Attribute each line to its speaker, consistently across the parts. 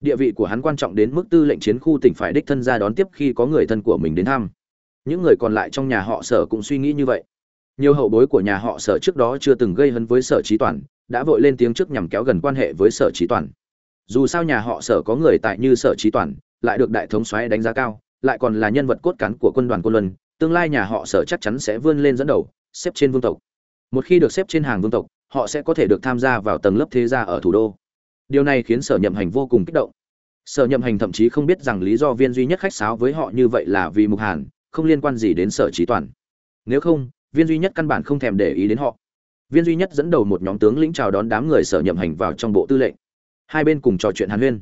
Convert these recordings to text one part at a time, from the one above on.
Speaker 1: địa vị của hắn quan trọng đến mức tư lệnh chiến khu tỉnh phải đích thân ra đón tiếp khi có người thân của mình đến thăm. Những người còn lại trong nhà họ sở cũng suy nghĩ như vậy. Nhiều hậu bối của nhà họ sở trước đó chưa từng gây hấn với sở trí toàn, đã vội lên tiếng trước nhằm kéo gần quan hệ với sở trí toàn. Dù sao nhà họ sở có người tại như sở trí toàn, lại được đại thống xoáy đánh giá cao, lại còn là nhân vật cốt cán của quân đoàn quân luân, tương lai nhà họ sở chắc chắn sẽ vươn lên dẫn đầu, xếp trên vương tộc. Một khi được xếp trên hàng vương tộc, họ sẽ có thể được tham gia vào tầng lớp thế gia ở thủ đô điều này khiến sở nhậm hành vô cùng kích động. Sở nhậm hành thậm chí không biết rằng lý do viên duy nhất khách sáo với họ như vậy là vì mục hàn, không liên quan gì đến sở trí toàn. Nếu không, viên duy nhất căn bản không thèm để ý đến họ. Viên duy nhất dẫn đầu một nhóm tướng lĩnh chào đón đám người sở nhậm hành vào trong bộ tư lệnh. Hai bên cùng trò chuyện hàn huyên.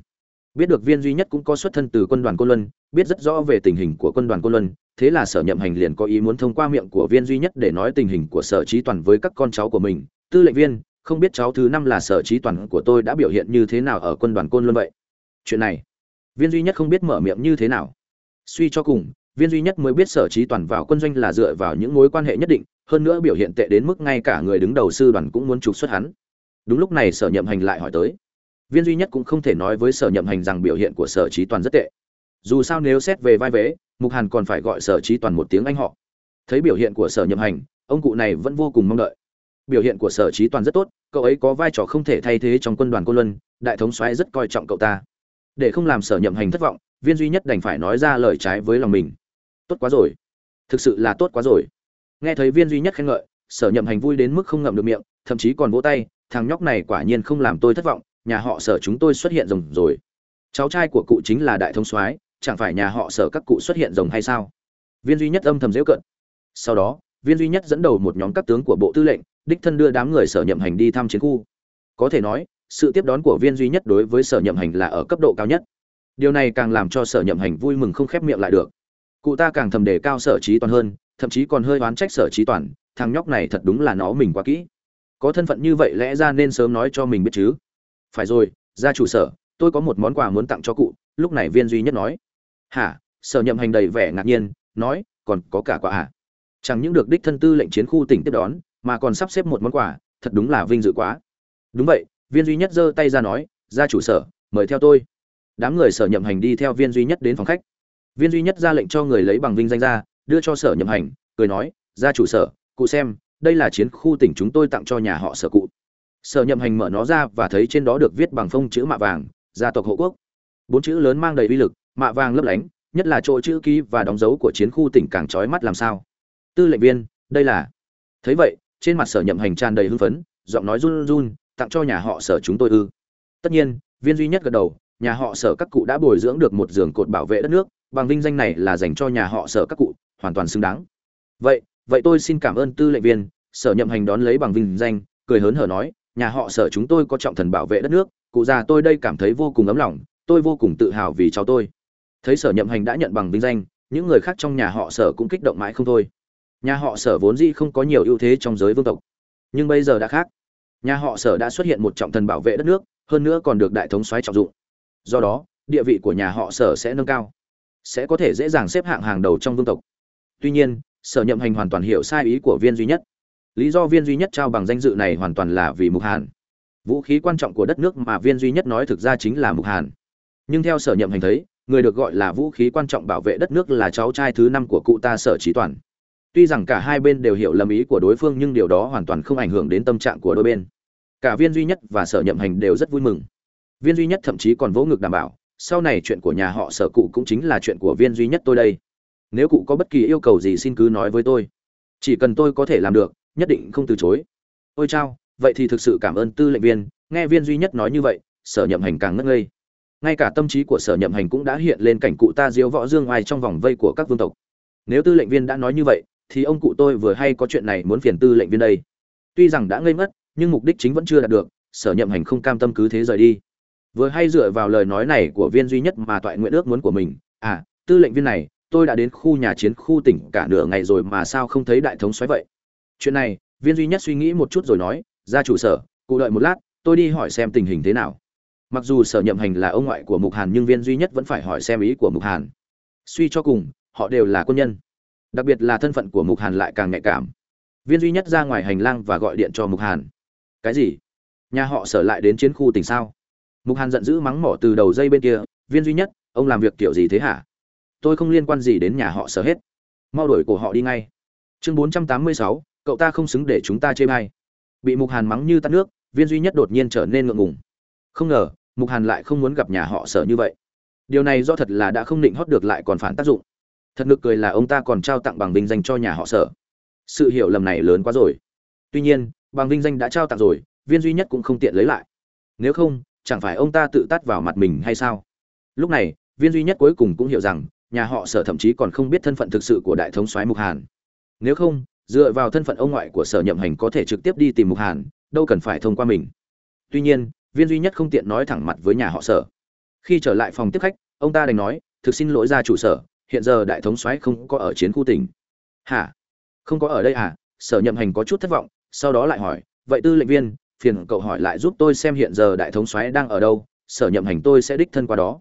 Speaker 1: Biết được viên duy nhất cũng có xuất thân từ quân đoàn côn luân, biết rất rõ về tình hình của quân đoàn côn luân, thế là sở nhậm hành liền có ý muốn thông qua miệng của viên duy nhất để nói tình hình của sở trí toàn với các con cháu của mình. Tư lệnh viên không biết cháu thứ năm là sở trí toàn của tôi đã biểu hiện như thế nào ở quân đoàn côn luôn vậy? Chuyện này, viên duy nhất không biết mở miệng như thế nào. Suy cho cùng, viên duy nhất mới biết sở trí toàn vào quân doanh là dựa vào những mối quan hệ nhất định, hơn nữa biểu hiện tệ đến mức ngay cả người đứng đầu sư đoàn cũng muốn trục xuất hắn. Đúng lúc này sở nhậm hành lại hỏi tới. Viên duy nhất cũng không thể nói với sở nhậm hành rằng biểu hiện của sở trí toàn rất tệ. Dù sao nếu xét về vai vế, mục hàn còn phải gọi sở trí toàn một tiếng anh họ. Thấy biểu hiện của sở nhậm hành, ông cụ này vẫn vô cùng mong đợi biểu hiện của sở trí toàn rất tốt, cậu ấy có vai trò không thể thay thế trong quân đoàn cô luân, đại thống soái rất coi trọng cậu ta. Để không làm sở nhậm hành thất vọng, viên duy nhất đành phải nói ra lời trái với lòng mình. Tốt quá rồi. Thực sự là tốt quá rồi. Nghe thấy viên duy nhất khen ngợi, sở nhậm hành vui đến mức không ngậm được miệng, thậm chí còn vỗ tay, thằng nhóc này quả nhiên không làm tôi thất vọng, nhà họ sở chúng tôi xuất hiện rồng rồi. Cháu trai của cụ chính là đại thống soái, chẳng phải nhà họ sở các cụ xuất hiện rồng hay sao? Viên duy nhất âm thầm dễu cận sau đó viên duy nhất dẫn đầu một nhóm các tướng của bộ tư lệnh, đích thân đưa đám người sở nhậm hành đi thăm chiến khu. Có thể nói, sự tiếp đón của viên duy nhất đối với sở nhậm hành là ở cấp độ cao nhất. Điều này càng làm cho sở nhậm hành vui mừng không khép miệng lại được. Cụ ta càng thầm đề cao sở trí toàn hơn, thậm chí còn hơi oán trách sở trí toàn, thằng nhóc này thật đúng là nó mình quá kỹ. Có thân phận như vậy lẽ ra nên sớm nói cho mình biết chứ. Phải rồi ra chủ sở, tôi có một món quà muốn tặng cho cụ, lúc này viên duy nhất nói. Hả? Sở nhậm hành đầy vẻ ngạc nhiên, nói, còn có cả quà hả chẳng những được đích thân tư lệnh chiến khu tỉnh tiếp đón, mà còn sắp xếp một món quà, thật đúng là vinh dự quá. Đúng vậy, viên duy nhất giơ tay ra nói ra chủ sở, mời theo tôi. Đám người sở nhậm hành đi theo viên duy nhất đến phòng khách. Viên duy nhất ra lệnh cho người lấy bằng vinh danh ra, đưa cho sở nhậm hành, cười nói ra chủ sở, cụ xem, đây là chiến khu tỉnh chúng tôi tặng cho nhà họ sở cụ. Sở nhậm hành mở nó ra và thấy trên đó được viết bằng phông chữ mạ vàng, gia tộc hộ quốc. Bốn chữ lớn mang đầy uy lực, mạ vàng lấp lánh, nhất là chỗ chữ ký và đóng dấu của chiến khu tỉnh càng trói mắt làm sao tư lệnh viên, đây là. Thấy vậy, trên mặt sở nhậm hành tràn đầy hưng phấn, giọng nói run run, tặng cho nhà họ sở chúng tôi ư. Tất nhiên, viên duy nhất gật đầu, nhà họ sở các cụ đã bồi dưỡng được một giường cột bảo vệ đất nước, bằng vinh danh này là dành cho nhà họ sở các cụ, hoàn toàn xứng đáng. Vậy vậy tôi xin cảm ơn tư lệnh viên, sở nhậm hành đón lấy bằng vinh danh, cười hớn hở nói, nhà họ sở chúng tôi có trọng thần bảo vệ đất nước, cụ già tôi đây cảm thấy vô cùng ấm lòng, tôi vô cùng tự hào vì cháu tôi. Thấy sở nhậm hành đã nhận bằng vinh danh, những người khác trong nhà họ sở cũng kích động mãi không thôi nhà họ sở vốn dĩ không có nhiều ưu thế trong giới vương tộc. Nhưng bây giờ đã khác. Nhà họ sở đã xuất hiện một trọng thần bảo vệ đất nước, hơn nữa còn được đại thống xoáy trọng dụng. Do đó, địa vị của nhà họ sở sẽ nâng cao, sẽ có thể dễ dàng xếp hạng hàng đầu trong vương tộc. Tuy nhiên, sở nhậm hành hoàn toàn hiểu sai ý của viên duy nhất. Lý do viên duy nhất trao bằng danh dự này hoàn toàn là vì mục hàn. Vũ khí quan trọng của đất nước mà viên duy nhất nói thực ra chính là mục hàn. Nhưng theo sở nhậm hành thấy, người được gọi là vũ khí quan trọng bảo vệ đất nước là cháu trai thứ năm của cụ ta sở trí toàn tuy rằng cả hai bên đều hiểu lầm ý của đối phương nhưng điều đó hoàn toàn không ảnh hưởng đến tâm trạng của đôi bên. Cả viên duy nhất và sở nhậm hành đều rất vui mừng. Viên duy nhất thậm chí còn vỗ ngực đảm bảo, sau này chuyện của nhà họ sở cụ cũng chính là chuyện của viên duy nhất tôi đây. Nếu cụ có bất kỳ yêu cầu gì xin cứ nói với tôi. Chỉ cần tôi có thể làm được, nhất định không từ chối. Ôi chao, vậy thì thực sự cảm ơn tư lệnh viên, nghe viên duy nhất nói như vậy, sở nhậm hành càng ngất ngây. Ngay cả tâm trí của sở nhậm hành cũng đã hiện lên cảnh cụ ta diếu võ dương oai trong vòng vây của các vương tộc. Nếu tư lệnh viên đã nói như vậy thì ông cụ tôi vừa hay có chuyện này muốn phiền tư lệnh viên đây. Tuy rằng đã ngây ngất, nhưng mục đích chính vẫn chưa đạt được sở nhậm hành không cam tâm cứ thế rời đi. Vừa hay dựa vào lời nói này của viên duy nhất mà toại nguyện ước muốn của mình à tư lệnh viên này tôi đã đến khu nhà chiến khu tỉnh cả nửa ngày rồi mà sao không thấy đại thống xoáy vậy? Chuyện này viên duy nhất suy nghĩ một chút rồi nói ra trụ sở cụ đợi một lát tôi đi hỏi xem tình hình thế nào. Mặc dù sở nhậm hành là ông ngoại của mục hàn nhưng viên duy nhất vẫn phải hỏi xem ý của mục hàn. Suy cho cùng họ đều là quân nhân đặc biệt là thân phận của mục hàn lại càng nhạy cảm. Viên duy nhất ra ngoài hành lang và gọi điện cho mục hàn. Cái gì? Nhà họ sở lại đến chiến khu tỉnh sao? Mục hàn giận dữ mắng mỏ từ đầu dây bên kia, viên duy nhất, ông làm việc kiểu gì thế hả? Tôi không liên quan gì đến nhà họ sở hết. Mau đuổi cổ họ đi ngay. Chương bốn trăm tám mươi sáu, cậu ta không xứng để chúng ta chê bai. Bị mục hàn mắng như tắt nước, viên duy nhất đột nhiên trở nên ngượng ngùng. Không ngờ, mục hàn lại không muốn gặp nhà họ sở như vậy. Điều này do thật là đã không định hót được lại còn phản tác dụng thật ngực cười là ông ta còn trao tặng bằng vinh danh cho nhà họ sở. Sự hiểu lầm này lớn quá rồi. Tuy nhiên, bằng vinh danh đã trao tặng rồi, viên duy nhất cũng không tiện lấy lại. Nếu không, chẳng phải ông ta tự tắt vào mặt mình hay sao? Lúc này, viên duy nhất cuối cùng cũng hiểu rằng, nhà họ sở thậm chí còn không biết thân phận thực sự của đại thống soái mục hàn. Nếu không, dựa vào thân phận ông ngoại của sở nhậm hành có thể trực tiếp đi tìm mục hàn, đâu cần phải thông qua mình. Tuy nhiên, viên duy nhất không tiện nói thẳng mặt với nhà họ sở. Khi trở lại phòng tiếp khách, ông ta đành nói, thực xin lỗi ra chủ sở hiện giờ đại thống soái không có ở chiến khu tỉnh. Hả? Không có ở đây à? Sở nhậm hành có chút thất vọng, sau đó lại hỏi, vậy tư lệnh viên, phiền cậu hỏi lại giúp tôi xem hiện giờ đại thống soái đang ở đâu, sở nhậm hành tôi sẽ đích thân qua đó.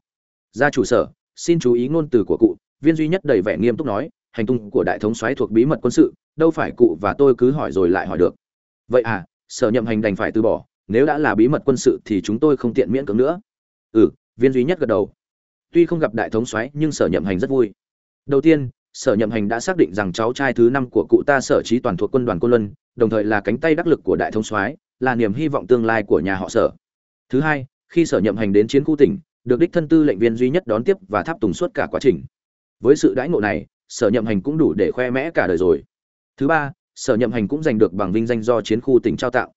Speaker 1: Gia chủ sở, xin chú ý ngôn từ của cụ, viên duy nhất đầy vẻ nghiêm túc nói, hành tung của đại thống soái thuộc bí mật quân sự, đâu phải cụ và tôi cứ hỏi rồi lại hỏi được. Vậy à sở nhậm hành đành phải từ bỏ, nếu đã là bí mật quân sự thì chúng tôi không tiện miễn cưỡng nữa. Ừ viên duy nhất gật đầu tuy không gặp đại thống soái, nhưng sở nhậm hành rất vui. Đầu tiên, sở nhậm hành đã xác định rằng cháu trai thứ năm của cụ ta sở trí toàn thuộc quân đoàn côn luân, đồng thời là cánh tay đắc lực của đại thống soái, là niềm hy vọng tương lai của nhà họ sở. Thứ hai, khi sở nhậm hành đến chiến khu tỉnh, được đích thân tư lệnh viên duy nhất đón tiếp và tháp tùng suốt cả quá trình. Với sự đãi ngộ này, sở nhậm hành cũng đủ để khoe mẽ cả đời rồi. Thứ ba, sở nhậm hành cũng giành được bằng vinh danh do chiến khu tỉnh trao tặng.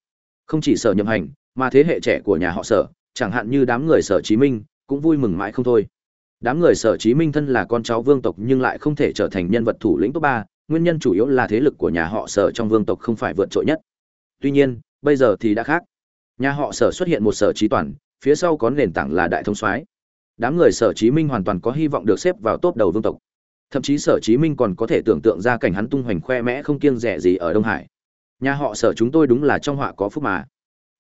Speaker 1: không chỉ sở nhậm hành, mà thế hệ trẻ của nhà họ sở, chẳng hạn như đám người sở chí minh, cũng vui mừng mãi không thôi đám người sở chí minh thân là con cháu vương tộc nhưng lại không thể trở thành nhân vật thủ lĩnh top ba, nguyên nhân chủ yếu là thế lực của nhà họ sở trong vương tộc không phải vượt trội nhất. Tuy nhiên, bây giờ thì đã khác. Nhà họ sở xuất hiện một sở trí toàn, phía sau có nền tảng là đại thông soái. Đám người sở chí minh hoàn toàn có hy vọng được xếp vào top đầu vương tộc. Thậm chí sở chí minh còn có thể tưởng tượng ra cảnh hắn tung hoành khoe mẽ không kiêng rẻ gì ở đông hải. Nhà họ sở chúng tôi đúng là trong họa có phúc mà.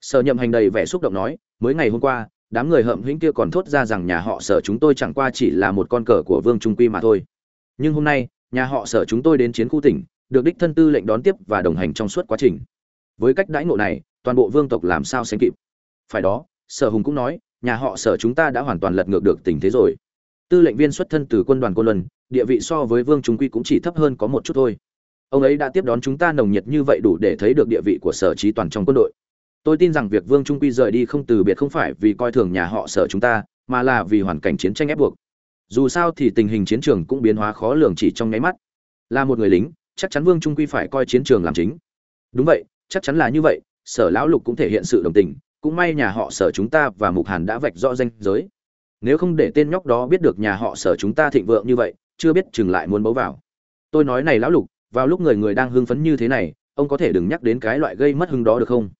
Speaker 1: Sở nhậm hành đầy vẻ xúc động nói, mới ngày hôm qua đám người hậm hĩnh kia còn thốt ra rằng nhà họ sở chúng tôi chẳng qua chỉ là một con cờ của vương trung quy mà thôi. Nhưng hôm nay, nhà họ sở chúng tôi đến chiến khu tỉnh, được đích thân tư lệnh đón tiếp và đồng hành trong suốt quá trình. Với cách đãi ngộ này, toàn bộ vương tộc làm sao sánh kịp? Phải đó, sở hùng cũng nói, nhà họ sở chúng ta đã hoàn toàn lật ngược được tình thế rồi. Tư lệnh viên xuất thân từ quân đoàn côn luân, địa vị so với vương trung quy cũng chỉ thấp hơn có một chút thôi. Ông ấy đã tiếp đón chúng ta nồng nhiệt như vậy đủ để thấy được địa vị của sở trí toàn trong quân đội tôi tin rằng việc vương trung quy rời đi không từ biệt không phải vì coi thường nhà họ sở chúng ta, mà là vì hoàn cảnh chiến tranh ép buộc. Dù sao thì tình hình chiến trường cũng biến hóa khó lường chỉ trong nháy mắt. Là một người lính, chắc chắn vương trung quy phải coi chiến trường làm chính. Đúng vậy, chắc chắn là như vậy, sở lão lục cũng thể hiện sự đồng tình, cũng may nhà họ sở chúng ta và mục hàn đã vạch rõ danh giới. Nếu không để tên nhóc đó biết được nhà họ sở chúng ta thịnh vượng như vậy, chưa biết chừng lại muốn bấu vào. Tôi nói này lão lục, vào lúc người người đang hưng phấn như thế này, ông có thể đừng nhắc đến cái loại gây mất hưng đó được không?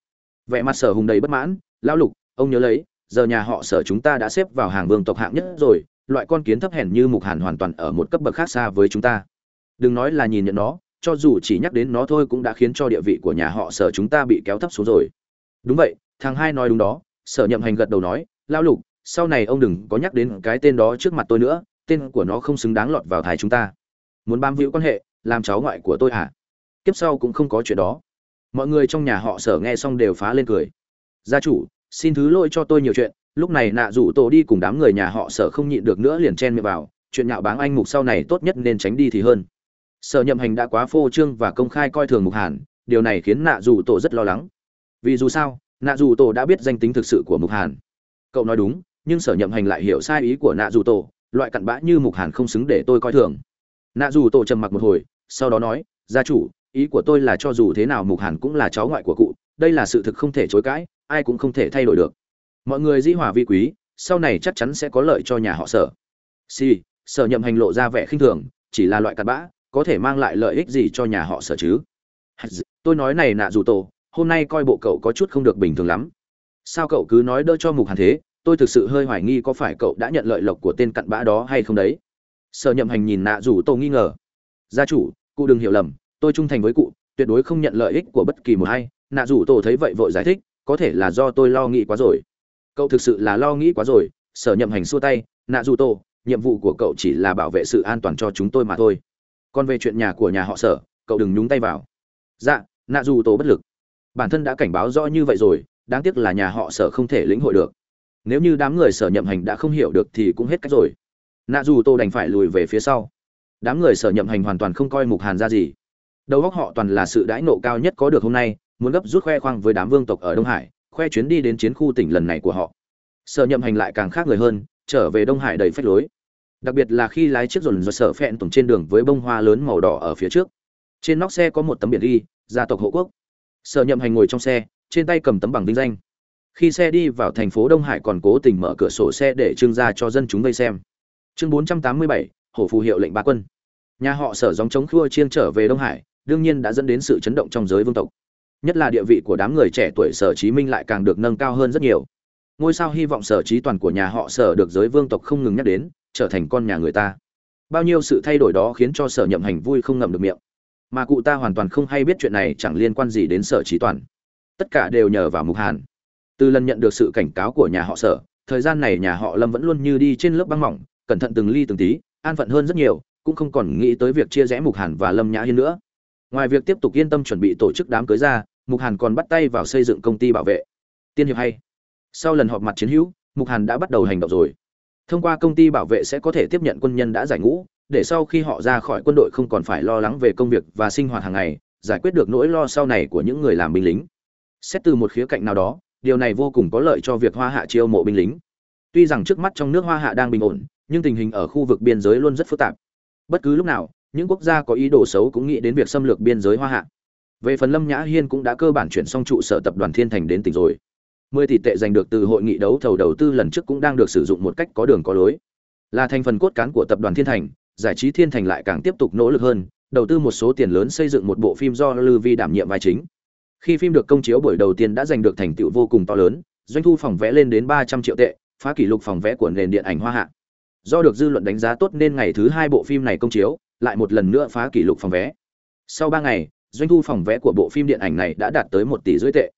Speaker 1: Vẻ mặt sở hùng đầy bất mãn, lão lục, ông nhớ lấy, giờ nhà họ sở chúng ta đã xếp vào hàng vương tộc hạng nhất rồi, loại con kiến thấp hèn như mục hàn hoàn toàn ở một cấp bậc khác xa với chúng ta. Đừng nói là nhìn nhận nó, cho dù chỉ nhắc đến nó thôi cũng đã khiến cho địa vị của nhà họ sở chúng ta bị kéo thấp xuống rồi. Đúng vậy, thằng hai nói đúng đó, sở nhậm hành gật đầu nói, lão lục, sau này ông đừng có nhắc đến cái tên đó trước mặt tôi nữa, tên của nó không xứng đáng lọt vào thái chúng ta. Muốn bám víu quan hệ, làm cháu ngoại của tôi hả? Kiếp sau cũng không có chuyện đó mọi người trong nhà họ sở nghe xong đều phá lên cười. Gia chủ, xin thứ lỗi cho tôi nhiều chuyện, lúc này nạ rủ tổ đi cùng đám người nhà họ sở không nhịn được nữa liền chen miệng vào, chuyện nhạo báng anh mục sau này tốt nhất nên tránh đi thì hơn. Sở nhậm hành đã quá phô trương và công khai coi thường mục hàn, điều này khiến nạ rủ tổ rất lo lắng. Vì dù sao, nạ rủ tổ đã biết danh tính thực sự của mục hàn. Cậu nói đúng, nhưng sở nhậm hành lại hiểu sai ý của nạ rủ tổ, loại cặn bã như mục hàn không xứng để tôi coi thường. Nạ rủ tổ trầm mặc một hồi, sau đó nói, gia chủ ý của tôi là cho dù thế nào mục hàn cũng là cháu ngoại của cụ, đây là sự thực không thể chối cãi, ai cũng không thể thay đổi được. Mọi người di hòa vi quý, sau này chắc chắn sẽ có lợi cho nhà họ sở. Si sở nhậm hành lộ ra vẻ khinh thường, chỉ là loại cặn bã, có thể mang lại lợi ích gì cho nhà họ sở chứ? Tôi nói này nạ dù tổ, hôm nay coi bộ cậu có chút không được bình thường lắm. Sao cậu cứ nói đỡ cho mục hàn thế? Tôi thực sự hơi hoài nghi có phải cậu đã nhận lợi lộc của tên cặn bã đó hay không đấy. Sở nhậm hành nhìn nạ dù tổ nghi ngờ. Gia chủ, cụ đừng hiểu lầm tôi trung thành với cụ, tuyệt đối không nhận lợi ích của bất kỳ một hay nạ dù tổ thấy vậy vội giải thích, có thể là do tôi lo nghĩ quá rồi. Cậu thực sự là lo nghĩ quá rồi, sở nhậm hành xua tay. Nạ dù tổ, nhiệm vụ của cậu chỉ là bảo vệ sự an toàn cho chúng tôi mà thôi. Còn về chuyện nhà của nhà họ sở, cậu đừng nhúng tay vào. Dạ nạ dù tổ bất lực. Bản thân đã cảnh báo rõ như vậy rồi, đáng tiếc là nhà họ sở không thể lĩnh hội được. Nếu như đám người sở nhậm hành đã không hiểu được thì cũng hết cách rồi. Nạ dù tô đành phải lùi về phía sau. Đám người sở nhậm hành hoàn toàn không coi mục hàn ra gì đầu óc họ toàn là sự đãi nộ cao nhất có được hôm nay muốn gấp rút khoe khoang với đám vương tộc ở đông hải khoe chuyến đi đến chiến khu tỉnh lần này của họ. Sở nhậm hành lại càng khác người hơn trở về đông hải đầy phách lối. Đặc biệt là khi lái chiếc dồn dồn sở phẹn tùng trên đường với bông hoa lớn màu đỏ ở phía trước. Trên nóc xe có một tấm biển ghi gia tộc hộ quốc. Sở nhậm hành ngồi trong xe trên tay cầm tấm bằng vinh danh. Khi xe đi vào thành phố đông hải còn cố tình mở cửa sổ xe để trưng ra cho dân chúng vây xem. Chương 487, hổ phù hiệu lệnh ba quân. Nhà họ sở dòng chống khua chiên trở về đông hải đương nhiên đã dẫn đến sự chấn động trong giới vương tộc. Nhất là địa vị của đám người trẻ tuổi sở chí minh lại càng được nâng cao hơn rất nhiều. Ngôi sao hy vọng sở trí toàn của nhà họ sở được giới vương tộc không ngừng nhắc đến, trở thành con nhà người ta. Bao nhiêu sự thay đổi đó khiến cho sở nhậm hành vui không ngậm được miệng. Mà cụ ta hoàn toàn không hay biết chuyện này chẳng liên quan gì đến sở trí toàn. Tất cả đều nhờ vào mục hàn. Từ lần nhận được sự cảnh cáo của nhà họ sở, thời gian này nhà họ lâm vẫn luôn như đi trên lớp băng mỏng, cẩn thận từng ly từng tí, an phận hơn rất nhiều, cũng không còn nghĩ tới việc chia rẽ mục hàn và lâm nhã hiên nữa ngoài việc tiếp tục yên tâm chuẩn bị tổ chức đám cưới ra, mục hàn còn bắt tay vào xây dựng công ty bảo vệ. Tiên hiệp hay. Sau lần họp mặt chiến hữu, mục hàn đã bắt đầu hành động rồi. Thông qua công ty bảo vệ sẽ có thể tiếp nhận quân nhân đã giải ngũ, để sau khi họ ra khỏi quân đội không còn phải lo lắng về công việc và sinh hoạt hàng ngày, giải quyết được nỗi lo sau này của những người làm binh lính. Xét từ một khía cạnh nào đó, điều này vô cùng có lợi cho việc hoa hạ chiêu mộ binh lính. Tuy rằng trước mắt trong nước hoa hạ đang bình ổn, nhưng tình hình ở khu vực biên giới luôn rất phức tạp. Bất cứ lúc nào những quốc gia có ý đồ xấu cũng nghĩ đến việc xâm lược biên giới hoa hạ. Về phần lâm nhã hiên cũng đã cơ bản chuyển xong trụ sở tập đoàn thiên thành đến tỉnh rồi. Mười tỷ tệ giành được từ hội nghị đấu thầu đầu tư lần trước cũng đang được sử dụng một cách có đường có lối. Là thành phần cốt cán của tập đoàn thiên thành, giải trí thiên thành lại càng tiếp tục nỗ lực hơn, đầu tư một số tiền lớn xây dựng một bộ phim do lư vi đảm nhiệm vai chính. Khi phim được công chiếu buổi đầu tiên đã giành được thành tựu vô cùng to lớn, doanh thu phòng vé lên đến ba trăm triệu tệ, phá kỷ lục phòng vé của nền điện ảnh hoa hạ. Do được dư luận đánh giá tốt nên ngày thứ hai bộ phim này công chiếu lại một lần nữa phá kỷ lục phòng vé. Sau ba ngày, doanh thu phòng vé của bộ phim điện ảnh này đã đạt tới một tỷ rưỡi tệ.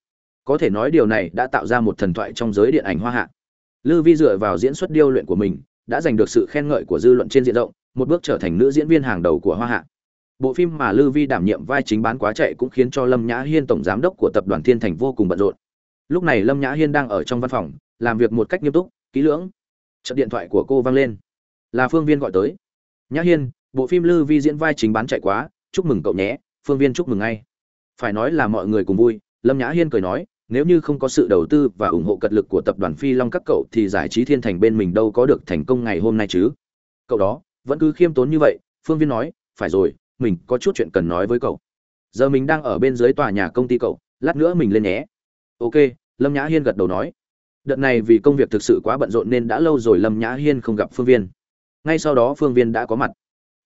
Speaker 1: Có thể nói điều này đã tạo ra một thần thoại trong giới điện ảnh hoa hạ. Lư vi dựa vào diễn xuất điêu luyện của mình, đã giành được sự khen ngợi của dư luận trên diện rộng, một bước trở thành nữ diễn viên hàng đầu của hoa hạ. Bộ phim mà lư vi đảm nhiệm vai chính bán quá chạy cũng khiến cho lâm nhã hiên tổng giám đốc của tập đoàn thiên thành vô cùng bận rộn. Lúc này lâm nhã hiên đang ở trong văn phòng, làm việc một cách nghiêm túc, kỹ lưỡng. Chợt điện thoại của cô vang lên. Là phương viên gọi tới. Nhã hiên bộ phim lư vi diễn vai chính bán chạy quá, chúc mừng cậu nhé, phương viên chúc mừng ngay. Phải nói là mọi người cùng vui, lâm nhã hiên cười nói, nếu như không có sự đầu tư và ủng hộ cật lực của tập đoàn phi long các cậu thì giải trí thiên thành bên mình đâu có được thành công ngày hôm nay chứ. Cậu đó, vẫn cứ khiêm tốn như vậy, phương viên nói, phải rồi, mình có chút chuyện cần nói với cậu. Giờ mình đang ở bên dưới tòa nhà công ty cậu, lát nữa mình lên nhé. Ok, lâm nhã hiên gật đầu nói. Đợt này vì công việc thực sự quá bận rộn nên đã lâu rồi lâm nhã hiên không gặp phương viên. Ngay sau đó phương viên đã có mặt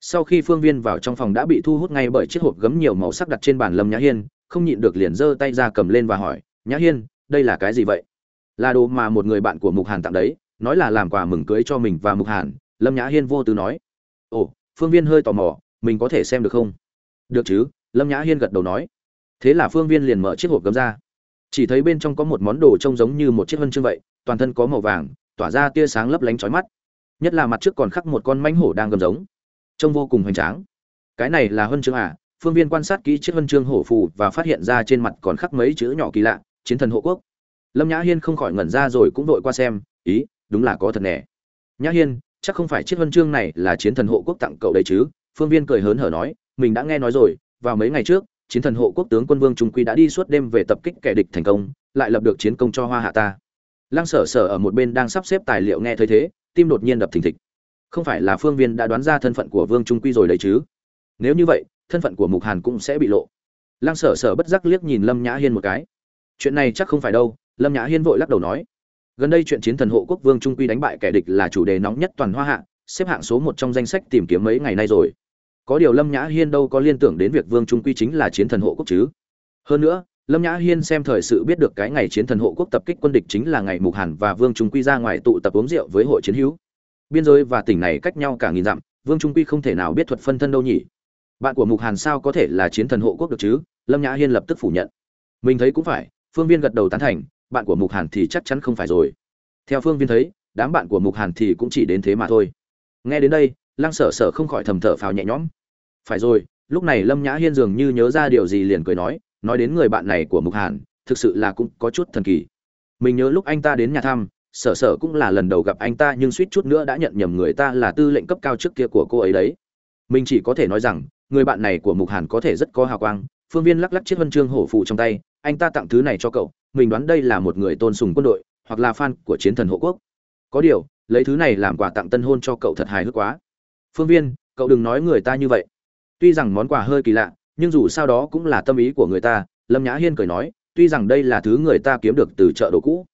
Speaker 1: sau khi phương viên vào trong phòng đã bị thu hút ngay bởi chiếc hộp gấm nhiều màu sắc đặt trên bàn lâm nhã hiên, không nhịn được liền giơ tay ra cầm lên và hỏi, nhã hiên, đây là cái gì vậy? Là đồ mà một người bạn của mục hàn tặng đấy, nói là làm quà mừng cưới cho mình và mục hàn, lâm nhã hiên vô tư nói. Ồ, phương viên hơi tò mò, mình có thể xem được không? Được chứ, lâm nhã hiên gật đầu nói. Thế là phương viên liền mở chiếc hộp gấm ra. Chỉ thấy bên trong có một món đồ trông giống như một chiếc hân chương vậy, toàn thân có màu vàng, tỏa ra tia sáng lấp lánh chói mắt. Nhất là mặt trước còn khắc một con mánh hổ đang gầm giống trông vô cùng hoành tráng. Cái này là huân chương à phương viên quan sát kỹ chiếc huân chương hổ phù và phát hiện ra trên mặt còn khắc mấy chữ nhỏ kỳ lạ, chiến thần hộ quốc. Lâm nhã hiên không khỏi ngẩn ra rồi cũng vội qua xem, ý, đúng là có thật nè. Nhã hiên, chắc không phải chiếc huân chương này là chiến thần hộ quốc tặng cậu đấy chứ? Phương viên cười hớn hở nói, mình đã nghe nói rồi, vào mấy ngày trước, chiến thần hộ quốc tướng quân vương trung quy đã đi suốt đêm về tập kích kẻ địch thành công, lại lập được chiến công cho hoa hạ ta. Lăng sở sở ở một bên đang sắp xếp tài liệu nghe thấy thế, tim đột nhiên đập thình thịch không phải là phương viên đã đoán ra thân phận của vương trung quy rồi đấy chứ? Nếu như vậy, thân phận của mục hàn cũng sẽ bị lộ. Lăng sở sở bất giác liếc nhìn lâm nhã hiên một cái. Chuyện này chắc không phải đâu, lâm nhã hiên vội lắc đầu nói. Gần đây chuyện chiến thần hộ quốc vương trung quy đánh bại kẻ địch là chủ đề nóng nhất toàn hoa hạ, xếp hạng số một trong danh sách tìm kiếm mấy ngày nay rồi. Có điều lâm nhã hiên đâu có liên tưởng đến việc vương trung quy chính là chiến thần hộ quốc chứ? Hơn nữa, lâm nhã hiên xem thời sự biết được cái ngày chiến thần hộ quốc tập kích quân địch chính là ngày mục hàn và vương trung quy ra ngoài tụ tập uống rượu với hội chiến hữu biên giới và tỉnh này cách nhau cả nghìn dặm, vương trung quy không thể nào biết thuật phân thân đâu nhỉ? Bạn của mục hàn sao có thể là chiến thần hộ quốc được chứ? Lâm nhã hiên lập tức phủ nhận. Mình thấy cũng phải, phương viên gật đầu tán thành, bạn của mục hàn thì chắc chắn không phải rồi. Theo phương viên thấy, đám bạn của mục hàn thì cũng chỉ đến thế mà thôi. Nghe đến đây, lăng sở sở không khỏi thầm thở phào nhẹ nhõm. Phải rồi, lúc này lâm nhã hiên dường như nhớ ra điều gì liền cười nói nói đến người bạn này của mục hàn, thực sự là cũng có chút thần kỳ. Mình nhớ lúc anh ta đến nhà thăm sở sở cũng là lần đầu gặp anh ta nhưng suýt chút nữa đã nhận nhầm người ta là tư lệnh cấp cao trước kia của cô ấy đấy. Mình chỉ có thể nói rằng, người bạn này của mục hàn có thể rất có hào quang, phương viên lắc lắc chiếc huân chương hổ phụ trong tay, anh ta tặng thứ này cho cậu, mình đoán đây là một người tôn sùng quân đội, hoặc là fan của chiến thần hộ quốc. Có điều, lấy thứ này làm quà tặng tân hôn cho cậu thật hài hước quá. Phương viên, cậu đừng nói người ta như vậy. Tuy rằng món quà hơi kỳ lạ, nhưng dù sao đó cũng là tâm ý của người ta, lâm nhã hiên cười nói, tuy rằng đây là thứ người ta kiếm được từ chợ đồ cũ.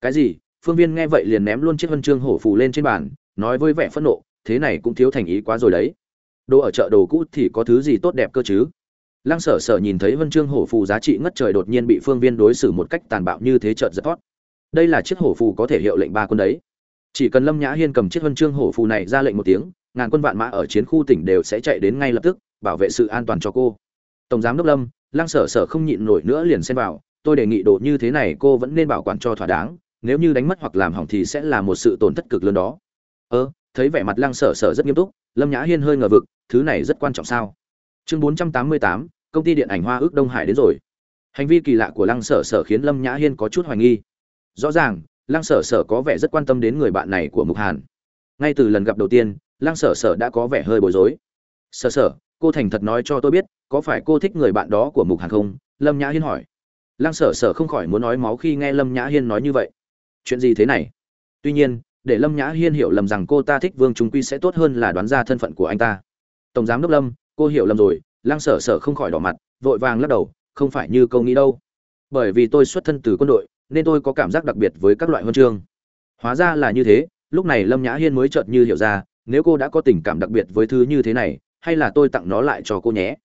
Speaker 1: Cái gì? Phương viên nghe vậy liền ném luôn chiếc huân chương hổ phù lên trên bàn, nói với vẻ phẫn nộ, thế này cũng thiếu thành ý quá rồi đấy. Đồ ở chợ đồ cũ thì có thứ gì tốt đẹp cơ chứ? Lăng sở sở nhìn thấy huân chương hổ phù giá trị ngất trời đột nhiên bị phương viên đối xử một cách tàn bạo như thế chợt giật thót. đây là chiếc hổ phù có thể hiệu lệnh ba quân đấy. Chỉ cần lâm nhã hiên cầm chiếc huân chương hổ phù này ra lệnh một tiếng, ngàn quân vạn mã ở chiến khu tỉnh đều sẽ chạy đến ngay lập tức, bảo vệ sự an toàn cho cô. Tổng giám đốc lâm, lăng sở sở không nhịn nổi nữa liền xen vào, tôi đề nghị đồ như thế này cô vẫn nên bảo quản cho thỏa đáng nếu như đánh mất hoặc làm hỏng thì sẽ là một sự tổn thất cực lớn đó. Ơ, thấy vẻ mặt lăng sở sở rất nghiêm túc, lâm nhã hiên hơi ngờ vực, thứ này rất quan trọng sao? Chương bốn trăm tám mươi tám, công ty điện ảnh hoa ước đông hải đến rồi. Hành vi kỳ lạ của lăng sở sở khiến lâm nhã hiên có chút hoài nghi. Rõ ràng, lăng sở sở có vẻ rất quan tâm đến người bạn này của mục hàn. Ngay từ lần gặp đầu tiên, lăng sở sở đã có vẻ hơi bối rối. Sở sở, cô thành thật nói cho tôi biết, có phải cô thích người bạn đó của mục hàn không? Lâm nhã hiên hỏi. Lăng sở sở không khỏi muốn nói máu khi nghe lâm nhã hiên nói như vậy chuyện gì thế này? Tuy nhiên, để lâm nhã hiên hiểu lầm rằng cô ta thích vương trung quy sẽ tốt hơn là đoán ra thân phận của anh ta. Tổng giám đốc lâm, cô hiểu lầm rồi, lăng sở sở không khỏi đỏ mặt, vội vàng lắc đầu, không phải như câu nghĩ đâu. Bởi vì tôi xuất thân từ quân đội, nên tôi có cảm giác đặc biệt với các loại huân chương. Hóa ra là như thế, lúc này lâm nhã hiên mới chợt như hiểu ra, nếu cô đã có tình cảm đặc biệt với thứ như thế này, hay là tôi tặng nó lại cho cô nhé?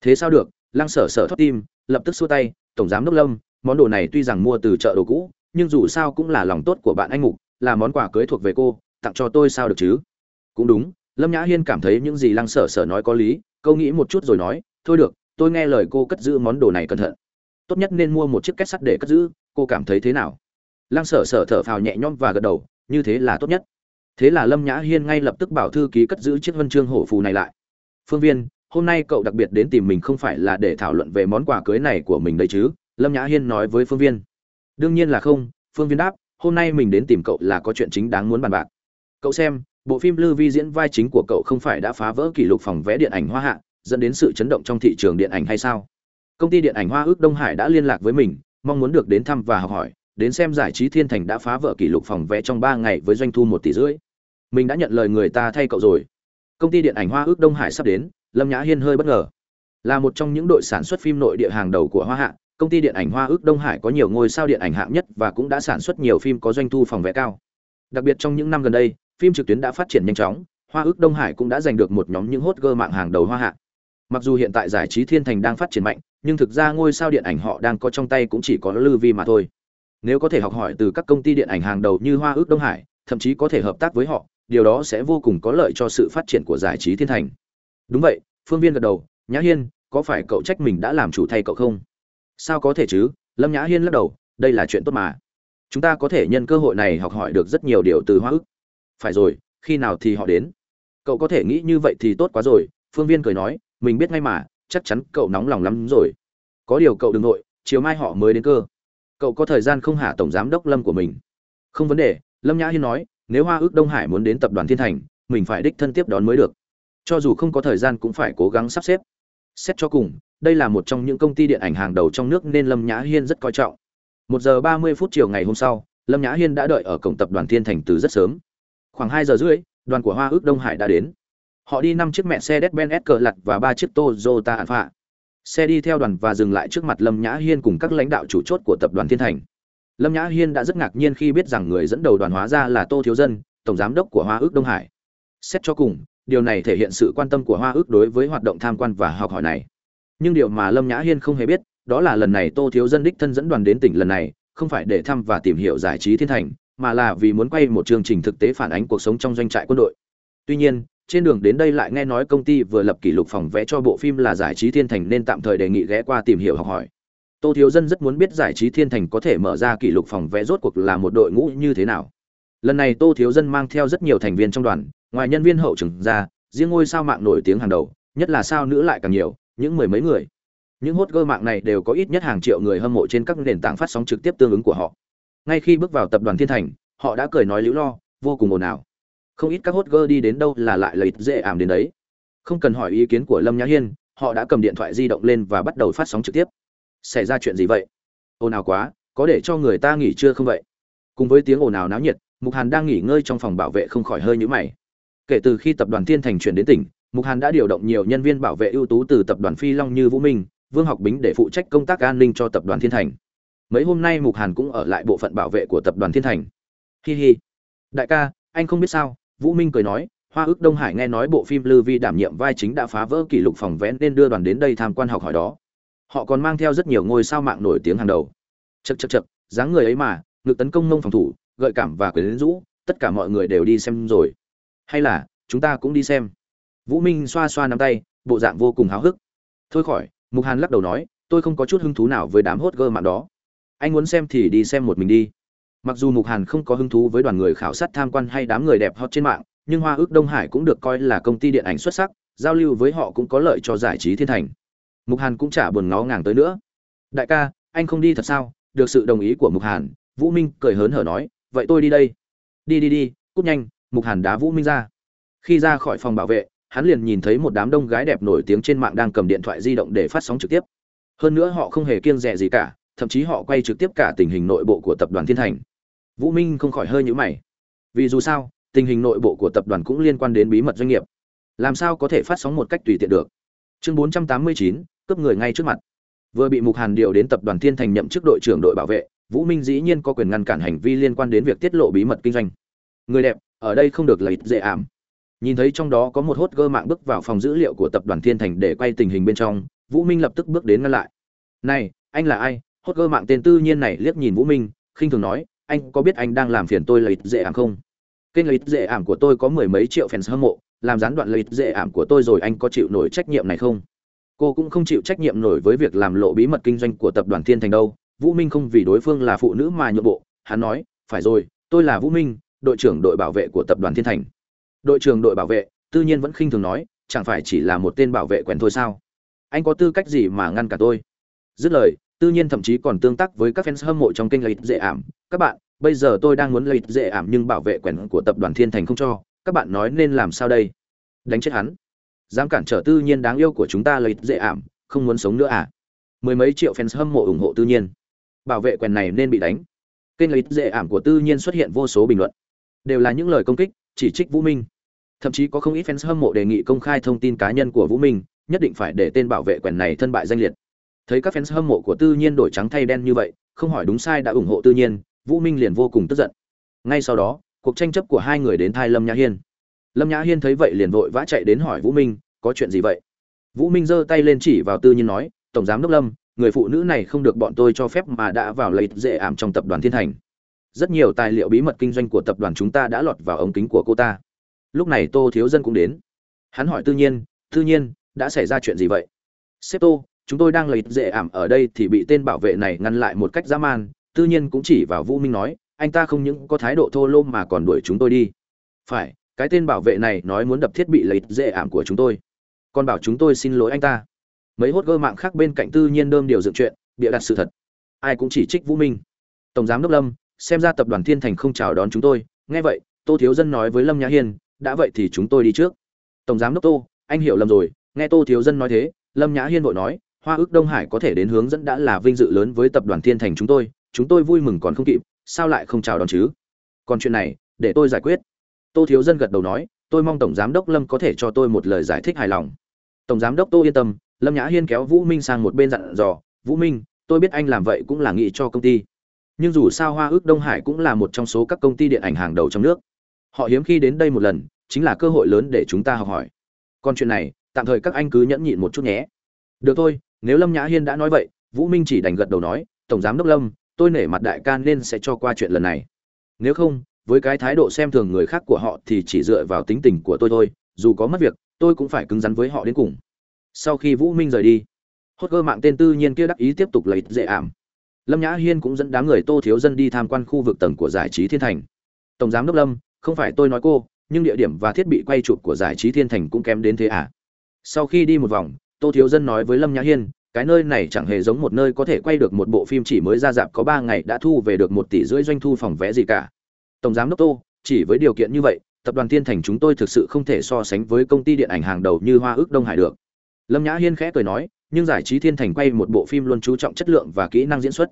Speaker 1: Thế sao được? Lăng sở sở thoát tim, lập tức xua tay, tổng giám đốc lâm, món đồ này tuy rằng mua từ chợ đồ cũ nhưng dù sao cũng là lòng tốt của bạn anh mục, là món quà cưới thuộc về cô, tặng cho tôi sao được chứ? Cũng đúng, lâm nhã hiên cảm thấy những gì lăng sở sở nói có lý, câu nghĩ một chút rồi nói, thôi được, tôi nghe lời cô cất giữ món đồ này cẩn thận. Tốt nhất nên mua một chiếc két sắt để cất giữ, cô cảm thấy thế nào? Lăng sở sở thở phào nhẹ nhõm và gật đầu, như thế là tốt nhất. Thế là lâm nhã hiên ngay lập tức bảo thư ký cất giữ chiếc huân chương hổ phù này lại. Phương viên, hôm nay cậu đặc biệt đến tìm mình không phải là để thảo luận về món quà cưới này của mình đấy chứ? Lâm nhã hiên nói với phương viên đương nhiên là không, phương viên đáp, hôm nay mình đến tìm cậu là có chuyện chính đáng muốn bàn bạc. Cậu xem, bộ phim lư vi diễn vai chính của cậu không phải đã phá vỡ kỷ lục phòng vé điện ảnh hoa hạ, dẫn đến sự chấn động trong thị trường điện ảnh hay sao? Công ty điện ảnh hoa ước đông hải đã liên lạc với mình, mong muốn được đến thăm và học hỏi, đến xem giải trí thiên thành đã phá vỡ kỷ lục phòng vé trong ba ngày với doanh thu một tỷ rưỡi. Mình đã nhận lời người ta thay cậu rồi. Công ty điện ảnh hoa ước đông hải sắp đến, lâm nhã hiên hơi bất ngờ. Là một trong những đội sản xuất phim nội địa hàng đầu của hoa hạ công ty điện ảnh hoa ước đông hải có nhiều ngôi sao điện ảnh hạng nhất và cũng đã sản xuất nhiều phim có doanh thu phòng vé cao. Đặc biệt trong những năm gần đây, phim trực tuyến đã phát triển nhanh chóng, hoa ước đông hải cũng đã giành được một nhóm những hot girl mạng hàng đầu hoa hạ. Mặc dù hiện tại giải trí thiên thành đang phát triển mạnh, nhưng thực ra ngôi sao điện ảnh họ đang có trong tay cũng chỉ có lư vi mà thôi. Nếu có thể học hỏi từ các công ty điện ảnh hàng đầu như hoa ước đông hải, thậm chí có thể hợp tác với họ, điều đó sẽ vô cùng có lợi cho sự phát triển của giải trí thiên thành. Đúng vậy, phương viên gật đầu, nhã hiên, có phải cậu trách mình đã làm chủ thay cậu không? Sao có thể chứ? Lâm nhã hiên lắc đầu, đây là chuyện tốt mà. Chúng ta có thể nhân cơ hội này học hỏi được rất nhiều điều từ hoa ước phải rồi, khi nào thì họ đến? Cậu có thể nghĩ như vậy thì tốt quá rồi, phương viên cười nói, mình biết ngay mà, chắc chắn cậu nóng lòng lắm rồi. Có điều cậu đừng nội chiều mai họ mới đến cơ. Cậu có thời gian không hả tổng giám đốc lâm của mình? Không vấn đề, lâm nhã hiên nói, nếu hoa ước đông hải muốn đến tập đoàn thiên thành, mình phải đích thân tiếp đón mới được. Cho dù không có thời gian cũng phải cố gắng sắp xếp xét cho cùng, đây là một trong những công ty điện ảnh hàng đầu trong nước nên lâm nhã hiên rất coi trọng. Một giờ ba mươi phút chiều ngày hôm sau, lâm nhã hiên đã đợi ở cổng tập đoàn thiên thành từ rất sớm. Khoảng hai giờ rưỡi, đoàn của hoa ước đông hải đã đến. Họ đi năm chiếc mẹ xe đét ben s cờ lặt và ba chiếc toyota alpha. Xe đi theo đoàn và dừng lại trước mặt lâm nhã hiên cùng các lãnh đạo chủ chốt của tập đoàn thiên thành. Lâm nhã hiên đã rất ngạc nhiên khi biết rằng người dẫn đầu đoàn hóa ra là tô thiếu dân, tổng giám đốc của hoa ước đông hải. Xét cho cùng điều này thể hiện sự quan tâm của hoa ước đối với hoạt động tham quan và học hỏi này. Nhưng điều mà lâm nhã hiên không hề biết, đó là lần này tô thiếu dân đích thân dẫn đoàn đến tỉnh lần này, không phải để thăm và tìm hiểu giải trí thiên thành, mà là vì muốn quay một chương trình thực tế phản ánh cuộc sống trong doanh trại quân đội. Tuy nhiên, trên đường đến đây lại nghe nói công ty vừa lập kỷ lục phòng vẽ cho bộ phim là giải trí thiên thành nên tạm thời đề nghị ghé qua tìm hiểu học hỏi. Tô thiếu dân rất muốn biết giải trí thiên thành có thể mở ra kỷ lục phòng vẽ rốt cuộc là một đội ngũ như thế nào lần này tô thiếu dân mang theo rất nhiều thành viên trong đoàn, ngoài nhân viên hậu trừng ra, riêng ngôi sao mạng nổi tiếng hàng đầu, nhất là sao nữ lại càng nhiều, những mười mấy người. Những hốt gơ mạng này đều có ít nhất hàng triệu người hâm mộ trên các nền tảng phát sóng trực tiếp tương ứng của họ. Ngay khi bước vào tập đoàn thiên thành, họ đã cười nói liễu lo, vô cùng ồn ào. Không ít các hốt gơ đi đến đâu là lại lấy dễ ảm đến đấy. Không cần hỏi ý kiến của lâm nhã hiên, họ đã cầm điện thoại di động lên và bắt đầu phát sóng trực tiếp. Xảy ra chuyện gì vậy? Ồn ào quá, có để cho người ta nghỉ chưa không vậy? Cùng với tiếng ồn ào náo nhiệt mục hàn đang nghỉ ngơi trong phòng bảo vệ không khỏi hơi nhũ mày. Kể từ khi tập đoàn thiên thành chuyển đến tỉnh, mục hàn đã điều động nhiều nhân viên bảo vệ ưu tú từ tập đoàn phi long như vũ minh, vương học bính để phụ trách công tác an ninh cho tập đoàn thiên thành. Mấy hôm nay mục hàn cũng ở lại bộ phận bảo vệ của tập đoàn thiên thành. Hi hi. Đại ca, anh không biết sao, vũ minh cười nói, hoa ước đông hải nghe nói bộ phim lư vi đảm nhiệm vai chính đã phá vỡ kỷ lục phòng vẽ nên đưa đoàn đến đây tham quan học hỏi đó. Họ còn mang theo rất nhiều ngôi sao mạng nổi tiếng hàng đầu. Chật chật chật dáng người ấy mà, ngực tấn công mông phòng thủ gợi cảm và quyến rũ, tất cả mọi người đều đi xem rồi. Hay là, chúng ta cũng đi xem. Vũ minh xoa xoa nắm tay, bộ dạng vô cùng háo hức. Thôi khỏi, mục hàn lắc đầu nói, tôi không có chút hứng thú nào với đám hốt gơ mạng đó. Anh muốn xem thì đi xem một mình đi. Mặc dù mục hàn không có hứng thú với đoàn người khảo sát tham quan hay đám người đẹp hot trên mạng, nhưng hoa ước đông hải cũng được coi là công ty điện ảnh xuất sắc, giao lưu với họ cũng có lợi cho giải trí thiên thành. Mục hàn cũng chả buồn ngó ngàng tới nữa. Đại ca, anh không đi thật sao? Được sự đồng ý của mục hàn, vũ minh cười hớn hở nói vậy tôi đi đây. Đi đi đi cút nhanh mục hàn đá vũ minh ra. Khi ra khỏi phòng bảo vệ hắn liền nhìn thấy một đám đông gái đẹp nổi tiếng trên mạng đang cầm điện thoại di động để phát sóng trực tiếp. Hơn nữa họ không hề kiêng rẻ gì cả thậm chí họ quay trực tiếp cả tình hình nội bộ của tập đoàn thiên thành. Vũ minh không khỏi hơi nhữ mày. Vì dù sao tình hình nội bộ của tập đoàn cũng liên quan đến bí mật doanh nghiệp. Làm sao có thể phát sóng một cách tùy tiện được? Chương 489, cướp người ngay trước mặt. Vừa bị mục hàn điều đến tập đoàn thiên thành nhậm chức đội trưởng đội bảo vệ vũ minh dĩ nhiên có quyền ngăn cản hành vi liên quan đến việc tiết lộ bí mật kinh doanh. Người đẹp, ở đây không được lấy dễ ảm. Nhìn thấy trong đó có một hốt gơ mạng bước vào phòng dữ liệu của tập đoàn thiên thành để quay tình hình bên trong, vũ minh lập tức bước đến ngăn lại. Này, anh là ai? Hốt gơ mạng tên tư nhiên này liếc nhìn vũ minh, khinh thường nói, anh có biết anh đang làm phiền tôi lấy dễ ảm không? Kênh lấy dễ ảm của tôi có mười mấy triệu fans hâm mộ, làm gián đoạn lấy dễ ảm của tôi rồi anh có chịu nổi trách nhiệm này không? Cô cũng không chịu trách nhiệm nổi với việc làm lộ bí mật kinh doanh của tập đoàn thiên thành đâu vũ minh không vì đối phương là phụ nữ mà nhượng bộ, hắn nói, phải rồi, tôi là vũ minh, đội trưởng đội bảo vệ của tập đoàn thiên thành. Đội trưởng đội bảo vệ, Tư nhiên vẫn khinh thường nói, chẳng phải chỉ là một tên bảo vệ quen thôi sao? Anh có tư cách gì mà ngăn cả tôi? Dứt lời, Tư nhiên thậm chí còn tương tác với các fans hâm mộ trong kênh lấy dễ ảm. Các bạn, bây giờ tôi đang muốn lấy dễ ảm nhưng bảo vệ quèn của tập đoàn thiên thành không cho, các bạn nói nên làm sao đây? Đánh chết hắn. Dám cản trở tư nhiên đáng yêu của chúng ta lấy dễ ảm, không muốn sống nữa à? Mười mấy triệu fans hâm mộ ủng hộ tư nhiên bảo vệ quyền này nên bị đánh. Kênh lấy dễ ảm của tư nhiên xuất hiện vô số bình luận. Đều là những lời công kích, chỉ trích vũ minh. Thậm chí có không ít fans hâm mộ đề nghị công khai thông tin cá nhân của vũ minh, nhất định phải để tên bảo vệ quyền này thân bại danh liệt. Thấy các fans hâm mộ của tư nhiên đổi trắng thay đen như vậy, không hỏi đúng sai đã ủng hộ tư nhiên, vũ minh liền vô cùng tức giận. Ngay sau đó, cuộc tranh chấp của hai người đến thai lâm nhã hiên. Lâm nhã hiên thấy vậy liền vội vã chạy đến hỏi vũ minh, có chuyện gì vậy? Vũ minh giơ tay lên chỉ vào tư nhiên nói, tổng giám đốc lâm người phụ nữ này không được bọn tôi cho phép mà đã vào lấy dễ ảm trong tập đoàn thiên thành. Rất nhiều tài liệu bí mật kinh doanh của tập đoàn chúng ta đã lọt vào ống kính của cô ta. Lúc này tô thiếu dân cũng đến. Hắn hỏi tư nhiên tư nhiên, đã xảy ra chuyện gì vậy? Sếp tô, chúng tôi đang lấy dễ ảm ở đây thì bị tên bảo vệ này ngăn lại một cách dã man. Tư nhiên cũng chỉ vào vũ minh nói, anh ta không những có thái độ thô lô mà còn đuổi chúng tôi đi. Phải, cái tên bảo vệ này nói muốn đập thiết bị lấy dễ ảm của chúng tôi. Còn bảo chúng tôi xin lỗi anh ta mấy hốt gơ mạng khác bên cạnh tư nhiên đơm điều dựng chuyện, bịa đặt sự thật. Ai cũng chỉ trích vũ minh. Tổng giám đốc lâm, xem ra tập đoàn thiên thành không chào đón chúng tôi. Nghe vậy, tô thiếu dân nói với lâm nhã hiên, đã vậy thì chúng tôi đi trước. Tổng giám đốc tô, anh hiểu lầm rồi. Nghe tô thiếu dân nói thế, lâm nhã hiên vội nói, hoa ước đông hải có thể đến hướng dẫn đã là vinh dự lớn với tập đoàn thiên thành chúng tôi chúng tôi vui mừng còn không kịp, sao lại không chào đón chứ? Còn chuyện này, để tôi giải quyết. Tô thiếu dân gật đầu nói, tôi mong tổng giám đốc lâm có thể cho tôi một lời giải thích hài lòng. Tổng giám đốc tô yên tâm lâm nhã hiên kéo vũ minh sang một bên dặn dò, vũ minh, tôi biết anh làm vậy cũng là nghĩ cho công ty. Nhưng dù sao hoa ước đông hải cũng là một trong số các công ty điện ảnh hàng đầu trong nước. Họ hiếm khi đến đây một lần, chính là cơ hội lớn để chúng ta học hỏi. Còn chuyện này, tạm thời các anh cứ nhẫn nhịn một chút nhé. Được thôi, nếu lâm nhã hiên đã nói vậy, vũ minh chỉ đành gật đầu nói, tổng giám đốc lâm, tôi nể mặt đại ca nên sẽ cho qua chuyện lần này. Nếu không, với cái thái độ xem thường người khác của họ thì chỉ dựa vào tính tình của tôi thôi, dù có mất việc, tôi cũng phải cứng rắn với họ đến cùng sau khi vũ minh rời đi, hốt cơ mạng tên tư nhiên kia đắc ý tiếp tục lấy dễ ảm. Lâm nhã hiên cũng dẫn đám người tô thiếu dân đi tham quan khu vực tầng của giải trí thiên thành. Tổng giám đốc lâm, không phải tôi nói cô, nhưng địa điểm và thiết bị quay chụp của giải trí thiên thành cũng kém đến thế à? Sau khi đi một vòng, tô thiếu dân nói với lâm nhã hiên, cái nơi này chẳng hề giống một nơi có thể quay được một bộ phim chỉ mới ra dạp có ba ngày đã thu về được một tỷ rưỡi doanh thu phòng vé gì cả. Tổng giám đốc tô, chỉ với điều kiện như vậy, tập đoàn thiên thành chúng tôi thực sự không thể so sánh với công ty điện ảnh hàng đầu như hoa ước đông hải được lâm nhã hiên khẽ cười nói, nhưng giải trí thiên thành quay một bộ phim luôn chú trọng chất lượng và kỹ năng diễn xuất.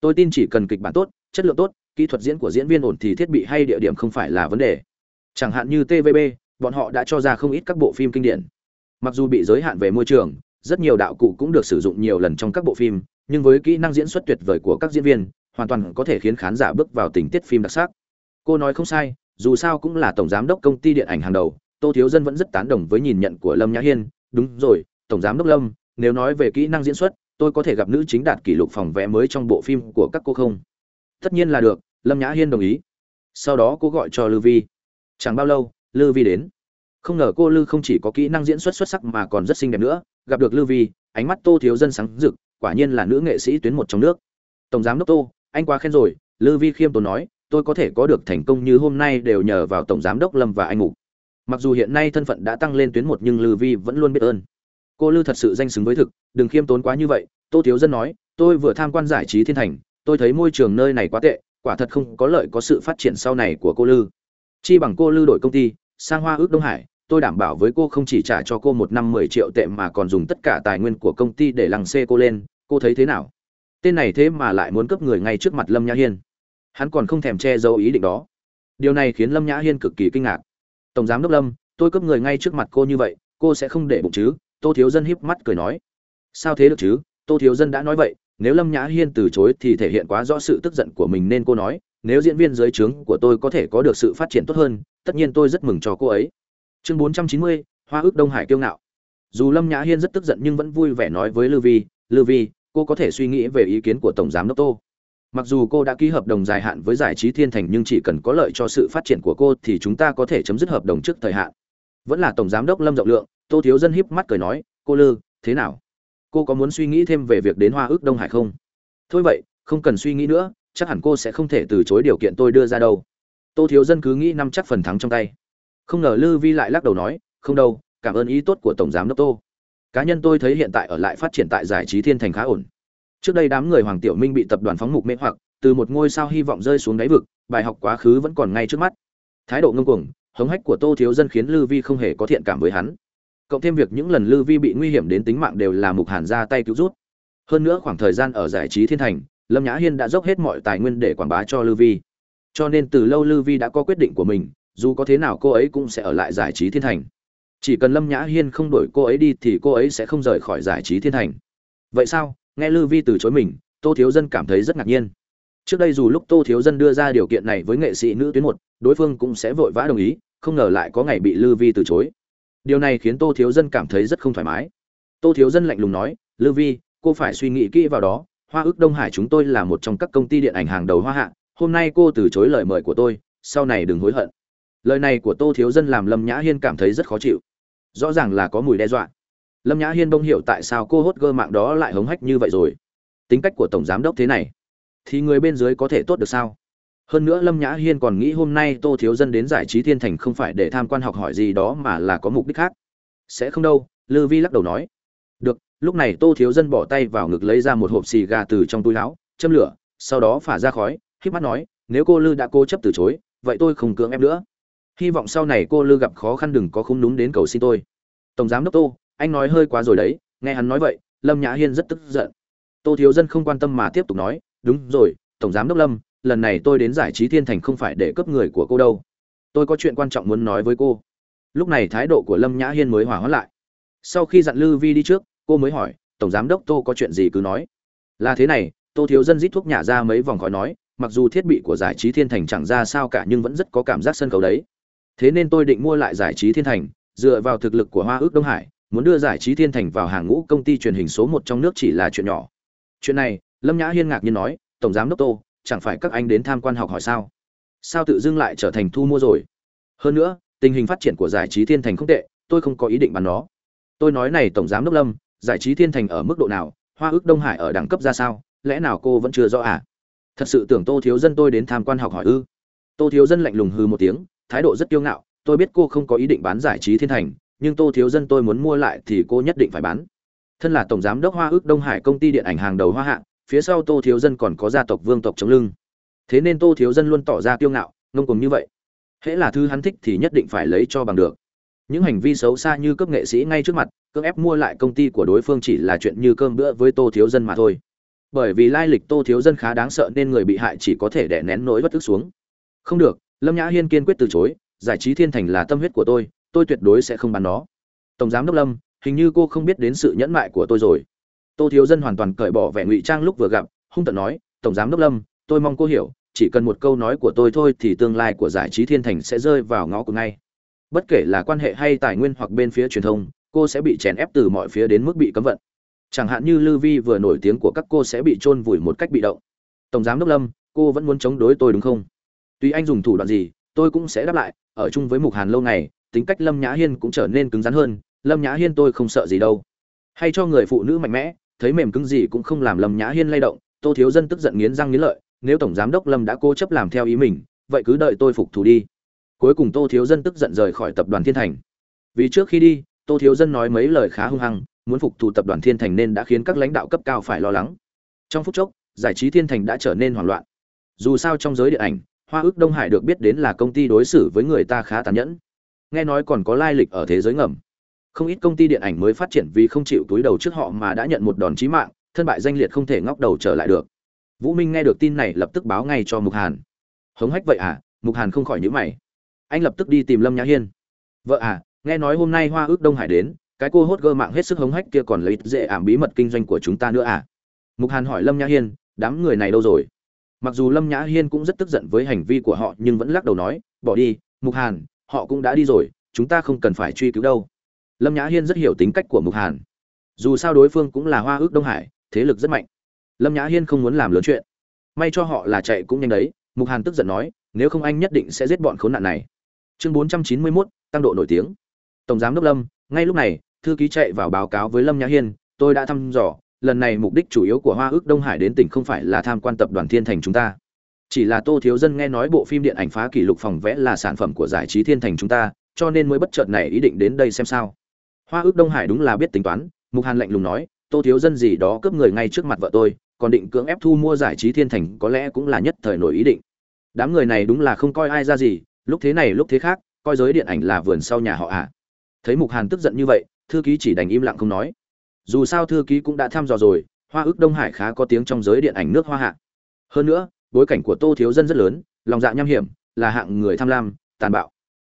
Speaker 1: Tôi tin chỉ cần kịch bản tốt, chất lượng tốt, kỹ thuật diễn của diễn viên ổn thì thiết bị hay địa điểm không phải là vấn đề. Chẳng hạn như tvb bọn họ đã cho ra không ít các bộ phim kinh điển. Mặc dù bị giới hạn về môi trường, rất nhiều đạo cụ cũng được sử dụng nhiều lần trong các bộ phim, nhưng với kỹ năng diễn xuất tuyệt vời của các diễn viên, hoàn toàn có thể khiến khán giả bước vào tình tiết phim đặc sắc. Cô nói không sai, dù sao cũng là tổng giám đốc công ty điện ảnh hàng đầu, tô thiếu dân vẫn rất tán đồng với nhìn nhận của lâm nhã hiên. Đúng rồi tổng giám đốc lâm, nếu nói về kỹ năng diễn xuất, tôi có thể gặp nữ chính đạt kỷ lục phòng vé mới trong bộ phim của các cô không? Tất nhiên là được, lâm nhã hiên đồng ý. Sau đó cô gọi cho lư vi. Chẳng bao lâu lư vi đến. Không ngờ cô lư không chỉ có kỹ năng diễn xuất xuất sắc mà còn rất xinh đẹp nữa. Gặp được lư vi, ánh mắt tô thiếu dân sáng rực, quả nhiên là nữ nghệ sĩ tuyến một trong nước. Tổng giám đốc tô, anh quá khen rồi. Lư vi khiêm tốn nói, tôi có thể có được thành công như hôm nay đều nhờ vào tổng giám đốc lâm và anh ngục mặc dù hiện nay thân phận đã tăng lên tuyến một nhưng lư vi vẫn luôn biết ơn cô lư thật sự danh xứng với thực, đừng khiêm tốn quá như vậy. Tô thiếu dân nói, tôi vừa tham quan giải trí thiên thành, tôi thấy môi trường nơi này quá tệ, quả thật không có lợi có sự phát triển sau này của cô lư. Chi bằng cô lư đổi công ty, sang hoa ước đông hải, tôi đảm bảo với cô không chỉ trả cho cô một năm mười triệu tệ mà còn dùng tất cả tài nguyên của công ty để lăng xê cô lên. Cô thấy thế nào? Tên này thế mà lại muốn cướp người ngay trước mặt lâm nhã hiên. Hắn còn không thèm che giấu ý định đó. Điều này khiến lâm nhã hiên cực kỳ kinh ngạc. Tổng giám đốc lâm, tôi cướp người ngay trước mặt cô như vậy, cô sẽ không để bụng chứ? Tô thiếu dân híp mắt cười nói, sao thế được chứ? Tô thiếu dân đã nói vậy, nếu lâm nhã hiên từ chối thì thể hiện quá rõ sự tức giận của mình nên cô nói, nếu diễn viên dưới trướng của tôi có thể có được sự phát triển tốt hơn, tất nhiên tôi rất mừng cho cô ấy. Chương bốn trăm chín mươi, hoa ước đông hải kiêu ngạo. Dù lâm nhã hiên rất tức giận nhưng vẫn vui vẻ nói với lư vi lư vi, cô có thể suy nghĩ về ý kiến của tổng giám đốc tô. Mặc dù cô đã ký hợp đồng dài hạn với giải trí thiên thành nhưng chỉ cần có lợi cho sự phát triển của cô thì chúng ta có thể chấm dứt hợp đồng trước thời hạn. Vẫn là tổng giám đốc lâm rộng lượng tô thiếu dân híp mắt cười nói, cô lư, thế nào? Cô có muốn suy nghĩ thêm về việc đến hoa ước đông hải không? Thôi vậy, không cần suy nghĩ nữa, chắc hẳn cô sẽ không thể từ chối điều kiện tôi đưa ra đâu. Tô thiếu dân cứ nghĩ năm chắc phần thắng trong tay. Không ngờ lư vi lại lắc đầu nói, không đâu, cảm ơn ý tốt của tổng giám đốc tô. Cá nhân tôi thấy hiện tại ở lại phát triển tại giải trí thiên thành khá ổn. Trước đây đám người hoàng tiểu minh bị tập đoàn phóng mục mê hoặc, từ một ngôi sao hy vọng rơi xuống đáy vực, bài học quá khứ vẫn còn ngay trước mắt. Thái độ ngông cuồng, hống hách của tô thiếu dân khiến lư vi không hề có thiện cảm với hắn cộng thêm việc những lần lư vi bị nguy hiểm đến tính mạng đều là mục hàn ra tay cứu rút. Hơn nữa khoảng thời gian ở giải trí thiên thành, lâm nhã hiên đã dốc hết mọi tài nguyên để quảng bá cho lư vi. Cho nên từ lâu lư vi đã có quyết định của mình, dù có thế nào cô ấy cũng sẽ ở lại giải trí thiên thành. Chỉ cần lâm nhã hiên không đổi cô ấy đi thì cô ấy sẽ không rời khỏi giải trí thiên thành. Vậy sao? Nghe lư vi từ chối mình, tô thiếu dân cảm thấy rất ngạc nhiên. Trước đây dù lúc tô thiếu dân đưa ra điều kiện này với nghệ sĩ nữ tuyến một, đối phương cũng sẽ vội vã đồng ý, không ngờ lại có ngày bị lư vi từ chối điều này khiến tô thiếu dân cảm thấy rất không thoải mái. Tô thiếu dân lạnh lùng nói lư vi, cô phải suy nghĩ kỹ vào đó. Hoa ước đông hải chúng tôi là một trong các công ty điện ảnh hàng đầu hoa hạ. Hôm nay cô từ chối lời mời của tôi, sau này đừng hối hận. Lời này của tô thiếu dân làm lâm nhã hiên cảm thấy rất khó chịu. Rõ ràng là có mùi đe dọa. Lâm nhã hiên bông hiểu tại sao cô hốt gơ mạng đó lại hống hách như vậy rồi. Tính cách của tổng giám đốc thế này, thì người bên dưới có thể tốt được sao? Hơn nữa lâm nhã hiên còn nghĩ hôm nay tô thiếu dân đến giải trí thiên thành không phải để tham quan học hỏi gì đó mà là có mục đích khác. Sẽ không đâu, lư vi lắc đầu nói. Được, lúc này tô thiếu dân bỏ tay vào ngực lấy ra một hộp xì gà từ trong túi áo, châm lửa, sau đó phả ra khói k mắt nói, nếu cô lư đã cố chấp từ chối, vậy tôi không cưỡng em nữa. Hy vọng sau này cô lư gặp khó khăn đừng có không đúng đến cầu xin tôi. Tổng giám đốc tô, anh nói hơi quá rồi đấy, nghe hắn nói vậy, lâm nhã hiên rất tức giận. Tô thiếu dân không quan tâm mà tiếp tục nói, đúng rồi, tổng giám đốc lâm lần này tôi đến giải trí thiên thành không phải để cướp người của cô đâu. Tôi có chuyện quan trọng muốn nói với cô. Lúc này thái độ của lâm nhã hiên mới hỏa hoãn lại. Sau khi dặn lư vi đi trước, cô mới hỏi, tổng giám đốc tô có chuyện gì cứ nói? Là thế này tô thiếu dân rít thuốc nhả ra mấy vòng khói nói, mặc dù thiết bị của giải trí thiên thành chẳng ra sao cả nhưng vẫn rất có cảm giác sân khấu đấy. Thế nên tôi định mua lại giải trí thiên thành, dựa vào thực lực của hoa ước đông hải, muốn đưa giải trí thiên thành vào hàng ngũ công ty truyền hình số một trong nước chỉ là chuyện nhỏ. Chuyện này, lâm nhã hiên ngạc nhiên nói, tổng giám đốc tô chẳng phải các anh đến tham quan học hỏi sao? Sao tự dưng lại trở thành thu mua rồi? Hơn nữa, tình hình phát triển của giải trí thiên thành không tệ, tôi không có ý định bán nó. Tôi nói này tổng giám đốc lâm, giải trí thiên thành ở mức độ nào? Hoa ước đông hải ở đẳng cấp ra sao? Lẽ nào cô vẫn chưa rõ à? Thật sự tưởng tô thiếu dân tôi đến tham quan học hỏi ư? Tô thiếu dân lạnh lùng hư một tiếng, thái độ rất kiêu ngạo, tôi biết cô không có ý định bán giải trí thiên thành, nhưng tô thiếu dân tôi muốn mua lại thì cô nhất định phải bán. Thân là tổng giám đốc hoa ước đông hải công ty điện ảnh hàng đầu hoa hạng phía sau tô thiếu dân còn có gia tộc vương tộc chống lưng. Thế nên tô thiếu dân luôn tỏ ra kiêu ngạo, ngông cùng như vậy. Hễ là thứ hắn thích thì nhất định phải lấy cho bằng được. Những hành vi xấu xa như cấp nghệ sĩ ngay trước mặt, cưỡng ép mua lại công ty của đối phương chỉ là chuyện như cơm bữa với tô thiếu dân mà thôi. Bởi vì lai lịch tô thiếu dân khá đáng sợ nên người bị hại chỉ có thể đè nén nỗi bất tức xuống. Không được, lâm nhã hiên kiên quyết từ chối, giải trí thiên thành là tâm huyết của tôi tôi tuyệt đối sẽ không bán nó. Tổng giám đốc lâm, hình như cô không biết đến sự nhẫn mại của tôi rồi tô thiếu dân hoàn toàn cởi bỏ vẻ ngụy trang lúc vừa gặp, hung tận nói, tổng giám đốc lâm, tôi mong cô hiểu, chỉ cần một câu nói của tôi thôi thì tương lai của giải trí thiên thành sẽ rơi vào ngõ cụt ngay. Bất kể là quan hệ hay tài nguyên hoặc bên phía truyền thông, cô sẽ bị chèn ép từ mọi phía đến mức bị cấm vận. Chẳng hạn như lư vi vừa nổi tiếng của các cô sẽ bị chôn vùi một cách bị động. Tổng giám đốc lâm, cô vẫn muốn chống đối tôi đúng không? Tuy anh dùng thủ đoạn gì, tôi cũng sẽ đáp lại, ở chung với mục hàn lâu ngày, tính cách lâm nhã hiên cũng trở nên cứng rắn hơn, lâm nhã hiên tôi không sợ gì đâu. Hay cho người phụ nữ mạnh mẽ thấy mềm cứng gì cũng không làm lâm nhã hiên lay động, tô thiếu dân tức giận nghiến răng nghiến lợi, nếu tổng giám đốc lâm đã cố chấp làm theo ý mình, vậy cứ đợi tôi phục thù đi. Cuối cùng tô thiếu dân tức giận rời khỏi tập đoàn thiên thành. Vì trước khi đi, tô thiếu dân nói mấy lời khá hung hăng, muốn phục thù tập đoàn thiên thành nên đã khiến các lãnh đạo cấp cao phải lo lắng. Trong phút chốc, giải trí thiên thành đã trở nên hoảng loạn. Dù sao trong giới điện ảnh, hoa ước đông hải được biết đến là công ty đối xử với người ta khá tàn nhẫn. Nghe nói còn có lai lịch ở thế giới ngầm không ít công ty điện ảnh mới phát triển vì không chịu túi đầu trước họ mà đã nhận một đòn chí mạng, thân bại danh liệt không thể ngóc đầu trở lại được. Vũ minh nghe được tin này lập tức báo ngay cho mục hàn. Hống hách vậy à? Mục hàn không khỏi nhữ mày. Anh lập tức đi tìm lâm nhã hiên. Vợ à nghe nói hôm nay hoa ước đông hải đến, cái cô hốt gơ mạng hết sức hống hách kia còn lấy dễ ảm bí mật kinh doanh của chúng ta nữa à? Mục hàn hỏi lâm nhã hiên, đám người này đâu rồi? Mặc dù lâm nhã hiên cũng rất tức giận với hành vi của họ nhưng vẫn lắc đầu nói, bỏ đi, mục hàn, họ cũng đã đi rồi, chúng ta không cần phải truy cứu đâu lâm nhã hiên rất hiểu tính cách của mục hàn. Dù sao đối phương cũng là hoa ước đông hải, thế lực rất mạnh. Lâm nhã hiên không muốn làm lớn chuyện. May cho họ là chạy cũng nhanh đấy, mục hàn tức giận nói, nếu không anh nhất định sẽ giết bọn khốn nạn này. Chương bốn trăm chín mươi mốt, tăng độ nổi tiếng. Tổng giám đốc lâm, ngay lúc này, thư ký chạy vào báo cáo với lâm nhã hiên, tôi đã thăm dò, lần này mục đích chủ yếu của hoa ước đông hải đến tỉnh không phải là tham quan tập đoàn thiên thành chúng ta. Chỉ là tô thiếu dân nghe nói bộ phim điện ảnh phá kỷ lục phòng vẽ là sản phẩm của giải trí thiên thành chúng ta, cho nên mới bất chợt này ý định đến đây xem sao hoa ước đông hải đúng là biết tính toán, mục hàn lạnh lùng nói, tô thiếu dân gì đó cướp người ngay trước mặt vợ tôi, còn định cưỡng ép thu mua giải trí thiên thành có lẽ cũng là nhất thời nổi ý định. Đám người này đúng là không coi ai ra gì, lúc thế này lúc thế khác, coi giới điện ảnh là vườn sau nhà họ ạ. À. thấy mục hàn tức giận như vậy, thư ký chỉ đành im lặng không nói. Dù sao thư ký cũng đã thăm dò rồi, hoa ước đông hải khá có tiếng trong giới điện ảnh nước hoa hạ. Hơn nữa, bối cảnh của tô thiếu dân rất lớn, lòng dạ nham hiểm, là hạng người tham lam, tàn bạo.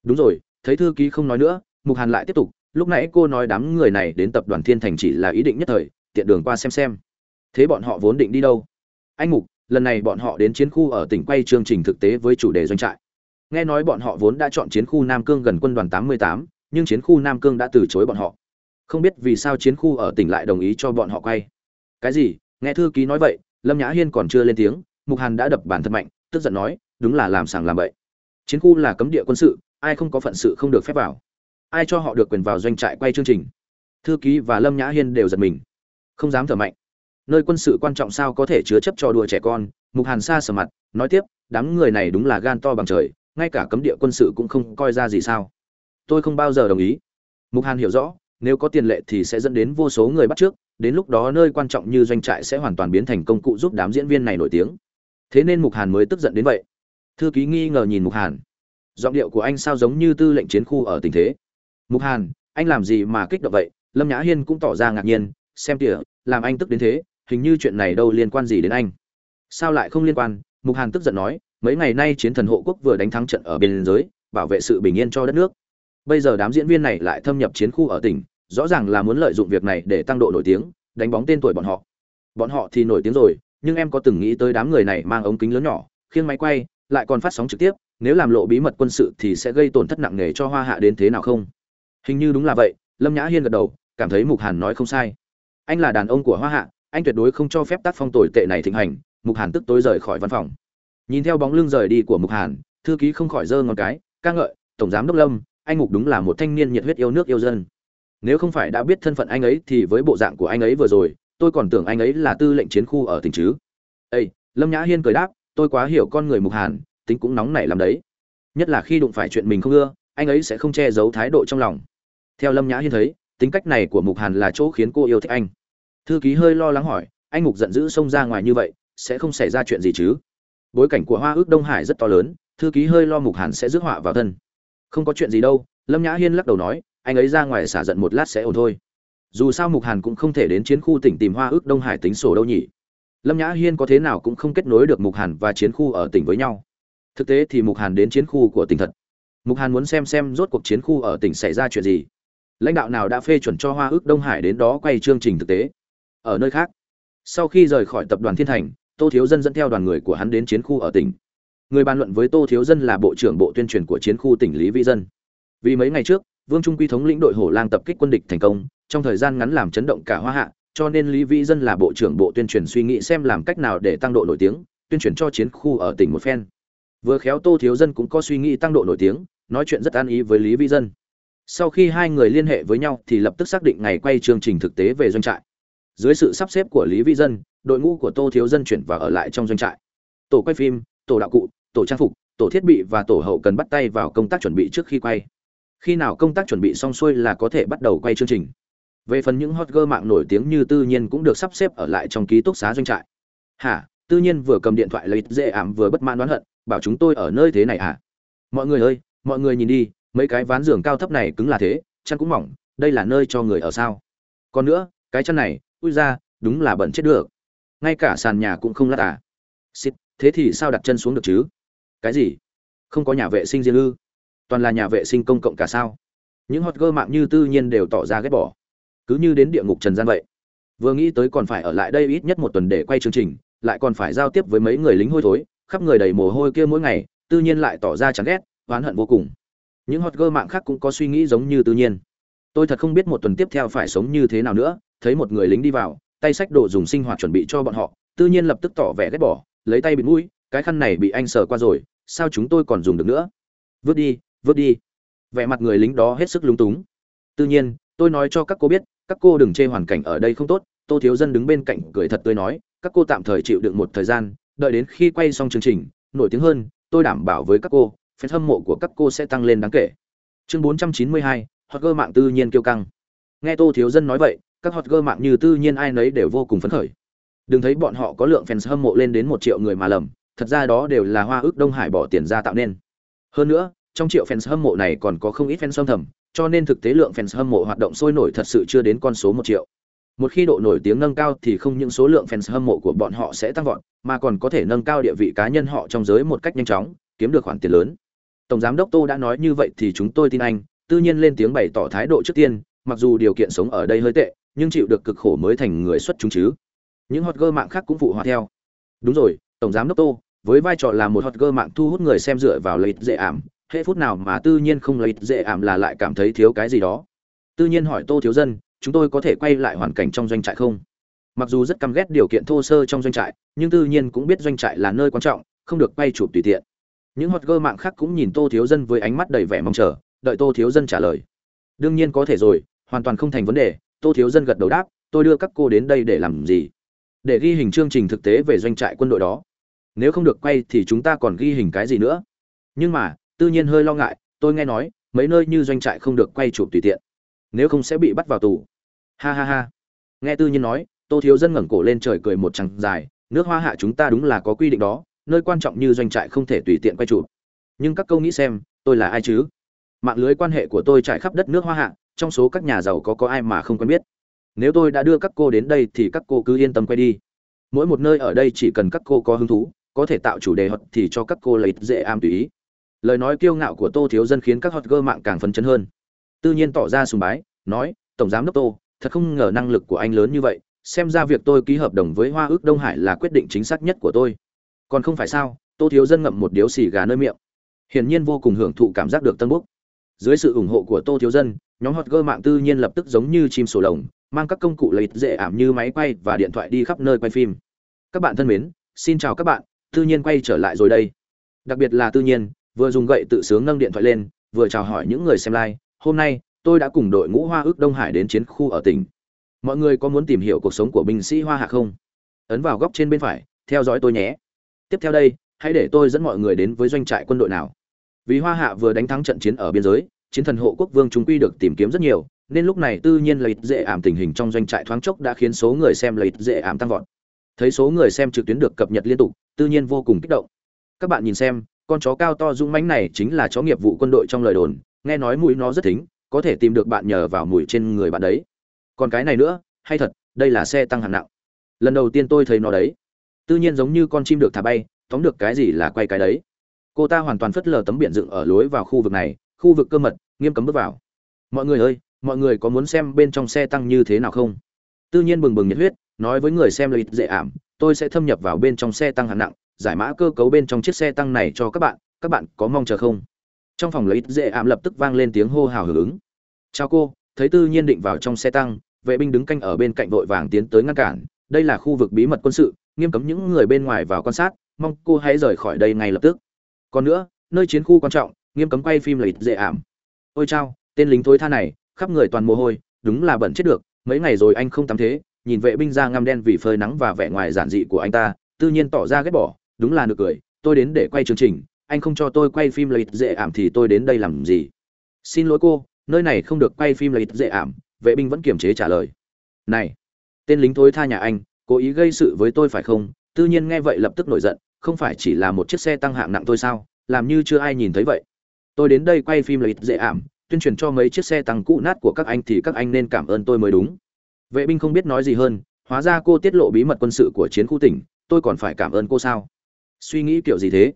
Speaker 1: Đúng rồi, thấy thư ký không nói nữa, mục hàn lại tiếp tục lúc nãy cô nói đám người này đến tập đoàn thiên thành chỉ là ý định nhất thời tiện đường qua xem xem. Thế bọn họ vốn định đi đâu? Anh mục lần này bọn họ đến chiến khu ở tỉnh quay chương trình thực tế với chủ đề doanh trại. Nghe nói bọn họ vốn đã chọn chiến khu nam cương gần quân đoàn 88, nhưng chiến khu nam cương đã từ chối bọn họ. Không biết vì sao chiến khu ở tỉnh lại đồng ý cho bọn họ quay. Cái gì? Nghe thư ký nói vậy lâm nhã hiên còn chưa lên tiếng mục hàn đã đập bản thân mạnh tức giận nói đúng là làm sàng làm bậy. Chiến khu là cấm địa quân sự ai không có phận sự không được phép vào ai cho họ được quyền vào doanh trại quay chương trình? Thư ký và lâm nhã hiên đều giật mình. Không dám thở mạnh. Nơi quân sự quan trọng sao có thể chứa chấp trò đùa trẻ con? Mục hàn xa sờ mặt, nói tiếp, đám người này đúng là gan to bằng trời, ngay cả cấm địa quân sự cũng không coi ra gì sao. Tôi không bao giờ đồng ý. Mục hàn hiểu rõ, nếu có tiền lệ thì sẽ dẫn đến vô số người bắt trước, đến lúc đó nơi quan trọng như doanh trại sẽ hoàn toàn biến thành công cụ giúp đám diễn viên này nổi tiếng. Thế nên mục hàn mới tức giận đến vậy. Thư ký nghi ngờ nhìn mục hàn. Giọng điệu của anh sao giống như tư lệnh chiến khu ở tình thế? Mục hàn, anh làm gì mà kích động vậy? Lâm nhã hiên cũng tỏ ra ngạc nhiên, xem tỉa làm anh tức đến thế, hình như chuyện này đâu liên quan gì đến anh. Sao lại không liên quan? Mục hàn tức giận nói, mấy ngày nay chiến thần hộ quốc vừa đánh thắng trận ở biên giới, bảo vệ sự bình yên cho đất nước. Bây giờ đám diễn viên này lại thâm nhập chiến khu ở tỉnh, rõ ràng là muốn lợi dụng việc này để tăng độ nổi tiếng, đánh bóng tên tuổi bọn họ. Bọn họ thì nổi tiếng rồi, nhưng em có từng nghĩ tới đám người này mang ống kính lớn nhỏ, khiêng máy quay, lại còn phát sóng trực tiếp, nếu làm lộ bí mật quân sự thì sẽ gây tổn thất nặng nề cho hoa hạ đến thế nào không? Hình như đúng là vậy, lâm nhã hiên gật đầu, cảm thấy mục hàn nói không sai. Anh là đàn ông của hoa hạ, anh tuyệt đối không cho phép tác phong tồi tệ này thịnh hành, mục hàn tức tối rời khỏi văn phòng. Nhìn theo bóng lưng rời đi của mục hàn, thư ký không khỏi giơ ngón cái, ca ngợi, tổng giám đốc lâm, anh mục đúng là một thanh niên nhiệt huyết yêu nước yêu dân. Nếu không phải đã biết thân phận anh ấy thì với bộ dạng của anh ấy vừa rồi, tôi còn tưởng anh ấy là tư lệnh chiến khu ở tỉnh chứ. Ây lâm nhã hiên cười đáp, tôi quá hiểu con người mục hàn, tính cũng nóng nảy làm đấy. Nhất là khi đụng phải chuyện mình không ưa, anh ấy sẽ không che giấu thái độ trong lòng theo lâm nhã hiên thấy, tính cách này của mục hàn là chỗ khiến cô yêu thích anh. Thư ký hơi lo lắng hỏi, anh mục giận dữ xông ra ngoài như vậy, sẽ không xảy ra chuyện gì chứ? Bối cảnh của hoa ước đông hải rất to lớn, thư ký hơi lo mục hàn sẽ rước họa vào thân. Không có chuyện gì đâu, lâm nhã hiên lắc đầu nói, anh ấy ra ngoài xả giận một lát sẽ ổn thôi. Dù sao mục hàn cũng không thể đến chiến khu tỉnh tìm hoa ước đông hải tính sổ đâu nhỉ. Lâm nhã hiên có thế nào cũng không kết nối được mục hàn và chiến khu ở tỉnh với nhau. Thực tế thì mục hàn đến chiến khu của tỉnh thật. Mục hàn muốn xem xem rốt cuộc chiến khu ở tỉnh xảy ra chuyện gì lãnh đạo nào đã phê chuẩn cho hoa ước đông hải đến đó quay chương trình thực tế? Ở nơi khác, sau khi rời khỏi tập đoàn thiên thành, tô thiếu dân dẫn theo đoàn người của hắn đến chiến khu ở tỉnh. Người bàn luận với tô thiếu dân là bộ trưởng bộ tuyên truyền của chiến khu tỉnh lý vĩ dân. Vì mấy ngày trước, vương trung quy thống lĩnh đội hổ lang tập kích quân địch thành công, trong thời gian ngắn làm chấn động cả hoa hạ, cho nên lý vĩ dân là bộ trưởng bộ tuyên truyền suy nghĩ xem làm cách nào để tăng độ nổi tiếng, tuyên truyền cho chiến khu ở tỉnh một phen. Vừa khéo tô thiếu dân cũng có suy nghĩ tăng độ nổi tiếng, nói chuyện rất an ý với lý vĩ dân sau khi hai người liên hệ với nhau thì lập tức xác định ngày quay chương trình thực tế về doanh trại. Dưới sự sắp xếp của lý vĩ dân, đội ngũ của tô thiếu dân chuyển và ở lại trong doanh trại. Tổ quay phim, tổ đạo cụ, tổ trang phục, tổ thiết bị và tổ hậu cần bắt tay vào công tác chuẩn bị trước khi quay. Khi nào công tác chuẩn bị xong xuôi là có thể bắt đầu quay chương trình. Về phần những hot girl mạng nổi tiếng như tư nhiên cũng được sắp xếp ở lại trong ký túc xá doanh trại. Hả? Tư nhiên vừa cầm điện thoại lấy dễ ảm vừa bất mãn đoán hận, bảo chúng tôi ở nơi thế này hả? Mọi người ơi, mọi người nhìn đi mấy cái ván giường cao thấp này cứng là thế, chăn cũng mỏng, đây là nơi cho người ở sao? Còn nữa, cái chăn này, ui ra đúng là bẩn chết được. Ngay cả sàn nhà cũng không lát à? Xít thế thì sao đặt chân xuống được chứ? Cái gì? Không có nhà vệ sinh riêng ư? Toàn là nhà vệ sinh công cộng cả sao? Những hot girl mạng như tư nhiên đều tỏ ra ghét bỏ. Cứ như đến địa ngục trần gian vậy. Vừa nghĩ tới còn phải ở lại đây ít nhất một tuần để quay chương trình, lại còn phải giao tiếp với mấy người lính hôi thối, khắp người đầy mồ hôi kia mỗi ngày, tư nhiên lại tỏ ra chán ghét, oán hận vô cùng những hot girl mạng khác cũng có suy nghĩ giống như tự nhiên. Tôi thật không biết một tuần tiếp theo phải sống như thế nào nữa, thấy một người lính đi vào, tay sách đồ dùng sinh hoạt chuẩn bị cho bọn họ, Tự nhiên lập tức tỏ vẻ ghét bỏ, lấy tay bịt mũi, cái khăn này bị anh sờ qua rồi, sao chúng tôi còn dùng được nữa? Vứt đi vứt đi. Vẻ mặt người lính đó hết sức lúng túng. Tự nhiên, tôi nói cho các cô biết, các cô đừng chê hoàn cảnh ở đây không tốt. Tô thiếu dân đứng bên cạnh cười thật tươi nói, các cô tạm thời chịu đựng một thời gian, đợi đến khi quay xong chương trình, nổi tiếng hơn, tôi đảm bảo với các cô fan hâm mộ của các cô sẽ tăng lên đáng kể. Chương 492, hot girl mạng tự nhiên kiêu căng. Nghe tô thiếu dân nói vậy các hot girl mạng như tự nhiên ai nấy đều vô cùng phấn khởi. Đừng thấy bọn họ có lượng fans hâm mộ lên đến một triệu người mà lầm thật ra đó đều là hoa ước đông hải bỏ tiền ra tạo nên. Hơn nữa trong triệu fans hâm mộ này còn có không ít fans âm thầm cho nên thực tế lượng fans hâm mộ hoạt động sôi nổi thật sự chưa đến con số một triệu. Một khi độ nổi tiếng nâng cao thì không những số lượng fans hâm mộ của bọn họ sẽ tăng vọt mà còn có thể nâng cao địa vị cá nhân họ trong giới một cách nhanh chóng kiếm được khoản tiền lớn tổng giám đốc tô đã nói như vậy thì chúng tôi tin anh tự nhiên lên tiếng bày tỏ thái độ trước tiên, mặc dù điều kiện sống ở đây hơi tệ, nhưng chịu được cực khổ mới thành người xuất chúng chứ. Những hot girl mạng khác cũng phụ họa theo. Đúng rồi, tổng giám đốc tô, với vai trò là một hot girl mạng thu hút người xem dựa vào lợi ích dễ ảm, hệ phút nào mà tự nhiên không lợi ích dễ ảm là lại cảm thấy thiếu cái gì đó. Tự nhiên hỏi tô thiếu dân, chúng tôi có thể quay lại hoàn cảnh trong doanh trại không? Mặc dù rất căm ghét điều kiện thô sơ trong doanh trại, nhưng tự nhiên cũng biết doanh trại là nơi quan trọng, không được quay chụp tùy tiện những hot girl mạng khác cũng nhìn tô thiếu dân với ánh mắt đầy vẻ mong chờ, đợi tô thiếu dân trả lời. Đương nhiên có thể rồi, hoàn toàn không thành vấn đề, tô thiếu dân gật đầu đáp, tôi đưa các cô đến đây để làm gì? Để ghi hình chương trình thực tế về doanh trại quân đội đó. Nếu không được quay thì chúng ta còn ghi hình cái gì nữa? Nhưng mà tư nhiên hơi lo ngại, tôi nghe nói, mấy nơi như doanh trại không được quay chụp tùy tiện. Nếu không sẽ bị bắt vào tù. Ha ha ha. Nghe tư nhiên nói, tô thiếu dân ngẩng cổ lên trời cười một tràng dài, nước hoa hạ chúng ta đúng là có quy định đó nơi quan trọng như doanh trại không thể tùy tiện quay chụp. Nhưng các câu nghĩ xem, tôi là ai chứ? Mạng lưới quan hệ của tôi trải khắp đất nước hoa hạ, trong số các nhà giàu có có ai mà không quen biết? Nếu tôi đã đưa các cô đến đây thì các cô cứ yên tâm quay đi. Mỗi một nơi ở đây chỉ cần các cô có hứng thú, có thể tạo chủ đề hot thì cho các cô lấy dễ am tùy ý. Lời nói kiêu ngạo của tô thiếu dân khiến các hot girl mạng càng phấn chấn hơn. Tự nhiên tỏ ra sùng bái, nói, tổng giám đốc tô, thật không ngờ năng lực của anh lớn như vậy, xem ra việc tôi ký hợp đồng với hoa ước đông hải là quyết định chính xác nhất của tôi còn không phải sao, tô thiếu dân ngậm một điếu xì gà nơi miệng. Hiển nhiên vô cùng hưởng thụ cảm giác được tân búc dưới sự ủng hộ của tô thiếu dân, nhóm hot girl mạng tư nhiên lập tức giống như chim sổ lồng, mang các công cụ lấy dễ ảm như máy quay và điện thoại đi khắp nơi quay phim. Các bạn thân mến, xin chào các bạn, tư nhiên quay trở lại rồi đây. Đặc biệt là tư nhiên, vừa dùng gậy tự sướng nâng điện thoại lên, vừa chào hỏi những người xem like hôm nay, tôi đã cùng đội ngũ hoa ước đông hải đến chiến khu ở tỉnh. Mọi người có muốn tìm hiểu cuộc sống của binh sĩ hoa hạ không? Ấn vào góc trên bên phải, theo dõi tôi nhé tiếp theo đây, hãy để tôi dẫn mọi người đến với doanh trại quân đội nào. Vì hoa hạ vừa đánh thắng trận chiến ở biên giới, chiến thần hộ quốc vương chúng quy được tìm kiếm rất nhiều, nên lúc này tự nhiên lợi dễ ảm tình hình trong doanh trại thoáng chốc đã khiến số người xem lợi dễ ảm tăng vọt. Thấy số người xem trực tuyến được cập nhật liên tục tự nhiên vô cùng kích động. Các bạn nhìn xem, con chó cao to dũng mãnh này chính là chó nghiệp vụ quân đội trong lời đồn, nghe nói mũi nó rất thính, có thể tìm được bạn nhờ vào mùi trên người bạn đấy. Còn cái này nữa, hay thật, đây là xe tăng hạng nặng. Lần đầu tiên tôi thấy nó đấy tự nhiên giống như con chim được thả bay, tóm được cái gì là quay cái đấy. Cô ta hoàn toàn phất lờ tấm biển dựng ở lối vào khu vực này, khu vực cơ mật, nghiêm cấm bước vào. Mọi người ơi, mọi người có muốn xem bên trong xe tăng như thế nào không? Tự nhiên bừng bừng nhiệt huyết, nói với người xem lợi dễ ảm, tôi sẽ thâm nhập vào bên trong xe tăng hạng nặng, giải mã cơ cấu bên trong chiếc xe tăng này cho các bạn các bạn có mong chờ không? Trong phòng lợi dễ ảm lập tức vang lên tiếng hô hào hưởng ứng. Chào cô, thấy tư nhiên định vào trong xe tăng, vệ binh đứng canh ở bên cạnh vội vàng tiến tới ngăn cản, đây là khu vực bí mật quân sự nghiêm cấm những người bên ngoài vào quan sát, mong cô hãy rời khỏi đây ngay lập tức. Còn nữa, nơi chiến khu quan trọng, nghiêm cấm quay phim là ít dễ ảm. Ôi chao, tên lính thối tha này, khắp người toàn mồ hôi, đúng là bẩn chết được. Mấy ngày rồi anh không tắm thế, nhìn vệ binh ra ngăm đen vì phơi nắng và vẻ ngoài giản dị của anh ta, tự nhiên tỏ ra ghét bỏ, đúng là nực cười. Tôi đến để quay chương trình, anh không cho tôi quay phim là ít dễ ảm thì tôi đến đây làm gì? Xin lỗi cô, nơi này không được quay phim là ít dễ ảm, vệ binh vẫn kiềm chế trả lời. Này, tên lính thối tha nhà anh cố ý gây sự với tôi phải không? Tư nhiên nghe vậy lập tức nổi giận, không phải chỉ là một chiếc xe tăng hạng nặng tôi sao? Làm như chưa ai nhìn thấy vậy. Tôi đến đây quay phim là ít dễ ảm, tuyên truyền cho mấy chiếc xe tăng cũ nát của các anh thì các anh nên cảm ơn tôi mới đúng. Vệ binh không biết nói gì hơn, hóa ra cô tiết lộ bí mật quân sự của chiến khu tỉnh, tôi còn phải cảm ơn cô sao? Suy nghĩ kiểu gì thế?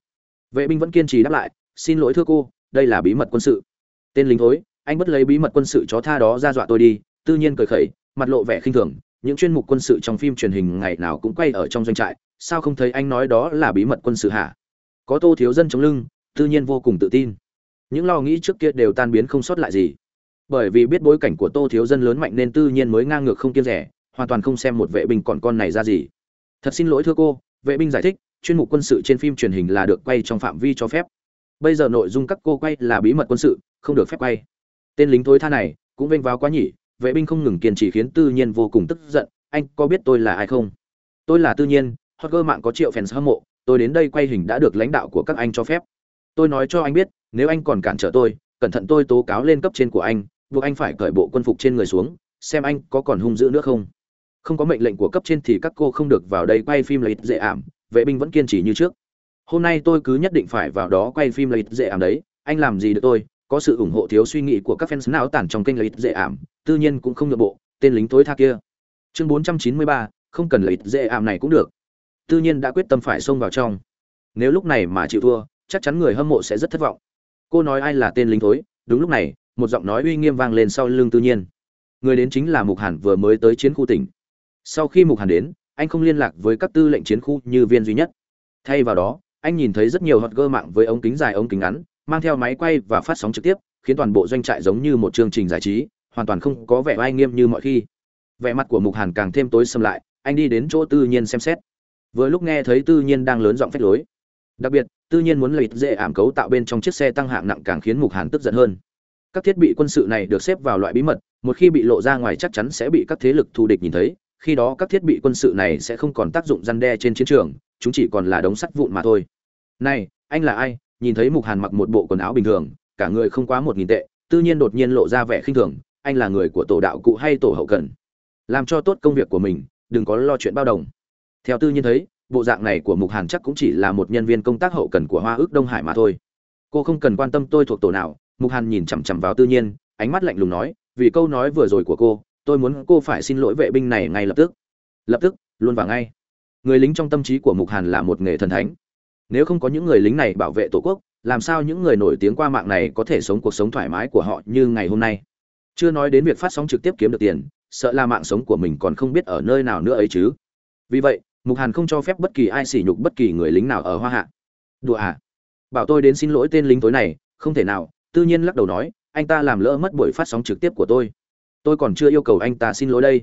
Speaker 1: Vệ binh vẫn kiên trì đáp lại, xin lỗi thưa cô, đây là bí mật quân sự. Tên lính thối, anh bất lấy bí mật quân sự chó tha đó ra dọa tôi đi. Tư nhiên cười khẩy, mặt lộ vẻ khinh thường những chuyên mục quân sự trong phim truyền hình ngày nào cũng quay ở trong doanh trại, sao không thấy anh nói đó là bí mật quân sự hả? Có tô thiếu dân chống lưng, tự nhiên vô cùng tự tin. Những lo nghĩ trước kia đều tan biến không sót lại gì. Bởi vì biết bối cảnh của tô thiếu dân lớn mạnh nên tư nhiên mới ngang ngược không kiêng rẻ, hoàn toàn không xem một vệ binh còn con này ra gì. Thật xin lỗi thưa cô, vệ binh giải thích, chuyên mục quân sự trên phim truyền hình là được quay trong phạm vi cho phép. Bây giờ nội dung các cô quay là bí mật quân sự, không được phép quay. Tên lính thối tha này, cũng vênh váo quá nhỉ vệ binh không ngừng kiên trì khiến tư nhiên vô cùng tức giận, anh có biết tôi là ai không? Tôi là tư nhiên hot girl mạng có triệu fans hâm mộ, tôi đến đây quay hình đã được lãnh đạo của các anh cho phép. Tôi nói cho anh biết, nếu anh còn cản trở tôi, cẩn thận tôi tố cáo lên cấp trên của anh, buộc anh phải cởi bộ quân phục trên người xuống, xem anh có còn hung dữ nữa không. Không có mệnh lệnh của cấp trên thì các cô không được vào đây quay phim lấy dễ ảm, vệ binh vẫn kiên trì như trước. Hôm nay tôi cứ nhất định phải vào đó quay phim lấy dễ ảm đấy, anh làm gì được tôi có sự ủng hộ thiếu suy nghĩ của các fans não tản trong kênh lấy dễ ảm tự nhiên cũng không nhượng bộ tên lính tối tha kia. Chương 493, không cần lấy dễ ảm này cũng được. Tự nhiên đã quyết tâm phải xông vào trong. Nếu lúc này mà chịu thua chắc chắn người hâm mộ sẽ rất thất vọng. Cô nói ai là tên lính thối? Đúng lúc này một giọng nói uy nghiêm vang lên sau lưng tư nhiên. Người đến chính là mục hàn vừa mới tới chiến khu tỉnh. Sau khi mục hàn đến anh không liên lạc với các tư lệnh chiến khu như viên duy nhất. Thay vào đó anh nhìn thấy rất nhiều hot gơ mạng với ống kính dài ống kính ngắn mang theo máy quay và phát sóng trực tiếp, khiến toàn bộ doanh trại giống như một chương trình giải trí, hoàn toàn không có vẻ oai nghiêm như mọi khi. Vẻ mặt của mục hàn càng thêm tối xâm lại, anh đi đến chỗ tư nhiên xem xét. Vừa lúc nghe thấy tư nhiên đang lớn giọng phách lối. Đặc biệt, tư nhiên muốn lợi dễ ảm cấu tạo bên trong chiếc xe tăng hạng nặng càng khiến mục hàn tức giận hơn. Các thiết bị quân sự này được xếp vào loại bí mật, một khi bị lộ ra ngoài chắc chắn sẽ bị các thế lực thù địch nhìn thấy, khi đó các thiết bị quân sự này sẽ không còn tác dụng răn đe trên chiến trường, chúng chỉ còn là đống sắt vụn mà thôi. Này, anh là ai? Nhìn thấy mục hàn mặc một bộ quần áo bình thường, cả người không quá một nghìn tệ, tự nhiên đột nhiên lộ ra vẻ khinh thường, anh là người của tổ đạo cụ hay tổ hậu cần? Làm cho tốt công việc của mình, đừng có lo chuyện bao đồng. Theo tư nhiên thấy, bộ dạng này của mục hàn chắc cũng chỉ là một nhân viên công tác hậu cần của hoa ước đông hải mà thôi. Cô không cần quan tâm tôi thuộc tổ nào, mục hàn nhìn chằm chằm vào tư nhiên, ánh mắt lạnh lùng nói, vì câu nói vừa rồi của cô, tôi muốn cô phải xin lỗi vệ binh này ngay lập tức. Lập tức, luôn vào ngay. Người lính trong tâm trí của mục hàn là một nghề thần thánh nếu không có những người lính này bảo vệ tổ quốc, làm sao những người nổi tiếng qua mạng này có thể sống cuộc sống thoải mái của họ như ngày hôm nay? Chưa nói đến việc phát sóng trực tiếp kiếm được tiền, sợ là mạng sống của mình còn không biết ở nơi nào nữa ấy chứ. Vì vậy, mục hàn không cho phép bất kỳ ai sỉ nhục bất kỳ người lính nào ở hoa hạ. Đùa à? Bảo tôi đến xin lỗi tên lính tối này, không thể nào tự nhiên lắc đầu nói, anh ta làm lỡ mất buổi phát sóng trực tiếp của tôi. Tôi còn chưa yêu cầu anh ta xin lỗi đây.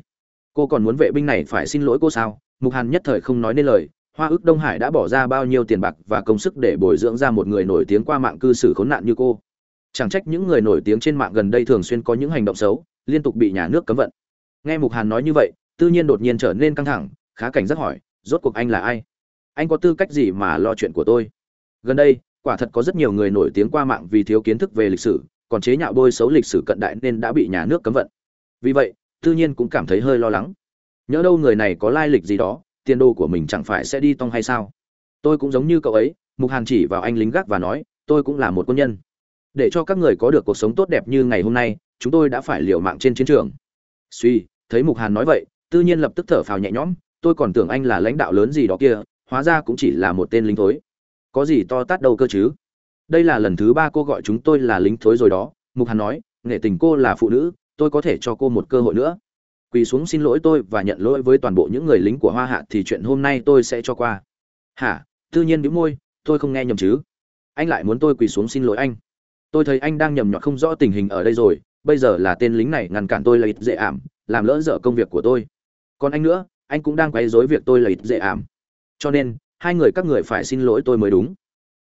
Speaker 1: Cô còn muốn vệ binh này phải xin lỗi cô sao? Mục hàn nhất thời không nói nên lời hoa ước đông hải đã bỏ ra bao nhiêu tiền bạc và công sức để bồi dưỡng ra một người nổi tiếng qua mạng cư xử khốn nạn như cô? Chẳng trách những người nổi tiếng trên mạng gần đây thường xuyên có những hành động xấu, liên tục bị nhà nước cấm vận. Nghe mục hàn nói như vậy Tư nhiên đột nhiên trở nên căng thẳng, khá cảnh giác hỏi, rốt cuộc anh là ai? Anh có tư cách gì mà lo chuyện của tôi? Gần đây, quả thật có rất nhiều người nổi tiếng qua mạng vì thiếu kiến thức về lịch sử, còn chế nhạo bôi xấu lịch sử cận đại nên đã bị nhà nước cấm vận. Vì vậy Tư nhiên cũng cảm thấy hơi lo lắng. Nhỡ đâu người này có lai lịch gì đó tiền đồ của mình chẳng phải sẽ đi tong hay sao? Tôi cũng giống như cậu ấy, mục hàn chỉ vào anh lính gác và nói, tôi cũng là một quân nhân. Để cho các người có được cuộc sống tốt đẹp như ngày hôm nay, chúng tôi đã phải liều mạng trên chiến trường. Suy, thấy mục hàn nói vậy, tư nhiên lập tức thở phào nhẹ nhõm, tôi còn tưởng anh là lãnh đạo lớn gì đó kia, hóa ra cũng chỉ là một tên lính thối. Có gì to tát đâu cơ chứ? Đây là lần thứ ba cô gọi chúng tôi là lính thối rồi đó, mục hàn nói, nghệ tình cô là phụ nữ, tôi có thể cho cô một cơ hội nữa quỳ xuống xin lỗi tôi và nhận lỗi với toàn bộ những người lính của hoa hạ thì chuyện hôm nay tôi sẽ cho qua. Hả? Tự nhiên đĩu môi, tôi không nghe nhầm chứ? Anh lại muốn tôi quỳ xuống xin lỗi anh. Tôi thấy anh đang nhầm nhọt không rõ tình hình ở đây rồi, bây giờ là tên lính này ngăn cản tôi là ít dễ ảm, làm lỡ dở công việc của tôi. Còn anh nữa, anh cũng đang quấy rối việc tôi là ít dễ ảm. Cho nên, hai người các người phải xin lỗi tôi mới đúng.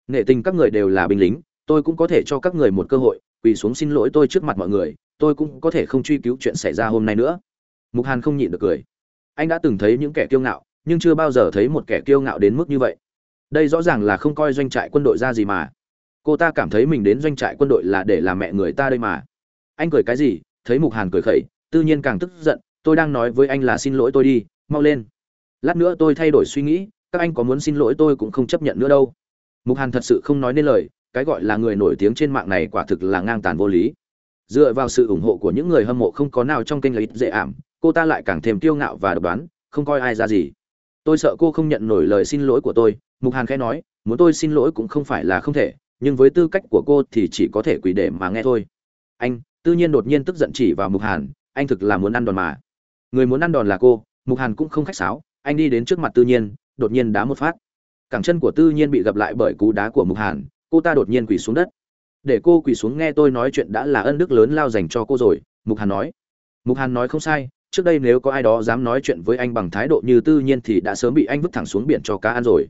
Speaker 1: Nghệ tình các người đều là binh lính, tôi cũng có thể cho các người một cơ hội, quỳ xuống xin lỗi tôi trước mặt mọi người, tôi cũng có thể không truy cứu chuyện xảy ra hôm nay nữa mục hàn không nhịn được cười. Anh đã từng thấy những kẻ kiêu ngạo, nhưng chưa bao giờ thấy một kẻ kiêu ngạo đến mức như vậy. Đây rõ ràng là không coi doanh trại quân đội ra gì mà. Cô ta cảm thấy mình đến doanh trại quân đội là để làm mẹ người ta đây mà. Anh cười cái gì? Thấy mục hàn cười khẩy, tự nhiên càng tức giận. Tôi đang nói với anh là xin lỗi tôi đi, mau lên. Lát nữa tôi thay đổi suy nghĩ, các anh có muốn xin lỗi tôi cũng không chấp nhận nữa đâu. Mục hàn thật sự không nói nên lời, cái gọi là người nổi tiếng trên mạng này quả thực là ngang tàn vô lý. Dựa vào sự ủng hộ của những người hâm mộ không có nào trong kênh lấy dễ ảm cô ta lại càng thêm kiêu ngạo và độc đoán, không coi ai ra gì. Tôi sợ cô không nhận nổi lời xin lỗi của tôi, mục hàn khẽ nói, muốn tôi xin lỗi cũng không phải là không thể, nhưng với tư cách của cô thì chỉ có thể quỳ để mà nghe thôi. Anh tự nhiên đột nhiên tức giận chỉ vào mục hàn, anh thực là muốn ăn đòn mà. Người muốn ăn đòn là cô, mục hàn cũng không khách sáo, anh đi đến trước mặt tư nhiên, đột nhiên đá một phát. Cẳng chân của tư nhiên bị gặp lại bởi cú đá của mục hàn, cô ta đột nhiên quỳ xuống đất. Để cô quỳ xuống nghe tôi nói chuyện đã là ân đức lớn lao dành cho cô rồi, mục hàn nói. Mục hàn nói không sai trước đây nếu có ai đó dám nói chuyện với anh bằng thái độ như tư nhiên thì đã sớm bị anh vứt thẳng xuống biển cho cá ăn rồi.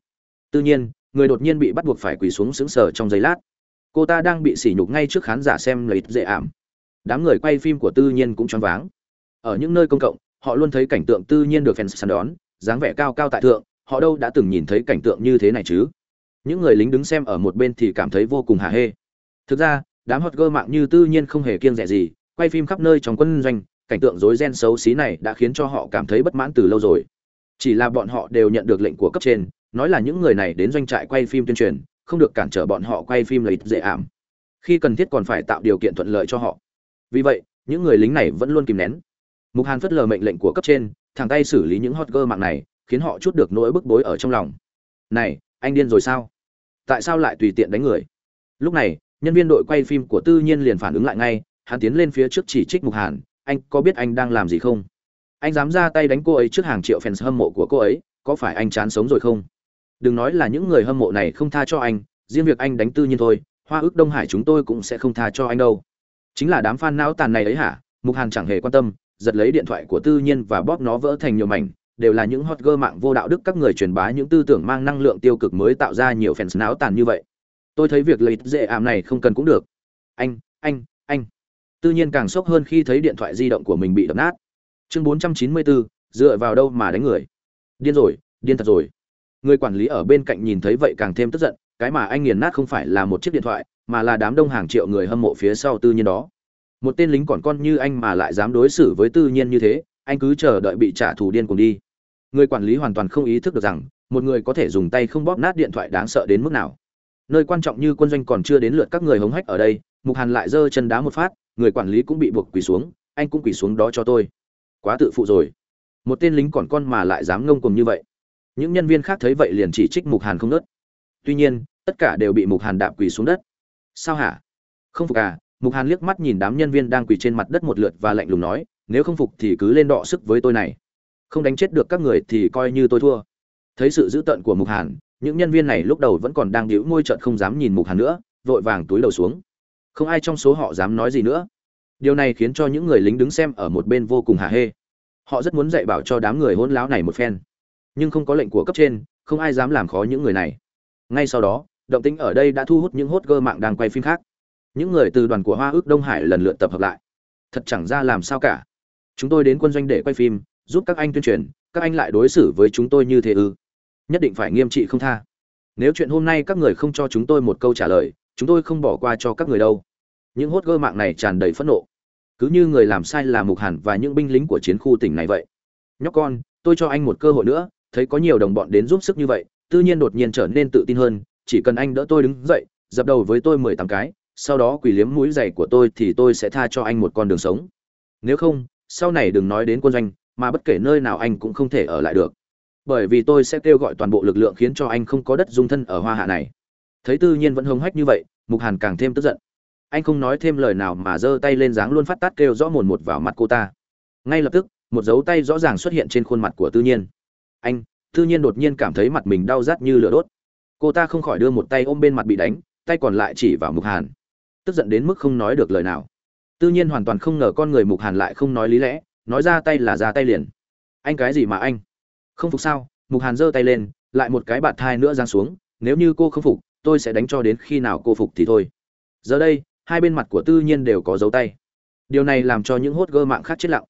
Speaker 1: Tư nhiên, người đột nhiên bị bắt buộc phải quỳ xuống sững sờ trong giây lát. Cô ta đang bị sỉ nhục ngay trước khán giả xem lấy dễ ảm. Đám người quay phim của tư nhiên cũng choáng váng. Ở những nơi công cộng, họ luôn thấy cảnh tượng tư nhiên được fans săn đón, dáng vẻ cao cao tại thượng, họ đâu đã từng nhìn thấy cảnh tượng như thế này chứ? Những người lính đứng xem ở một bên thì cảm thấy vô cùng hả hê. Thực ra, đám hot girl mạng như tư nhiên không hề kiêng rẻ gì, quay phim khắp nơi trong quân doanh cảnh tượng rối ren xấu xí này đã khiến cho họ cảm thấy bất mãn từ lâu rồi. Chỉ là bọn họ đều nhận được lệnh của cấp trên, nói là những người này đến doanh trại quay phim tuyên truyền, không được cản trở bọn họ quay phim lợi dễ ảm. Khi cần thiết còn phải tạo điều kiện thuận lợi cho họ. Vì vậy, những người lính này vẫn luôn kìm nén. Mục hàn phất lờ mệnh lệnh của cấp trên, thẳng tay xử lý những hot girl mạng này, khiến họ chút được nỗi bức bối ở trong lòng. Này, anh điên rồi sao? Tại sao lại tùy tiện đánh người? Lúc này, nhân viên đội quay phim của tư nhiên liền phản ứng lại ngay, hắn tiến lên phía trước chỉ trích mục hàn anh có biết anh đang làm gì không? Anh dám ra tay đánh cô ấy trước hàng triệu fans hâm mộ của cô ấy, có phải anh chán sống rồi không? Đừng nói là những người hâm mộ này không tha cho anh, riêng việc anh đánh tư nhiên thôi, hoa ước đông hải chúng tôi cũng sẽ không tha cho anh đâu. Chính là đám fan não tàn này ấy hả? Mục hàn chẳng hề quan tâm, giật lấy điện thoại của tư nhiên và bóp nó vỡ thành nhiều mảnh, đều là những hot girl mạng vô đạo đức các người truyền bá những tư tưởng mang năng lượng tiêu cực mới tạo ra nhiều fans não tàn như vậy. Tôi thấy việc lấy dễ ảm này không cần cũng được. Anh anh anh tự nhiên càng sốc hơn khi thấy điện thoại di động của mình bị đập nát. Chương 494, dựa vào đâu mà đánh người? Điên rồi điên thật rồi. Người quản lý ở bên cạnh nhìn thấy vậy càng thêm tức giận cái mà anh nghiền nát không phải là một chiếc điện thoại mà là đám đông hàng triệu người hâm mộ phía sau tư nhiên đó. Một tên lính còn con như anh mà lại dám đối xử với tư nhiên như thế anh cứ chờ đợi bị trả thù điên cùng đi. Người quản lý hoàn toàn không ý thức được rằng một người có thể dùng tay không bóp nát điện thoại đáng sợ đến mức nào nơi quan trọng như quân doanh còn chưa đến lượt các người hống hách ở đây, mục hàn lại giơ chân đá một phát, người quản lý cũng bị buộc quỳ xuống, anh cũng quỳ xuống đó cho tôi. Quá tự phụ rồi. Một tên lính còn con mà lại dám ngông cùng như vậy. Những nhân viên khác thấy vậy liền chỉ trích mục hàn không nớt. Tuy nhiên, tất cả đều bị mục hàn đạp quỳ xuống đất. Sao hả? Không phục à? Mục hàn liếc mắt nhìn đám nhân viên đang quỳ trên mặt đất một lượt và lạnh lùng nói, nếu không phục thì cứ lên đọ sức với tôi này. Không đánh chết được các người thì coi như tôi thua. Thấy sự dữ tợn của mục hàn những nhân viên này lúc đầu vẫn còn đang đĩu môi trợn không dám nhìn mục hàn nữa, vội vàng túi đầu xuống. Không ai trong số họ dám nói gì nữa. Điều này khiến cho những người lính đứng xem ở một bên vô cùng hả hê. Họ rất muốn dạy bảo cho đám người hôn láo này một phen. Nhưng không có lệnh của cấp trên, không ai dám làm khó những người này. Ngay sau đó, động tĩnh ở đây đã thu hút những hốt gơ mạng đang quay phim khác. Những người từ đoàn của hoa ước đông hải lần lượt tập hợp lại. Thật chẳng ra làm sao cả. Chúng tôi đến quân doanh để quay phim, giúp các anh tuyên truyền, các anh lại đối xử với chúng tôi như thế ư? Nhất định phải nghiêm trị không tha. Nếu chuyện hôm nay các người không cho chúng tôi một câu trả lời, chúng tôi không bỏ qua cho các người đâu. Những hốt gơ mạng này tràn đầy phẫn nộ. Cứ như người làm sai là mục hẳn và những binh lính của chiến khu tỉnh này vậy. Nhóc con, tôi cho anh một cơ hội nữa, thấy có nhiều đồng bọn đến giúp sức như vậy, tự nhiên đột nhiên trở nên tự tin hơn, chỉ cần anh đỡ tôi đứng dậy, dập đầu với tôi mười tám cái, sau đó quỳ liếm mũi giày của tôi thì tôi sẽ tha cho anh một con đường sống. Nếu không, sau này đừng nói đến quân doanh, mà bất kể nơi nào anh cũng không thể ở lại được bởi vì tôi sẽ kêu gọi toàn bộ lực lượng khiến cho anh không có đất dung thân ở hoa hạ này. Thấy tư nhiên vẫn hống hách như vậy, mục hàn càng thêm tức giận. Anh không nói thêm lời nào mà giơ tay lên dáng luôn phát tát kêu rõ mồn một vào mặt cô ta. Ngay lập tức, một dấu tay rõ ràng xuất hiện trên khuôn mặt của tư nhiên. Anh, tư nhiên đột nhiên cảm thấy mặt mình đau rát như lửa đốt. Cô ta không khỏi đưa một tay ôm bên mặt bị đánh, tay còn lại chỉ vào mục hàn. Tức giận đến mức không nói được lời nào. Tư nhiên hoàn toàn không ngờ con người mục hàn lại không nói lý lẽ, nói ra tay là ra tay liền. Anh cái gì mà anh? Không phục sao? Mục hàn giơ tay lên lại một cái bạt thai nữa giang xuống nếu như cô không phục tôi sẽ đánh cho đến khi nào cô phục thì thôi. Giờ đây hai bên mặt của tư nhiên đều có dấu tay. Điều này làm cho những hốt gơ mạng khác chết lặng.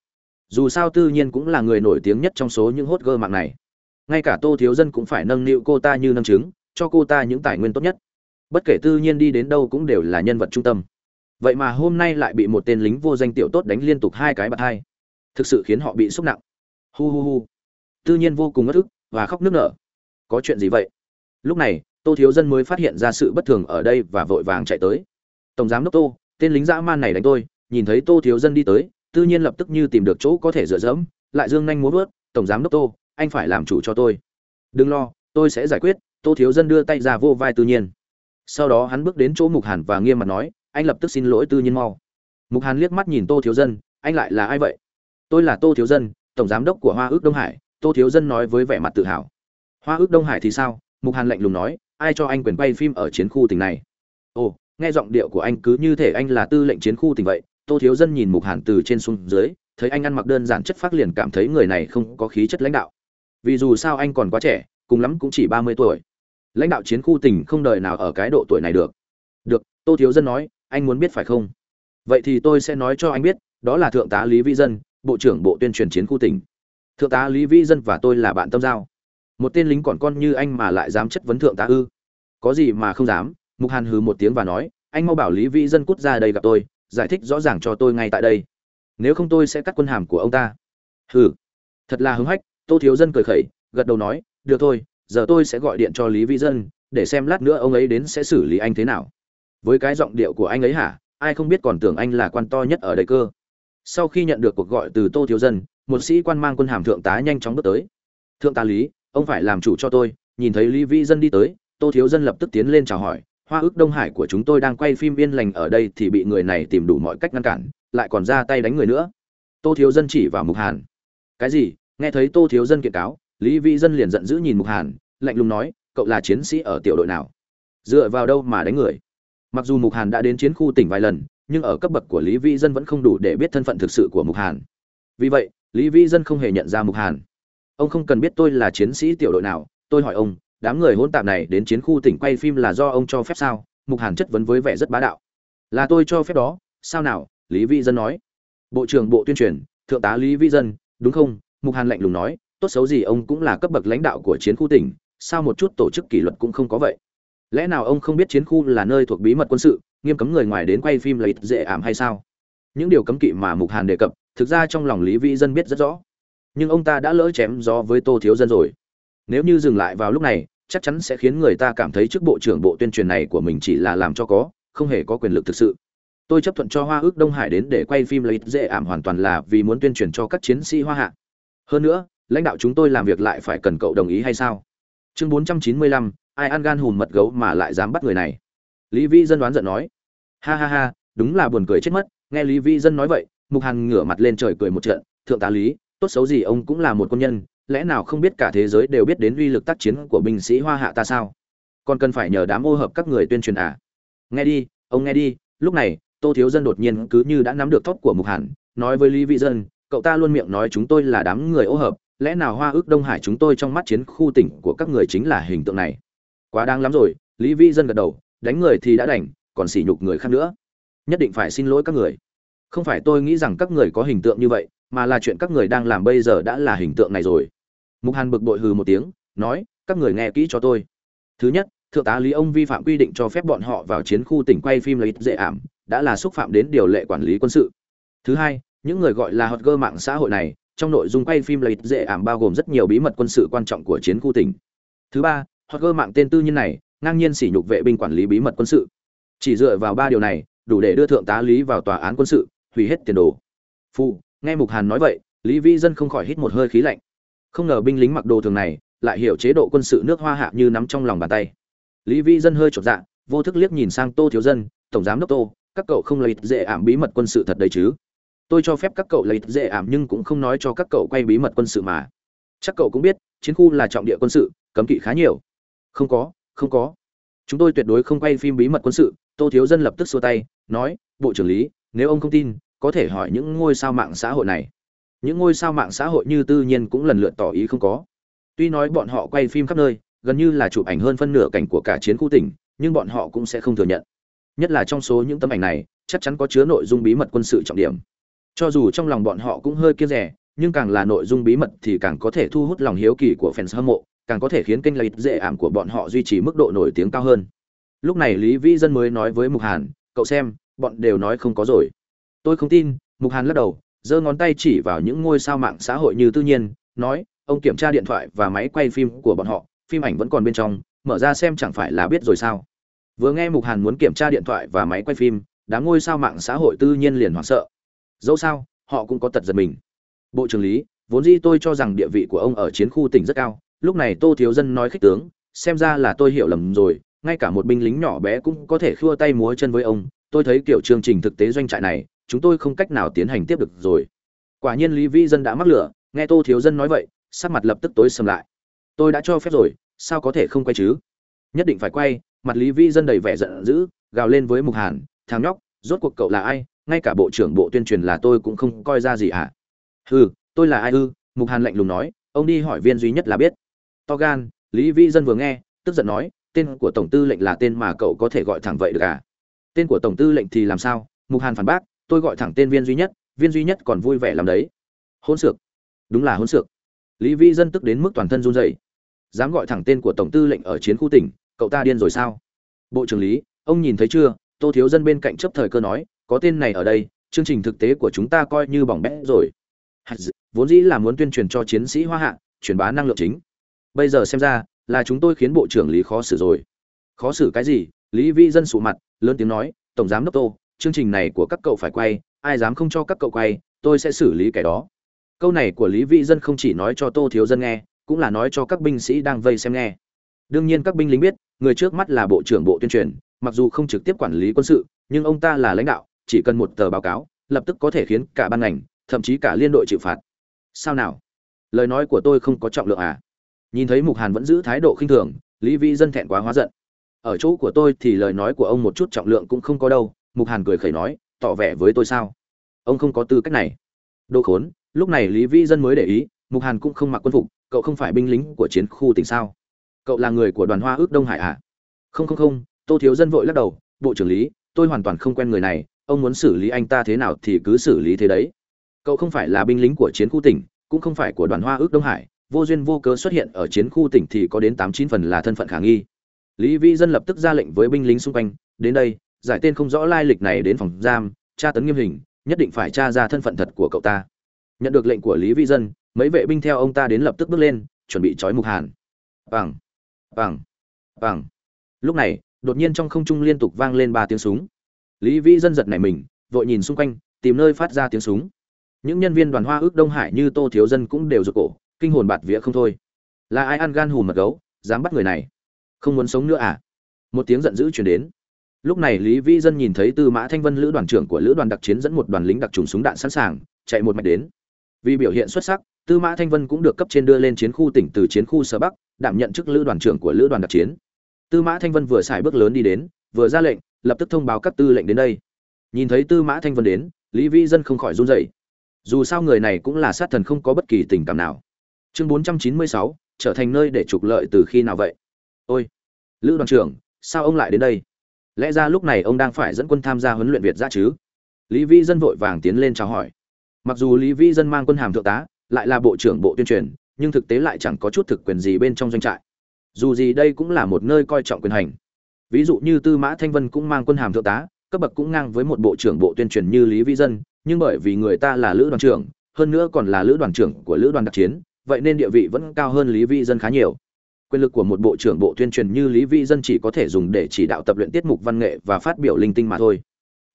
Speaker 1: Dù sao tư nhiên cũng là người nổi tiếng nhất trong số những hốt gơ mạng này. Ngay cả tô thiếu dân cũng phải nâng niu cô ta như nâng trứng, cho cô ta những tài nguyên tốt nhất. Bất kể tư nhiên đi đến đâu cũng đều là nhân vật trung tâm. Vậy mà hôm nay lại bị một tên lính vô danh tiểu tốt đánh liên tục hai cái bạt hai thực sự khiến họ bị xúc nặng. Hu hu hu tư nhiên vô cùng ngất ức và khóc nức nở. Có chuyện gì vậy? Lúc này, tô thiếu dân mới phát hiện ra sự bất thường ở đây và vội vàng chạy tới. Tổng giám đốc tô, tên lính dã man này đánh tôi, nhìn thấy tô thiếu dân đi tới, tư nhiên lập tức như tìm được chỗ có thể dựa dẫm, lại dương nhanh muốn vớt, tổng giám đốc tô, anh phải làm chủ cho tôi. Đừng lo, tôi sẽ giải quyết. Tô thiếu dân đưa tay ra vô vai tư nhiên. Sau đó hắn bước đến chỗ mục hàn và nghiêm mặt nói, anh lập tức xin lỗi tư nhiên mau. Mục hàn liếc mắt nhìn tô thiếu dân, anh lại là ai vậy? Tôi là tô thiếu dân, tổng giám đốc của hoa ước đông hải tô thiếu dân nói với vẻ mặt tự hào. Hoa ước đông hải thì sao? Mục hàn lạnh lùng nói, ai cho anh quyền quay phim ở chiến khu tỉnh này? Ồ, nghe giọng điệu của anh cứ như thể anh là tư lệnh chiến khu tỉnh vậy. Tô thiếu dân nhìn mục hàn từ trên xuống dưới, thấy anh ăn mặc đơn giản chất phác liền cảm thấy người này không có khí chất lãnh đạo. Vì dù sao anh còn quá trẻ, cùng lắm cũng chỉ ba mươi tuổi. Lãnh đạo chiến khu tỉnh không đời nào ở cái độ tuổi này được. Được, tô thiếu dân nói, anh muốn biết phải không? Vậy thì tôi sẽ nói cho anh biết, đó là thượng tá lý vĩ dân, bộ trưởng bộ tuyên truyền chiến khu tỉnh thượng tá lý vĩ dân và tôi là bạn tâm giao. Một tên lính còn con như anh mà lại dám chất vấn thượng tá ư. Có gì mà không dám, mục hàn hừ một tiếng và nói, anh mau bảo lý vĩ dân cút ra đây gặp tôi, giải thích rõ ràng cho tôi ngay tại đây. Nếu không tôi sẽ cắt quân hàm của ông ta. Hừ. Thật là hứng hách, tô thiếu dân cười khẩy, gật đầu nói, được thôi, giờ tôi sẽ gọi điện cho lý vĩ dân, để xem lát nữa ông ấy đến sẽ xử lý anh thế nào. Với cái giọng điệu của anh ấy hả, ai không biết còn tưởng anh là quan to nhất ở đây cơ. Sau khi nhận được cuộc gọi từ tô thiếu dân một sĩ quan mang quân hàm thượng tá nhanh chóng bước tới. Thượng tá lý, ông phải làm chủ cho tôi. Nhìn thấy lý vĩ dân đi tới, tô thiếu dân lập tức tiến lên chào hỏi, hoa ước đông hải của chúng tôi đang quay phim yên lành ở đây thì bị người này tìm đủ mọi cách ngăn cản, lại còn ra tay đánh người nữa. Tô thiếu dân chỉ vào mục hàn. Cái gì? Nghe thấy tô thiếu dân kiện cáo, lý vĩ dân liền giận dữ nhìn mục hàn, lạnh lùng nói, cậu là chiến sĩ ở tiểu đội nào? Dựa vào đâu mà đánh người? Mặc dù mục hàn đã đến chiến khu tỉnh vài lần, nhưng ở cấp bậc của lý vĩ dân vẫn không đủ để biết thân phận thực sự của mục hàn. Vì vậy lý vĩ dân không hề nhận ra mục hàn. Ông không cần biết tôi là chiến sĩ tiểu đội nào, tôi hỏi ông, đám người hỗn tạp này đến chiến khu tỉnh quay phim là do ông cho phép sao? Mục hàn chất vấn với vẻ rất bá đạo. Là tôi cho phép đó, sao nào? Lý vĩ dân nói. Bộ trưởng bộ tuyên truyền, thượng tá lý vĩ dân, đúng không? Mục hàn lạnh lùng nói. Tốt xấu gì ông cũng là cấp bậc lãnh đạo của chiến khu tỉnh, sao một chút tổ chức kỷ luật cũng không có vậy? Lẽ nào ông không biết chiến khu là nơi thuộc bí mật quân sự, nghiêm cấm người ngoài đến quay phim lợi dễ ảm hay sao? Những điều cấm kỵ mà mục hàn đề cập thực ra trong lòng lý vĩ dân biết rất rõ. Nhưng ông ta đã lỡ chém gió với tô thiếu dân rồi. Nếu như dừng lại vào lúc này, chắc chắn sẽ khiến người ta cảm thấy chức bộ trưởng bộ tuyên truyền này của mình chỉ là làm cho có, không hề có quyền lực thực sự. Tôi chấp thuận cho hoa ước đông hải đến để quay phim lấy dễ ảm hoàn toàn là vì muốn tuyên truyền cho các chiến sĩ hoa hạ. Hơn nữa, lãnh đạo chúng tôi làm việc lại phải cần cậu đồng ý hay sao? Chương bốn trăm chín mươi lăm, ai ăn gan hùm mật gấu mà lại dám bắt người này? Lý vĩ dân đoán giận nói. Ha ha ha, đúng là buồn cười chết mất, nghe lý vĩ dân nói vậy mục hàn ngửa mặt lên trời cười một trận, thượng tá lý, tốt xấu gì ông cũng là một quân nhân, lẽ nào không biết cả thế giới đều biết đến uy lực tác chiến của binh sĩ hoa hạ ta sao? Còn cần phải nhờ đám ô hợp các người tuyên truyền à? Nghe đi, ông nghe đi, lúc này, tô thiếu dân đột nhiên cứ như đã nắm được thóp của mục hàn, nói với lý vị dân, cậu ta luôn miệng nói chúng tôi là đám người ô hợp, lẽ nào hoa ước đông hải chúng tôi trong mắt chiến khu tỉnh của các người chính là hình tượng này? Quá đáng lắm rồi, lý vị dân gật đầu, đánh người thì đã đành, còn sỉ nhục người khác nữa. Nhất định phải xin lỗi các người không phải tôi nghĩ rằng các người có hình tượng như vậy, mà là chuyện các người đang làm bây giờ đã là hình tượng này rồi. Mục hàn bực bội hừ một tiếng, nói, các người nghe kỹ cho tôi. Thứ nhất, thượng tá lý ông vi phạm quy định cho phép bọn họ vào chiến khu tỉnh quay phim lấy dễ ảm, đã là xúc phạm đến điều lệ quản lý quân sự. Thứ hai, những người gọi là hot girl mạng xã hội này, trong nội dung quay phim lấy dễ ảm bao gồm rất nhiều bí mật quân sự quan trọng của chiến khu tỉnh. Thứ ba, hot girl mạng tên tư nhân này, ngang nhiên sỉ nhục vệ binh quản lý bí mật quân sự. Chỉ dựa vào ba điều này, đủ để đưa thượng tá lý vào tòa án quân sự hủy hết tiền đồ. Phu nghe mục hàn nói vậy, lý vĩ dân không khỏi hít một hơi khí lạnh. Không ngờ binh lính mặc đồ thường này lại hiểu chế độ quân sự nước hoa hạ như nắm trong lòng bàn tay. Lý vĩ dân hơi chột dạ vô thức liếc nhìn sang tô thiếu dân, tổng giám đốc tô, các cậu không lấy dễ ảm bí mật quân sự thật đấy chứ? Tôi cho phép các cậu lấy dễ ảm nhưng cũng không nói cho các cậu quay bí mật quân sự mà. Chắc cậu cũng biết, chiến khu là trọng địa quân sự, cấm kỵ khá nhiều. Không có không có. Chúng tôi tuyệt đối không quay phim bí mật quân sự. Tô thiếu dân lập tức xua tay, nói, bộ trưởng lý nếu ông không tin, có thể hỏi những ngôi sao mạng xã hội này. Những ngôi sao mạng xã hội như tư nhiên cũng lần lượt tỏ ý không có. Tuy nói bọn họ quay phim khắp nơi, gần như là chụp ảnh hơn phân nửa cảnh của cả chiến khu tỉnh, nhưng bọn họ cũng sẽ không thừa nhận. Nhất là trong số những tấm ảnh này, chắc chắn có chứa nội dung bí mật quân sự trọng điểm. Cho dù trong lòng bọn họ cũng hơi kiêng rẻ nhưng càng là nội dung bí mật thì càng có thể thu hút lòng hiếu kỳ của fans hâm mộ, càng có thể khiến kênh lấy dễ ảm của bọn họ duy trì mức độ nổi tiếng cao hơn. Lúc này lý vĩ dân mới nói với mục hàn, cậu xem bọn đều nói không có rồi. Tôi không tin, mục hàn lắc đầu, giơ ngón tay chỉ vào những ngôi sao mạng xã hội như tư nhiên, nói, ông kiểm tra điện thoại và máy quay phim của bọn họ, phim ảnh vẫn còn bên trong, mở ra xem chẳng phải là biết rồi sao? Vừa nghe mục hàn muốn kiểm tra điện thoại và máy quay phim, đám ngôi sao mạng xã hội tư nhiên liền hoảng sợ. Dẫu sao, họ cũng có tật giật mình. Bộ trưởng lý, vốn dĩ tôi cho rằng địa vị của ông ở chiến khu tỉnh rất cao, lúc này tô thiếu dân nói khích tướng, xem ra là tôi hiểu lầm rồi, ngay cả một binh lính nhỏ bé cũng có thể khua tay múa chân với ông tôi thấy kiểu chương trình thực tế doanh trại này, chúng tôi không cách nào tiến hành tiếp được rồi. Quả nhiên lý vĩ dân đã mắc lửa, nghe tô thiếu dân nói vậy, sắc mặt lập tức tối sầm lại. Tôi đã cho phép rồi, sao có thể không quay chứ? Nhất định phải quay, mặt lý vĩ dân đầy vẻ giận dữ, gào lên với mục hàn, thằng nhóc, rốt cuộc cậu là ai? Ngay cả bộ trưởng bộ tuyên truyền là tôi cũng không coi ra gì ạ à? hừ, tôi là ai ư? Mục hàn lạnh lùng nói, ông đi hỏi viên duy nhất là biết. To gan, lý vĩ dân vừa nghe, tức giận nói, tên của tổng tư lệnh là tên mà cậu có thể gọi thẳng vậy được à? Tên của tổng tư lệnh thì làm sao? Mục hàn phản bác, tôi gọi thẳng tên viên duy nhất, viên duy nhất còn vui vẻ làm đấy. Hôn sược. Đúng là hôn sược. Lý Vi dân tức đến mức toàn thân run rẩy. Dám gọi thẳng tên của tổng tư lệnh ở chiến khu tỉnh, cậu ta điên rồi sao? Bộ trưởng lý, ông nhìn thấy chưa? Tô thiếu dân bên cạnh chấp thời cơ nói, có tên này ở đây, chương trình thực tế của chúng ta coi như bỏng bét rồi. Vốn dĩ là muốn tuyên truyền cho chiến sĩ hoa hạ, truyền bá năng lượng chính. Bây giờ xem ra, là chúng tôi khiến bộ trưởng lý khó xử rồi. Khó xử cái gì? Lý vi dân sụ mặt lớn tiếng nói, tổng giám đốc tô, chương trình này của các cậu phải quay, ai dám không cho các cậu quay, tôi sẽ xử lý kẻ đó. Câu này của lý vi dân không chỉ nói cho tô thiếu dân nghe, cũng là nói cho các binh sĩ đang vây xem nghe. Đương nhiên các binh lính biết, người trước mắt là bộ trưởng bộ tuyên truyền, mặc dù không trực tiếp quản lý quân sự, nhưng ông ta là lãnh đạo, chỉ cần một tờ báo cáo, lập tức có thể khiến cả ban ngành, thậm chí cả liên đội chịu phạt. Sao nào? Lời nói của tôi không có trọng lượng à? Nhìn thấy mục hàn vẫn giữ thái độ khinh thường, lý vị dân thẹn quá hóa giận ở chỗ của tôi thì lời nói của ông một chút trọng lượng cũng không có đâu, mục hàn cười khẩy nói, tỏ vẻ với tôi sao? Ông không có tư cách này. Đồ khốn, lúc này lý vĩ dân mới để ý, mục hàn cũng không mặc quân phục, cậu không phải binh lính của chiến khu tỉnh sao? Cậu là người của đoàn hoa ước đông hải à? Không không không, tô thiếu dân vội lắc đầu, bộ trưởng lý, tôi hoàn toàn không quen người này, ông muốn xử lý anh ta thế nào thì cứ xử lý thế đấy. Cậu không phải là binh lính của chiến khu tỉnh, cũng không phải của đoàn hoa ước đông hải, vô duyên vô cớ xuất hiện ở chiến khu tỉnh thì có đến tám chín phần là thân phận khả nghi lý vĩ dân lập tức ra lệnh với binh lính xung quanh, đến đây, giải tên không rõ lai lịch này đến phòng giam, tra tấn nghiêm hình, nhất định phải tra ra thân phận thật của cậu ta. Nhận được lệnh của lý vĩ dân, mấy vệ binh theo ông ta đến lập tức bước lên, chuẩn bị trói mục hàn. Bằng bằng bằng lúc này, đột nhiên trong không trung liên tục vang lên ba tiếng súng. Lý vĩ dân giật nảy mình, vội nhìn xung quanh, tìm nơi phát ra tiếng súng. Những nhân viên đoàn hoa ước đông hải như tô thiếu dân cũng đều rụt cổ, kinh hồn bạt vía không thôi. Là ai ăn gan hùm mật gấu, dám bắt người này? Không muốn sống nữa à? Một tiếng giận dữ chuyển đến. Lúc này lý vĩ dân nhìn thấy tư mã thanh vân lữ đoàn trưởng của lữ đoàn đặc chiến dẫn một đoàn lính đặc trùng súng đạn sẵn sàng, chạy một mạch đến. Vì biểu hiện xuất sắc, tư mã thanh vân cũng được cấp trên đưa lên chiến khu tỉnh từ chiến khu sở bắc, đảm nhận chức lữ đoàn trưởng của lữ đoàn đặc chiến. Tư mã thanh vân vừa xài bước lớn đi đến, vừa ra lệnh, lập tức thông báo các tư lệnh đến đây. Nhìn thấy tư mã thanh vân đến, lý vĩ dân không khỏi run rẩy. Dù sao người này cũng là sát thần không có bất kỳ tình cảm nào. Chương bốn trăm chín mươi sáu, trở thành nơi để trục lợi từ khi nào vậy? Ôi, lữ đoàn trưởng, sao ông lại đến đây? Lẽ ra lúc này ông đang phải dẫn quân tham gia huấn luyện việt ra chứ? Lý Vi dân vội vàng tiến lên chào hỏi. Mặc dù lý Vi dân mang quân hàm thượng tá, lại là bộ trưởng bộ tuyên truyền, nhưng thực tế lại chẳng có chút thực quyền gì bên trong doanh trại. Dù gì đây cũng là một nơi coi trọng quyền hành. Ví dụ như tư mã thanh vân cũng mang quân hàm thượng tá, cấp bậc cũng ngang với một bộ trưởng bộ tuyên truyền như lý Vi dân, nhưng bởi vì người ta là lữ đoàn trưởng, hơn nữa còn là lữ đoàn trưởng của lữ đoàn đặc chiến, vậy nên địa vị vẫn cao hơn lý Vi dân khá nhiều quyền lực của một bộ trưởng bộ tuyên truyền như lý vĩ dân chỉ có thể dùng để chỉ đạo tập luyện tiết mục văn nghệ và phát biểu linh tinh mà thôi.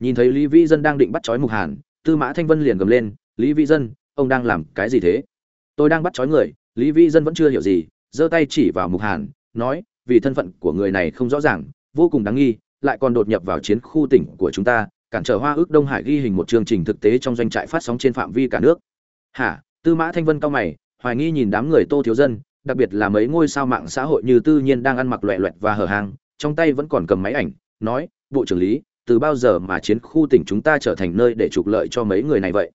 Speaker 1: Nhìn thấy lý vĩ dân đang định bắt trói mục hàn, tư mã thanh vân liền gầm lên, lý vĩ dân, ông đang làm cái gì thế? Tôi đang bắt trói người. Lý vĩ dân vẫn chưa hiểu gì, giơ tay chỉ vào mục hàn, nói, vì thân phận của người này không rõ ràng, vô cùng đáng nghi, lại còn đột nhập vào chiến khu tỉnh của chúng ta, cản trở hoa ước đông hải ghi hình một chương trình thực tế trong doanh trại phát sóng trên phạm vi cả nước. Hả? Tư mã thanh vân cao mày, hoài nghi nhìn đám người tô thiếu dân đặc biệt là mấy ngôi sao mạng xã hội như tư nhiên đang ăn mặc loẹ loẹt và hở hang, trong tay vẫn còn cầm máy ảnh, nói, bộ trưởng lý, từ bao giờ mà chiến khu tỉnh chúng ta trở thành nơi để trục lợi cho mấy người này vậy?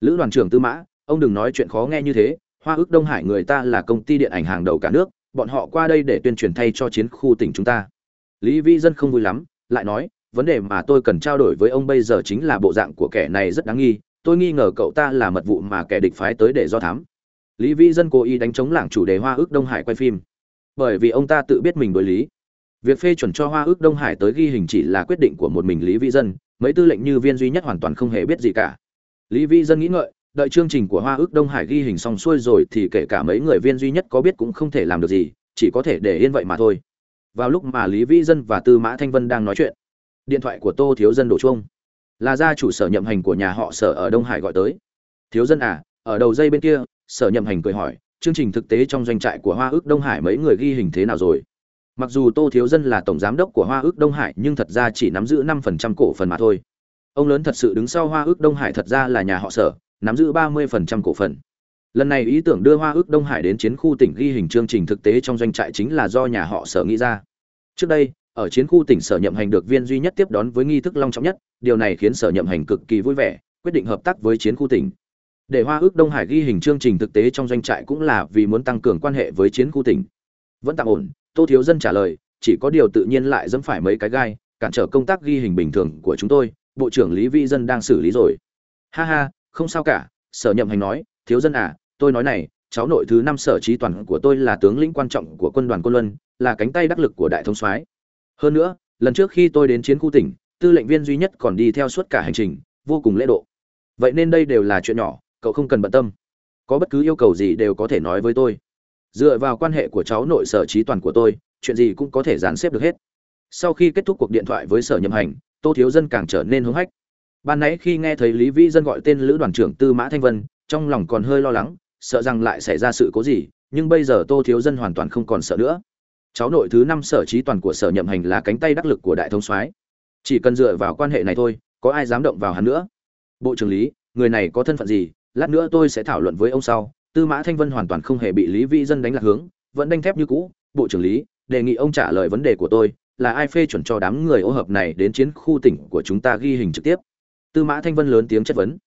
Speaker 1: Lữ đoàn trưởng tư mã, ông đừng nói chuyện khó nghe như thế, hoa ước đông hải người ta là công ty điện ảnh hàng đầu cả nước, bọn họ qua đây để tuyên truyền thay cho chiến khu tỉnh chúng ta. Lý Vi dân không vui lắm, lại nói, vấn đề mà tôi cần trao đổi với ông bây giờ chính là bộ dạng của kẻ này rất đáng nghi, tôi nghi ngờ cậu ta là mật vụ mà kẻ địch phái tới để do thám lý vĩ dân cố ý đánh chống lảng chủ đề hoa ước đông hải quay phim. Bởi vì ông ta tự biết mình đối lý. Việc phê chuẩn cho hoa ước đông hải tới ghi hình chỉ là quyết định của một mình lý vĩ dân, mấy tư lệnh như viên duy nhất hoàn toàn không hề biết gì cả. Lý vĩ dân nghĩ ngợi, đợi chương trình của hoa ước đông hải ghi hình xong xuôi rồi thì kể cả mấy người viên duy nhất có biết cũng không thể làm được gì, chỉ có thể để yên vậy mà thôi. Vào lúc mà lý vĩ dân và tư mã thanh vân đang nói chuyện, điện thoại của tô thiếu dân đổ chuông. Là gia chủ sở nhậm hành của nhà họ sở ở đông hải gọi tới. Thiếu dân à ở đầu dây bên kia sở nhậm hành cười hỏi, chương trình thực tế trong doanh trại của hoa ước đông hải mấy người ghi hình thế nào rồi? Mặc dù tô thiếu dân là tổng giám đốc của hoa ước đông hải, nhưng thật ra chỉ nắm giữ năm phần trăm cổ phần mà thôi. Ông lớn thật sự đứng sau hoa ước đông hải thật ra là nhà họ sở, nắm giữ ba mươi phần trăm cổ phần. Lần này ý tưởng đưa hoa ước đông hải đến chiến khu tỉnh ghi hình chương trình thực tế trong doanh trại chính là do nhà họ sở nghĩ ra. Trước đây, ở chiến khu tỉnh sở nhậm hành được viên duy nhất tiếp đón với nghi thức long trọng nhất, điều này khiến sở nhậm hành cực kỳ vui vẻ, quyết định hợp tác với chiến khu tỉnh để hoa ước đông hải ghi hình chương trình thực tế trong doanh trại cũng là vì muốn tăng cường quan hệ với chiến khu tỉnh. Vẫn tạm ổn, tô thiếu dân trả lời, chỉ có điều tự nhiên lại dẫm phải mấy cái gai, cản trở công tác ghi hình bình thường của chúng tôi, bộ trưởng lý vi dân đang xử lý rồi. Ha ha, không sao cả, sở nhậm hành nói, thiếu dân à tôi nói này, cháu nội thứ năm sở trí toàn của tôi là tướng lĩnh quan trọng của quân đoàn Côn luân, là cánh tay đắc lực của đại thống soái. Hơn nữa, lần trước khi tôi đến chiến khu tỉnh, tư lệnh viên duy nhất còn đi theo suốt cả hành trình, vô cùng lễ độ. Vậy nên đây đều là chuyện nhỏ cậu không cần bận tâm. Có bất cứ yêu cầu gì đều có thể nói với tôi. Dựa vào quan hệ của cháu nội sở trí toàn của tôi, chuyện gì cũng có thể dàn xếp được hết. Sau khi kết thúc cuộc điện thoại với sở nhậm hành, tô thiếu dân càng trở nên hứng hách. Ban nãy khi nghe thấy lý vĩ dân gọi tên lữ đoàn trưởng tư mã thanh vân, trong lòng còn hơi lo lắng, sợ rằng lại xảy ra sự cố gì, nhưng bây giờ tô thiếu dân hoàn toàn không còn sợ nữa. Cháu nội thứ năm sở trí toàn của sở nhậm hành là cánh tay đắc lực của đại thông soái. Chỉ cần dựa vào quan hệ này thôi, có ai dám động vào hắn nữa? Bộ trưởng lý, người này có thân phận gì? Lát nữa tôi sẽ thảo luận với ông sau. Tư mã thanh vân hoàn toàn không hề bị lý vĩ dân đánh lạc hướng, vẫn đanh thép như cũ. Bộ trưởng lý đề nghị ông trả lời vấn đề của tôi, là ai phê chuẩn cho đám người ô hợp này đến chiến khu tỉnh của chúng ta ghi hình trực tiếp? Tư mã thanh vân lớn tiếng chất vấn.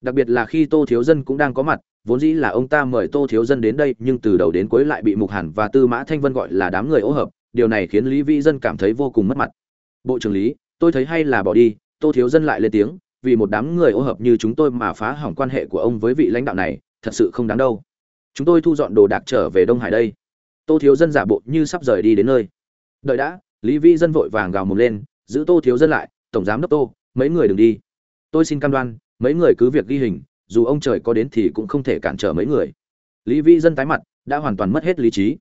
Speaker 1: Đặc biệt là khi tô thiếu dân cũng đang có mặt, vốn dĩ là ông ta mời tô thiếu dân đến đây, nhưng từ đầu đến cuối lại bị mục hẳn và tư mã thanh vân gọi là đám người ô hợp, điều này khiến lý vĩ dân cảm thấy vô cùng mất mặt. Bộ trưởng lý, tôi thấy hay là bỏ đi, tô thiếu dân lại lên tiếng vì một đám người ô hợp như chúng tôi mà phá hỏng quan hệ của ông với vị lãnh đạo này, thật sự không đáng đâu. Chúng tôi thu dọn đồ đạc trở về đông hải đây. Tô thiếu dân giả bộ như sắp rời đi đến nơi. Đợi đã, lý Vi dân vội vàng gào mồm lên, giữ tô thiếu dân lại, tổng giám đốc tô, mấy người đừng đi. Tôi xin cam đoan, mấy người cứ việc ghi hình, dù ông trời có đến thì cũng không thể cản trở mấy người. Lý Vi dân tái mặt, đã hoàn toàn mất hết lý trí.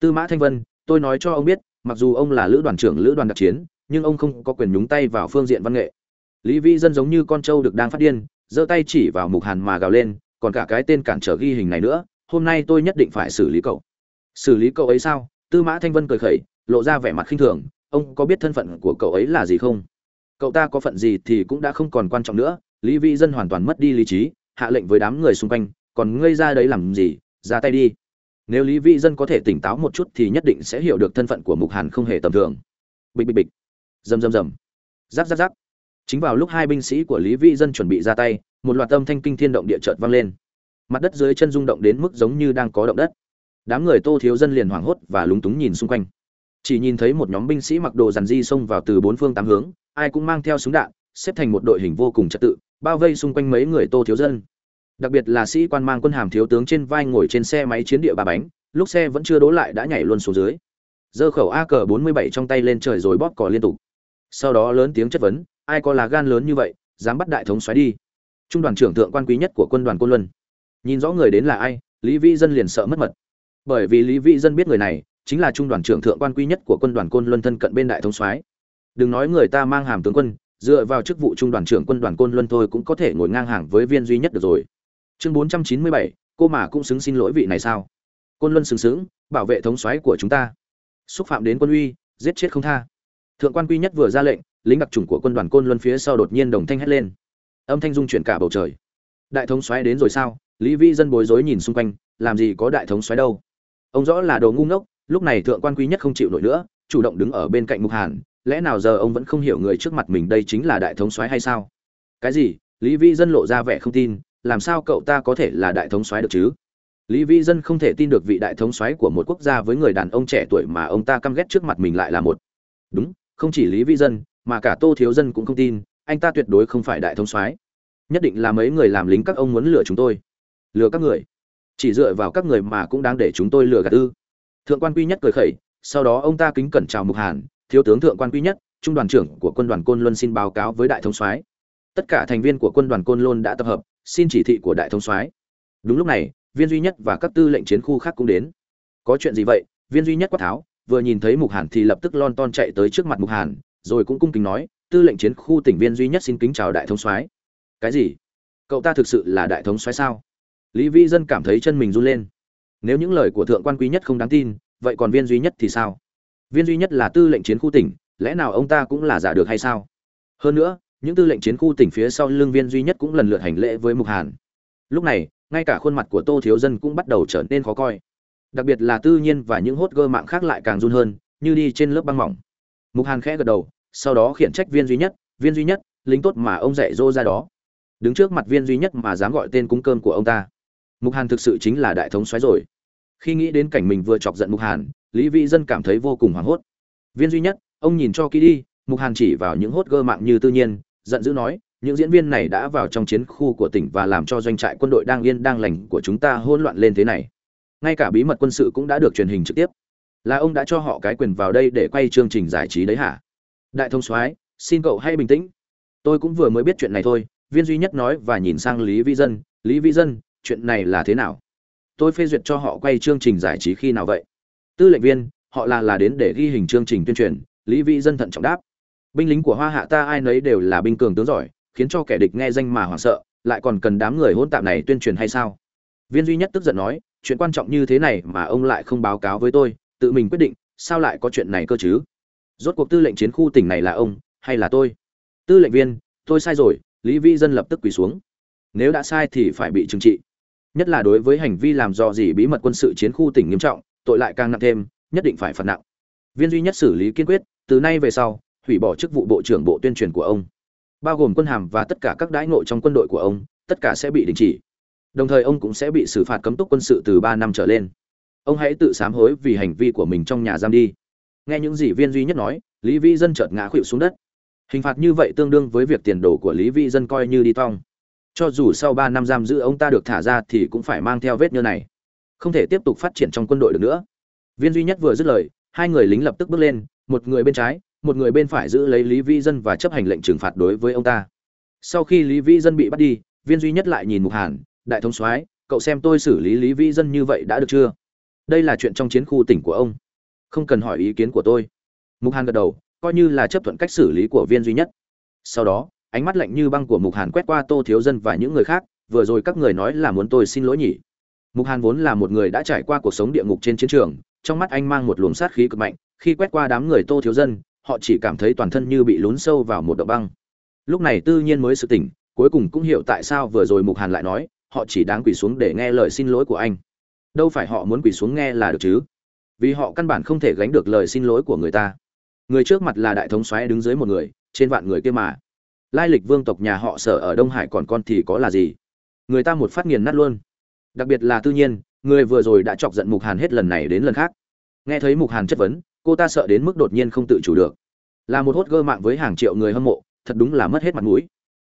Speaker 1: Tư mã thanh vân, tôi nói cho ông biết, mặc dù ông là lữ đoàn trưởng lữ đoàn đặc chiến, nhưng ông không có quyền nhúng tay vào phương diện văn nghệ lý Vi dân giống như con trâu được đang phát điên, giơ tay chỉ vào mục hàn mà gào lên, còn cả cái tên cản trở ghi hình này nữa, hôm nay tôi nhất định phải xử lý cậu. Xử lý cậu ấy sao? Tư mã thanh vân cười khẩy, lộ ra vẻ mặt khinh thường, ông có biết thân phận của cậu ấy là gì không? Cậu ta có phận gì thì cũng đã không còn quan trọng nữa, lý Vi dân hoàn toàn mất đi lý trí, hạ lệnh với đám người xung quanh, còn ngây ra đấy làm gì? Ra tay đi. Nếu lý Vi dân có thể tỉnh táo một chút thì nhất định sẽ hiểu được thân phận của mục hàn không hề tầm thường. Bịch bịch bịch. Rầm rầm rầm. Giáp giáp giáp chính vào lúc hai binh sĩ của lý vĩ dân chuẩn bị ra tay, một loạt âm thanh kinh thiên động địa chợt vang lên. Mặt đất dưới chân rung động đến mức giống như đang có động đất. Đám người tô thiếu dân liền hoảng hốt và lúng túng nhìn xung quanh. Chỉ nhìn thấy một nhóm binh sĩ mặc đồ dàn di xông vào từ bốn phương tám hướng, ai cũng mang theo súng đạn, xếp thành một đội hình vô cùng trật tự, bao vây xung quanh mấy người tô thiếu dân. Đặc biệt là sĩ quan mang quân hàm thiếu tướng trên vai ngồi trên xe máy chiến địa ba bánh, lúc xe vẫn chưa đỗ lại đã nhảy luôn xuống dưới. Giơ khẩu ak 47 trong tay lên trời rồi bóp cò liên tục. Sau đó lớn tiếng chất vấn ai có là gan lớn như vậy, dám bắt đại thống xoáy đi. Trung đoàn trưởng thượng quan quý nhất của quân đoàn côn luân. Nhìn rõ người đến là ai, lý vĩ dân liền sợ mất mật. Bởi vì lý vĩ dân biết người này chính là trung đoàn trưởng thượng quan quý nhất của quân đoàn côn luân thân cận bên đại thống soái đừng nói người ta mang hàm tướng quân, dựa vào chức vụ trung đoàn trưởng quân đoàn côn luân thôi cũng có thể ngồi ngang hàng với viên duy nhất được rồi. Chương bốn trăm chín mươi bảy, cô mà cũng xứng xin lỗi vị này sao? Côn luân xứng xứng bảo vệ thống soái của chúng ta. Xúc phạm đến quân uy, giết chết không tha. Thượng quan quy nhất vừa ra lệnh lính đặc trùng của quân đoàn côn luân phía sau đột nhiên đồng thanh hét lên. Âm thanh dung chuyển cả bầu trời. Đại thống soái đến rồi sao? Lý vi dân bối rối nhìn xung quanh, làm gì có đại thống soái đâu? Ông rõ là đồ ngu ngốc, lúc này thượng quan quý nhất không chịu nổi nữa, chủ động đứng ở bên cạnh mục hàn, lẽ nào giờ ông vẫn không hiểu người trước mặt mình đây chính là đại thống soái hay sao? Cái gì? Lý vi dân lộ ra vẻ không tin, làm sao cậu ta có thể là đại thống soái được chứ? Lý vi dân không thể tin được vị đại thống soái của một quốc gia với người đàn ông trẻ tuổi mà ông ta căm ghét trước mặt mình lại là một. Đúng, không chỉ lý vi dân mà cả tô thiếu dân cũng không tin, anh ta tuyệt đối không phải đại thống soái. Nhất định là mấy người làm lính các ông muốn lừa chúng tôi. Lừa các người. Chỉ dựa vào các người mà cũng đang để chúng tôi lừa gạt ư. Thượng quan quy nhất cười khẩy, sau đó ông ta kính cẩn chào mục hàn, thiếu tướng thượng quan quy nhất, trung đoàn trưởng của quân đoàn côn luân xin báo cáo với đại thống soái. Tất cả thành viên của quân đoàn côn luân đã tập hợp, xin chỉ thị của đại thống soái. Đúng lúc này, viên duy nhất và các tư lệnh chiến khu khác cũng đến. Có chuyện gì vậy? Viên duy nhất quát tháo, vừa nhìn thấy mục hàn thì lập tức lon ton chạy tới trước mặt mục hàn rồi cũng cung kính nói, tư lệnh chiến khu tỉnh viên duy nhất xin kính chào đại thống soái. Cái gì? Cậu ta thực sự là đại thống soái sao? Lý vi dân cảm thấy chân mình run lên. Nếu những lời của thượng quan quý nhất không đáng tin, vậy còn viên duy nhất thì sao? Viên duy nhất là tư lệnh chiến khu tỉnh, lẽ nào ông ta cũng là giả được hay sao? Hơn nữa, những tư lệnh chiến khu tỉnh phía sau lưng viên duy nhất cũng lần lượt hành lễ với mục hàn. Lúc này, ngay cả khuôn mặt của tô thiếu dân cũng bắt đầu trở nên khó coi. Đặc biệt là tư nhiên và những hốt gơ mạng khác lại càng run hơn, như đi trên lớp băng mỏng. Mục hàn khẽ gật đầu sau đó khiển trách viên duy nhất, viên duy nhất, lính tốt mà ông dạy dỗ ra đó. Đứng trước mặt viên duy nhất mà dám gọi tên cúng cơm của ông ta. Mục hàn thực sự chính là đại thống xoáy rồi. Khi nghĩ đến cảnh mình vừa chọc giận mục hàn, lý vĩ dân cảm thấy vô cùng hoảng hốt. Viên duy nhất, ông nhìn cho kỹ đi, mục hàn chỉ vào những hốt gơ mạng như tư nhiên, giận dữ nói, những diễn viên này đã vào trong chiến khu của tỉnh và làm cho doanh trại quân đội đang yên đang lành của chúng ta hỗn loạn lên thế này. Ngay cả bí mật quân sự cũng đã được truyền hình trực tiếp. Là ông đã cho họ cái quyền vào đây để quay chương trình giải trí đấy hả? Đại thông soái, xin cậu hãy bình tĩnh. Tôi cũng vừa mới biết chuyện này thôi, viên duy nhất nói và nhìn sang lý vi dân. Lý vi dân, chuyện này là thế nào? Tôi phê duyệt cho họ quay chương trình giải trí khi nào vậy? Tư lệnh viên, họ là là đến để ghi hình chương trình tuyên truyền. Lý vi dân thận trọng đáp. Binh lính của hoa hạ ta ai nấy đều là binh cường tướng giỏi, khiến cho kẻ địch nghe danh mà hoảng sợ, lại còn cần đám người hỗn tạp này tuyên truyền hay sao? Viên duy nhất tức giận nói, chuyện quan trọng như thế này mà ông lại không báo cáo với tôi, tự mình quyết định, sao lại có chuyện này cơ chứ? Rốt cuộc tư lệnh chiến khu tỉnh này là ông hay là tôi? Tư lệnh viên, tôi sai rồi, lý vi dân lập tức quỳ xuống. Nếu đã sai thì phải bị trừng trị. Nhất là đối với hành vi làm dò dỉ bí mật quân sự chiến khu tỉnh nghiêm trọng, tội lại càng nặng thêm, nhất định phải phạt nặng. Viên duy nhất xử lý kiên quyết, từ nay về sau, hủy bỏ chức vụ bộ trưởng bộ tuyên truyền của ông. Bao gồm quân hàm và tất cả các đãi ngộ trong quân đội của ông, tất cả sẽ bị đình chỉ. Đồng thời ông cũng sẽ bị xử phạt cấm túc quân sự từ ba năm trở lên. Ông hãy tự sám hối vì hành vi của mình trong nhà giam đi nghe những gì viên duy nhất nói, lý vi dân chợt ngã khuỵu xuống đất. Hình phạt như vậy tương đương với việc tiền đồ của lý vi dân coi như đi tong cho dù sau ba năm giam giữ ông ta được thả ra thì cũng phải mang theo vết nhơ này. Không thể tiếp tục phát triển trong quân đội được nữa. Viên duy nhất vừa dứt lời, hai người lính lập tức bước lên, một người bên trái, một người bên phải giữ lấy lý vi dân và chấp hành lệnh trừng phạt đối với ông ta. Sau khi lý vi dân bị bắt đi, viên duy nhất lại nhìn mục hàn, đại thống soái, cậu xem tôi xử lý lý vi dân như vậy đã được chưa? Đây là chuyện trong chiến khu tỉnh của ông không cần hỏi ý kiến của tôi. Mục hàn gật đầu, coi như là chấp thuận cách xử lý của viên duy nhất. Sau đó, ánh mắt lạnh như băng của mục hàn quét qua tô thiếu dân và những người khác, vừa rồi các người nói là muốn tôi xin lỗi nhỉ. Mục hàn vốn là một người đã trải qua cuộc sống địa ngục trên chiến trường, trong mắt anh mang một luồng sát khí cực mạnh, khi quét qua đám người tô thiếu dân, họ chỉ cảm thấy toàn thân như bị lún sâu vào một động băng. Lúc này tự nhiên mới sự tỉnh, cuối cùng cũng hiểu tại sao vừa rồi mục hàn lại nói, họ chỉ đáng quỳ xuống để nghe lời xin lỗi của anh. Đâu phải họ muốn quỳ xuống nghe là được chứ? Vì họ căn bản không thể gánh được lời xin lỗi của người ta. Người trước mặt là đại thống xoáy đứng dưới một người, trên vạn người kia mà. Lai lịch vương tộc nhà họ sở ở đông hải còn con thì có là gì? Người ta một phát nghiền nát luôn. Đặc biệt là tự nhiên, người vừa rồi đã chọc giận mục hàn hết lần này đến lần khác. Nghe thấy mục hàn chất vấn, cô ta sợ đến mức đột nhiên không tự chủ được. Là một hốt gơ mạng với hàng triệu người hâm mộ, thật đúng là mất hết mặt mũi.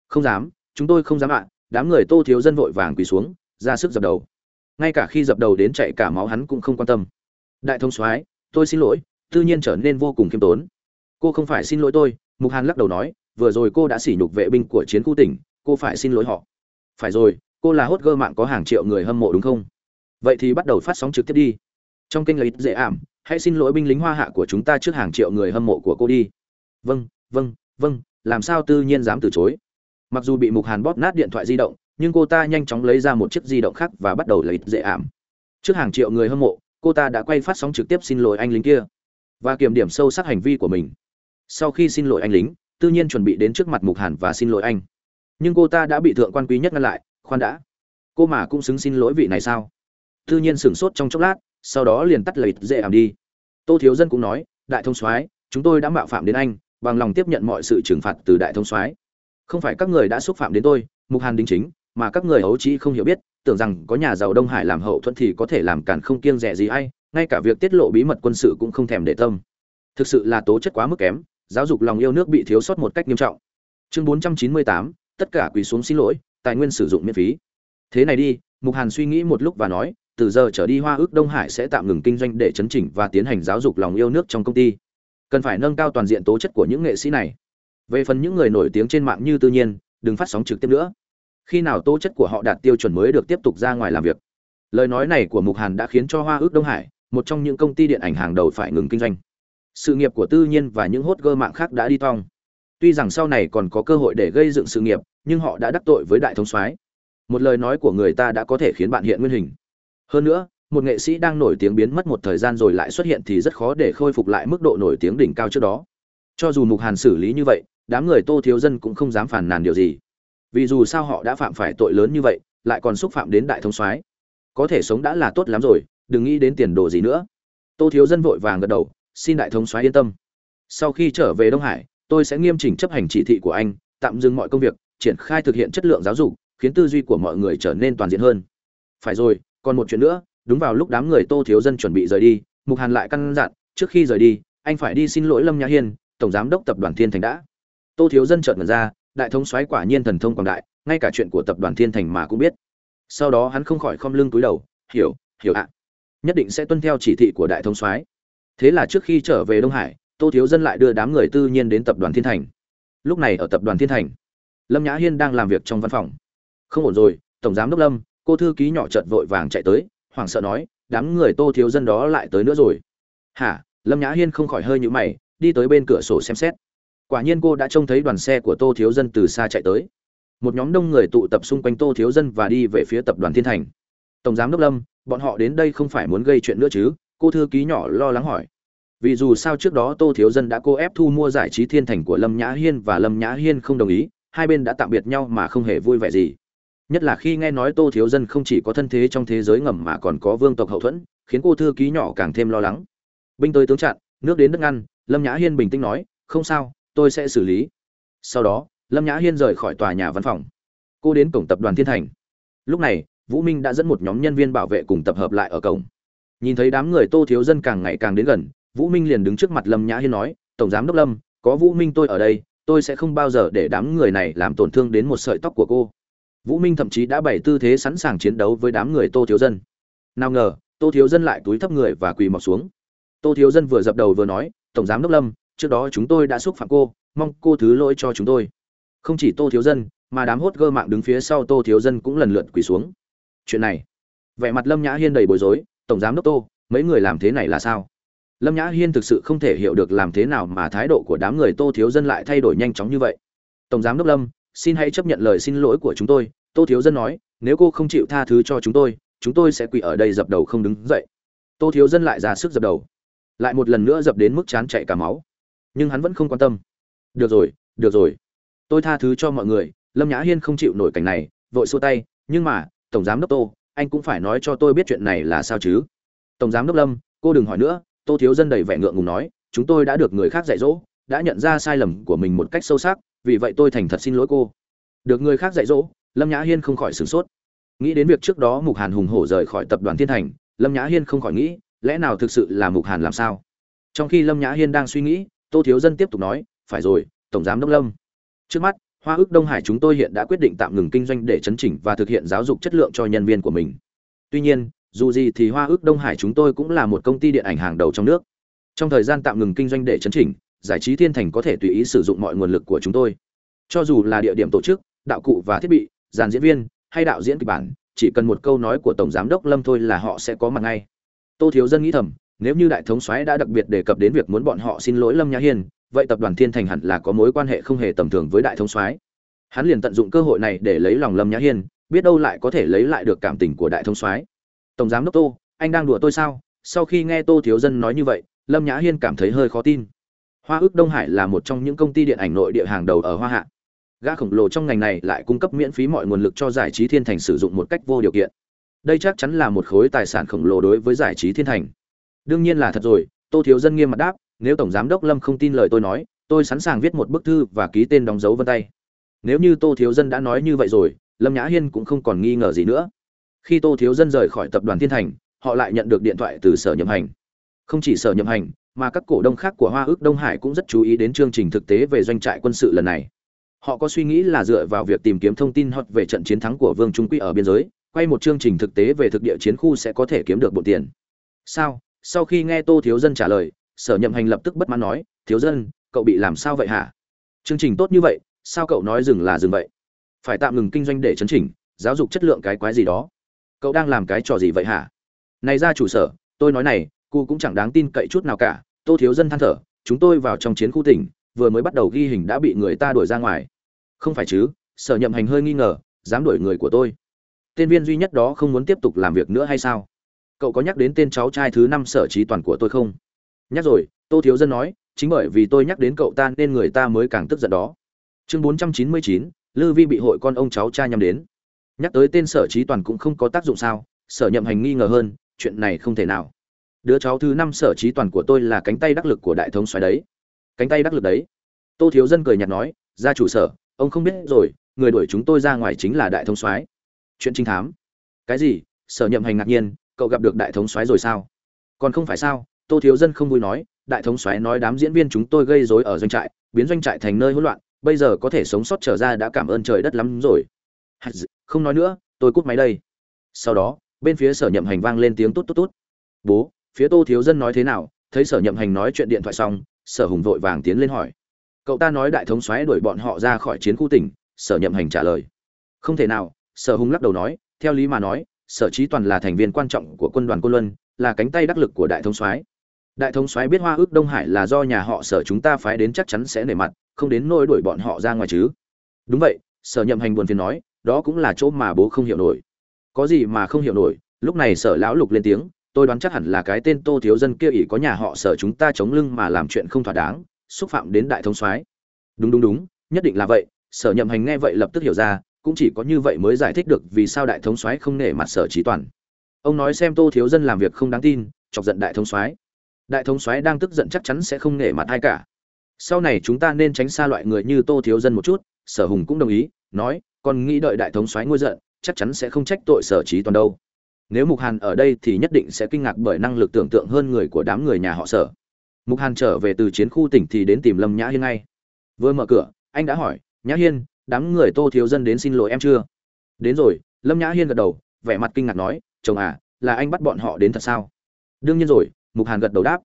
Speaker 1: Không dám, chúng tôi không dám ạ. Đám người tô thiếu dân vội vàng quỳ xuống, ra sức dập đầu. Ngay cả khi dập đầu đến chạy cả máu hắn cũng không quan tâm đại thông soái, tôi xin lỗi tự nhiên trở nên vô cùng khiêm tốn. Cô không phải xin lỗi tôi, mục hàn lắc đầu nói, vừa rồi cô đã sỉ nhục vệ binh của chiến khu tỉnh, cô phải xin lỗi họ. Phải rồi, cô là hốt gơ mạng có hàng triệu người hâm mộ đúng không? Vậy thì bắt đầu phát sóng trực tiếp đi. Trong kênh lấy dễ ảm, hãy xin lỗi binh lính hoa hạ của chúng ta trước hàng triệu người hâm mộ của cô đi. Vâng vâng vâng làm sao tự nhiên dám từ chối? Mặc dù bị mục hàn bóp nát điện thoại di động, nhưng cô ta nhanh chóng lấy ra một chiếc di động khác và bắt đầu lấy dễ ảm. Trước hàng triệu người hâm mộ cô ta đã quay phát sóng trực tiếp xin lỗi anh lính kia và kiểm điểm sâu sắc hành vi của mình. Sau khi xin lỗi anh lính tự nhiên chuẩn bị đến trước mặt mục hàn và xin lỗi anh. Nhưng cô ta đã bị thượng quan quý nhất ngăn lại, khoan đã. Cô mà cũng xứng xin lỗi vị này sao? Tự nhiên sửng sốt trong chốc lát, sau đó liền tắt lời dễ ảm đi. Tô thiếu dân cũng nói, đại thông soái, chúng tôi đã mạo phạm đến anh, bằng lòng tiếp nhận mọi sự trừng phạt từ đại thông soái. Không phải các người đã xúc phạm đến tôi, mục hàn đính chính, mà các người ấu trí không hiểu biết tưởng rằng có nhà giàu đông hải làm hậu thuẫn thì có thể làm cản không kiêng rẻ gì ai ngay cả việc tiết lộ bí mật quân sự cũng không thèm để tâm. Thực sự là tố chất quá mức kém giáo dục lòng yêu nước bị thiếu sót một cách nghiêm trọng. Chương 498, tất cả quỳ xuống xin lỗi tài nguyên sử dụng miễn phí. Thế này đi mục hàn suy nghĩ một lúc và nói từ giờ trở đi hoa ước đông hải sẽ tạm ngừng kinh doanh để chấn chỉnh và tiến hành giáo dục lòng yêu nước trong công ty. Cần phải nâng cao toàn diện tố chất của những nghệ sĩ này. Về phần những người nổi tiếng trên mạng như tự nhiên đừng phát sóng trực tiếp nữa khi nào tố chất của họ đạt tiêu chuẩn mới được tiếp tục ra ngoài làm việc. Lời nói này của mục hàn đã khiến cho hoa ước đông hải, một trong những công ty điện ảnh hàng đầu phải ngừng kinh doanh. Sự nghiệp của tư nhiên và những hốt gơ mạng khác đã đi tong. Tuy rằng sau này còn có cơ hội để gây dựng sự nghiệp, nhưng họ đã đắc tội với đại thống soái. Một lời nói của người ta đã có thể khiến bạn hiện nguyên hình. Hơn nữa, một nghệ sĩ đang nổi tiếng biến mất một thời gian rồi lại xuất hiện thì rất khó để khôi phục lại mức độ nổi tiếng đỉnh cao trước đó. Cho dù mục hàn xử lý như vậy, đám người tô thiếu dân cũng không dám phản nàn điều gì vì dù sao họ đã phạm phải tội lớn như vậy, lại còn xúc phạm đến đại thông soái. Có thể sống đã là tốt lắm rồi, đừng nghĩ đến tiền đồ gì nữa. Tô thiếu dân vội vàng gật đầu, xin đại thống soái yên tâm. Sau khi trở về đông hải, tôi sẽ nghiêm chỉnh chấp hành chỉ thị của anh, tạm dừng mọi công việc, triển khai thực hiện chất lượng giáo dục, khiến tư duy của mọi người trở nên toàn diện hơn. Phải rồi, còn một chuyện nữa, đúng vào lúc đám người tô thiếu dân chuẩn bị rời đi, mục hàn lại căn dặn, trước khi rời đi, anh phải đi xin lỗi lâm nhã hiên, tổng giám đốc tập đoàn thiên thành đã. Tô thiếu dân chợt ngẩn ra đại thống soái quả nhiên thần thông quảng đại, ngay cả chuyện của tập đoàn thiên thành mà cũng biết. Sau đó hắn không khỏi khom lưng túi đầu, hiểu hiểu ạ. Nhất định sẽ tuân theo chỉ thị của đại thống soái. Thế là trước khi trở về đông hải, tô thiếu dân lại đưa đám người tư nhiên đến tập đoàn thiên thành. Lúc này ở tập đoàn thiên thành, lâm nhã hiên đang làm việc trong văn phòng. Không ổn rồi, tổng giám đốc lâm, cô thư ký nhỏ chợt vội vàng chạy tới, hoảng sợ nói, đám người tô thiếu dân đó lại tới nữa rồi. Hả? Lâm nhã hiên không khỏi hơi nhũ mày, đi tới bên cửa sổ xem xét quả nhiên cô đã trông thấy đoàn xe của tô thiếu dân từ xa chạy tới. Một nhóm đông người tụ tập xung quanh tô thiếu dân và đi về phía tập đoàn thiên thành. Tổng giám đốc lâm, bọn họ đến đây không phải muốn gây chuyện nữa chứ? Cô thư ký nhỏ lo lắng hỏi. Vì dù sao trước đó tô thiếu dân đã cô ép thu mua giải trí thiên thành của lâm nhã hiên và lâm nhã hiên không đồng ý, hai bên đã tạm biệt nhau mà không hề vui vẻ gì. Nhất là khi nghe nói tô thiếu dân không chỉ có thân thế trong thế giới ngầm mà còn có vương tộc hậu thuẫn, khiến cô thư ký nhỏ càng thêm lo lắng. Binh tới tướng chặn, nước đến đất ngăn, lâm nhã hiên bình tĩnh nói, không sao tôi sẽ xử lý. Sau đó, lâm nhã hiên rời khỏi tòa nhà văn phòng. Cô đến cổng tập đoàn thiên thành. Lúc này, vũ minh đã dẫn một nhóm nhân viên bảo vệ cùng tập hợp lại ở cổng. Nhìn thấy đám người tô thiếu dân càng ngày càng đến gần, vũ minh liền đứng trước mặt lâm nhã hiên nói, tổng giám đốc lâm, có vũ minh tôi ở đây, tôi sẽ không bao giờ để đám người này làm tổn thương đến một sợi tóc của cô. Vũ minh thậm chí đã bày tư thế sẵn sàng chiến đấu với đám người tô thiếu dân. Nào ngờ, tô thiếu dân lại túi thấp người và quỳ mọc xuống. Tô thiếu dân vừa dập đầu vừa nói, tổng giám đốc lâm trước đó chúng tôi đã xúc phạm cô, mong cô thứ lỗi cho chúng tôi. Không chỉ tô thiếu dân, mà đám hốt gơ mạng đứng phía sau tô thiếu dân cũng lần lượt quỳ xuống. Chuyện này, vẻ mặt lâm nhã hiên đầy bối rối, tổng giám đốc tô, mấy người làm thế này là sao? Lâm nhã hiên thực sự không thể hiểu được làm thế nào mà thái độ của đám người tô thiếu dân lại thay đổi nhanh chóng như vậy. Tổng giám đốc lâm, xin hãy chấp nhận lời xin lỗi của chúng tôi, tô thiếu dân nói, nếu cô không chịu tha thứ cho chúng tôi chúng tôi sẽ quỳ ở đây dập đầu không đứng dậy. Tô thiếu dân lại ra sức dập đầu, lại một lần nữa dập đến mức chán chạy cả máu nhưng hắn vẫn không quan tâm. Được rồi được rồi. Tôi tha thứ cho mọi người, lâm nhã hiên không chịu nổi cảnh này, vội xua tay, nhưng mà, tổng giám đốc tô, anh cũng phải nói cho tôi biết chuyện này là sao chứ? Tổng giám đốc lâm, cô đừng hỏi nữa, tô thiếu dân đầy vẻ ngượng ngùng nói, chúng tôi đã được người khác dạy dỗ, đã nhận ra sai lầm của mình một cách sâu sắc, vì vậy tôi thành thật xin lỗi cô. Được người khác dạy dỗ, lâm nhã hiên không khỏi sửng sốt. Nghĩ đến việc trước đó mục hàn hùng hổ rời khỏi tập đoàn thiên thành, lâm nhã hiên không khỏi nghĩ, lẽ nào thực sự là mục hàn làm sao? Trong khi lâm nhã hiên đang suy nghĩ tô thiếu dân tiếp tục nói, phải rồi, tổng giám đốc lâm. Trước mắt, hoa ước đông hải chúng tôi hiện đã quyết định tạm ngừng kinh doanh để chấn chỉnh và thực hiện giáo dục chất lượng cho nhân viên của mình. Tuy nhiên, dù gì thì hoa ước đông hải chúng tôi cũng là một công ty điện ảnh hàng đầu trong nước. Trong thời gian tạm ngừng kinh doanh để chấn chỉnh, giải trí thiên thành có thể tùy ý sử dụng mọi nguồn lực của chúng tôi. Cho dù là địa điểm tổ chức, đạo cụ và thiết bị, dàn diễn viên, hay đạo diễn kịch bản, chỉ cần một câu nói của tổng giám đốc lâm thôi là họ sẽ có mặt ngay. Tô thiếu dân nghĩ thầm nếu như đại thống soái đã đặc biệt đề cập đến việc muốn bọn họ xin lỗi lâm nhã hiên, vậy tập đoàn thiên thành hẳn là có mối quan hệ không hề tầm thường với đại thống soái. Hắn liền tận dụng cơ hội này để lấy lòng lâm nhã hiên, biết đâu lại có thể lấy lại được cảm tình của đại thống soái. Tổng giám đốc tô, anh đang đùa tôi sao? Sau khi nghe tô thiếu dân nói như vậy, lâm nhã hiên cảm thấy hơi khó tin. Hoa ước đông hải là một trong những công ty điện ảnh nội địa hàng đầu ở hoa hạ. Gã khổng lồ trong ngành này lại cung cấp miễn phí mọi nguồn lực cho giải trí thiên thành sử dụng một cách vô điều kiện. Đây chắc chắn là một khối tài sản khổng lồ đối với giải trí thiên thành đương nhiên là thật rồi, tô thiếu dân nghiêm mặt đáp, nếu tổng giám đốc lâm không tin lời tôi nói, tôi sẵn sàng viết một bức thư và ký tên đóng dấu vân tay. Nếu như tô thiếu dân đã nói như vậy rồi, lâm nhã hiên cũng không còn nghi ngờ gì nữa. Khi tô thiếu dân rời khỏi tập đoàn thiên thành, họ lại nhận được điện thoại từ sở nhậm hành. Không chỉ sở nhậm hành, mà các cổ đông khác của hoa ước đông hải cũng rất chú ý đến chương trình thực tế về doanh trại quân sự lần này. Họ có suy nghĩ là dựa vào việc tìm kiếm thông tin hoặc về trận chiến thắng của vương trung quy ở biên giới, quay một chương trình thực tế về thực địa chiến khu sẽ có thể kiếm được bộ tiền. Sao? Sau khi nghe tô thiếu dân trả lời, sở nhậm hành lập tức bất mãn nói, thiếu dân, cậu bị làm sao vậy hả? Chương trình tốt như vậy, sao cậu nói dừng là dừng vậy? Phải tạm ngừng kinh doanh để chấn chỉnh, giáo dục chất lượng cái quái gì đó. Cậu đang làm cái trò gì vậy hả? Này ra chủ sở, tôi nói này cụ cũng chẳng đáng tin cậy chút nào cả. Tô thiếu dân than thở, chúng tôi vào trong chiến khu tỉnh, vừa mới bắt đầu ghi hình đã bị người ta đuổi ra ngoài. Không phải chứ? Sở nhậm hành hơi nghi ngờ, dám đuổi người của tôi? Tên viên duy nhất đó không muốn tiếp tục làm việc nữa hay sao? Cậu có nhắc đến tên cháu trai thứ năm sở trí toàn của tôi không? Nhắc rồi, tô thiếu dân nói, chính bởi vì tôi nhắc đến cậu ta nên người ta mới càng tức giận đó. Chương bốn trăm chín mươi chín lư vi bị hội con ông cháu cha nhắm đến. Nhắc tới tên sở trí toàn cũng không có tác dụng sao, sở nhậm hành nghi ngờ hơn, chuyện này không thể nào. Đứa cháu thứ năm sở trí toàn của tôi là cánh tay đắc lực của đại thống xoáy đấy. Cánh tay đắc lực đấy. Tô thiếu dân cười nhạt nói ra chủ sở, ông không biết rồi, người đuổi chúng tôi ra ngoài chính là đại thống soái. Chuyện trinh thám. Cái gì? Sở nhậm hành ngạc nhiên cậu gặp được đại thống soái rồi sao? Còn không phải sao? Tô thiếu dân không vui nói, đại thống soái nói đám diễn viên chúng tôi gây rối ở doanh trại, biến doanh trại thành nơi hỗn loạn, bây giờ có thể sống sót trở ra đã cảm ơn trời đất lắm rồi. Không nói nữa, tôi cút máy đây. Sau đó, bên phía sở nhậm hành vang lên tiếng tốt tốt tốt bố, phía tô thiếu dân nói thế nào? Thấy sở nhậm hành nói chuyện điện thoại xong, sở hùng vội vàng tiến lên hỏi. Cậu ta nói đại thống xoáy đuổi bọn họ ra khỏi chiến khu tỉnh, sở nhậm hành trả lời. Không thể nào, sở hùng lắc đầu nói, theo lý mà nói sở trí toàn là thành viên quan trọng của quân đoàn côn luân, là cánh tay đắc lực của đại thống soái. Đại thống soái biết hoa ước đông hải là do nhà họ sở chúng ta phái đến chắc chắn sẽ nể mặt, không đến nỗi đuổi bọn họ ra ngoài chứ. Đúng vậy, sở nhậm hành buồn phiền nói, đó cũng là chỗ mà bố không hiểu nổi. Có gì mà không hiểu nổi, lúc này sở lão lục lên tiếng, tôi đoán chắc hẳn là cái tên tô thiếu dân kia ỷ có nhà họ sở chúng ta chống lưng mà làm chuyện không thỏa đáng, xúc phạm đến đại thống soái. Đúng đúng đúng, nhất định là vậy, sở nhậm hành nghe vậy lập tức hiểu ra cũng chỉ có như vậy mới giải thích được vì sao đại thống soái không nể mặt sở trí toàn. Ông nói xem tô thiếu dân làm việc không đáng tin, chọc giận đại thống soái. Đại thống soái đang tức giận chắc chắn sẽ không nể mặt ai cả. Sau này chúng ta nên tránh xa loại người như tô thiếu dân một chút, sở hùng cũng đồng ý, nói còn nghĩ đợi đại thống soái ngôi giận, chắc chắn sẽ không trách tội sở trí toàn đâu. Nếu mục hàn ở đây thì nhất định sẽ kinh ngạc bởi năng lực tưởng tượng hơn người của đám người nhà họ sở. Mục hàn trở về từ chiến khu tỉnh thì đến tìm lâm nhã hiên ngay. Vừa mở cửa, anh đã hỏi, nhã hiên đám người tô thiếu dân đến xin lỗi em chưa? Đến rồi, lâm nhã hiên gật đầu, vẻ mặt kinh ngạc nói, chồng à là anh bắt bọn họ đến thật sao? Đương nhiên rồi, mục hàn gật đầu đáp.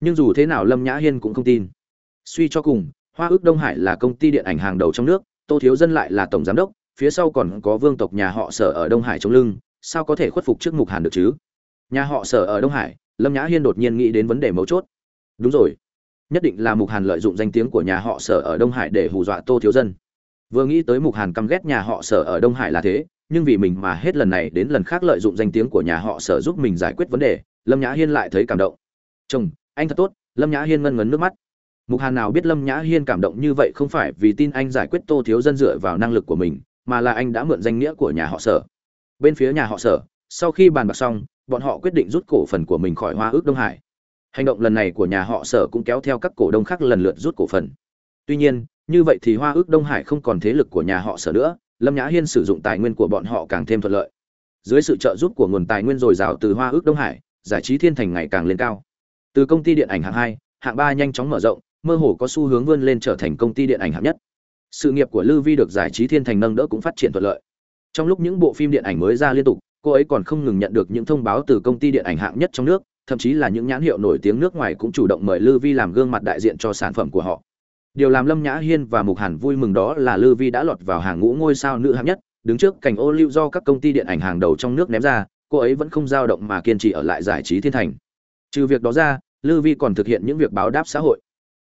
Speaker 1: Nhưng dù thế nào lâm nhã hiên cũng không tin. Suy cho cùng, hoa ước đông hải là công ty điện ảnh hàng đầu trong nước, tô thiếu dân lại là tổng giám đốc, phía sau còn có vương tộc nhà họ sở ở đông hải chống lưng, sao có thể khuất phục trước mục hàn được chứ? Nhà họ sở ở đông hải, lâm nhã hiên đột nhiên nghĩ đến vấn đề mấu chốt. Đúng rồi, nhất định là mục hàn lợi dụng danh tiếng của nhà họ sở ở đông hải để hù dọa tô thiếu dân vừa nghĩ tới mục hàn căm ghét nhà họ sở ở đông hải là thế, nhưng vì mình mà hết lần này đến lần khác lợi dụng danh tiếng của nhà họ sở giúp mình giải quyết vấn đề, lâm nhã hiên lại thấy cảm động. Chồng, anh thật tốt. Lâm nhã hiên ngân ngấn nước mắt. Mục hàn nào biết lâm nhã hiên cảm động như vậy không phải vì tin anh giải quyết tô thiếu dân dựa vào năng lực của mình, mà là anh đã mượn danh nghĩa của nhà họ sở. Bên phía nhà họ sở, sau khi bàn bạc xong, bọn họ quyết định rút cổ phần của mình khỏi hoa ước đông hải. Hành động lần này của nhà họ sở cũng kéo theo các cổ đông khác lần lượt rút cổ phần. Tuy nhiên như vậy thì hoa ước đông hải không còn thế lực của nhà họ sở nữa, lâm nhã hiên sử dụng tài nguyên của bọn họ càng thêm thuận lợi. Dưới sự trợ giúp của nguồn tài nguyên dồi dào từ hoa ước đông hải, giải trí thiên thành ngày càng lên cao. Từ công ty điện ảnh hạng hai, hạng ba nhanh chóng mở rộng, mơ hồ có xu hướng vươn lên trở thành công ty điện ảnh hạng nhất. Sự nghiệp của lư vi được giải trí thiên thành nâng đỡ cũng phát triển thuận lợi. Trong lúc những bộ phim điện ảnh mới ra liên tục, cô ấy còn không ngừng nhận được những thông báo từ công ty điện ảnh hạng nhất trong nước, thậm chí là những nhãn hiệu nổi tiếng nước ngoài cũng chủ động mời lư vi làm gương mặt đại diện cho sản phẩm của họ điều làm lâm nhã hiên và mục hàn vui mừng đó là lư vi đã lọt vào hàng ngũ ngôi sao nữ hạng nhất, đứng trước cảnh ô lưu do các công ty điện ảnh hàng đầu trong nước ném ra, cô ấy vẫn không dao động mà kiên trì ở lại giải trí thiên thành. Trừ việc đó ra, lư vi còn thực hiện những việc báo đáp xã hội.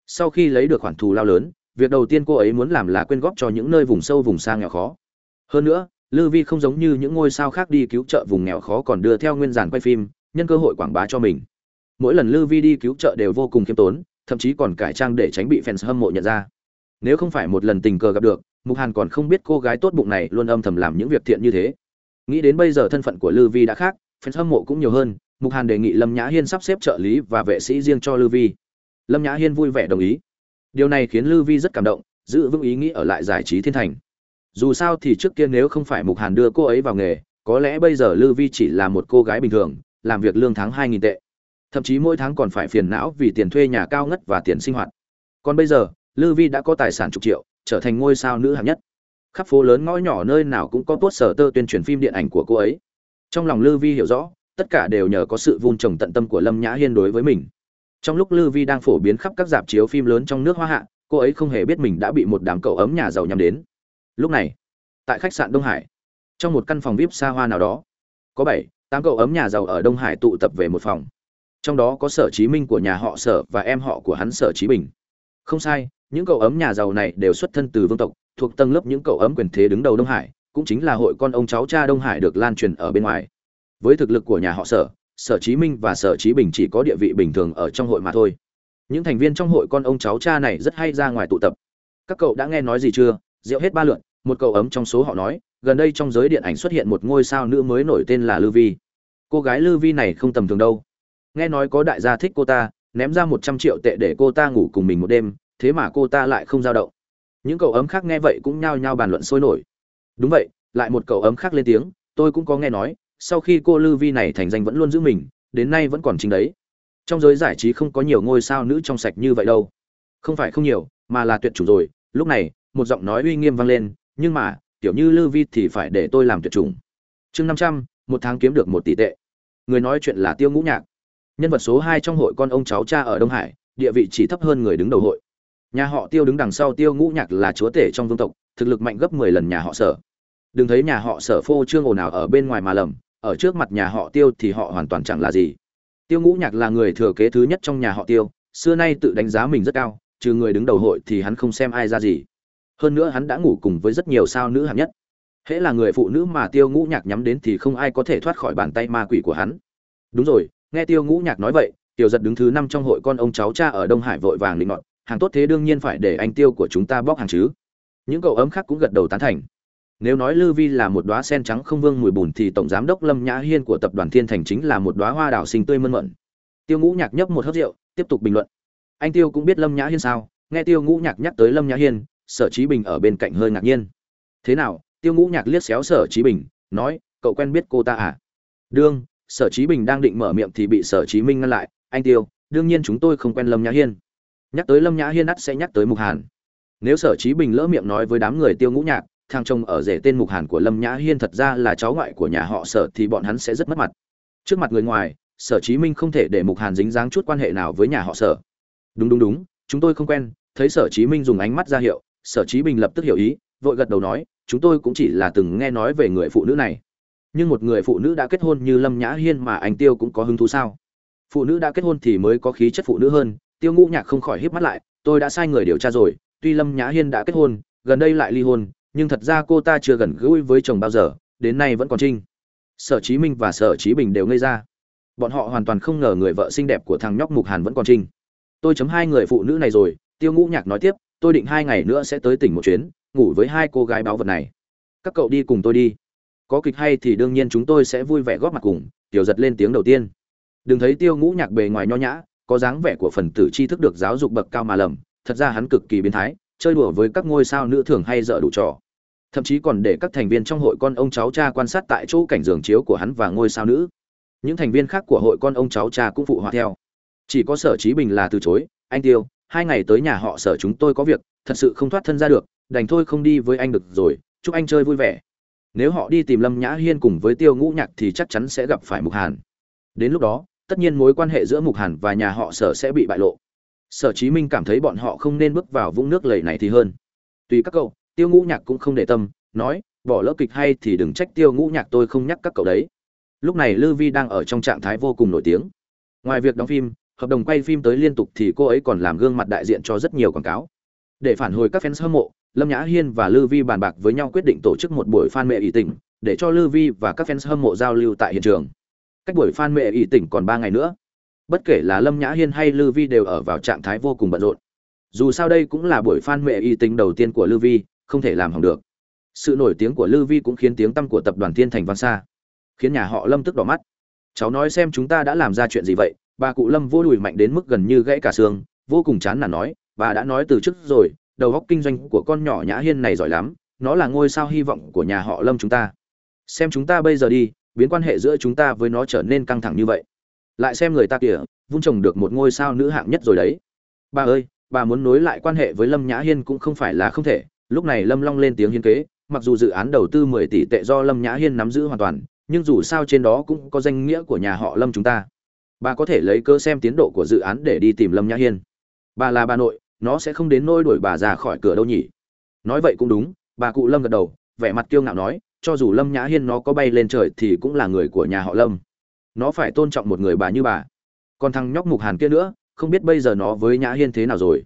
Speaker 1: Sau khi lấy được khoản thù lao lớn, việc đầu tiên cô ấy muốn làm là quyên góp cho những nơi vùng sâu vùng xa nghèo khó. Hơn nữa, lư vi không giống như những ngôi sao khác đi cứu trợ vùng nghèo khó còn đưa theo nguyên giản quay phim, nhân cơ hội quảng bá cho mình. Mỗi lần lư vi đi cứu trợ đều vô cùng khiêm tốn thậm chí còn cải trang để tránh bị fans hâm mộ nhận ra. Nếu không phải một lần tình cờ gặp được, mục hàn còn không biết cô gái tốt bụng này luôn âm thầm làm những việc thiện như thế. Nghĩ đến bây giờ thân phận của lư vi đã khác, fans hâm mộ cũng nhiều hơn, mục hàn đề nghị lâm nhã hiên sắp xếp trợ lý và vệ sĩ riêng cho lư vi. Lâm nhã hiên vui vẻ đồng ý. Điều này khiến lư vi rất cảm động, giữ vững ý nghĩ ở lại giải trí thiên thành. Dù sao thì trước kia nếu không phải mục hàn đưa cô ấy vào nghề, có lẽ bây giờ lư vi chỉ là một cô gái bình thường, làm việc lương tháng hai nghìn tệ thậm chí mỗi tháng còn phải phiền não vì tiền thuê nhà cao ngất và tiền sinh hoạt. Còn bây giờ lư vi đã có tài sản chục triệu, trở thành ngôi sao nữ hạng nhất. Khắp phố lớn ngõ nhỏ nơi nào cũng có poster tơ tuyên truyền phim điện ảnh của cô ấy. Trong lòng lư vi hiểu rõ, tất cả đều nhờ có sự vun trồng tận tâm của lâm nhã hiên đối với mình. Trong lúc lư vi đang phổ biến khắp các dạp chiếu phim lớn trong nước hoa hạ, cô ấy không hề biết mình đã bị một đám cậu ấm nhà giàu nhắm đến. Lúc này, tại khách sạn đông hải, trong một căn phòng vip xa hoa nào đó, có bảy, tám cậu ấm nhà giàu ở đông hải tụ tập về một phòng trong đó có sở chí minh của nhà họ sở và em họ của hắn sở chí bình. Không sai, những cậu ấm nhà giàu này đều xuất thân từ vương tộc, thuộc tầng lớp những cậu ấm quyền thế đứng đầu đông hải, cũng chính là hội con ông cháu cha đông hải được lan truyền ở bên ngoài. Với thực lực của nhà họ sở sở chí minh và sở chí bình chỉ có địa vị bình thường ở trong hội mà thôi. Những thành viên trong hội con ông cháu cha này rất hay ra ngoài tụ tập. Các cậu đã nghe nói gì chưa? Rượu hết ba lượn một cậu ấm trong số họ nói, gần đây trong giới điện ảnh xuất hiện một ngôi sao nữ mới nổi tên là lư vi. Cô gái lư vi này không tầm thường đâu nghe nói có đại gia thích cô ta, ném ra một trăm triệu tệ để cô ta ngủ cùng mình một đêm, thế mà cô ta lại không dao động. Những cậu ấm khác nghe vậy cũng nhao nhao bàn luận sôi nổi. Đúng vậy, lại một cậu ấm khác lên tiếng, tôi cũng có nghe nói, sau khi cô lư vi này thành danh vẫn luôn giữ mình, đến nay vẫn còn chính đấy. Trong giới giải trí không có nhiều ngôi sao nữ trong sạch như vậy đâu. Không phải không nhiều, mà là tuyệt chủ rồi. Lúc này, một giọng nói uy nghiêm vang lên, nhưng mà tiểu như lư vi thì phải để tôi làm tuyệt chủng. Chương năm trăm, một tháng kiếm được một tỷ tệ. Người nói chuyện là tiêu ngũ nhạc nhân vật số hai trong hội con ông cháu cha ở đông hải, địa vị chỉ thấp hơn người đứng đầu hội. Nhà họ tiêu đứng đằng sau tiêu ngũ nhạc là chúa tể trong vương tộc, thực lực mạnh gấp mười lần nhà họ sở. Đừng thấy nhà họ sở phô trương ồn ào ở bên ngoài mà lầm, ở trước mặt nhà họ tiêu thì họ hoàn toàn chẳng là gì. Tiêu ngũ nhạc là người thừa kế thứ nhất trong nhà họ tiêu, xưa nay tự đánh giá mình rất cao, trừ người đứng đầu hội thì hắn không xem ai ra gì. Hơn nữa hắn đã ngủ cùng với rất nhiều sao nữ hạng nhất. Hễ là người phụ nữ mà tiêu ngũ nhạc nhắm đến thì không ai có thể thoát khỏi bàn tay ma quỷ của hắn. Đúng rồi nghe tiêu ngũ nhạc nói vậy, tiểu giật đứng thứ năm trong hội con ông cháu cha ở đông hải vội vàng định ngọn hàng tốt thế đương nhiên phải để anh tiêu của chúng ta bóc hàng chứ. Những cậu ấm khác cũng gật đầu tán thành. Nếu nói lư vi là một đóa sen trắng không vương mùi bùn thì tổng giám đốc lâm nhã hiên của tập đoàn thiên thành chính là một đóa hoa đào xinh tươi mơn mận tiêu ngũ nhạc nhấp một hớp rượu, tiếp tục bình luận. Anh tiêu cũng biết lâm nhã hiên sao? Nghe tiêu ngũ nhạc nhắc tới lâm nhã hiên, sở trí bình ở bên cạnh hơi ngạc nhiên. Thế nào? Tiêu ngũ nhạc liếc xéo sở trí bình, nói, cậu quen biết cô ta à? Đương sở trí bình đang định mở miệng thì bị sở trí minh ngăn lại, anh tiêu, đương nhiên chúng tôi không quen lâm nhã hiên. Nhắc tới lâm nhã hiên ắt sẽ nhắc tới mục hàn. Nếu sở trí bình lỡ miệng nói với đám người tiêu ngũ nhạc thang trông ở rể tên mục hàn của lâm nhã hiên thật ra là cháu ngoại của nhà họ sở thì bọn hắn sẽ rất mất mặt. Trước mặt người ngoài, sở chí minh không thể để mục hàn dính dáng chút quan hệ nào với nhà họ sở. Đúng đúng đúng, chúng tôi không quen. Thấy sở chí minh dùng ánh mắt ra hiệu, sở chí bình lập tức hiểu ý, vội gật đầu nói, chúng tôi cũng chỉ là từng nghe nói về người phụ nữ này nhưng một người phụ nữ đã kết hôn như lâm nhã hiên mà anh tiêu cũng có hứng thú sao? Phụ nữ đã kết hôn thì mới có khí chất phụ nữ hơn, tiêu ngũ nhạc không khỏi híp mắt lại, tôi đã sai người điều tra rồi, tuy lâm nhã hiên đã kết hôn, gần đây lại ly hôn, nhưng thật ra cô ta chưa gần gũi với chồng bao giờ, đến nay vẫn còn trinh. Sở chí minh và sở chí bình đều ngây ra. Bọn họ hoàn toàn không ngờ người vợ xinh đẹp của thằng nhóc mục hàn vẫn còn trinh. Tôi chấm hai người phụ nữ này rồi, tiêu ngũ nhạc nói tiếp, tôi định hai ngày nữa sẽ tới tỉnh một chuyến, ngủ với hai cô gái báo vật này. Các cậu đi cùng tôi đi có kịch hay thì đương nhiên chúng tôi sẽ vui vẻ góp mặt cùng, tiểu giật lên tiếng đầu tiên. Đừng thấy tiêu ngũ nhạc bề ngoài nho nhã, có dáng vẻ của phần tử tri thức được giáo dục bậc cao mà lầm, thật ra hắn cực kỳ biến thái, chơi đùa với các ngôi sao nữ thường hay dở đủ trò. Thậm chí còn để các thành viên trong hội con ông cháu cha quan sát tại chỗ cảnh giường chiếu của hắn và ngôi sao nữ. Những thành viên khác của hội con ông cháu cha cũng phụ họa theo. Chỉ có sở trí bình là từ chối, anh tiêu, hai ngày tới nhà họ sở chúng tôi có việc, thật sự không thoát thân ra được, đành thôi không đi với anh được rồi, chúc anh chơi vui vẻ nếu họ đi tìm lâm nhã hiên cùng với tiêu ngũ nhạc thì chắc chắn sẽ gặp phải mục hàn. Đến lúc đó, tất nhiên mối quan hệ giữa mục hàn và nhà họ sở sẽ bị bại lộ. Sở chí minh cảm thấy bọn họ không nên bước vào vũng nước lầy này thì hơn. Tùy các cậu, tiêu ngũ nhạc cũng không để tâm, nói, bỏ lỡ kịch hay thì đừng trách tiêu ngũ nhạc, tôi không nhắc các cậu đấy. Lúc này lư vi đang ở trong trạng thái vô cùng nổi tiếng. Ngoài việc đóng phim, hợp đồng quay phim tới liên tục thì cô ấy còn làm gương mặt đại diện cho rất nhiều quảng cáo. Để phản hồi các fans hâm mộ lâm nhã hiên và lư vi bàn bạc với nhau quyết định tổ chức một buổi fan mẹ ý tỉnh để cho lư vi và các fans hâm mộ giao lưu tại hiện trường. Cách buổi fan mẹ ý tỉnh còn ba ngày nữa. Bất kể là lâm nhã hiên hay lư vi đều ở vào trạng thái vô cùng bận rộn. Dù sao đây cũng là buổi fan mẹ ý tỉnh đầu tiên của lư vi, không thể làm hỏng được. Sự nổi tiếng của lư vi cũng khiến tiếng tăm của tập đoàn thiên thành vang xa, khiến nhà họ lâm tức đỏ mắt. Cháu nói xem chúng ta đã làm ra chuyện gì vậy? Bà cụ lâm vô đùi mạnh đến mức gần như gãy cả xương, vô cùng chán nản nói, bà đã nói từ trước rồi đầu óc kinh doanh của con nhỏ nhã hiên này giỏi lắm, nó là ngôi sao hy vọng của nhà họ lâm chúng ta. Xem chúng ta bây giờ đi, biến quan hệ giữa chúng ta với nó trở nên căng thẳng như vậy. Lại xem người ta kìa vun trồng được một ngôi sao nữ hạng nhất rồi đấy. Bà ơi, bà muốn nối lại quan hệ với lâm nhã hiên cũng không phải là không thể. Lúc này lâm long lên tiếng hiên kế, mặc dù dự án đầu tư mười tỷ tệ do lâm nhã hiên nắm giữ hoàn toàn, nhưng dù sao trên đó cũng có danh nghĩa của nhà họ lâm chúng ta. Bà có thể lấy cơ xem tiến độ của dự án để đi tìm lâm nhã hiên. Bà là bà nội nó sẽ không đến nôi đuổi bà ra khỏi cửa đâu nhỉ? Nói vậy cũng đúng, bà cụ lâm gật đầu, vẻ mặt kiêu ngạo nói, cho dù lâm nhã hiên nó có bay lên trời thì cũng là người của nhà họ lâm. Nó phải tôn trọng một người bà như bà. Còn thằng nhóc mục hàn kia nữa, không biết bây giờ nó với nhã hiên thế nào rồi.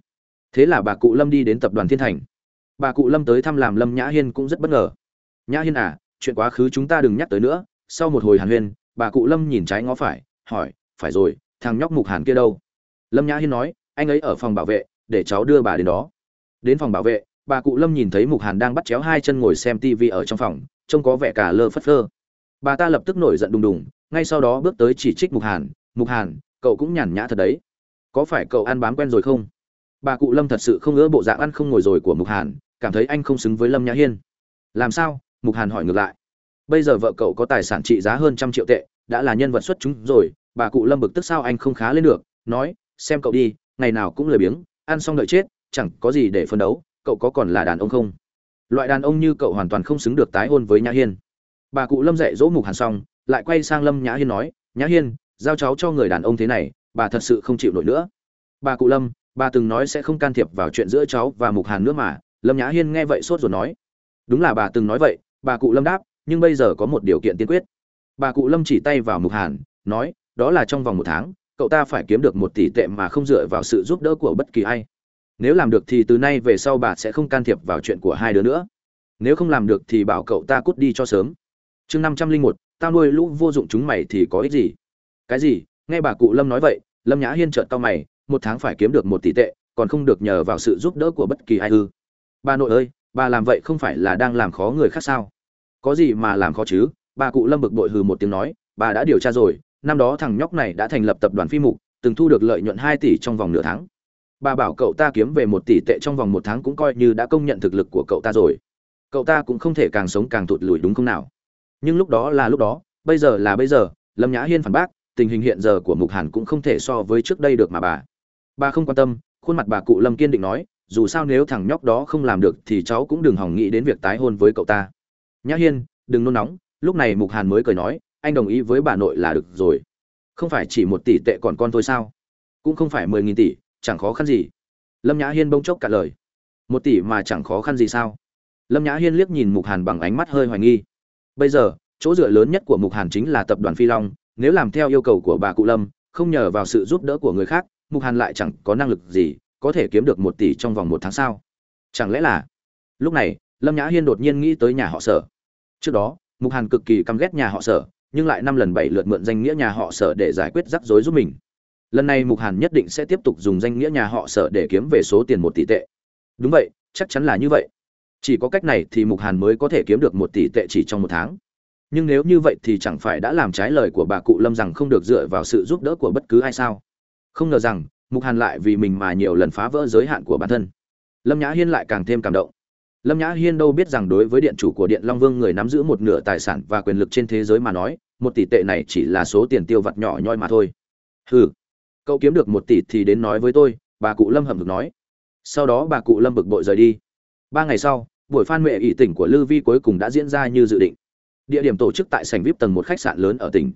Speaker 1: Thế là bà cụ lâm đi đến tập đoàn thiên thành. Bà cụ lâm tới thăm làm lâm nhã hiên cũng rất bất ngờ. Nhã hiên à chuyện quá khứ chúng ta đừng nhắc tới nữa, sau một hồi hàn huyên, bà cụ lâm nhìn trái ngó phải, hỏi, phải rồi, thằng nhóc mục hàn kia đâu? Lâm nhã hiên nói, anh ấy ở phòng bảo vệ để cháu đưa bà đến đó. Đến phòng bảo vệ, bà cụ lâm nhìn thấy mục hàn đang bắt chéo hai chân ngồi xem tv ở trong phòng, trông có vẻ cả lơ phất phơ. Bà ta lập tức nổi giận đùng đùng, ngay sau đó bước tới chỉ trích mục hàn mục hàn, cậu cũng nhàn nhã thật đấy. Có phải cậu ăn bám quen rồi không? Bà cụ lâm thật sự không ngỡ bộ dạng ăn không ngồi rồi của mục hàn, cảm thấy anh không xứng với lâm nhã hiên. Làm sao? Mục hàn hỏi ngược lại. Bây giờ vợ cậu có tài sản trị giá hơn trăm triệu tệ, đã là nhân vật xuất chúng rồi, bà cụ lâm bực tức sao anh không khá lên được, nói, xem cậu đi, ngày nào cũng lười biếng ăn xong đợi chết, chẳng có gì để phân đấu, cậu có còn là đàn ông không? Loại đàn ông như cậu hoàn toàn không xứng được tái hôn với nhã hiên. Bà cụ lâm dạy dỗ mục hàn xong, lại quay sang lâm nhã hiên nói, nhã hiên, giao cháu cho người đàn ông thế này, bà thật sự không chịu nổi nữa. Bà cụ lâm, bà từng nói sẽ không can thiệp vào chuyện giữa cháu và mục hàn nữa mà, lâm nhã hiên nghe vậy sốt ruột nói. Đúng là bà từng nói vậy, bà cụ lâm đáp, nhưng bây giờ có một điều kiện tiên quyết. Bà cụ lâm chỉ tay vào mục hàn, nói, đó là trong vòng một tháng cậu ta phải kiếm được một tỷ tệ mà không dựa vào sự giúp đỡ của bất kỳ ai. Nếu làm được thì từ nay về sau bà sẽ không can thiệp vào chuyện của hai đứa nữa. Nếu không làm được thì bảo cậu ta cút đi cho sớm. Chương năm trăm linh một, tao nuôi lũ vô dụng chúng mày thì có ích gì? Cái gì? Nghe bà cụ lâm nói vậy, lâm nhã hiên trợn tao mày, một tháng phải kiếm được một tỷ tệ, còn không được nhờ vào sự giúp đỡ của bất kỳ ai ư. Bà nội ơi, bà làm vậy không phải là đang làm khó người khác sao? Có gì mà làm khó chứ? Bà cụ lâm bực bội hừ một tiếng nói, bà đã điều tra rồi năm đó thằng nhóc này đã thành lập tập đoàn phi mục, từng thu được lợi nhuận hai tỷ trong vòng nửa tháng. Bà bảo cậu ta kiếm về một tỷ tệ trong vòng một tháng cũng coi như đã công nhận thực lực của cậu ta rồi. Cậu ta cũng không thể càng sống càng thụt lùi đúng không nào? Nhưng lúc đó là lúc đó, bây giờ là bây giờ, lâm nhã hiên phản bác, tình hình hiện giờ của mục hàn cũng không thể so với trước đây được mà bà. Bà không quan tâm, khuôn mặt bà cụ lâm kiên định nói, dù sao nếu thằng nhóc đó không làm được thì cháu cũng đừng hỏng nghĩ đến việc tái hôn với cậu ta. Nhã hiên, đừng nôn nóng, lúc này mục hàn mới cười nói anh đồng ý với bà nội là được rồi. Không phải chỉ một tỷ tệ còn con thôi sao? Cũng không phải mười nghìn tỷ, chẳng khó khăn gì. Lâm nhã hiên bỗng chốc cả lời. Một tỷ mà chẳng khó khăn gì sao? Lâm nhã hiên liếc nhìn mục hàn bằng ánh mắt hơi hoài nghi. Bây giờ, chỗ dựa lớn nhất của mục hàn chính là tập đoàn phi long, nếu làm theo yêu cầu của bà cụ lâm, không nhờ vào sự giúp đỡ của người khác, mục hàn lại chẳng có năng lực gì có thể kiếm được một tỷ trong vòng một tháng sao? Chẳng lẽ là? Lúc này, lâm nhã hiên đột nhiên nghĩ tới nhà họ sở. Trước đó, mục hàn cực kỳ căm ghét nhà họ sở nhưng lại năm lần bảy lượt mượn danh nghĩa nhà họ sở để giải quyết rắc rối giúp mình. Lần này mục hàn nhất định sẽ tiếp tục dùng danh nghĩa nhà họ sở để kiếm về số tiền một tỷ tệ. Đúng vậy, chắc chắn là như vậy. Chỉ có cách này thì mục hàn mới có thể kiếm được một tỷ tệ chỉ trong một tháng. Nhưng nếu như vậy thì chẳng phải đã làm trái lời của bà cụ lâm rằng không được dựa vào sự giúp đỡ của bất cứ ai sao? Không ngờ rằng, mục hàn lại vì mình mà nhiều lần phá vỡ giới hạn của bản thân. Lâm nhã hiên lại càng thêm cảm động lâm nhã hiên đâu biết rằng đối với điện chủ của điện long vương người nắm giữ một nửa tài sản và quyền lực trên thế giới mà nói, một tỷ tệ này chỉ là số tiền tiêu vặt nhỏ nhoi mà thôi. Hừ, cậu kiếm được một tỷ thì đến nói với tôi, bà cụ lâm hầm hực nói. Sau đó bà cụ lâm bực bội rời đi. Ba ngày sau, buổi phan mệ ỷ tỉnh của lư vi cuối cùng đã diễn ra như dự định. Địa điểm tổ chức tại sảnh vip tầng một khách sạn lớn ở tỉnh.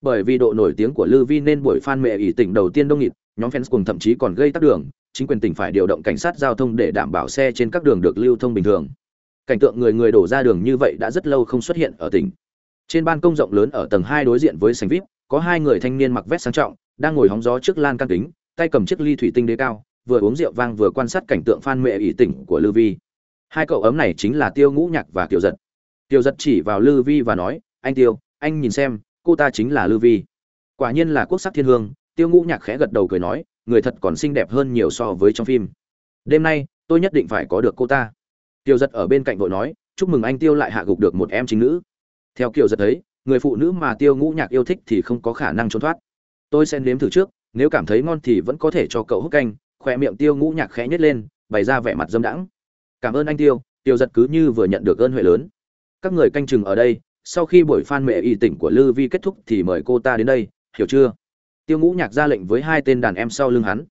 Speaker 1: Bởi vì độ nổi tiếng của lư vi nên buổi phan mệ ỷ tỉnh đầu tiên đông nghịt, nhóm fans cùng thậm chí còn gây tắc đường chính quyền tỉnh phải điều động cảnh sát giao thông để đảm bảo xe trên các đường được lưu thông bình thường. Cảnh tượng người người đổ ra đường như vậy đã rất lâu không xuất hiện ở tỉnh. Trên ban công rộng lớn ở tầng hai đối diện với sảnh vip, có hai người thanh niên mặc vest sang trọng, đang ngồi hóng gió trước lan can kính, tay cầm chiếc ly thủy tinh đế cao, vừa uống rượu vang vừa quan sát cảnh tượng phan mẹ ỷ tỉnh của lư vi. Hai cậu ấm này chính là tiêu ngũ nhạc và kiều Dật. kiều Dật chỉ vào lư vi và nói, anh tiêu, anh nhìn xem, cô ta chính là lư vi. Quả nhiên là quốc sắc thiên hương, tiêu ngũ nhạc khẽ gật đầu cười nói người thật còn xinh đẹp hơn nhiều so với trong phim. Đêm nay, tôi nhất định phải có được cô ta. Kiều giật ở bên cạnh vội nói, chúc mừng anh tiêu lại hạ gục được một em chính nữ. Theo kiều giật thấy, người phụ nữ mà tiêu ngũ nhạc yêu thích thì không có khả năng trốn thoát. Tôi sẽ nếm thử trước, nếu cảm thấy ngon thì vẫn có thể cho cậu hút canh. Khoe miệng tiêu ngũ nhạc khẽ nhét lên, bày ra vẻ mặt dâm đãng. Cảm ơn anh tiêu tiêu giật cứ như vừa nhận được ơn huệ lớn. Các người canh chừng ở đây, sau khi buổi phan mẹ y tỉnh của lư vi kết thúc thì mời cô ta đến đây, hiểu chưa? Tiêu ngũ nhạc ra lệnh với hai tên đàn em sau lưng hắn.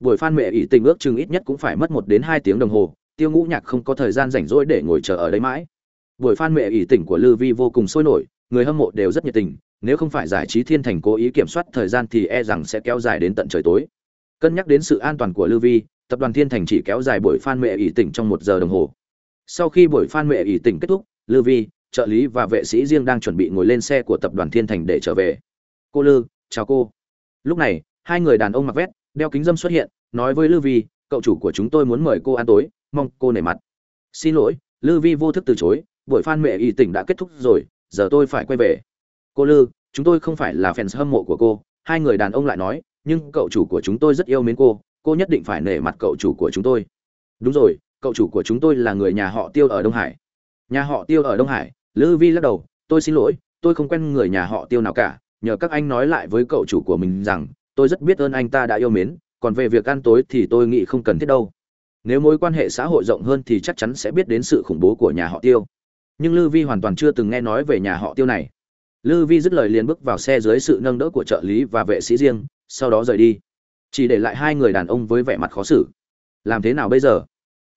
Speaker 1: Buổi phan mẹ y tình ước chừng ít nhất cũng phải mất một đến hai tiếng đồng hồ, tiêu ngũ nhạc không có thời gian rảnh rỗi để ngồi chờ ở đây mãi. Buổi phan mẹ y tình của lư vi vô cùng sôi nổi, người hâm mộ đều rất nhiệt tình, nếu không phải giải trí thiên thành cố ý kiểm soát thời gian thì e rằng sẽ kéo dài đến tận trời tối. Cân nhắc đến sự an toàn của lư vi, tập đoàn thiên thành chỉ kéo dài buổi phan mẹ ỷ tỉnh trong một giờ đồng hồ. Sau khi buổi phan mẹ ỷ tỉnh kết thúc, lư vi, trợ lý và vệ sĩ riêng đang chuẩn bị ngồi lên xe của tập đoàn thiên thành để trở về. Cô lư, chào cô lúc này, hai người đàn ông mặc vét đeo kính dâm xuất hiện, nói với lư vi, cậu chủ của chúng tôi muốn mời cô ăn tối, mong cô nể mặt. Xin lỗi lư vi vô thức từ chối, buổi phan mẹ y tỉnh đã kết thúc rồi, giờ tôi phải quay về. Cô lư chúng tôi không phải là fans hâm mộ của cô, hai người đàn ông lại nói, nhưng cậu chủ của chúng tôi rất yêu mến cô cô nhất định phải nể mặt cậu chủ của chúng tôi. Đúng rồi, cậu chủ của chúng tôi là người nhà họ tiêu ở đông hải. Nhà họ tiêu ở đông hải? Lư vi lắc đầu, tôi xin lỗi, tôi không quen người nhà họ tiêu nào cả nhờ các anh nói lại với cậu chủ của mình rằng, tôi rất biết ơn anh ta đã yêu mến, còn về việc ăn tối thì tôi nghĩ không cần thiết đâu. Nếu mối quan hệ xã hội rộng hơn thì chắc chắn sẽ biết đến sự khủng bố của nhà họ tiêu. Nhưng lư vi hoàn toàn chưa từng nghe nói về nhà họ tiêu này. Lư vi dứt lời liền bước vào xe dưới sự nâng đỡ của trợ lý và vệ sĩ riêng, sau đó rời đi. Chỉ để lại hai người đàn ông với vẻ mặt khó xử. Làm thế nào bây giờ?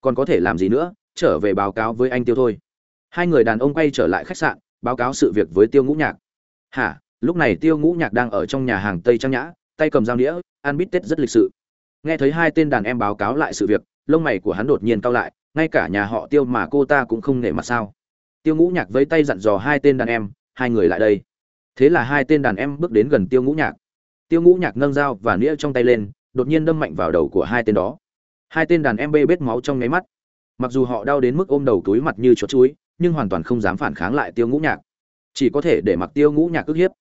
Speaker 1: Còn có thể làm gì nữa? Trở về báo cáo với anh tiêu thôi. Hai người đàn ông quay trở lại khách sạn, báo cáo sự việc với tiêu ngũ nhạc. Hả? Lúc này tiêu ngũ nhạc đang ở trong nhà hàng tây trang nhã, tay cầm dao đĩa ăn bít tết rất lịch sự. Nghe thấy hai tên đàn em báo cáo lại sự việc, lông mày của hắn đột nhiên cao lại, ngay cả nhà họ tiêu mà cô ta cũng không nể mặt sao. Tiêu ngũ nhạc với tay dặn dò hai tên đàn em, hai người lại đây. Thế là hai tên đàn em bước đến gần tiêu ngũ nhạc. Tiêu ngũ nhạc nâng dao và nĩa trong tay lên, đột nhiên đâm mạnh vào đầu của hai tên đó. Hai tên đàn em bê bết máu trong nháy mắt. Mặc dù họ đau đến mức ôm đầu túi mặt như chót chuối, nhưng hoàn toàn không dám phản kháng lại tiêu ngũ nhạc. Chỉ có thể để mặc tiêu ngũ nhạc ức hiếp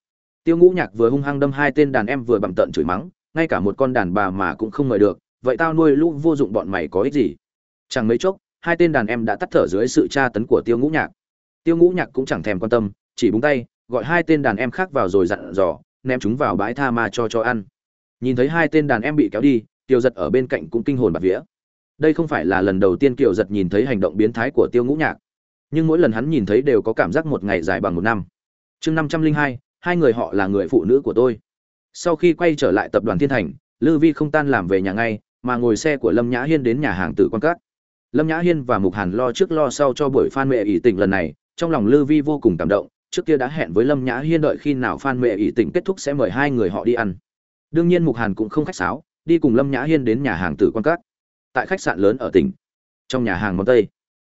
Speaker 1: tiêu ngũ nhạc vừa hung hăng đâm hai tên đàn em vừa bặm tợn chửi mắng, ngay cả một con đàn bà mà cũng không mời được, vậy tao nuôi lũ vô dụng bọn mày có ích gì? Chẳng mấy chốc, hai tên đàn em đã tắt thở dưới sự tra tấn của tiêu ngũ nhạc. Tiêu ngũ nhạc cũng chẳng thèm quan tâm, chỉ búng tay, gọi hai tên đàn em khác vào rồi dặn dò, ném chúng vào bãi tha ma cho cho ăn. Nhìn thấy hai tên đàn em bị kéo đi, tiêu giật ở bên cạnh cũng kinh hồn bạt vía. Đây không phải là lần đầu tiên kiều giật nhìn thấy hành động biến thái của tiêu ngũ nhạc, nhưng mỗi lần hắn nhìn thấy đều có cảm giác một ngày dài bằng một năm. Chương năm trăm linh hai hai người họ là người phụ nữ của tôi. Sau khi quay trở lại tập đoàn thiên thành, lư vi không tan làm về nhà ngay, mà ngồi xe của lâm nhã hiên đến nhà hàng tử quan cát. Lâm nhã hiên và mục hàn lo trước lo sau cho buổi phan mẹ ỷ tỉnh lần này, trong lòng lư vi vô cùng cảm động, trước kia đã hẹn với lâm nhã hiên đợi khi nào phan mẹ ỷ tỉnh kết thúc sẽ mời hai người họ đi ăn. Đương nhiên mục hàn cũng không khách sáo, đi cùng lâm nhã hiên đến nhà hàng tử quan cát. Tại khách sạn lớn ở tỉnh, trong nhà hàng món tây.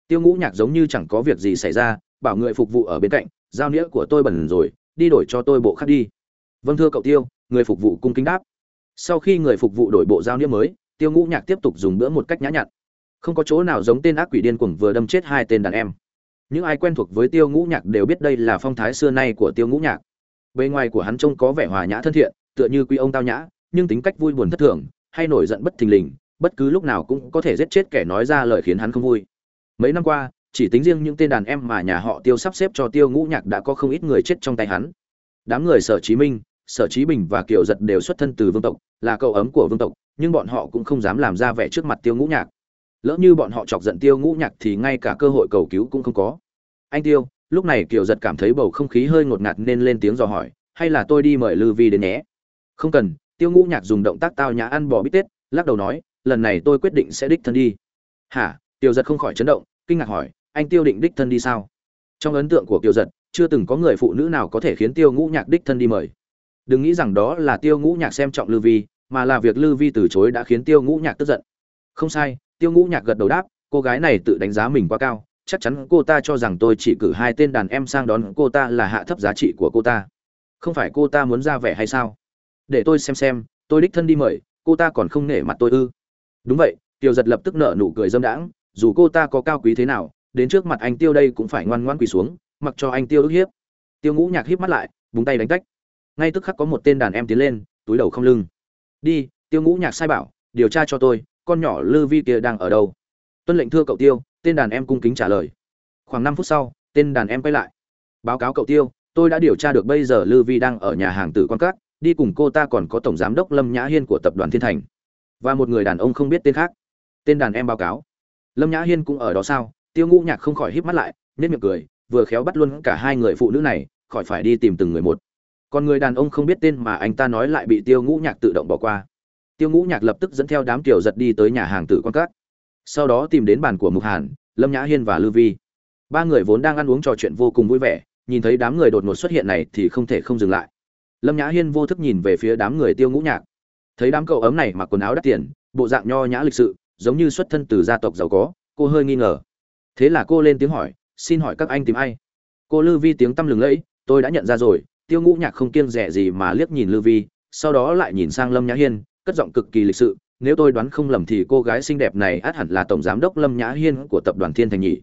Speaker 1: Tiêu ngũ nhạc giống như chẳng có việc gì xảy ra, bảo người phục vụ ở bên cạnh, giao nghĩa của tôi bẩn rồi đi đổi cho tôi bộ khác đi. Vâng thưa cậu tiêu, người phục vụ cung kính đáp. Sau khi người phục vụ đổi bộ giao niêm mới, tiêu ngũ nhạc tiếp tục dùng bữa một cách nhã nhặn. Không có chỗ nào giống tên ác quỷ điên cuồng vừa đâm chết hai tên đàn em. Những ai quen thuộc với tiêu ngũ nhạc đều biết đây là phong thái xưa nay của tiêu ngũ nhạc. Bề ngoài của hắn trông có vẻ hòa nhã thân thiện, tựa như quý ông tao nhã, nhưng tính cách vui buồn thất thường, hay nổi giận bất thình lình, bất cứ lúc nào cũng có thể giết chết kẻ nói ra lời khiến hắn không vui. Mấy năm qua chỉ tính riêng những tên đàn em mà nhà họ tiêu sắp xếp cho tiêu ngũ nhạc đã có không ít người chết trong tay hắn. Đám người sở chí minh, sở chí bình và kiều giật đều xuất thân từ vương tộc, là cậu ấm của vương tộc, nhưng bọn họ cũng không dám làm ra vẻ trước mặt tiêu ngũ nhạc. Lỡ như bọn họ chọc giận tiêu ngũ nhạc thì ngay cả cơ hội cầu cứu cũng không có. Anh tiêu, lúc này kiều giật cảm thấy bầu không khí hơi ngột ngạt nên lên tiếng dò hỏi, hay là tôi đi mời lư vi đến nhé? Không cần. Tiêu ngũ nhạc dùng động tác tao nhã ăn bò bít tết, lắc đầu nói, lần này tôi quyết định sẽ đích thân đi. Hả? Tiêu giật không khỏi chấn động, kinh ngạc hỏi anh tiêu định đích thân đi sao? Trong ấn tượng của tiêu giật, chưa từng có người phụ nữ nào có thể khiến tiêu ngũ nhạc đích thân đi mời. Đừng nghĩ rằng đó là tiêu ngũ nhạc xem trọng lư vi, mà là việc lư vi từ chối đã khiến tiêu ngũ nhạc tức giận. Không sai, tiêu ngũ nhạc gật đầu đáp, cô gái này tự đánh giá mình quá cao, chắc chắn cô ta cho rằng tôi chỉ cử hai tên đàn em sang đón cô ta là hạ thấp giá trị của cô ta. Không phải cô ta muốn ra vẻ hay sao? Để tôi xem xem, tôi đích thân đi mời, cô ta còn không nể mặt tôi ư? Đúng vậy tiêu giật lập tức nở nụ cười dâm đãng, dù cô ta có cao quý thế nào đến trước mặt anh tiêu đây cũng phải ngoan ngoan quỳ xuống, mặc cho anh tiêu ức hiếp. Tiêu ngũ nhạc híp mắt lại, búng tay đánh tách. Ngay tức khắc có một tên đàn em tiến lên, túi đầu không lưng. Đi, tiêu ngũ nhạc sai bảo, điều tra cho tôi, con nhỏ lư vi kia đang ở đâu? Tuân lệnh thưa cậu tiêu, tên đàn em cung kính trả lời. Khoảng năm phút sau, tên đàn em quay lại. Báo cáo cậu tiêu, tôi đã điều tra được bây giờ lư vi đang ở nhà hàng tử quan cát, đi cùng cô ta còn có tổng giám đốc lâm nhã hiên của tập đoàn thiên thành. Và một người đàn ông không biết tên khác. Tên đàn em báo cáo. Lâm nhã hiên cũng ở đó sao? Tiêu ngũ nhạc không khỏi híp mắt lại nên miệng cười, vừa khéo bắt luôn cả hai người phụ nữ này, khỏi phải đi tìm từng người một. Còn người đàn ông không biết tên mà anh ta nói lại bị tiêu ngũ nhạc tự động bỏ qua. Tiêu ngũ nhạc lập tức dẫn theo đám tiểu giật đi tới nhà hàng tử quan cát. Sau đó tìm đến bàn của mục hàn, lâm nhã hiên và lư vi. Ba người vốn đang ăn uống trò chuyện vô cùng vui vẻ, nhìn thấy đám người đột ngột xuất hiện này thì không thể không dừng lại. Lâm nhã hiên vô thức nhìn về phía đám người tiêu ngũ nhạc. Thấy đám cậu ấm này mặc quần áo đắt tiền, bộ dạng nho nhã lịch sự, giống như xuất thân từ gia tộc giàu có, cô hơi nghi ngờ thế là cô lên tiếng hỏi, xin hỏi các anh tìm ai? Cô lư vi tiếng tăm lừng lẫy, tôi đã nhận ra rồi, tiêu ngũ nhạc không kiêng rẻ gì mà liếc nhìn lư vi, sau đó lại nhìn sang lâm nhã hiên, cất giọng cực kỳ lịch sự, nếu tôi đoán không lầm thì cô gái xinh đẹp này át hẳn là tổng giám đốc lâm nhã hiên của tập đoàn thiên thành nhỉ?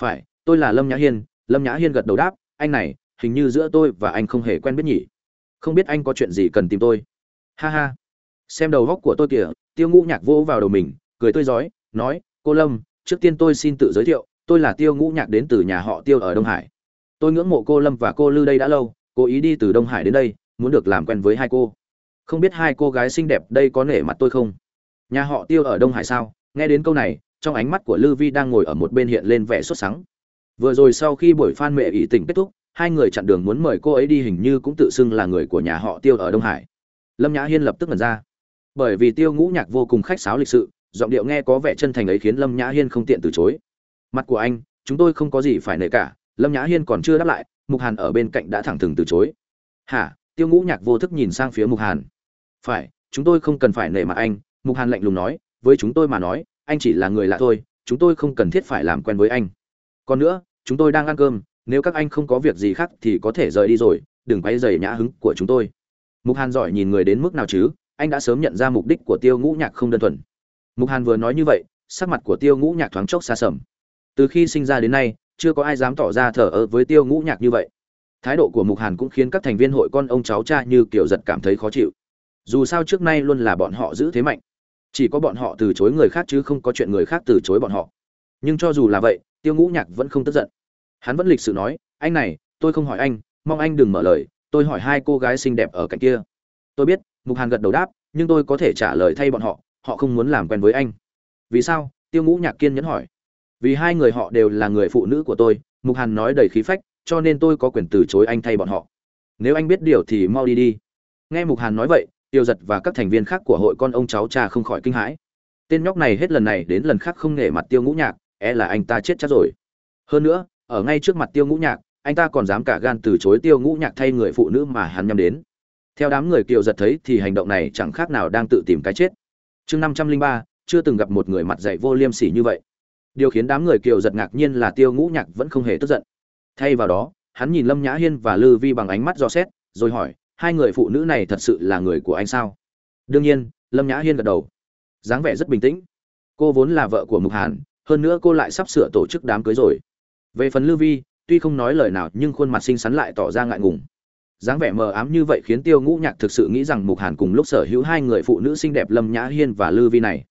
Speaker 1: Phải, tôi là lâm nhã hiên. Lâm nhã hiên gật đầu đáp, anh này, hình như giữa tôi và anh không hề quen biết nhỉ? Không biết anh có chuyện gì cần tìm tôi? Ha ha. Xem đầu góc của tôi kìa. Tiêu ngũ nhạc vỗ vào đầu mình, cười tươi rói nói, cô lâm trước tiên tôi xin tự giới thiệu, tôi là tiêu ngũ nhạc đến từ nhà họ tiêu ở đông hải. Tôi ngưỡng mộ cô lâm và cô lư đây đã lâu, cố ý đi từ đông hải đến đây, muốn được làm quen với hai cô. Không biết hai cô gái xinh đẹp đây có nể mặt tôi không? Nhà họ tiêu ở đông hải sao? Nghe đến câu này, trong ánh mắt của lư vi đang ngồi ở một bên hiện lên vẻ sốt sắng. Vừa rồi sau khi buổi phan mẹ ỷ tỉnh kết thúc, hai người chặn đường muốn mời cô ấy đi hình như cũng tự xưng là người của nhà họ tiêu ở đông hải. Lâm nhã hiên lập tức ngẩn ra. Bởi vì tiêu ngũ nhạc vô cùng khách sáo lịch sự giọng điệu nghe có vẻ chân thành ấy khiến lâm nhã hiên không tiện từ chối. Mặt của anh, chúng tôi không có gì phải nể cả, lâm nhã hiên còn chưa đáp lại, mục hàn ở bên cạnh đã thẳng thừng từ chối. Hả? Tiêu ngũ nhạc vô thức nhìn sang phía mục hàn. Phải, chúng tôi không cần phải nể mặt anh, mục hàn lạnh lùng nói, với chúng tôi mà nói, anh chỉ là người lạ thôi, chúng tôi không cần thiết phải làm quen với anh. Còn nữa, chúng tôi đang ăn cơm, nếu các anh không có việc gì khác thì có thể rời đi rồi, đừng quay dày nhã hứng của chúng tôi. Mục hàn giỏi nhìn người đến mức nào chứ? Anh đã sớm nhận ra mục đích của tiêu ngũ nhạc không đơn thuần mục hàn vừa nói như vậy, sắc mặt của tiêu ngũ nhạc thoáng chốc xa sầm. Từ khi sinh ra đến nay, chưa có ai dám tỏ ra thờ ơ với tiêu ngũ nhạc như vậy. Thái độ của mục hàn cũng khiến các thành viên hội con ông cháu cha như kiểu giật cảm thấy khó chịu. Dù sao trước nay luôn là bọn họ giữ thế mạnh. Chỉ có bọn họ từ chối người khác chứ không có chuyện người khác từ chối bọn họ. Nhưng cho dù là vậy, tiêu ngũ nhạc vẫn không tức giận. Hắn vẫn lịch sự nói, anh này, tôi không hỏi anh, mong anh đừng mở lời, tôi hỏi hai cô gái xinh đẹp ở cạnh kia. Tôi biết, mục hàn gật đầu đáp, nhưng tôi có thể trả lời thay bọn họ họ không muốn làm quen với anh. Vì sao? Tiêu ngũ nhạc kiên nhẫn hỏi. Vì hai người họ đều là người phụ nữ của tôi, mục hàn nói đầy khí phách, cho nên tôi có quyền từ chối anh thay bọn họ. Nếu anh biết điều thì mau đi đi. Nghe mục hàn nói vậy, tiêu giật và các thành viên khác của hội con ông cháu cha không khỏi kinh hãi. Tên nhóc này hết lần này đến lần khác không nể mặt tiêu ngũ nhạc e là anh ta chết chắc rồi. Hơn nữa, ở ngay trước mặt tiêu ngũ nhạc, anh ta còn dám cả gan từ chối tiêu ngũ nhạc thay người phụ nữ mà hắn nhắm đến. Theo đám người kiều giật thấy thì hành động này chẳng khác nào đang tự tìm cái chết chương năm trăm linh ba, chưa từng gặp một người mặt dạy vô liêm sỉ như vậy. Điều khiến đám người kiều giật ngạc nhiên là tiêu ngũ nhạc vẫn không hề tức giận. Thay vào đó, hắn nhìn lâm nhã hiên và lư vi bằng ánh mắt do xét, rồi hỏi, hai người phụ nữ này thật sự là người của anh sao? Đương nhiên, lâm nhã hiên gật đầu. Dáng vẻ rất bình tĩnh. Cô vốn là vợ của mục hàn, hơn nữa cô lại sắp sửa tổ chức đám cưới rồi. Về phần lư vi, tuy không nói lời nào nhưng khuôn mặt xinh xắn lại tỏ ra ngại ngùng dáng vẻ mờ ám như vậy khiến tiêu ngũ nhạc thực sự nghĩ rằng mục hàn cùng lúc sở hữu hai người phụ nữ xinh đẹp lâm nhã hiên và lư vi này.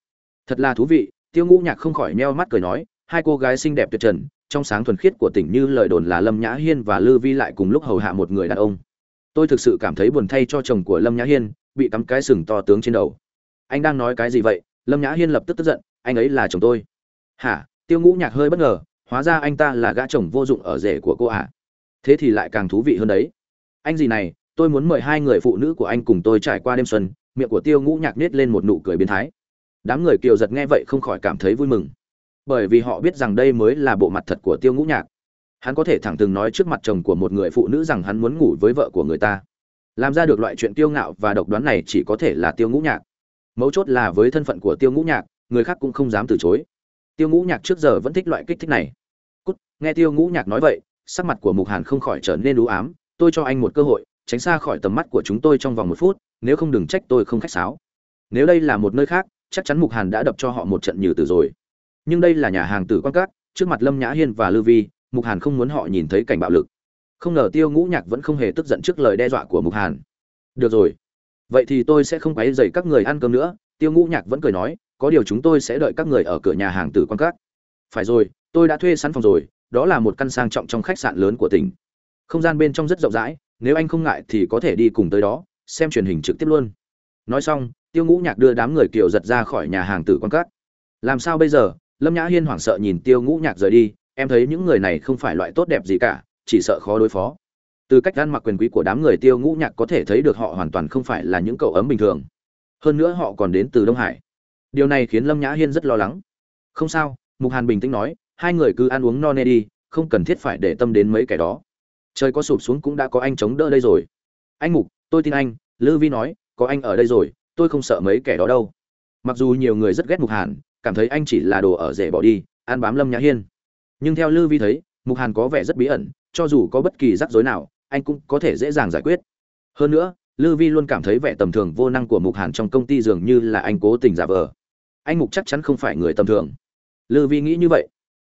Speaker 1: Thật là thú vị, tiêu ngũ nhạc không khỏi neo mắt cười nói, hai cô gái xinh đẹp tuyệt trần, trong sáng thuần khiết của tỉnh như lời đồn là lâm nhã hiên và lư vi lại cùng lúc hầu hạ một người đàn ông. Tôi thực sự cảm thấy buồn thay cho chồng của lâm nhã hiên, bị cắm cái sừng to tướng trên đầu. Anh đang nói cái gì vậy? Lâm nhã hiên lập tức tức giận, anh ấy là chồng tôi. Hả? Tiêu ngũ nhạc hơi bất ngờ, hóa ra anh ta là gã chồng vô dụng ở rể của cô ạ à? thế thì lại càng thú vị hơn đấy anh gì này, tôi muốn mời hai người phụ nữ của anh cùng tôi trải qua đêm xuân, miệng của tiêu ngũ nhạc nết lên một nụ cười biến thái. Đám người kiều giật nghe vậy không khỏi cảm thấy vui mừng. Bởi vì họ biết rằng đây mới là bộ mặt thật của tiêu ngũ nhạc. Hắn có thể thẳng thừng nói trước mặt chồng của một người phụ nữ rằng hắn muốn ngủ với vợ của người ta. Làm ra được loại chuyện tiêu ngạo và độc đoán này chỉ có thể là tiêu ngũ nhạc. Mấu chốt là với thân phận của tiêu ngũ nhạc, người khác cũng không dám từ chối. Tiêu ngũ nhạc trước giờ vẫn thích loại kích thích này. Cút, nghe tiêu ngũ nhạc nói vậy, sắc mặt của mục hàn không khỏi trở nên ưu ám tôi cho anh một cơ hội, tránh xa khỏi tầm mắt của chúng tôi trong vòng một phút, nếu không đừng trách tôi không khách sáo. Nếu đây là một nơi khác, chắc chắn mục hàn đã đập cho họ một trận nhừ từ rồi. Nhưng đây là nhà hàng tử quan cát trước mặt lâm nhã hiên và lư vi, mục hàn không muốn họ nhìn thấy cảnh bạo lực. Không ngờ tiêu ngũ nhạc vẫn không hề tức giận trước lời đe dọa của mục hàn. Được rồi, vậy thì tôi sẽ không quấy dày các người ăn cơm nữa, tiêu ngũ nhạc vẫn cười nói, có điều chúng tôi sẽ đợi các người ở cửa nhà hàng tử quan cát phải rồi, tôi đã thuê sẵn phòng rồi, đó là một căn sang trọng trong khách sạn lớn của tỉnh không gian bên trong rất rộng rãi, nếu anh không ngại thì có thể đi cùng tới đó, xem truyền hình trực tiếp luôn. Nói xong, tiêu ngũ nhạc đưa đám người kiều giật ra khỏi nhà hàng tử quan cát. Làm sao bây giờ? Lâm nhã hiên hoảng sợ nhìn tiêu ngũ nhạc rời đi, em thấy những người này không phải loại tốt đẹp gì cả, chỉ sợ khó đối phó. Từ cách ăn mặc quyền quý của đám người tiêu ngũ nhạc có thể thấy được họ hoàn toàn không phải là những cậu ấm bình thường. Hơn nữa họ còn đến từ đông hải. Điều này khiến lâm nhã hiên rất lo lắng. Không sao, mục hàn bình tĩnh nói, hai người cứ ăn uống no nê đi, không cần thiết phải để tâm đến mấy kẻ đó trời có sụp xuống cũng đã có anh chống đỡ đây rồi. Anh mục, tôi tin anh, lư vi nói, có anh ở đây rồi, tôi không sợ mấy kẻ đó đâu. Mặc dù nhiều người rất ghét mục hàn, cảm thấy anh chỉ là đồ ở rể bỏ đi, ăn bám lâm nhã hiên. Nhưng theo lư vi thấy, mục hàn có vẻ rất bí ẩn, cho dù có bất kỳ rắc rối nào, anh cũng có thể dễ dàng giải quyết. Hơn nữa, lư vi luôn cảm thấy vẻ tầm thường vô năng của mục hàn trong công ty dường như là anh cố tình giả vờ. Anh mục chắc chắn không phải người tầm thường. Lư vi nghĩ như vậy.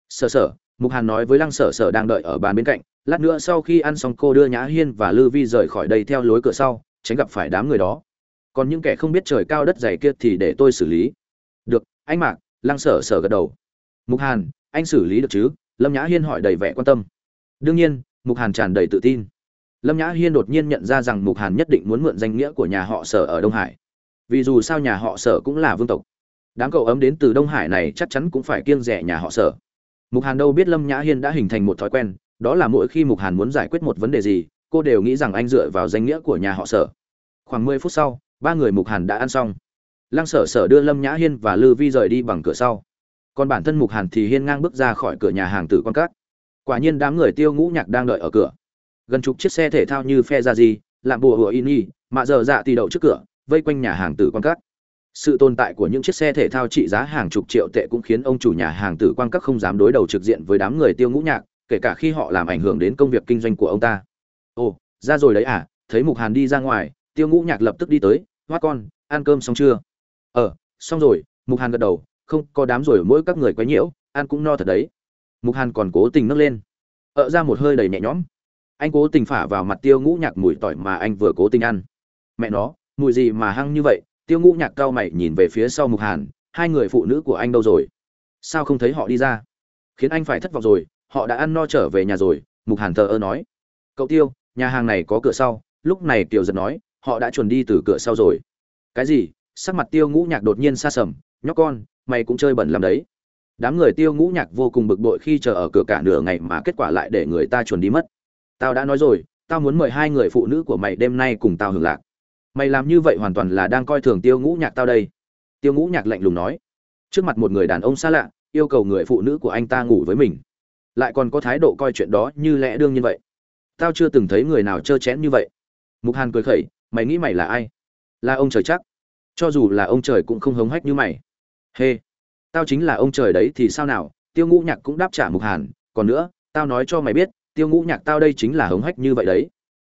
Speaker 1: Sở sở mục hàn nói với lăng sở sở đang đợi ở bàn bên cạnh, lát nữa sau khi ăn xong cô đưa nhã hiên và lư vi rời khỏi đây theo lối cửa sau, tránh gặp phải đám người đó. Còn những kẻ không biết trời cao đất dày kia thì để tôi xử lý. Được, anh mạc, lăng sở sở gật đầu. Mục hàn, anh xử lý được chứ? Lâm nhã hiên hỏi đầy vẻ quan tâm. Đương nhiên, mục hàn tràn đầy tự tin. Lâm nhã hiên đột nhiên nhận ra rằng mục hàn nhất định muốn mượn danh nghĩa của nhà họ sở ở đông hải. Vì dù sao nhà họ sở cũng là vương tộc. Đám cậu ấm đến từ đông hải này chắc chắn cũng phải kiêng rẻ nhà họ sở mục hàn đâu biết lâm nhã hiên đã hình thành một thói quen, đó là mỗi khi mục hàn muốn giải quyết một vấn đề gì, cô đều nghĩ rằng anh dựa vào danh nghĩa của nhà họ sở. Khoảng mười phút sau, ba người mục hàn đã ăn xong. Lăng sở sở đưa lâm nhã hiên và lư vi rời đi bằng cửa sau. Còn bản thân mục hàn thì hiên ngang bước ra khỏi cửa nhà hàng tử quan cát quả nhiên đám người tiêu ngũ nhạc đang đợi ở cửa. Gần chục chiếc xe thể thao như phe ra gì làm bùa hùa in y mạ giờ dạ tì đậu trước cửa, vây quanh nhà hàng tử quan cát sự tồn tại của những chiếc xe thể thao trị giá hàng chục triệu tệ cũng khiến ông chủ nhà hàng tử quang các không dám đối đầu trực diện với đám người tiêu ngũ nhạc, kể cả khi họ làm ảnh hưởng đến công việc kinh doanh của ông ta. Ồ, ra rồi đấy à thấy mục hàn đi ra ngoài, tiêu ngũ nhạc lập tức đi tới hoát con, ăn cơm xong chưa? Ờ xong rồi, mục hàn gật đầu, không, có đám rồi, mỗi các người quấy nhiễu, ăn cũng no thật đấy. Mục hàn còn cố tình nấc lên. Ợ ra một hơi đầy nhẹ nhõm. Anh cố tình phả vào mặt tiêu ngũ nhạc mùi tỏi mà anh vừa cố tình ăn. Mẹ nó, mùi gì mà hăng như vậy? Tiêu ngũ nhạc cao mày nhìn về phía sau mục hàn, hai người phụ nữ của anh đâu rồi? Sao không thấy họ đi ra? Khiến anh phải thất vọng rồi, họ đã ăn no trở về nhà rồi, mục hàn thờ ơ nói. Cậu tiêu, nhà hàng này có cửa sau. Lúc này tiểu giật nói, họ đã chuẩn đi từ cửa sau rồi. Cái gì? Sắc mặt tiêu ngũ nhạc đột nhiên xa sầm. Nhóc con, mày cũng chơi bẩn làm đấy. Đám người tiêu ngũ nhạc vô cùng bực bội khi chờ ở cửa cả nửa ngày mà kết quả lại để người ta chuẩn đi mất. Tao đã nói rồi, tao muốn mời hai người phụ nữ của mày đêm nay cùng tao hưởng lạc mày làm như vậy hoàn toàn là đang coi thường tiêu ngũ nhạc tao đây. Tiêu ngũ nhạc lạnh lùng nói. Trước mặt một người đàn ông xa lạ yêu cầu người phụ nữ của anh ta ngủ với mình. Lại còn có thái độ coi chuyện đó như lẽ đương nhiên vậy. Tao chưa từng thấy người nào trơ chén như vậy. Mục hàn cười khẩy mày nghĩ mày là ai? Là ông trời chắc. Cho dù là ông trời cũng không hống hách như mày. Hê、hey, tao chính là ông trời đấy thì sao nào? Tiêu ngũ nhạc cũng đáp trả mục hàn. Còn nữa tao nói cho mày biết tiêu ngũ nhạc tao đây chính là hống hách như vậy đấy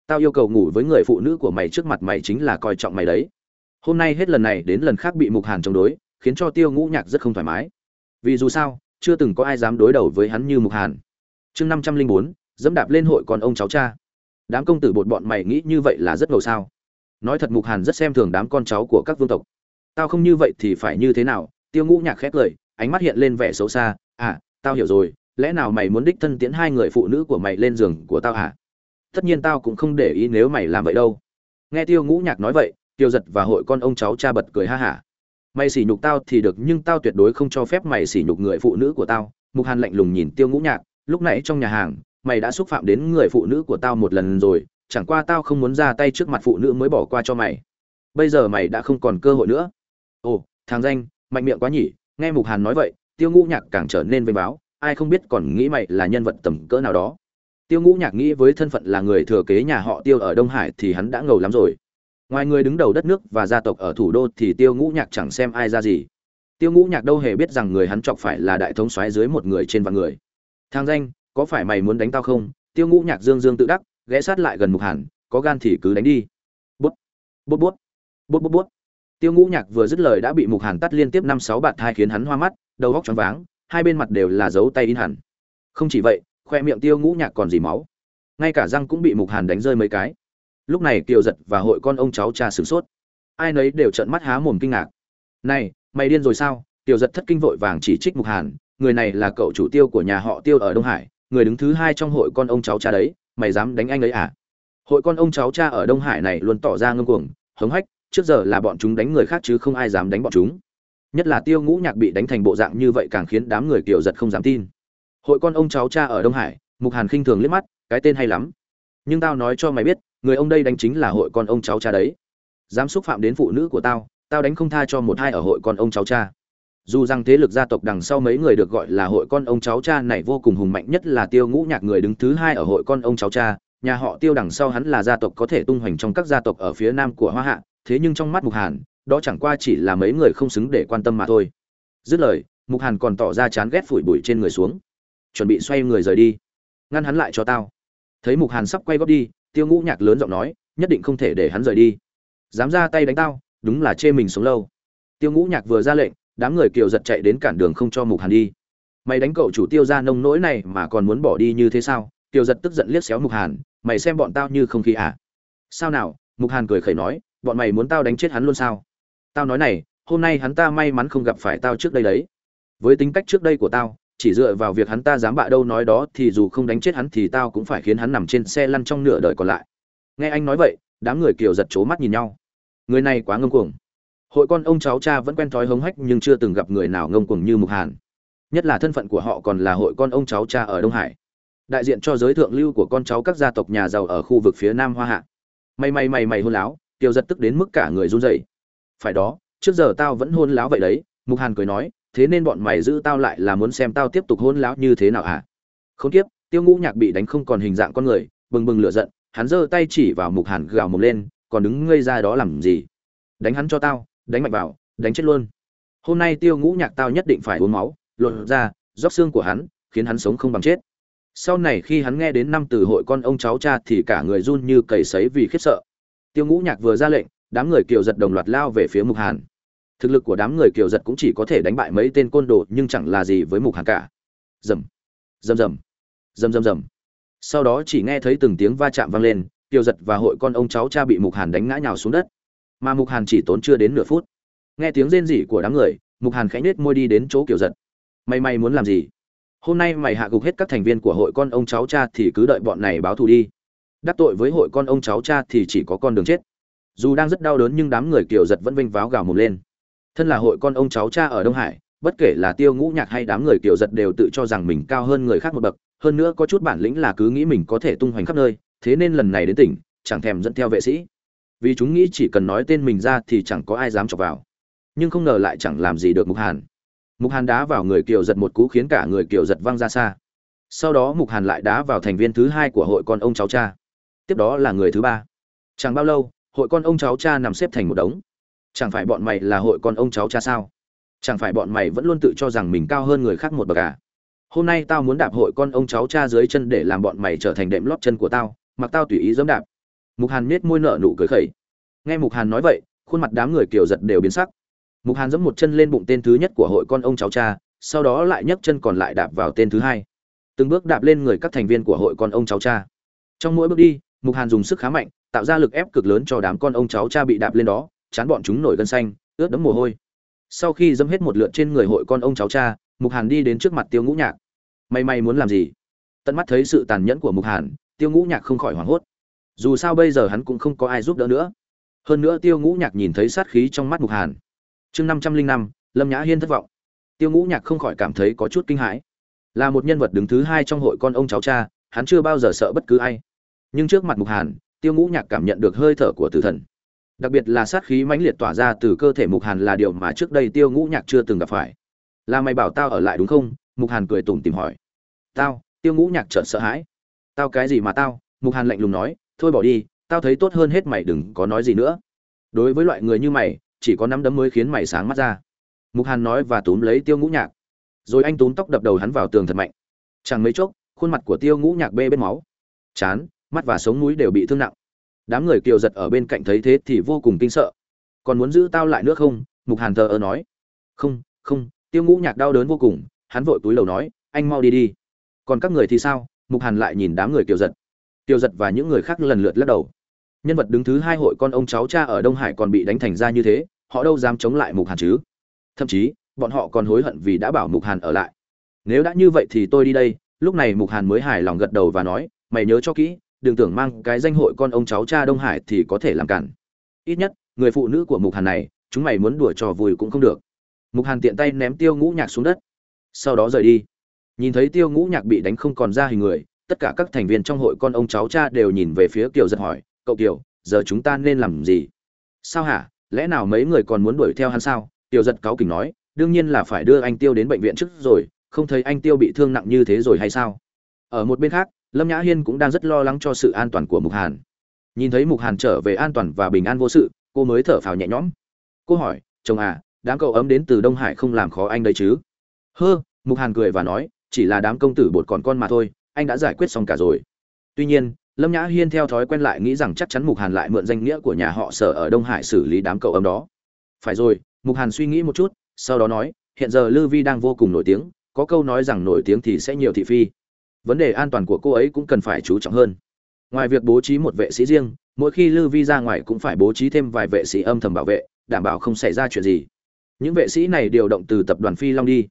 Speaker 1: tao yêu cầu ngủ với người phụ nữ của mày trước mặt mày chính là coi trọng mày đấy. Hôm nay hết lần này đến lần khác bị mục hàn chống đối, khiến cho tiêu ngũ nhạc rất không thoải mái. Vì dù sao, chưa từng có ai dám đối đầu với hắn như mục hàn. Chương năm trăm linh bốn, dẫm đạp lên hội còn ông cháu cha. Đám công tử bột bọn mày nghĩ như vậy là rất ngầu sao. Nói thật mục hàn rất xem thường đám con cháu của các vương tộc. Tao không như vậy thì phải như thế nào? Tiêu ngũ nhạc khét lời ánh mắt hiện lên vẻ xấu xa. À tao hiểu rồi, lẽ nào mày muốn đích thân tiễn hai người phụ nữ của mày lên giường của tao hả? Tất nhiên tao cũng không để ý nếu mày làm vậy đâu. Nghe tiêu ngũ nhạc nói vậy, tiêu giật và hội con ông cháu cha bật cười ha hả. Mày sỉ nhục tao thì được, nhưng tao tuyệt đối không cho phép mày sỉ nhục người phụ nữ của tao. Mục hàn lạnh lùng nhìn tiêu ngũ nhạc, lúc nãy trong nhà hàng, mày đã xúc phạm đến người phụ nữ của tao một lần rồi, chẳng qua tao không muốn ra tay trước mặt phụ nữ mới bỏ qua cho mày. Bây giờ mày đã không còn cơ hội nữa. Ồ, thằng danh, mạnh miệng quá nhỉ. Nghe mục hàn nói vậy, tiêu ngũ nhạc càng trở nên vênh báo, ai không biết còn nghĩ mày là nhân vật tầm cỡ nào đó tiêu ngũ nhạc nghĩ với thân phận là người thừa kế nhà họ tiêu ở đông hải thì hắn đã ngầu lắm rồi. Ngoài người đứng đầu đất nước và gia tộc ở thủ đô thì tiêu ngũ nhạc chẳng xem ai ra gì. Tiêu ngũ nhạc đâu hề biết rằng người hắn chọc phải là đại thống soái dưới một người trên vạn người. Thang danh, có phải mày muốn đánh tao không? Tiêu ngũ nhạc dương dương tự đắc, ghé sát lại gần mục hàn, có gan thì cứ đánh đi. Bút bút bút bút bút bút. Tiêu ngũ nhạc vừa dứt lời đã bị mục hàn tắt liên tiếp năm sáu bạt thai khiến hắn hoa mắt, đầu góc choáng váng, hai bên mặt đều là dấu tay in hẳn. Không chỉ vậy khoe miệng tiêu ngũ nhạc còn dì máu. Ngay cả răng cũng bị mục hàn đánh rơi mấy cái. Lúc này kiều giật và hội con ông cháu cha sửng sốt. Ai nấy đều trợn mắt há mồm kinh ngạc. Này, mày điên rồi sao? Kiều giật thất kinh vội vàng chỉ trích mục hàn. Người này là cậu chủ tiêu của nhà họ tiêu ở đông hải, người đứng thứ hai trong hội con ông cháu cha đấy, mày dám đánh anh ấy à? Hội con ông cháu cha ở đông hải này luôn tỏ ra ngưng cuồng, hống hách, trước giờ là bọn chúng đánh người khác chứ không ai dám đánh bọn chúng. Nhất là tiêu ngũ nhạc bị đánh thành bộ dạng như vậy càng khiến đám người kiều giật không dám tin hội con ông cháu cha ở đông hải, mục hàn khinh thường liếc mắt, cái tên hay lắm. Nhưng tao nói cho mày biết, người ông đây đánh chính là hội con ông cháu cha đấy. Dám xúc phạm đến phụ nữ của tao tao đánh không tha cho một hai ở hội con ông cháu cha. Dù rằng thế lực gia tộc đằng sau mấy người được gọi là hội con ông cháu cha này vô cùng hùng mạnh nhất là tiêu ngũ nhạc người đứng thứ hai ở hội con ông cháu cha, nhà họ tiêu đằng sau hắn là gia tộc có thể tung hoành trong các gia tộc ở phía nam của hoa hạ, thế nhưng trong mắt mục hàn, đó chẳng qua chỉ là mấy người không xứng để quan tâm mà thôi. Dứt lời, mục hàn còn tỏ ra chán ghét phủi bụi trên người xuống chuẩn bị xoay người rời đi. Ngăn hắn lại cho tao. Thấy mục hàn sắp quay góp đi, tiêu ngũ nhạc lớn giọng nói, nhất định không thể để hắn rời đi. Dám ra tay đánh tao, đúng là chê mình sống lâu. Tiêu ngũ nhạc vừa ra lệnh, đám người kiều giật chạy đến cản đường không cho mục hàn đi. Mày đánh cậu chủ tiêu ra nông nỗi này mà còn muốn bỏ đi như thế sao? Kiều giật tức giận liếc xéo mục hàn, mày xem bọn tao như không khí à? Sao nào? Mục hàn cười khẩy nói, bọn mày muốn tao đánh chết hắn luôn sao? Tao nói này, hôm nay hắn ta may mắn không gặp phải tao trước đây đấy. Với tính cách trước đây của tao chỉ dựa vào việc hắn ta dám bạ đâu nói đó thì dù không đánh chết hắn thì tao cũng phải khiến hắn nằm trên xe lăn trong nửa đời còn lại. Nghe anh nói vậy, đám người kiều giật c mắt nhìn nhau. Người này quá ngông cuồng. Hội con ông cháu cha vẫn quen thói hống hách nhưng chưa từng gặp người nào ngông cuồng như mục hàn. Nhất là thân phận của họ còn là hội con ông cháu cha ở đông hải. Đại diện cho giới thượng lưu của con cháu các gia tộc nhà giàu ở khu vực phía nam hoa hạ. May may mày mày hôn láo tiêu giật tức đến mức cả người run rẩy. Phải đó, trước giờ tao vẫn hôn láo vậy đấy, mục hàn cười nói thế nên bọn mày giữ tao lại là muốn xem tao tiếp tục hôn láo như thế nào hả? Không tiếp, tiêu ngũ nhạc bị đánh không còn hình dạng con người, bừng bừng lửa giận, hắn giơ tay chỉ vào mục hàn gào mồm lên, còn đứng ngây ra đó làm gì? Đánh hắn cho tao, đánh mạnh vào, đánh chết luôn. Hôm nay tiêu ngũ nhạc tao nhất định phải uống máu, lột ra róc xương của hắn, khiến hắn sống không bằng chết. Sau này khi hắn nghe đến năm từ hội con ông cháu cha thì cả người run như cầy sấy vì khiếp sợ. Tiêu ngũ nhạc vừa ra lệnh, đám người kiều giật đồng loạt lao về phía mục hàn thực lực của đám người kiều giật cũng chỉ có thể đánh bại mấy tên côn đồ, nhưng chẳng là gì với mục hàn cả. Rầm rầm rầm rầm rầm rầm sau đó chỉ nghe thấy từng tiếng va chạm vang lên, kiều giật và hội con ông cháu cha bị mục hàn đánh ngã nhào xuống đất. Mà mục hàn chỉ tốn chưa đến nửa phút. Nghe tiếng rên rỉ của đám người, mục hàn khẽ nết môi đi đến chỗ kiều giật. Mày mày muốn làm gì? Hôm nay mày hạ gục hết các thành viên của hội con ông cháu cha thì cứ đợi bọn này báo thù đi. Đắc tội với hội con ông cháu cha thì chỉ có con đường chết. Dù đang rất đau đớn nhưng đám người kiều giật vẫn vinh váo gào mồm lên thân là hội con ông cháu cha ở đông hải, bất kể là tiêu ngũ nhạc hay đám người kiều giật đều tự cho rằng mình cao hơn người khác một bậc, hơn nữa có chút bản lĩnh là cứ nghĩ mình có thể tung hoành khắp nơi, thế nên lần này đến tỉnh, chẳng thèm dẫn theo vệ sĩ. Vì chúng nghĩ chỉ cần nói tên mình ra thì chẳng có ai dám chọc vào. Nhưng không ngờ lại chẳng làm gì được mục hàn. Mục hàn đá vào người kiều giật một cú khiến cả người kiều giật văng ra xa. Sau đó mục hàn lại đá vào thành viên thứ hai của hội con ông cháu cha. Tiếp đó là người thứ ba. Chẳng bao lâu, hội con ông cháu cha nằm xếp thành một đống chẳng phải bọn mày là hội con ông cháu cha sao? Chẳng phải bọn mày vẫn luôn tự cho rằng mình cao hơn người khác một bậc à? Hôm nay tao muốn đạp hội con ông cháu cha dưới chân để làm bọn mày trở thành đệm lót chân của tao, mặc tao tùy ý dẫm đạp. Mục hàn miết môi nở nụ cười khẩy. Nghe mục hàn nói vậy, khuôn mặt đám người kiều giật đều biến sắc. Mục hàn dẫm một chân lên bụng tên thứ nhất của hội con ông cháu cha, sau đó lại nhấc chân còn lại đạp vào tên thứ hai. Từng bước đạp lên người các thành viên của hội con ông cháu cha. Trong mỗi bước đi, mục hàn dùng sức khá mạnh, tạo ra lực ép cực lớn cho đám con ông cháu cha bị đạp lên đó chán bọn chúng nổi gân xanh, ướt đẫm mồ hôi. Sau khi dâm hết một lượt trên người hội con ông cháu cha, mục hàn đi đến trước mặt tiêu ngũ nhạc. May may muốn làm gì? Tận mắt thấy sự tàn nhẫn của mục hàn, tiêu ngũ nhạc không khỏi hoảng hốt. Dù sao bây giờ hắn cũng không có ai giúp đỡ nữa. Hơn nữa tiêu ngũ nhạc nhìn thấy sát khí trong mắt mục hàn. Chương năm trăm linh năm, lâm nhã hiên thất vọng. Tiêu ngũ nhạc không khỏi cảm thấy có chút kinh hãi. Là một nhân vật đứng thứ hai trong hội con ông cháu cha, hắn chưa bao giờ sợ bất cứ ai. Nhưng trước mặt mục hàn, tiêu ngũ nhạc cảm nhận được hơi thở của tử thần đặc biệt là sát khí mãnh liệt tỏa ra từ cơ thể mục hàn là điều mà trước đây tiêu ngũ nhạc chưa từng gặp phải. Là mày bảo tao ở lại đúng không? Mục hàn cười tủm tìm hỏi. Tao, tiêu ngũ nhạc trợn sợ hãi. Tao cái gì mà tao? Mục hàn lạnh lùng nói. Thôi bỏ đi, tao thấy tốt hơn hết mày, đừng có nói gì nữa. Đối với loại người như mày, chỉ có nắm đấm mới khiến mày sáng mắt ra. Mục hàn nói và túm lấy tiêu ngũ nhạc. Rồi anh túm tóc đập đầu hắn vào tường thật mạnh. Chẳng mấy chốc, khuôn mặt của tiêu ngũ nhạc bê bết máu. Chán, mắt và sống mũi đều bị thương nặng đám người kiều giật ở bên cạnh thấy thế thì vô cùng kinh sợ. Còn muốn giữ tao lại nữa không? Mục hàn thờ ơ nói. Không không, tiêu ngũ nhạc đau đớn vô cùng, hắn vội túi lầu nói, anh mau đi đi. Còn các người thì sao? Mục hàn lại nhìn đám người kiều giật. Kiều giật và những người khác lần lượt lắc đầu. Nhân vật đứng thứ hai hội con ông cháu cha ở đông hải còn bị đánh thành ra như thế, họ đâu dám chống lại mục hàn chứ? Thậm chí, bọn họ còn hối hận vì đã bảo mục hàn ở lại. Nếu đã như vậy thì tôi đi đây. Lúc này mục hàn mới hài lòng gật đầu và nói, mày nhớ cho kỹ đừng tưởng mang cái danh hội con ông cháu cha đông hải thì có thể làm cản. Ít nhất, người phụ nữ của mục hàn này, chúng mày muốn đùa trò vui cũng không được. Mục hàn tiện tay ném tiêu ngũ nhạc xuống đất. Sau đó rời đi. Nhìn thấy tiêu ngũ nhạc bị đánh không còn ra hình người, tất cả các thành viên trong hội con ông cháu cha đều nhìn về phía kiều giật hỏi, cậu kiều, giờ chúng ta nên làm gì? Sao hả? Lẽ nào mấy người còn muốn đuổi theo hắn sao? Kiều giật cáu kỉnh nói, đương nhiên là phải đưa anh tiêu đến bệnh viện trước rồi, không thấy anh tiêu bị thương nặng như thế rồi hay sao? Ở một bên khác lâm nhã hiên cũng đang rất lo lắng cho sự an toàn của mục hàn. Nhìn thấy mục hàn trở về an toàn và bình an vô sự, cô mới thở phào nhẹ nhõm. Cô hỏi, chồng à đám cậu ấm đến từ đông hải không làm khó anh đấy chứ? Hơ, mục hàn cười và nói, chỉ là đám công tử bột còn con mà thôi, anh đã giải quyết xong cả rồi. Tuy nhiên, lâm nhã hiên theo thói quen lại nghĩ rằng chắc chắn mục hàn lại mượn danh nghĩa của nhà họ sở ở đông hải xử lý đám cậu ấm đó. Phải rồi, mục hàn suy nghĩ một chút, sau đó nói, hiện giờ lư vi đang vô cùng nổi tiếng, có câu nói rằng nổi tiếng thì sẽ nhiều thị phi vấn đề an toàn của cô ấy cũng cần phải chú trọng hơn. Ngoài việc bố trí một vệ sĩ riêng, mỗi khi lư vi ra ngoài cũng phải bố trí thêm vài vệ sĩ âm thầm bảo vệ, đảm bảo không xảy ra chuyện gì. Những vệ sĩ này điều động từ tập đoàn phi long đi.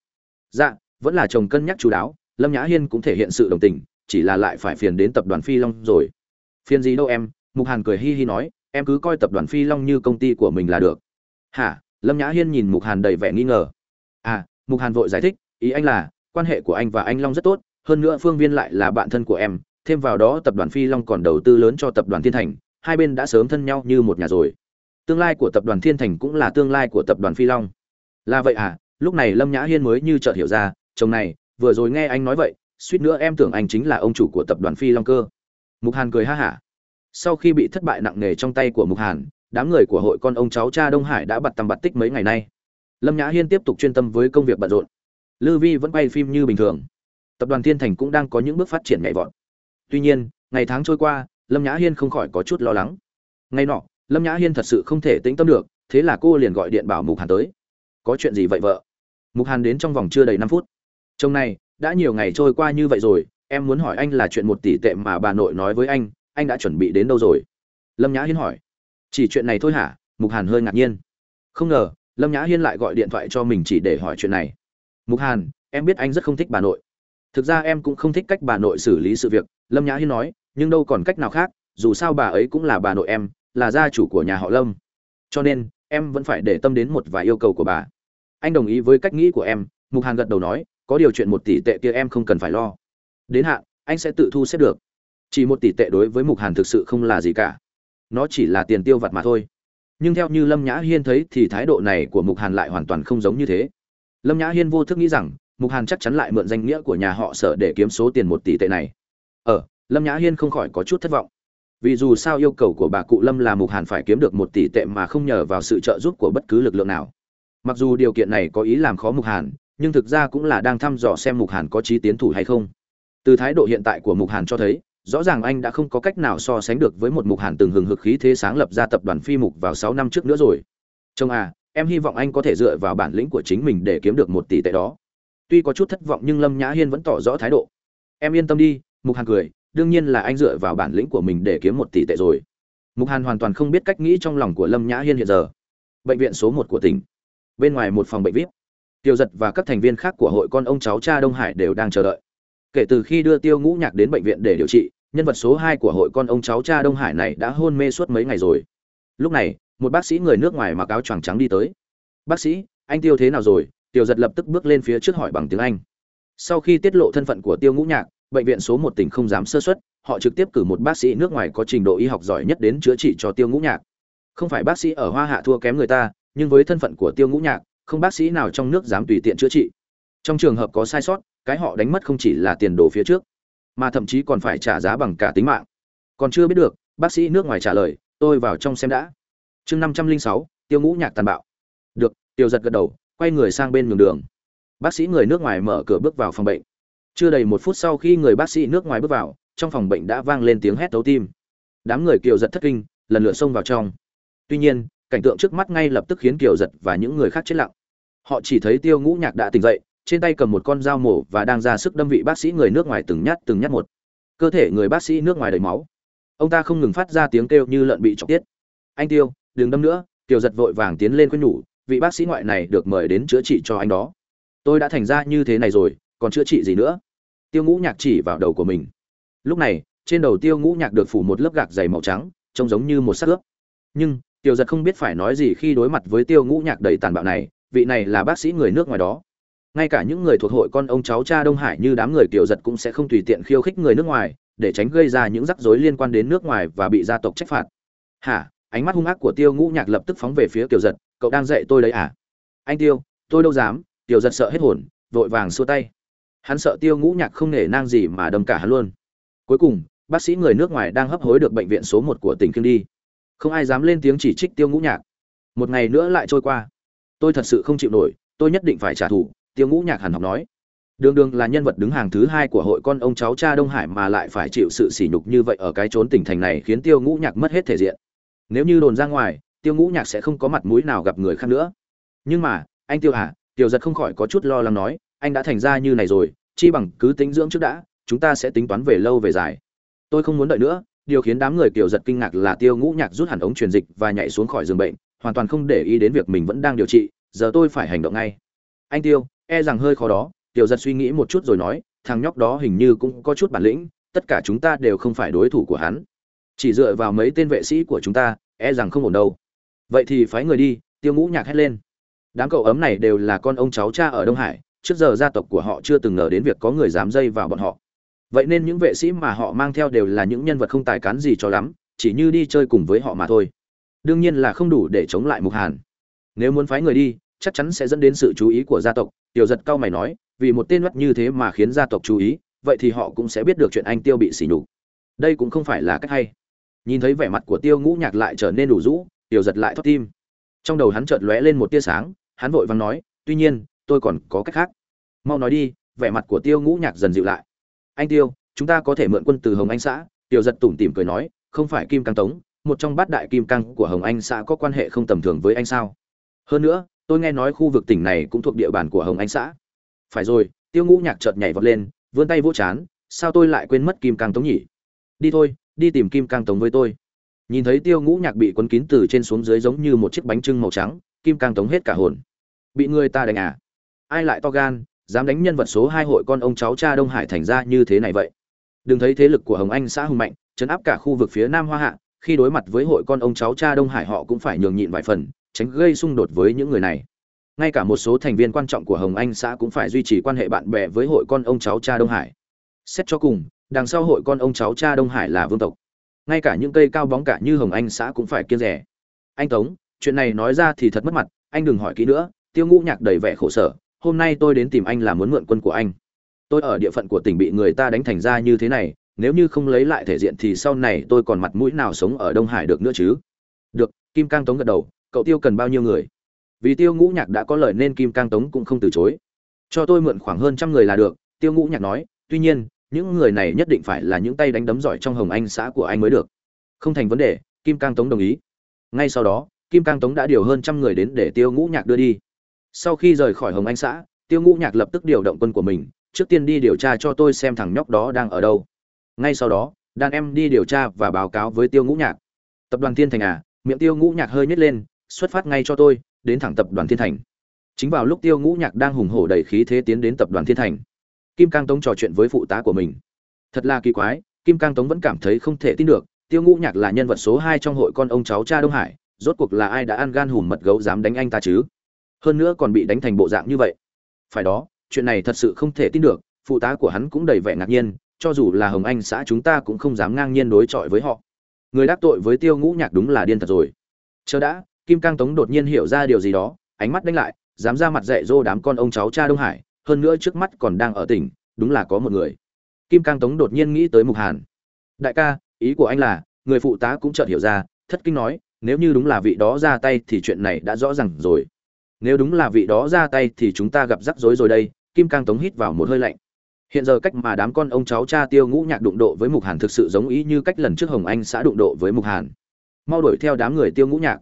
Speaker 1: Dạ vẫn là chồng cân nhắc chú đáo, lâm nhã hiên cũng thể hiện sự đồng tình, chỉ là lại phải phiền đến tập đoàn phi long rồi. Phiền gì đâu em, mục hàn cười hi hi nói, em cứ coi tập đoàn phi long như công ty của mình là được. Hả? Lâm nhã hiên nhìn mục hàn đầy vẻ nghi ngờ. À mục hàn vội giải thích, ý anh là, quan hệ của anh và anh long rất tốt hơn nữa phương viên lại là bạn thân của em, thêm vào đó tập đoàn phi long còn đầu tư lớn cho tập đoàn thiên thành, hai bên đã sớm thân nhau như một nhà rồi. Tương lai của tập đoàn thiên thành cũng là tương lai của tập đoàn phi long. Là vậy à lúc này lâm nhã hiên mới như chợt hiểu ra, chồng này, vừa rồi nghe anh nói vậy, suýt nữa em tưởng anh chính là ông chủ của tập đoàn phi long cơ. Mục hàn cười ha hả. Sau khi bị thất bại nặng nề trong tay của mục hàn, đám người của hội con ông cháu cha đông hải đã bặt tầm bặt tích mấy ngày nay. Lâm nhã hiên tiếp tục chuyên tâm với công việc bận rộn. Lư vi vẫn quay phim như bình thường tập đoàn thiên thành cũng đang có những bước phát triển nhảy vọt. Tuy nhiên, ngày tháng trôi qua, lâm nhã hiên không khỏi có chút lo lắng. Ngay nọ, lâm nhã hiên thật sự không thể tĩnh tâm được, thế là cô liền gọi điện bảo mục hàn tới. Có chuyện gì vậy vợ? Mục hàn đến trong vòng chưa đầy năm phút. Chồng này, đã nhiều ngày trôi qua như vậy rồi, em muốn hỏi anh là chuyện một tỷ tệ mà bà nội nói với anh anh đã chuẩn bị đến đâu rồi? Lâm nhã hiên hỏi. Chỉ chuyện này thôi hả? Mục hàn hơi ngạc nhiên. Không ngờ, lâm nhã hiên lại gọi điện thoại cho mình chỉ để hỏi chuyện này. Mục hàn, em biết anh rất không thích bà nội thực ra em cũng không thích cách bà nội xử lý sự việc, lâm nhã hiên nói, nhưng đâu còn cách nào khác, dù sao bà ấy cũng là bà nội em, là gia chủ của nhà họ lâm. Cho nên, em vẫn phải để tâm đến một vài yêu cầu của bà. Anh đồng ý với cách nghĩ của em, mục hàn gật đầu nói, có điều chuyện một tỷ tệ kia em không cần phải lo. Đến hạn, anh sẽ tự thu xếp được. Chỉ một tỷ tệ đối với mục hàn thực sự không là gì cả. Nó chỉ là tiền tiêu vặt mà thôi. Nhưng theo như lâm nhã hiên thấy thì thái độ này của mục hàn lại hoàn toàn không giống như thế. Lâm nhã hiên vô thức nghĩ rằng mục hàn chắc chắn lại mượn danh nghĩa của nhà họ sở để kiếm số tiền một tỷ tệ này. Ờ lâm nhã hiên không khỏi có chút thất vọng. Vì dù sao yêu cầu của bà cụ lâm là mục hàn phải kiếm được một tỷ tệ mà không nhờ vào sự trợ giúp của bất cứ lực lượng nào. Mặc dù điều kiện này có ý làm khó mục hàn, nhưng thực ra cũng là đang thăm dò xem mục hàn có trí tiến thủ hay không. Từ thái độ hiện tại của mục hàn cho thấy, rõ ràng anh đã không có cách nào so sánh được với một mục hàn từng hừng hực khí thế sáng lập ra tập đoàn phi mục vào sáu năm trước nữa rồi. Chồng à em hy vọng anh có thể dựa vào bản lĩnh của chính mình để kiếm được một tỷ tệ đó tuy có chút thất vọng nhưng lâm nhã hiên vẫn tỏ rõ thái độ. Em yên tâm đi, mục hàn cười, đương nhiên là anh dựa vào bản lĩnh của mình để kiếm một tỷ tệ rồi. Mục hàn hoàn toàn không biết cách nghĩ trong lòng của lâm nhã hiên hiện giờ. Bệnh viện số một của tỉnh, bên ngoài một phòng bệnh vip. Tiêu giật và các thành viên khác của hội con ông cháu cha đông hải đều đang chờ đợi. Kể từ khi đưa tiêu ngũ nhạc đến bệnh viện để điều trị, nhân vật số hai của hội con ông cháu cha đông hải này đã hôn mê suốt mấy ngày rồi. Lúc này, một bác sĩ người nước ngoài mặc áo choàng trắng đi tới. Bác sĩ, anh tiêu thế nào rồi? Tiểu giật lập tức bước lên phía trước hỏi bằng tiếng anh. Sau khi tiết lộ thân phận của tiêu ngũ nhạc, bệnh viện số một tỉnh không dám sơ xuất họ trực tiếp cử một bác sĩ nước ngoài có trình độ y học giỏi nhất đến chữa trị cho tiêu ngũ nhạc. Không phải bác sĩ ở hoa hạ thua kém người ta, nhưng với thân phận của tiêu ngũ nhạc, không bác sĩ nào trong nước dám tùy tiện chữa trị. Trong trường hợp có sai sót, cái họ đánh mất không chỉ là tiền đồ phía trước, mà thậm chí còn phải trả giá bằng cả tính mạng. Còn chưa biết được, bác sĩ nước ngoài trả lời, tôi vào trong xem đã. Chương năm trăm linh sáu, tiêu ngũ nhạc tàn bạo. Được, tiêu giật gật đầu quay người sang bên nhường đường. Bác sĩ người nước ngoài mở cửa bước vào phòng bệnh. Chưa đầy một phút sau khi người bác sĩ nước ngoài bước vào, trong phòng bệnh đã vang lên tiếng hét thấu tim. Đám người kiều giật thất kinh, lần lượt xông vào trong. Tuy nhiên, cảnh tượng trước mắt ngay lập tức khiến kiều giật và những người khác chết lặng. Họ chỉ thấy tiêu ngũ nhạc đã tỉnh dậy, trên tay cầm một con dao mổ và đang ra sức đâm vị bác sĩ người nước ngoài từng nhát từng nhát một. Cơ thể người bác sĩ nước ngoài đầy máu. Ông ta không ngừng phát ra tiếng kêu như lợn bị chọc tiết. Anh tiêu, đừng đâm nữa. Kiều giật vội vàng tiến lên khuyên nhủ vị bác sĩ ngoại này được mời đến chữa trị cho anh đó. Tôi đã thành ra như thế này rồi, còn chữa trị gì nữa? Tiêu ngũ nhạc chỉ vào đầu của mình. Lúc này, trên đầu tiêu ngũ nhạc được phủ một lớp gạc dày màu trắng, trông giống như một sắc ướp nhưng, tiêu giật không biết phải nói gì khi đối mặt với tiêu ngũ nhạc đầy tàn bạo này, vị này là bác sĩ người nước ngoài đó. Ngay cả những người thuộc hội con ông cháu cha đông hải như đám người tiểu giật cũng sẽ không tùy tiện khiêu khích người nước ngoài, để tránh gây ra những rắc rối liên quan đến nước ngoài và bị gia tộc trách phạt. Hả? Ánh mắt hung ác của tiêu ngũ nhạc lập tức phóng về phía tiểu giật cậu đang dạy tôi đấy à? Anh tiêu, tôi đâu dám. Tiểu giật sợ hết hồn, vội vàng xua tay. Hắn sợ tiêu ngũ nhạc không nể nang gì mà đâm cả hắn luôn. Cuối cùng, bác sĩ người nước ngoài đang hấp hối được bệnh viện số một của tỉnh kiêng đi. Không ai dám lên tiếng chỉ trích tiêu ngũ nhạc. Một ngày nữa lại trôi qua. Tôi thật sự không chịu nổi, tôi nhất định phải trả thù, tiêu ngũ nhạc hàn học nói. Đường đường là nhân vật đứng hàng thứ hai của hội con ông cháu cha đông hải mà lại phải chịu sự sỉ nhục như vậy ở cái trốn tỉnh thành này khiến tiêu ngũ nhạc mất hết thể diện. Nếu như đồn ra ngoài tiêu ngũ nhạc sẽ không có mặt mũi nào gặp người khác nữa. Nhưng mà, anh tiêu hà tiêu giật không khỏi có chút lo lắng nói, anh đã thành ra như này rồi, chi bằng cứ tính dưỡng trước đã, chúng ta sẽ tính toán về lâu về dài. Tôi không muốn đợi nữa, điều khiến đám người kiều giật kinh ngạc là tiêu ngũ nhạc rút hẳn ống truyền dịch và nhảy xuống khỏi giường bệnh, hoàn toàn không để ý đến việc mình vẫn đang điều trị, giờ tôi phải hành động ngay. Anh tiêu e rằng hơi khó đó tiểu giật suy nghĩ một chút rồi nói, thằng nhóc đó hình như cũng có chút bản lĩnh, tất cả chúng ta đều không phải đối thủ của hắn. Chỉ dựa vào mấy tên vệ sĩ của chúng ta e rằng không ổn đâu vậy thì phái người đi, tiêu ngũ nhạc hét lên. Đám cậu ấm này đều là con ông cháu cha ở đông hải, trước giờ gia tộc của họ chưa từng ngờ đến việc có người dám dây vào bọn họ. Vậy nên những vệ sĩ mà họ mang theo đều là những nhân vật không tài cán gì cho lắm, chỉ như đi chơi cùng với họ mà thôi. Đương nhiên là không đủ để chống lại mục hàn. Nếu muốn phái người đi, chắc chắn sẽ dẫn đến sự chú ý của gia tộc. Tiểu giật cao mày nói, vì một tên mắt như thế mà khiến gia tộc chú ý, vậy thì họ cũng sẽ biết được chuyện anh tiêu bị xỉ nhục. Đây cũng không phải là cách hay. Nhìn thấy vẻ mặt của tiêu ngũ nhạc lại trở nên đủ rũ tiểu giật lại thót tim. Trong đầu hắn chợt lóe lên một tia sáng, hắn vội vàng nói, tuy nhiên, tôi còn có cách khác. Mau nói đi, vẻ mặt của tiêu ngũ nhạc dần dịu lại. Anh tiêu, chúng ta có thể mượn quân từ hồng anh xã. Tiểu giật tủm tỉm cười nói, không phải kim cang tống, một trong bát đại kim cang của hồng anh xã có quan hệ không tầm thường với anh sao? Hơn nữa, tôi nghe nói khu vực tỉnh này cũng thuộc địa bàn của hồng anh xã. Phải rồi. Tiêu ngũ nhạc chợt nhảy vọt lên, vươn tay vỗ chán, sao tôi lại quên mất kim cang tống nhỉ? Đi thôi, đi tìm kim cang tống với tôi nhìn thấy tiêu ngũ nhạc bị quấn kín từ trên xuống dưới giống như một chiếc bánh trưng màu trắng, kim càng tống hết cả hồn. Bị người ta đánh à? Ai lại to gan, dám đánh nhân vật số hai hội con ông cháu cha đông hải thành ra như thế này vậy? Đừng thấy thế lực của hồng anh xã hùng mạnh, chấn áp cả khu vực phía nam hoa hạ, khi đối mặt với hội con ông cháu cha đông hải họ cũng phải nhường nhịn vài phần, tránh gây xung đột với những người này. Ngay cả một số thành viên quan trọng của hồng anh xã cũng phải duy trì quan hệ bạn bè với hội con ông cháu cha đông hải. Xét cho cùng, đằng sau hội con ông cháu cha đông hải là vương tộc ngay cả những cây cao bóng cả như hồng anh xã cũng phải kiêng rẻ. Anh tống, chuyện này nói ra thì thật mất mặt, anh đừng hỏi kỹ nữa, tiêu ngũ nhạc đầy vẻ khổ sở, hôm nay tôi đến tìm anh là muốn mượn quân của anh. Tôi ở địa phận của tỉnh bị người ta đánh thành ra như thế này, nếu như không lấy lại thể diện thì sau này tôi còn mặt mũi nào sống ở đông hải được nữa chứ? Được, kim cang tống gật đầu, cậu tiêu cần bao nhiêu người? Vì tiêu ngũ nhạc đã có lời nên kim cang tống cũng không từ chối. Cho tôi mượn khoảng hơn trăm người là được, tiêu ngũ nhạc nói, tuy nhiên những người này nhất định phải là những tay đánh đấm giỏi trong hồng anh xã của anh mới được. Không thành vấn đề, kim cang tống đồng ý. Ngay sau đó, kim cang tống đã điều hơn trăm người đến để tiêu ngũ nhạc đưa đi. Sau khi rời khỏi hồng anh xã, tiêu ngũ nhạc lập tức điều động quân của mình, trước tiên đi điều tra cho tôi xem thằng nhóc đó đang ở đâu. Ngay sau đó, đàn em đi điều tra và báo cáo với tiêu ngũ nhạc. Tập đoàn thiên thành à miệng tiêu ngũ nhạc hơi nhét lên, xuất phát ngay cho tôi, đến thẳng tập đoàn thiên thành. Chính vào lúc tiêu ngũ nhạc đang hùng hổ đầy khí thế tiến đến tập đoàn thiên thành kim cang tống trò chuyện với phụ tá của mình. Thật là kỳ quái, kim cang tống vẫn cảm thấy không thể tin được, tiêu ngũ nhạc là nhân vật số hai trong hội con ông cháu cha đông hải, rốt cuộc là ai đã ăn gan hùm mật gấu dám đánh anh ta chứ? Hơn nữa còn bị đánh thành bộ dạng như vậy. Phải đó, chuyện này thật sự không thể tin được, phụ tá của hắn cũng đầy vẻ ngạc nhiên, cho dù là hồng anh xã chúng ta cũng không dám ngang nhiên đối chọi với họ. Người đắc tội với tiêu ngũ nhạc đúng là điên thật rồi. Chờ đã, kim cang tống đột nhiên hiểu ra điều gì đó, ánh mắt đánh lại, dám ra mặt dạy dỗ đám con ông cháu cha đông hải hơn nữa trước mắt còn đang ở tỉnh, đúng là có một người. Kim cang tống đột nhiên nghĩ tới mục hàn. Đại ca, ý của anh là, người phụ tá cũng chợt hiểu ra, thất kinh nói, nếu như đúng là vị đó ra tay thì chuyện này đã rõ ràng rồi. Nếu đúng là vị đó ra tay thì chúng ta gặp rắc rối rồi đây, kim cang tống hít vào một hơi lạnh. Hiện giờ cách mà đám con ông cháu cha tiêu ngũ nhạc đụng độ với mục hàn thực sự giống ý như cách lần trước hồng anh xã đụng độ với mục hàn. Mau đuổi theo đám người tiêu ngũ nhạc.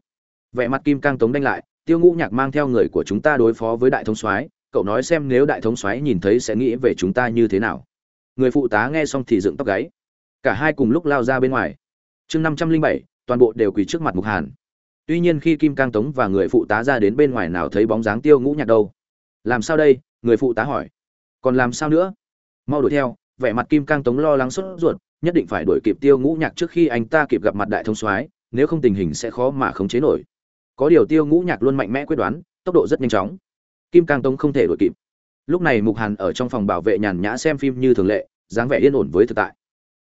Speaker 1: Vẻ mặt kim cang tống đanh lại, tiêu ngũ nhạc mang theo người của chúng ta đối phó với đại thống soái cậu nói xem nếu đại thống soái nhìn thấy sẽ nghĩ về chúng ta như thế nào. Người phụ tá nghe xong thì dựng tóc gáy. Cả hai cùng lúc lao ra bên ngoài. Chương năm trăm linh bảy, toàn bộ đều quỳ trước mặt mục hàn. Tuy nhiên khi kim cang tống và người phụ tá ra đến bên ngoài nào thấy bóng dáng tiêu ngũ nhạc đâu? Làm sao đây? Người phụ tá hỏi. Còn làm sao nữa? Mau đuổi theo, vẻ mặt kim cang tống lo lắng sốt ruột, nhất định phải đuổi kịp tiêu ngũ nhạc trước khi anh ta kịp gặp mặt đại thông soái nếu không tình hình sẽ khó mà khống chế nổi. Có điều tiêu ngũ nhạc luôn mạnh mẽ quyết đoán, tốc độ rất nhanh chóng kim cang Tông không thể đuổi kịp. Lúc này mục hàn ở trong phòng bảo vệ nhàn nhã xem phim như thường lệ, dáng vẻ yên ổn với thực tại.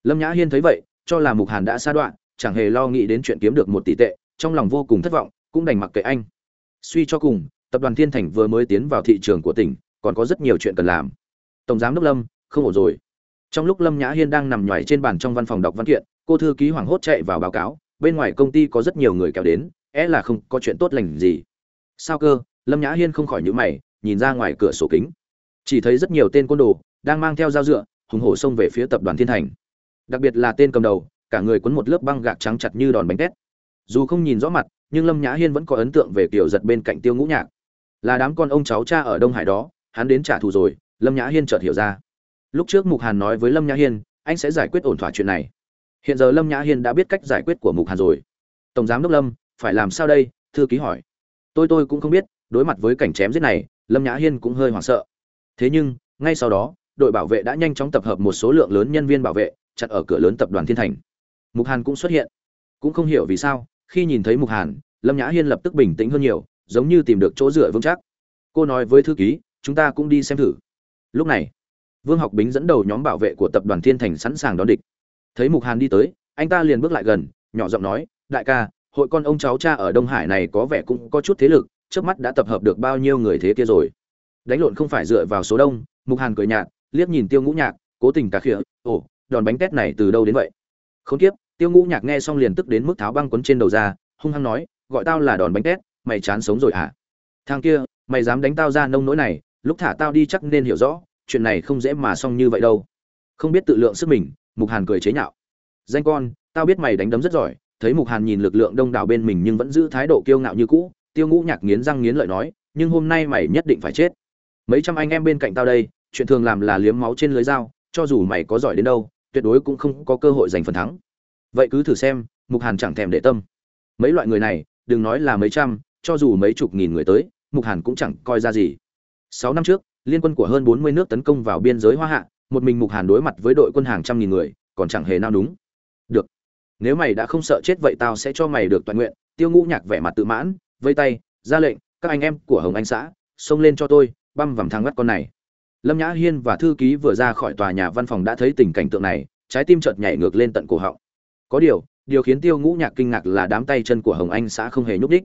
Speaker 1: Lâm nhã hiên thấy vậy, cho là mục hàn đã xa đoạn, chẳng hề lo nghĩ đến chuyện kiếm được một tỷ tệ, trong lòng vô cùng thất vọng, cũng đành mặc kệ anh. Suy cho cùng, tập đoàn thiên thành vừa mới tiến vào thị trường của tỉnh, còn có rất nhiều chuyện cần làm. Tổng giám đốc lâm, không ổn rồi. Trong lúc lâm nhã hiên đang nằm nhoài trên bàn trong văn phòng đọc văn kiện, cô thư ký hoảng hốt chạy vào báo cáo, bên ngoài công ty có rất nhiều người kéo đến, é là không có chuyện tốt lành gì. Sao cơ? Lâm nhã hiên không khỏi nhữ mày, nhìn ra ngoài cửa sổ kính. Chỉ thấy rất nhiều tên côn đồ đang mang theo dao dựa, hùng hổ xông về phía tập đoàn thiên thành. Đặc biệt là tên cầm đầu, cả người quấn một lớp băng gạc trắng chặt như đòn bánh tét dù không nhìn rõ mặt, nhưng lâm nhã hiên vẫn có ấn tượng về kiểu giật bên cạnh tiêu ngũ nhạc. Là đám con ông cháu cha ở đông hải đó, hắn đến trả thù rồi, lâm nhã hiên chợt hiểu ra. Lúc trước mục hàn nói với lâm nhã hiên, anh sẽ giải quyết ổn thỏa chuyện này. Hiện giờ lâm nhã hiên đã biết cách giải quyết của mục hàn rồi. Tổng giám đốc lâm, phải làm sao đây? Thư ký hỏi. Tôi tôi cũng không biết đối mặt với cảnh chém giết này, lâm nhã hiên cũng hơi hoảng sợ. Thế nhưng, ngay sau đó, đội bảo vệ đã nhanh chóng tập hợp một số lượng lớn nhân viên bảo vệ, chặn ở cửa lớn tập đoàn thiên thành. Mục hàn cũng xuất hiện. Cũng không hiểu vì sao, khi nhìn thấy mục hàn, lâm nhã hiên lập tức bình tĩnh hơn nhiều, giống như tìm được chỗ dựa vững chắc. Cô nói với thư ký, chúng ta cũng đi xem thử. Lúc này, vương học bính dẫn đầu nhóm bảo vệ của tập đoàn thiên thành sẵn sàng đón địch. Thấy mục hàn đi tới, anh ta liền bước lại gần, nhỏ giọng nói, đại ca, hội con ông cháu cha ở đông hải này có vẻ cũng có chút thế lực trước mắt đã tập hợp được bao nhiêu người thế kia rồi? Đánh lộn không phải dựa vào số đông, mục hàn cười nhạt, liếc nhìn tiêu ngũ nhạc, cố tình cà khịa, ồ, đòn bánh tét này từ đâu đến vậy? Không tiếp tiêu ngũ nhạc nghe xong liền tức đến mức tháo băng quấn trên đầu ra, hung hăng nói, gọi tao là đòn bánh tét, mày chán sống rồi à thằng kia, mày dám đánh tao ra nông nỗi này, lúc thả tao đi chắc nên hiểu rõ, chuyện này không dễ mà xong như vậy đâu. Không biết tự lượng sức mình, mục hàn cười chế nhạo. Danh con, tao biết mày đánh đấm rất giỏi, thấy mục hàn nhìn lực lượng đông đảo bên mình nhưng vẫn giữ thái độ kiêu ngạo như cũ tiêu ngũ nhạc nghiến răng nghiến lợi nói, nhưng hôm nay mày nhất định phải chết. Mấy trăm anh em bên cạnh tao đây, chuyện thường làm là liếm máu trên lưới dao, cho dù mày có giỏi đến đâu, tuyệt đối cũng không có cơ hội giành phần thắng. Vậy cứ thử xem, mục hàn chẳng thèm để tâm. Mấy loại người này, đừng nói là mấy trăm, cho dù mấy chục nghìn người tới, mục hàn cũng chẳng coi ra gì. Sáu năm trước, liên quân của hơn bốn mươi nước tấn công vào biên giới hoa hạ, một mình mục hàn đối mặt với đội quân hàng trăm nghìn người, còn chẳng hề nào đúng được. Nếu mày đã không sợ chết vậy tao sẽ cho mày được toàn nguyện. Tiêu ngũ nhạc vẻ mặt tự mãn vây tay, ra lệnh, các anh em của hồng anh xã, xông lên cho tôi, băm vằm thang ngắt con này. Lâm nhã hiên và thư ký vừa ra khỏi tòa nhà văn phòng đã thấy tình cảnh tượng này, trái tim chợt nhảy ngược lên tận cổ họng. Có điều điều khiến tiêu ngũ nhạc kinh ngạc là đám tay chân của hồng anh xã không hề nhúc đích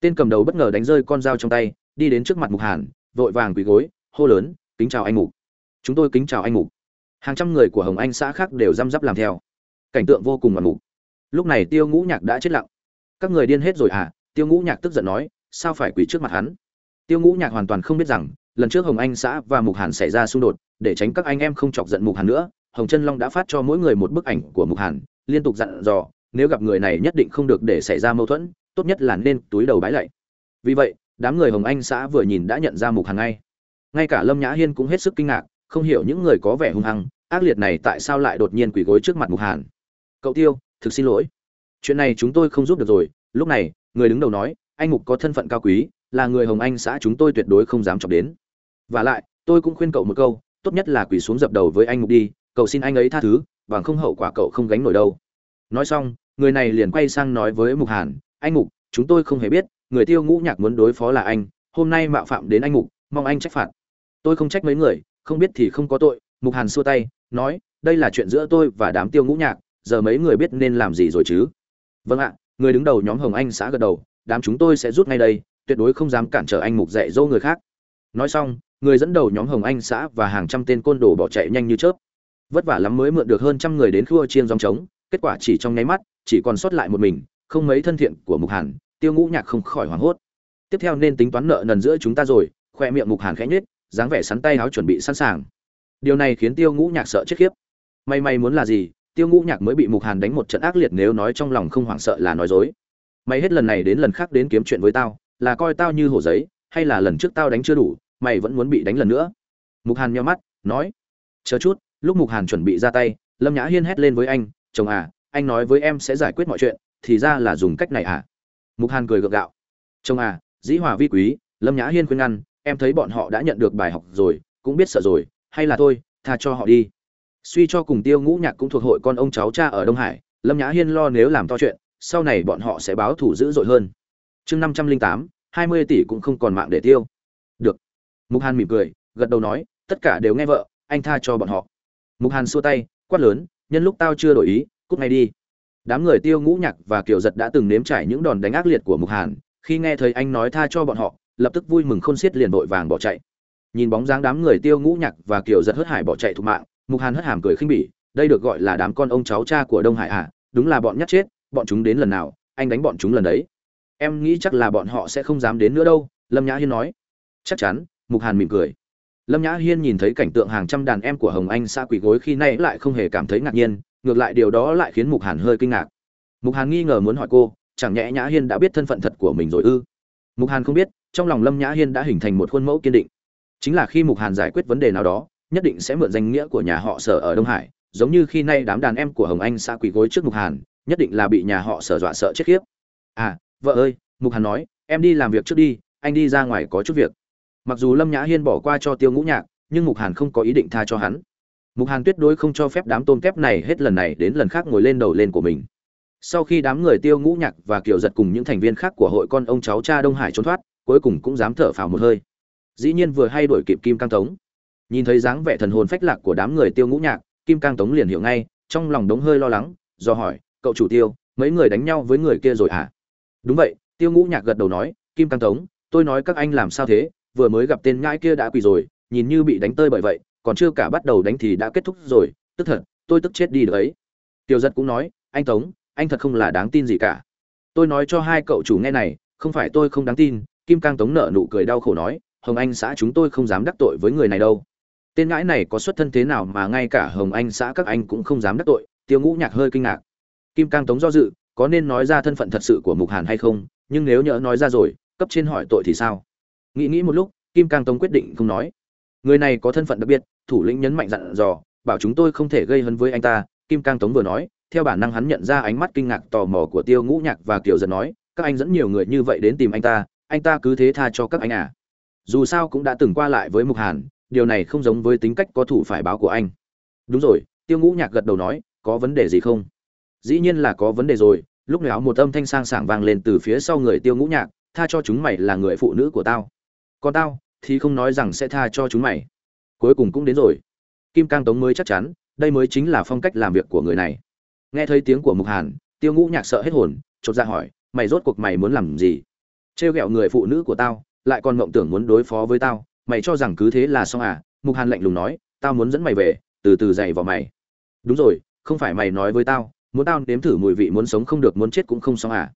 Speaker 1: tên cầm đầu bất ngờ đánh rơi con dao trong tay, đi đến trước mặt mục hàn, vội vàng quỳ gối, hô lớn, kính chào anh mục. Chúng tôi kính chào anh mục. Hàng trăm người của hồng anh xã khác đều răm rắp làm theo. Cảnh tượng vô cùng ngoạn mục. Lúc này tiêu ngũ nhạc đã chết lặng. Các người điên hết rồi à tiêu ngũ nhạc tức giận nói, sao phải quỳ trước mặt hắn? Tiêu ngũ nhạc hoàn toàn không biết rằng, lần trước hồng anh xã và mục hàn xảy ra xung đột, để tránh các anh em không chọc giận mục hàn nữa, hồng chân long đã phát cho mỗi người một bức ảnh của mục hàn, liên tục dặn dò, nếu gặp người này nhất định không được để xảy ra mâu thuẫn, tốt nhất là nên túi đầu bái lạy. Vì vậy, đám người hồng anh xã vừa nhìn đã nhận ra mục hàn ngay. Ngay cả lâm nhã hiên cũng hết sức kinh ngạc, không hiểu những người có vẻ hung hăng, ác liệt này tại sao lại đột nhiên quỳ gối trước mặt mục hàn. Cậu tiêu, thực xin lỗi. Chuyện này chúng tôi không giúp được rồi, lúc này người đứng đầu nói, anh mục có thân phận cao quý, là người hồng anh xã chúng tôi tuyệt đối không dám chọc đến. Và lại, tôi cũng khuyên cậu một câu, tốt nhất là quỳ xuống dập đầu với anh mục đi cậu xin anh ấy tha thứ, bằng không hậu quả cậu không gánh nổi đâu. Nói xong, người này liền quay sang nói với mục hàn, anh mục, chúng tôi không hề biết, người tiêu ngũ nhạc muốn đối phó là anh, hôm nay mạo phạm đến anh mục, mong anh trách phạt. Tôi không trách mấy người, không biết thì không có tội, mục hàn xua tay, nói, đây là chuyện giữa tôi và đám tiêu ngũ nhạc, giờ mấy người biết nên làm gì rồi chứ? Vâng ạ người đứng đầu nhóm hồng anh xã gật đầu, đám chúng tôi sẽ rút ngay đây, tuyệt đối không dám cản trở anh mục dạy dỗ người khác. Nói xong, người dẫn đầu nhóm hồng anh xã và hàng trăm tên côn đồ bỏ chạy nhanh như chớp. Vất vả lắm mới mượn được hơn trăm người đến khua chiên dòng trống, kết quả chỉ trong nháy mắt, chỉ còn sót lại một mình, không mấy thân thiện của mục hàn, tiêu ngũ nhạc không khỏi hoảng hốt. Tiếp theo nên tính toán nợ nần giữa chúng ta rồi, khoe miệng mục hàn khẽ nhếch, dáng vẻ sắn tay áo chuẩn bị sẵn sàng. Điều này khiến tiêu ngũ nhạc sợ chết khiếp. May may muốn là gì tiêu ngũ nhạc mới bị mục hàn đánh một trận ác liệt nếu nói trong lòng không hoảng sợ là nói dối. Mày hết lần này đến lần khác đến kiếm chuyện với tao, là coi tao như hổ giấy, hay là lần trước tao đánh chưa đủ, mày vẫn muốn bị đánh lần nữa. Mục hàn nheo mắt, nói, chờ chút, lúc mục hàn chuẩn bị ra tay, lâm nhã hiên hét lên với anh, chồng à anh nói với em sẽ giải quyết mọi chuyện, thì ra là dùng cách này à? Mục hàn cười gượng gạo, chồng à dĩ hòa vi quý, lâm nhã hiên khuyên ngăn, em thấy bọn họ đã nhận được bài học rồi, cũng biết sợ rồi, hay là thôi, tha cho họ đi suy cho cùng tiêu ngũ nhạc cũng thuộc hội con ông cháu cha ở đông hải, lâm nhã hiên lo nếu làm to chuyện, sau này bọn họ sẽ báo thủ dữ dội hơn. Chương năm trăm linh tám, hai mươi tỷ cũng không còn mạng để tiêu. Được. Mục hàn mỉm cười, gật đầu nói, tất cả đều nghe vợ, anh tha cho bọn họ. Mục hàn xua tay, quát lớn, nhân lúc tao chưa đổi ý, cút ngay đi. Đám người tiêu ngũ nhạc và kiều giật đã từng nếm trải những đòn đánh ác liệt của mục hàn, khi nghe thấy anh nói tha cho bọn họ, lập tức vui mừng khôn xiết liền vội vàng bỏ chạy. Nhìn bóng dáng đám người tiêu ngũ nhạc và kiều giật hớt hải bỏ chạy thục mạng mục hàn hất hàm cười khinh bỉ, đây được gọi là đám con ông cháu cha của đông hải à đúng là bọn nhát chết, bọn chúng đến lần nào, anh đánh bọn chúng lần đấy. Em nghĩ chắc là bọn họ sẽ không dám đến nữa đâu, lâm nhã hiên nói. Chắc chắn, mục hàn mỉm cười. Lâm nhã hiên nhìn thấy cảnh tượng hàng trăm đàn em của hồng anh xa quỳ gối khi nay lại không hề cảm thấy ngạc nhiên, ngược lại điều đó lại khiến mục hàn hơi kinh ngạc. Mục hàn nghi ngờ muốn hỏi cô, chẳng nhẽ nhã hiên đã biết thân phận thật của mình rồi ư? Mục hàn không biết, trong lòng lâm nhã hiên đã hình thành một khuôn mẫu kiên định. Chính là khi mục hàn giải quyết vấn đề nào đó nhất định sẽ mượn danh nghĩa của nhà họ sở ở đông hải, giống như khi nay đám đàn em của hồng anh xã quỳ gối trước mục hàn, nhất định là bị nhà họ sở dọa sợ chết khiếp. À vợ ơi, mục hàn nói, em đi làm việc trước đi, anh đi ra ngoài có chút việc. Mặc dù lâm nhã hiên bỏ qua cho tiêu ngũ nhạc, nhưng mục hàn không có ý định tha cho hắn. Mục hàn tuyệt đối không cho phép đám tôm kép này hết lần này đến lần khác ngồi lên đầu lên của mình. Sau khi đám người tiêu ngũ nhạc và kiều giật cùng những thành viên khác của hội con ông cháu cha đông hải trốn thoát, cuối cùng cũng dám thở phào một hơi. Dĩ nhiên vừa hay đuổi kịp kim cang tống nhìn thấy dáng vẻ thần hồn phách lạc của đám người tiêu ngũ nhạc, kim cang tống liền hiểu ngay, trong lòng đống hơi lo lắng, do hỏi, cậu chủ tiêu, mấy người đánh nhau với người kia rồi à đúng vậy, tiêu ngũ nhạc gật đầu nói, kim cang tống, tôi nói các anh làm sao thế? Vừa mới gặp tên ngãi kia đã quỳ rồi, nhìn như bị đánh tơi bởi vậy, còn chưa cả bắt đầu đánh thì đã kết thúc rồi, tức thật, tôi tức chết đi được ấy. Tiêu giật cũng nói, anh tống, anh thật không là đáng tin gì cả. Tôi nói cho hai cậu chủ nghe này, không phải tôi không đáng tin, kim cang tống nợ nụ cười đau khổ nói, hồng anh xã chúng tôi không dám đắc tội với người này đâu tên ngãi này có xuất thân thế nào mà ngay cả hồng anh xã các anh cũng không dám đắc tội, tiêu ngũ nhạc hơi kinh ngạc. Kim cang tống do dự, có nên nói ra thân phận thật sự của mục hàn hay không, nhưng nếu nhỡ nói ra rồi, cấp trên hỏi tội thì sao? Nghĩ nghĩ một lúc, kim cang tống quyết định không nói. Người này có thân phận đặc biệt, thủ lĩnh nhấn mạnh dặn dò, bảo chúng tôi không thể gây hấn với anh ta. Kim cang tống vừa nói, theo bản năng hắn nhận ra ánh mắt kinh ngạc tò mò của tiêu ngũ nhạc và kiều dần nói, các anh dẫn nhiều người như vậy đến tìm anh ta anh ta cứ thế tha cho các anh à. Dù sao cũng đã từng qua lại với mục hàn điều này không giống với tính cách có thủ phải báo của anh. Đúng rồi, tiêu ngũ nhạc gật đầu nói, có vấn đề gì không? Dĩ nhiên là có vấn đề rồi, lúc nào một âm thanh sang sảng vang lên từ phía sau người tiêu ngũ nhạc, tha cho chúng mày là người phụ nữ của tao. Còn tao, thì không nói rằng sẽ tha cho chúng mày. Cuối cùng cũng đến rồi. Kim cang tống mới chắc chắn, đây mới chính là phong cách làm việc của người này. Nghe thấy tiếng của mục hàn, tiêu ngũ nhạc sợ hết hồn, chột ra hỏi, mày rốt cuộc mày muốn làm gì? Trêu ghẹo người phụ nữ của tao, lại còn mộng tưởng muốn đối phó với tao mày cho rằng cứ thế là xong à? Mục hàn lạnh lùng nói, tao muốn dẫn mày về, từ từ dày vào mày. Đúng rồi, không phải mày nói với tao, muốn tao nếm thử mùi vị muốn sống không được muốn chết cũng không xong à?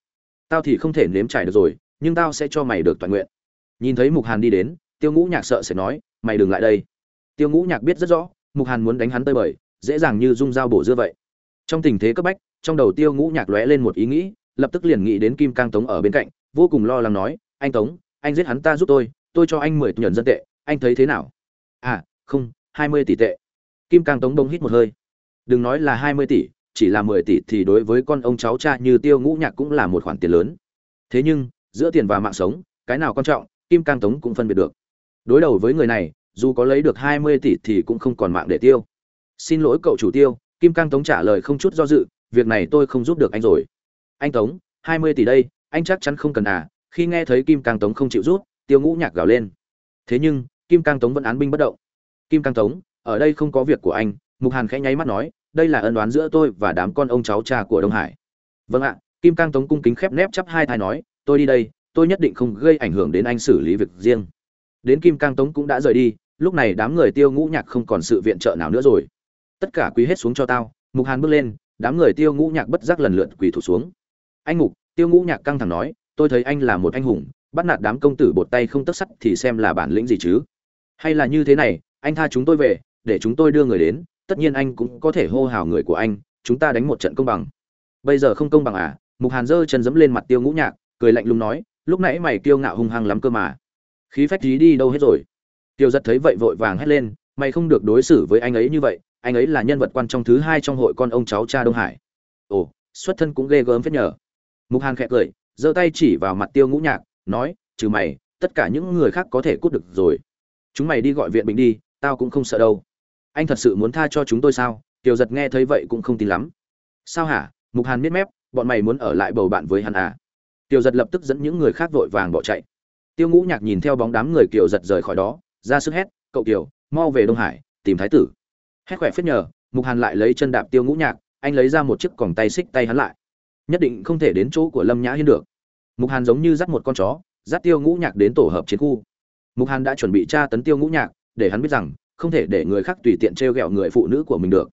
Speaker 1: Tao thì không thể nếm trải được rồi, nhưng tao sẽ cho mày được toàn nguyện. Nhìn thấy mục hàn đi đến, tiêu ngũ nhạc sợ sẽ nói, mày đừng lại đây. Tiêu ngũ nhạc biết rất rõ, mục hàn muốn đánh hắn tơi bời, dễ dàng như dung dao bổ dưa vậy. Trong tình thế cấp bách, trong đầu tiêu ngũ nhạc lóe lên một ý nghĩ, lập tức liền nghĩ đến kim cang tống ở bên cạnh, vô cùng lo lắng nói, anh tống, anh giết hắn ta giúp tôi tôi cho anh mười nhuận dân tệ, anh thấy thế nào? À không, hai mươi tỷ tệ. Kim cang tống bông hít một hơi. Đừng nói là hai mươi tỷ, chỉ là mười tỷ thì đối với con ông cháu cha như tiêu ngũ nhạc cũng là một khoản tiền lớn. Thế nhưng, giữa tiền và mạng sống, cái nào quan trọng, kim cang tống cũng phân biệt được. Đối đầu với người này, dù có lấy được hai mươi tỷ thì cũng không còn mạng để tiêu. Xin lỗi cậu chủ tiêu, kim cang tống trả lời không chút do dự, việc này tôi không giúp được anh rồi. Anh tống, hai mươi tỷ đây, anh chắc chắn không cần à khi nghe thấy kim cang tống không chịu rút tiêu ngũ nhạc gào lên. Thế nhưng, kim cang tống vẫn án binh bất động. Kim cang tống, ở đây không có việc của anh, mục hàn khẽ nháy mắt nói, đây là ân đoán giữa tôi và đám con ông cháu cha của đông hải. Vâng ạ, kim cang tống cung kính khép nép chắp hai thai nói, tôi đi đây, tôi nhất định không gây ảnh hưởng đến anh xử lý việc riêng. Đến kim cang tống cũng đã rời đi, lúc này đám người tiêu ngũ nhạc không còn sự viện trợ nào nữa rồi. Tất cả quý hết xuống cho tao, mục hàn bước lên, đám người tiêu ngũ nhạc bất giác lần lượt quỳ thủ xuống. Anh mục, tiêu ngũ nhạc căng thẳng nói, tôi thấy anh là một anh hùng bắt nạt đám công tử bột tay không tất sắt thì xem là bản lĩnh gì chứ? Hay là như thế này, anh tha chúng tôi về, để chúng tôi đưa người đến, tất nhiên anh cũng có thể hô hào người của anh, chúng ta đánh một trận công bằng. Bây giờ không công bằng à? Mục hàn giơ chân dẫm lên mặt tiêu ngũ nhạc, cười lạnh lùng nói, lúc nãy mày kiêu ngạo hung hăng lắm cơ mà. Khí phách trí đi đâu hết rồi? Tiêu giật thấy vậy vội vàng hét lên, mày không được đối xử với anh ấy như vậy, anh ấy là nhân vật quan trọng thứ hai trong hội con ông cháu cha đông hải. Ồ, xuất thân cũng ghê gớm phết nhờ. Mục hàn khẽ cười, giơ tay chỉ vào mặt tiêu ngũ nhạc nói, trừ mày, tất cả những người khác có thể cút được rồi. Chúng mày đi gọi viện bình đi, tao cũng không sợ đâu. Anh thật sự muốn tha cho chúng tôi sao? Tiểu giật nghe thấy vậy cũng không tin lắm. Sao hả? Mục hàn miết mép, bọn mày muốn ở lại bầu bạn với hắn à? Tiểu giật lập tức dẫn những người khác vội vàng bỏ chạy. Tiêu ngũ nhạc nhìn theo bóng đám người kiều giật rời khỏi đó, ra sức hét, cậu kiều, mau về đông hải, tìm thái tử. Hét khỏe phết nhờ, mục hàn lại lấy chân đạp tiêu ngũ nhạc, anh lấy ra một chiếc còng tay xích tay hắn lại. Nhất định không thể đến chỗ của lâm nhã hiên được mục hàn giống như dắt một con chó, dắt tiêu ngũ nhạc đến tổ hợp chiến khu. Mục hàn đã chuẩn bị tra tấn tiêu ngũ nhạc, để hắn biết rằng, không thể để người khác tùy tiện t r e o g ẹ o người phụ nữ của mình được.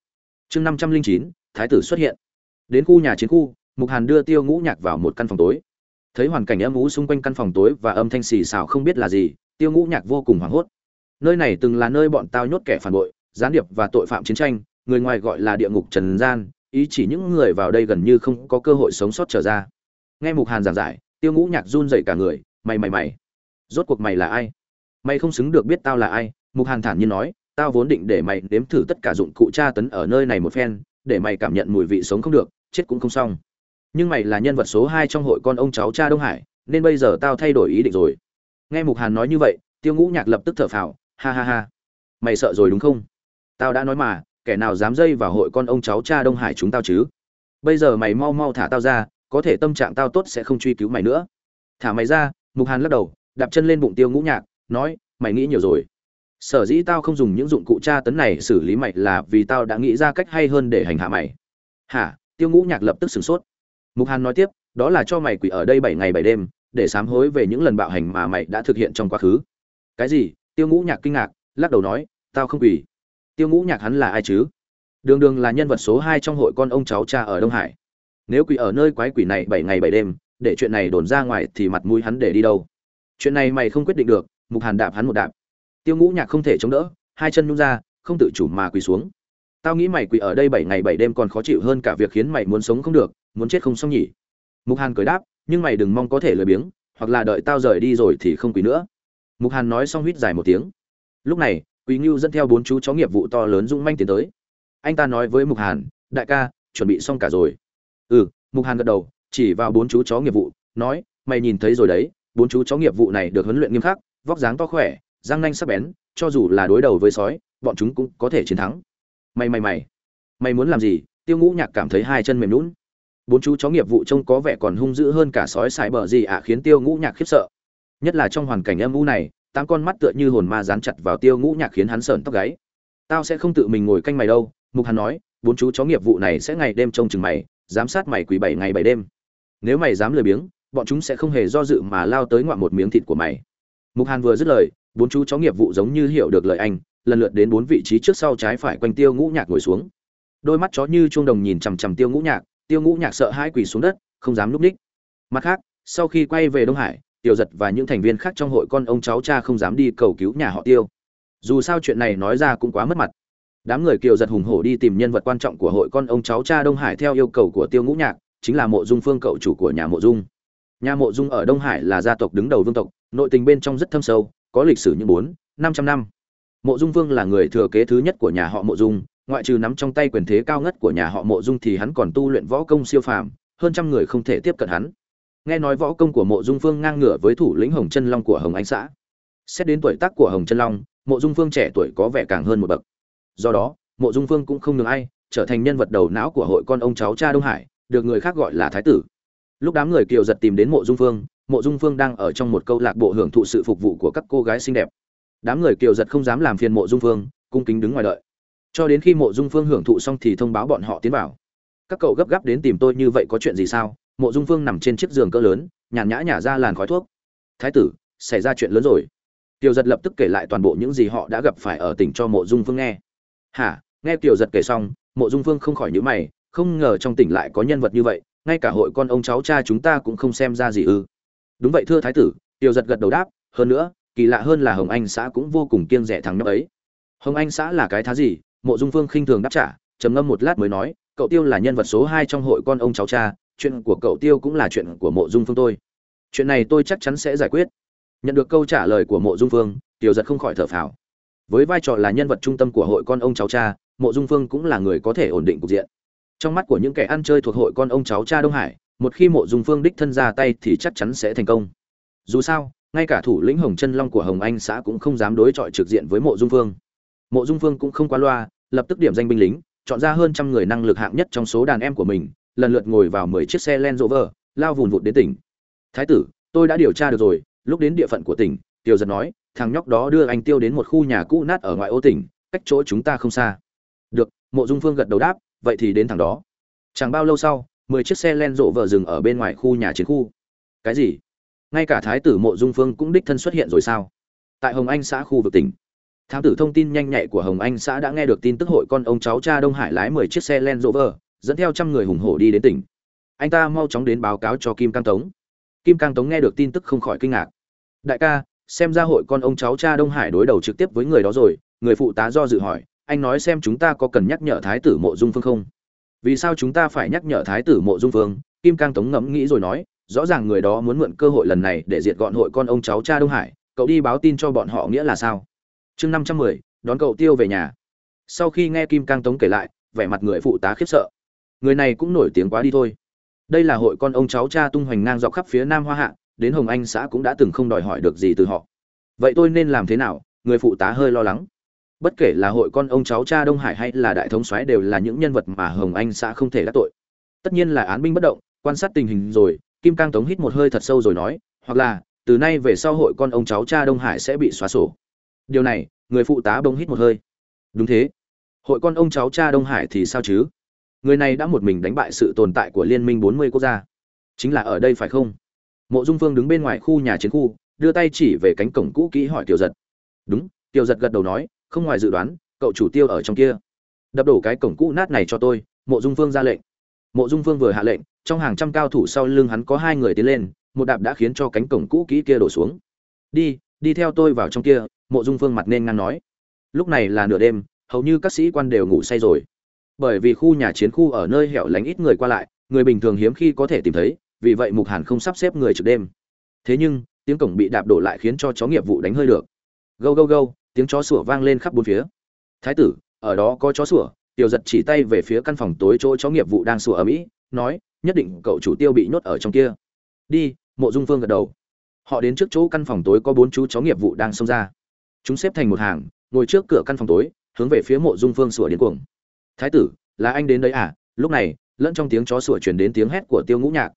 Speaker 1: Chương năm trăm linh chín, thái tử xuất hiện. Đến khu nhà chiến khu, mục hàn đưa tiêu ngũ nhạc vào một căn phòng tối. Thấy hoàn cảnh âm ú xung quanh căn phòng tối và âm thanh xì xào không biết là gì, tiêu ngũ nhạc vô cùng hoảng hốt. Nơi này từng là nơi bọn tao nhốt kẻ phản bội, gián điệp và tội phạm chiến tranh, người ngoài gọi là địa ngục trần gian, ý chỉ những người vào đây gần như không có cơ hội sống sót trở ra. Nghe mục hàn giảng giải tiêu ngũ nhạc run dậy cả người, mày mày mày, rốt cuộc mày là ai? Mày không xứng được biết tao là ai. Mục hàn thản nhiên nói, tao vốn định để mày nếm thử tất cả dụng cụ tra tấn ở nơi này một phen, để mày cảm nhận mùi vị sống không được, chết cũng không xong. Nhưng mày là nhân vật số hai trong hội con ông cháu cha đông hải, nên bây giờ tao thay đổi ý định rồi. Nghe mục hàn nói như vậy, tiêu ngũ nhạc lập tức thở phào, ha ha ha, mày sợ rồi đúng không? Tao đã nói mà, kẻ nào dám dây vào hội con ông cháu cha đông hải chúng tao chứ? Bây giờ mày mau mau thả tao ra có thể tâm trạng tao tốt sẽ không truy cứu mày nữa. Thả mày ra, mục hàn lắc đầu, đạp chân lên bụng tiêu ngũ nhạc, nói, mày nghĩ nhiều rồi. Sở dĩ tao không dùng những dụng cụ tra tấn này xử lý mày là vì tao đã nghĩ ra cách hay hơn để hành hạ mày. Hả? Tiêu ngũ nhạc lập tức sửng sốt. Mục hàn nói tiếp, đó là cho mày quỷ ở đây bảy ngày bảy đêm, để sám hối về những lần bạo hành mà mày đã thực hiện trong quá khứ. Cái gì? Tiêu ngũ nhạc kinh ngạc, lắc đầu nói, tao không quỷ. Tiêu ngũ nhạc hắn là ai chứ? Đường đường là nhân vật số hai trong hội con ông cháu cha ở đông hải nếu quỷ ở nơi quái quỷ này bảy ngày bảy đêm, để chuyện này đồn ra ngoài thì mặt mũi hắn để đi đâu? Chuyện này mày không quyết định được, mục hàn đạp hắn một đạp. Tiêu ngũ nhạc không thể chống đỡ, hai chân nhung ra, không tự chủ mà quỳ xuống. Tao nghĩ mày quỳ ở đây bảy ngày bảy đêm còn khó chịu hơn cả việc khiến mày muốn sống không được, muốn chết không xong nhỉ? Mục hàn cười đáp, nhưng mày đừng mong có thể lười biếng, hoặc là đợi tao rời đi rồi thì không quỳ nữa. Mục hàn nói xong huýt dài một tiếng. Lúc này quý ngưu dẫn theo bốn chú chó nghiệp vụ to lớn dung manh tiến tới. Anh ta nói với mục hàn, đại ca, chuẩn bị xong cả rồi ừ mục hàn gật đầu, chỉ vào bốn chú chó nghiệp vụ, nói, mày nhìn thấy rồi đấy, bốn chú chó nghiệp vụ này được huấn luyện nghiêm khắc, vóc dáng to khỏe, răng nanh sắc bén, cho dù là đối đầu với sói, bọn chúng cũng có thể chiến thắng. Mày mày mày mày muốn làm gì? Tiêu ngũ nhạc cảm thấy hai chân mềm lún bốn chú chó nghiệp vụ trông có vẻ còn hung dữ hơn cả sói sải bờ gì ạ, khiến tiêu ngũ nhạc khiếp sợ. Nhất là trong hoàn cảnh âm u này, tám con mắt tựa như hồn ma dán chặt vào tiêu ngũ nhạc khiến hắn sợn tóc gáy. Tao sẽ không tự mình ngồi canh mày đâu, mục hắn nói, bốn chú chó nghiệp vụ này sẽ ngày đêm trông chừng mày giám sát mày quỷ bảy ngày bảy đêm. Nếu mày dám lười biếng, bọn chúng sẽ không hề do dự mà lao tới ngoạm một miếng thịt của mày. Mục hàn vừa dứt lời, bốn chú chó nghiệp vụ giống như hiểu được lời anh, lần lượt đến bốn vị trí trước sau trái phải quanh tiêu ngũ nhạc ngồi xuống. Đôi mắt chó như chuông đồng nhìn chằm chằm tiêu ngũ nhạc, tiêu ngũ nhạc sợ hãi quỳ xuống đất, không dám núp ních. Mặt khác, sau khi quay về đông hải tiểu giật và những thành viên khác trong hội con ông cháu cha không dám đi cầu cứu nhà họ tiêu. Dù sao chuyện này nói ra cũng quá mất mặt đám người kiều giật hùng hổ đi tìm nhân vật quan trọng của hội con ông cháu cha đông hải theo yêu cầu của tiêu ngũ nhạc, chính là mộ dung phương cậu chủ của nhà mộ dung. Nhà mộ dung ở đông hải là gia tộc đứng đầu vương tộc, nội tình bên trong rất thâm sâu, có lịch sử như bốn, năm trăm năm. Mộ dung vương là người thừa kế thứ nhất của nhà họ mộ dung, ngoại trừ nắm trong tay quyền thế cao ngất của nhà họ mộ dung thì hắn còn tu luyện võ công siêu phàm, hơn trăm người không thể tiếp cận hắn. Nghe nói võ công của mộ dung phương ngang ngửa với thủ lĩnh hồng chân long của hồng anh xã. Xét đến tuổi tác của hồng chân long, mộ dung phương trẻ tuổi có vẻ càng hơn một bậc do đó, mộ dung phương cũng không ngừng ai, trở thành nhân vật đầu não của hội con ông cháu cha đông hải, được người khác gọi là thái tử. Lúc đám người kiều giật tìm đến mộ dung phương, mộ dung phương đang ở trong một câu lạc bộ hưởng thụ sự phục vụ của các cô gái xinh đẹp. Đám người kiều giật không dám làm phiền mộ dung phương, cung kính đứng ngoài đợi. Cho đến khi mộ dung phương hưởng thụ xong thì thông báo bọn họ tiến vào. Các cậu gấp gáp đến tìm tôi như vậy có chuyện gì sao? Mộ dung phương nằm trên chiếc giường cỡ lớn, nhàn nhã nhả ra làn khói thuốc. Thái tử, xảy ra chuyện lớn rồi. Kiều giật lập tức kể lại toàn bộ những gì họ đã gặp phải ở tỉnh cho mộ dung phương nghe hả? Nghe kiều giật kể xong, mộ dung phương không khỏi nhữ mày, không ngờ trong tỉnh lại có nhân vật như vậy, ngay cả hội con ông cháu cha chúng ta cũng không xem ra gì ư. Đúng vậy thưa thái tử, kiều giật gật đầu đáp, hơn nữa, kỳ lạ hơn là hồng anh xã cũng vô cùng kiêng rẻ thằng nhóc ấy. Hồng anh xã là cái thá gì? Mộ dung phương khinh thường đáp trả, trầm ngâm một lát mới nói, cậu tiêu là nhân vật số hai trong hội con ông cháu cha, chuyện của cậu tiêu cũng là chuyện của mộ dung phương tôi. Chuyện này tôi chắc chắn sẽ giải quyết. Nhận được câu trả lời của mộ dung phương tiểu giật không khỏi thở phào với vai trò là nhân vật trung tâm của hội con ông cháu cha mộ dung phương cũng là người có thể ổn định cục diện trong mắt của những kẻ ăn chơi thuộc hội con ông cháu cha đông hải một khi mộ dung phương đích thân ra tay thì chắc chắn sẽ thành công dù sao ngay cả thủ lĩnh hồng chân long của hồng anh xã cũng không dám đối chọi trực diện với mộ dung phương mộ dung phương cũng không qua loa lập tức điểm danh binh lính chọn ra hơn trăm người năng lực hạng nhất trong số đàn em của mình lần lượt ngồi vào mười chiếc xe Land Rover, lao vùn vụt đến tỉnh. "Thái tử, tôi đã điều tra được rồi." Lúc đến địa phận của tỉnh, Tiêu Giật nói, "Thằng nhóc đó đưa anh Tiêu đến một khu nhà cũ nát ở ngoại ô tỉnh, cách chỗ chúng ta không xa." "Được." Mộ Dung Phương gật đầu đáp, "Vậy thì đến thằng đó." Chẳng bao lâu sau, mười chiếc xe len rộ vợ dừng ở bên ngoài khu nhà chiến khu. "Cái gì? Ngay cả thái tử Mộ Dung Phương cũng đích thân xuất hiện rồi sao?" Tại Hồng Anh xã khu vực tỉnh. Thám tử thông tin nhanh nhạy của Hồng Anh xã đã nghe được tin tức hội con ông cháu cha Đông Hải lái mười chiếc xe len rộ vợ dẫn theo trăm người hùng hổ đi đến tỉnh anh ta mau chóng đến báo cáo cho kim cang tống kim cang tống nghe được tin tức không khỏi kinh ngạc đại ca xem ra hội con ông cháu cha đông hải đối đầu trực tiếp với người đó rồi, người phụ tá do dự hỏi, anh nói xem chúng ta có cần nhắc nhở thái tử mộ dung phương không? Vì sao chúng ta phải nhắc nhở thái tử mộ dung phương? Kim cang tống ngẫm nghĩ rồi nói, rõ ràng người đó muốn mượn cơ hội lần này để diệt gọn hội con ông cháu cha đông hải, cậu đi báo tin cho bọn họ nghĩa là sao? Chương năm trăm mười, đón cậu tiêu về nhà. Sau khi nghe kim cang tống kể lại, vẻ mặt người phụ tá khiếp sợ. Người này cũng nổi tiếng quá đi thôi. Đây là hội con ông cháu cha tung hoành ngang dọc khắp phía nam hoa hạ đến hồng anh xã cũng đã từng không đòi hỏi được gì từ họ. Vậy tôi nên làm thế nào? Người phụ tá hơi lo lắng. Bất kể là hội con ông cháu cha đông hải hay là đại thống soái đều là những nhân vật mà hồng anh xã không thể đắc tội. Tất nhiên là án binh bất động, quan sát tình hình rồi, kim cang tống hít một hơi thật sâu rồi nói, hoặc là, từ nay về sau hội con ông cháu cha đông hải sẽ bị xóa sổ. Điều này, người phụ tá bông hít một hơi. Đúng thế. Hội con ông cháu cha đông hải thì sao chứ? Người này đã một mình đánh bại sự tồn tại của liên minh bốn mươi quốc gia. Chính là ở đây phải không? Mộ dung phương đứng bên ngoài khu nhà chiến khu, đưa tay chỉ về cánh cổng cũ kỹ hỏi tiểu giật. Đúng, tiểu giật gật đầu nói, không ngoài dự đoán, cậu chủ tiêu ở trong kia. Đập đổ cái cổng cũ nát này cho tôi, mộ dung phương ra lệnh. Mộ dung phương vừa hạ lệnh, trong hàng trăm cao thủ sau lưng hắn có hai người tiến lên, một đạp đã khiến cho cánh cổng cũ kỹ kia đổ xuống. Đi đi theo tôi vào trong kia, mộ dung phương mặt nên ngang nói. Lúc này là nửa đêm, hầu như các sĩ quan đều ngủ say rồi. Bởi vì khu nhà chiến khu ở nơi hẻo lánh ít người qua lại, người bình thường hiếm khi có thể tìm thấy vì vậy mục hàn không sắp xếp người trực đêm. Thế nhưng, tiếng cổng bị đạp đổ lại khiến cho chó nghiệp vụ đánh hơi được. Gâu gâu gâu, tiếng chó sủa vang lên khắp bốn phía. Thái tử, ở đó có chó sủa. Tiểu giật chỉ tay về phía căn phòng tối chỗ chó nghiệp vụ đang sủa ở mỹ, nói, nhất định cậu chủ tiêu bị nhốt ở trong kia. Đi, mộ dung phương gật đầu. Họ đến trước chỗ căn phòng tối có bốn chú chó nghiệp vụ đang xông ra. Chúng xếp thành một hàng, ngồi trước cửa căn phòng tối, hướng về phía mộ dung phương sủa điên cuồng. Thái tử, là anh đến đấy à? Lúc này, lẫn trong tiếng chó sủa truyền đến tiếng hét của tiêu ngũ nhạc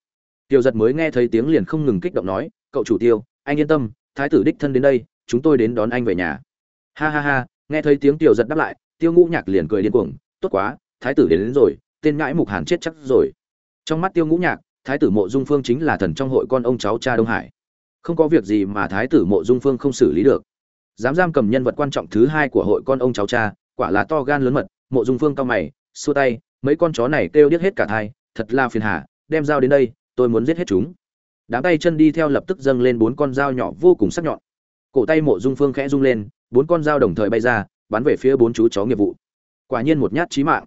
Speaker 1: tiêu giật mới nghe thấy tiếng liền không ngừng kích động nói cậu chủ tiêu anh yên tâm thái tử đích thân đến đây chúng tôi đến đón anh về nhà. Ha ha ha nghe thấy tiếng tiêu giật đáp lại tiêu ngũ nhạc liền cười điên cuồng tốt quá thái tử đến, đến rồi tên ngãi mục hàn chết chắc rồi. Trong mắt tiêu ngũ nhạc thái tử mộ dung phương chính là thần trong hội con ông cháu cha đông hải. Không có việc gì mà thái tử mộ dung phương không xử lý được. Dám giam cầm nhân vật quan trọng thứ hai của hội con ông cháu cha quả là to gan lớn mật mộ dung phương cao mày xua tay mấy con chó này kêu điếc hết cả thai thật là phiền hà đem dao đến đây tôi muốn giết hết chúng. Đám tay chân đi theo lập tức dâng lên bốn con dao nhỏ vô cùng sắc nhọn. Cổ tay mộ dung phương khẽ rung lên, bốn con dao đồng thời bay ra, bắn về phía bốn chú chó nghiệp vụ. Quả nhiên một nhát chí mạng.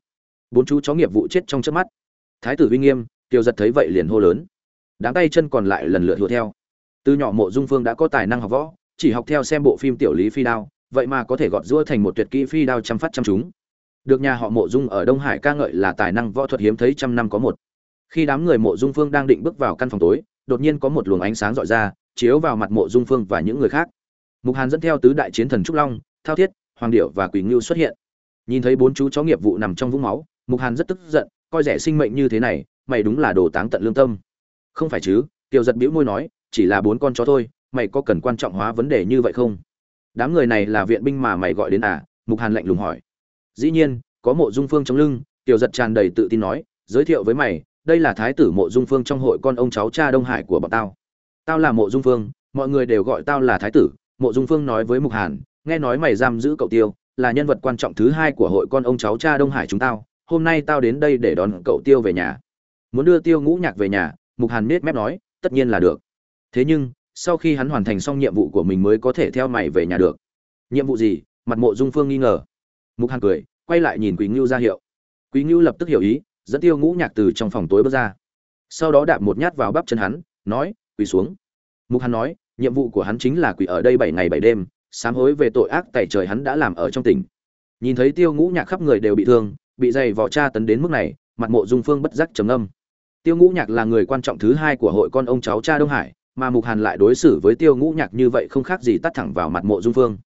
Speaker 1: Bốn chú chó nghiệp vụ chết trong chớp mắt. Thái tử uy nghiêm, tiêu giật thấy vậy liền hô lớn. Đám tay chân còn lại lần lượt hùa theo. Từ nhỏ mộ dung phương đã có tài năng học võ, chỉ học theo xem bộ phim tiểu lý phi đao, vậy mà có thể gọt giũa thành một tuyệt kỹ phi đao chăm phát chăm chúng được nhà họ mộ dung ở đông hải ca ngợi là tài năng võ thuật hiếm thấy trăm năm có một khi đám người mộ dung phương đang định bước vào căn phòng tối, đột nhiên có một luồng ánh sáng rọi ra, chiếu vào mặt mộ dung phương và những người khác. Mục hàn dẫn theo tứ đại chiến thần trúc long, thao thiết, hoàng điệu và Quỳ ngưu xuất hiện. Nhìn thấy bốn chú chó nghiệp vụ nằm trong vũng máu, mục hàn rất tức giận, coi rẻ sinh mệnh như thế này, mày đúng là đồ táng tận lương tâm. Không phải chứ, kiều giật bĩu môi nói, chỉ là bốn con chó thôi, mày có cần quan trọng hóa vấn đề như vậy không? Đám người này là viện binh mà mày gọi đến à? Mục hàn lạnh lùng hỏi. Dĩ nhiên, có mộ dung phương trong lưng tiểu giật tràn đầy tự tin nói, giới thiệu với mày đây là thái tử mộ dung phương trong hội con ông cháu cha đông hải của bọn tao. Tao là mộ dung phương, mọi người đều gọi tao là thái tử. Mộ dung phương nói với mục hàn, nghe nói mày giam giữ cậu tiêu, là nhân vật quan trọng thứ hai của hội con ông cháu cha đông hải chúng tao. Hôm nay tao đến đây để đón cậu tiêu về nhà. Muốn đưa tiêu ngũ nhạc về nhà, mục hàn nết mép nói, tất nhiên là được. Thế nhưng, sau khi hắn hoàn thành xong nhiệm vụ của mình mới có thể theo mày về nhà được. Nhiệm vụ gì? Mặt mộ dung phương nghi ngờ. Mục hàn cười, quay lại nhìn quý ngưu ra hiệu. Quý ngưu lập tức hiểu ý dẫn tiêu ngũ nhạc từ trong phòng tối bước ra. Sau đó đạp một nhát vào bắp chân hắn, nói, quỳ xuống. Mục hắn nói, nhiệm vụ của hắn chính là quỳ ở đây bảy ngày bảy đêm, sám hối về tội ác tại trời hắn đã làm ở trong tỉnh. Nhìn thấy tiêu ngũ nhạc khắp người đều bị thương, bị dày vỏ tra tấn đến mức này, mặt mộ dung phương bất giác trầm âm tiêu ngũ nhạc là người quan trọng thứ hai của hội con ông cháu cha đông hải, mà mục hàn lại đối xử với tiêu ngũ nhạc như vậy không khác gì tắt thẳng vào mặt mộ dung phương.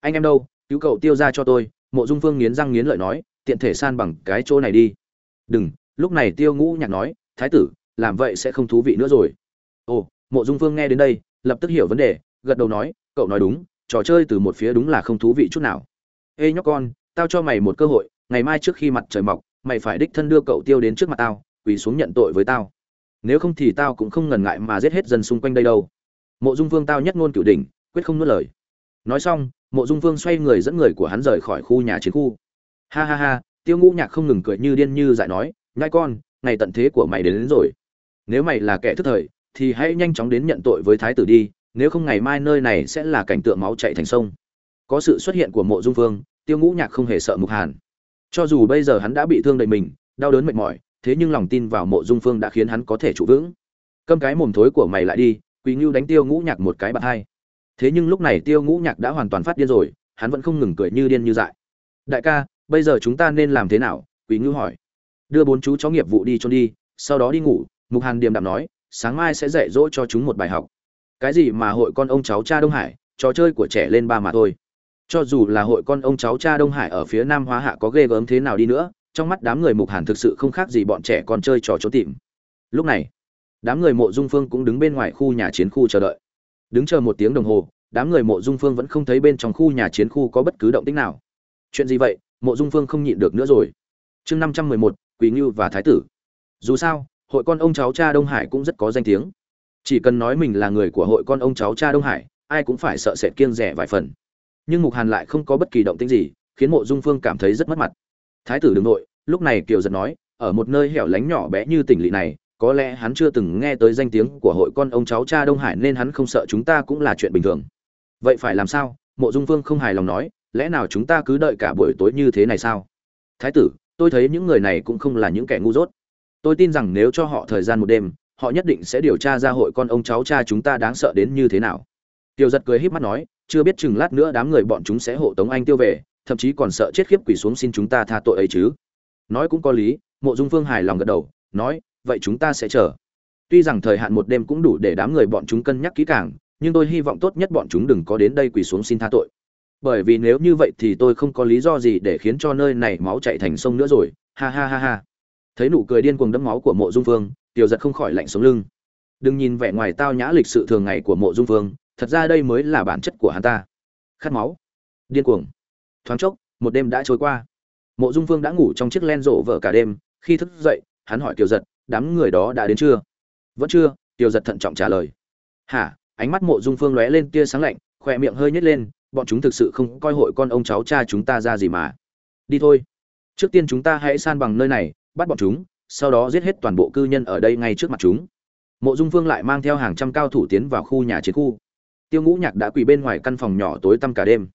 Speaker 1: Anh em đâu, cứu cậu tiêu ra cho tôi. Mộ dung phương nghiến răng nghiến lợi nói, tiện thể san bằng cái chỗ này đi đừng, lúc này tiêu ngũ nhạc nói, thái tử, làm vậy sẽ không thú vị nữa rồi. Ồ, mộ dung phương nghe đến đây, lập tức hiểu vấn đề, gật đầu nói, cậu nói đúng, trò chơi từ một phía đúng là không thú vị chút nào. Ê, nhóc con, tao cho mày một cơ hội, ngày mai trước khi mặt trời mọc, mày phải đích thân đưa cậu tiêu đến trước mặt tao, quỳ xuống nhận tội với tao. Nếu không thì tao cũng không ngần ngại mà giết hết dân xung quanh đây đâu. Mộ dung vương tao nhất ngôn cửu đỉnh, quyết không nuốt lời. Nói xong, mộ dung vương xoay người dẫn người của hắn rời khỏi khu nhà chiến khu. Ha ha ha tiêu ngũ nhạc không ngừng cười như điên như dại nói nhai con ngày tận thế của mày đến, đến rồi. Nếu mày là kẻ thức thời thì hãy nhanh chóng đến nhận tội với thái tử đi nếu không ngày mai nơi này sẽ là cảnh tượng máu chạy thành sông. Có sự xuất hiện của mộ dung vương tiêu ngũ nhạc không hề sợ mục hàn. Cho dù bây giờ hắn đã bị thương đầy mình đau đớn mệt mỏi thế nhưng lòng tin vào mộ dung phương đã khiến hắn có thể trụ vững. Câm cái mồm thối của mày lại đi quý ngưu đánh tiêu ngũ nhạc một cái bạt hai. Thế nhưng lúc này tiêu ngũ nhạc đã hoàn toàn phát điên rồi hắn vẫn không ngừng cười như điên như dại. Đại ca bây giờ chúng ta nên làm thế nào? Quý ngưu hỏi. Đưa bốn chú chó nghiệp vụ đi trôn đi, sau đó đi ngủ, mục hàn điềm đạm nói, sáng mai sẽ dạy dỗ cho chúng một bài học. Cái gì mà hội con ông cháu cha đông hải, trò chơi của trẻ lên ba mà thôi. Cho dù là hội con ông cháu cha đông hải ở phía nam hóa hạ có ghê gớm thế nào đi nữa, trong mắt đám người mục hàn thực sự không khác gì bọn trẻ còn chơi trò trốn tìm. Lúc này, đám người mộ dung phương cũng đứng bên ngoài khu nhà chiến khu chờ đợi. Đứng chờ một tiếng đồng hồ, đám người mộ dung phương vẫn không thấy bên trong khu nhà chiến khu có bất cứ động tĩnh nào. Chuyện gì vậy? Mộ dung phương không nhịn được nữa rồi. Chương năm trăm mười một quý ngưu và thái tử. Dù sao, hội con ông cháu cha đông hải cũng rất có danh tiếng. Chỉ cần nói mình là người của hội con ông cháu cha đông hải, ai cũng phải sợ sệt kiêng rẻ vài phần. Nhưng mục hàn lại không có bất kỳ động tĩnh gì, khiến mộ dung phương cảm thấy rất mất mặt. Thái tử đ ư n g nội, lúc này kiều giật nói, ở một nơi hẻo lánh nhỏ bé như tỉnh lỵ này, có lẽ hắn chưa từng nghe tới danh tiếng của hội con ông cháu cha đông hải nên hắn không sợ chúng ta cũng là chuyện bình thường. Vậy phải làm sao? Mộ dung phương không hài lòng nói lẽ nào chúng ta cứ đợi cả buổi tối như thế này sao thái tử tôi thấy những người này cũng không là những kẻ ngu dốt tôi tin rằng nếu cho họ thời gian một đêm họ nhất định sẽ điều tra ra hội con ông cháu cha chúng ta đáng sợ đến như thế nào Tiêu giật cười híp mắt nói, chưa biết chừng lát nữa đám người bọn chúng sẽ hộ tống anh tiêu về, thậm chí còn sợ chết khiếp quỷ xuống xin chúng ta tha tội ấy chứ. Nói cũng có lý, Mộ Dung Phương hài lòng gật đầu, nói, vậy chúng ta sẽ chờ. Tuy rằng thời hạn một đêm cũng đủ để đám người bọn chúng cân nhắc kỹ càng, nhưng tôi hy vọng tốt nhất bọn chúng đừng có đến đây quỳ xuống xin tha tội. Bởi vì nếu như vậy thì tôi không có lý do gì để khiến cho nơi này máu chảy thành sông nữa rồi. Ha ha ha ha. Thấy nụ cười điên cuồng đẫm máu của Mộ Dung Phương, tiểu giật không khỏi lạnh sống lưng. Đừng nhìn vẻ ngoài tao nhã lịch sự thường ngày của Mộ Dung Phương, thật ra đây mới là bản chất của hắn ta. Khát máu. Điên cuồng. Thoáng chốc một đêm đã trôi qua. Mộ dung vương đã ngủ trong chiếc len rộ vợ cả đêm khi thức dậy hắn hỏi tiểu giật đám người đó đã đến chưa? Vẫn chưa tiểu giật thận trọng trả lời. Hả? Ánh mắt mộ dung phương lóe lên tia sáng lạnh khỏe miệng hơi nhếch lên bọn chúng thực sự không coi hội con ông cháu cha chúng ta ra gì mà. Đi thôi. Trước tiên chúng ta hãy san bằng nơi này, bắt bọn chúng, sau đó giết hết toàn bộ cư nhân ở đây ngay trước mặt chúng. Mộ dung phương lại mang theo hàng trăm cao thủ tiến vào khu nhà chiến khu. Tiêu ngũ nhạc đã quỳ bên ngoài căn phòng nhỏ tối tăm cả đêm.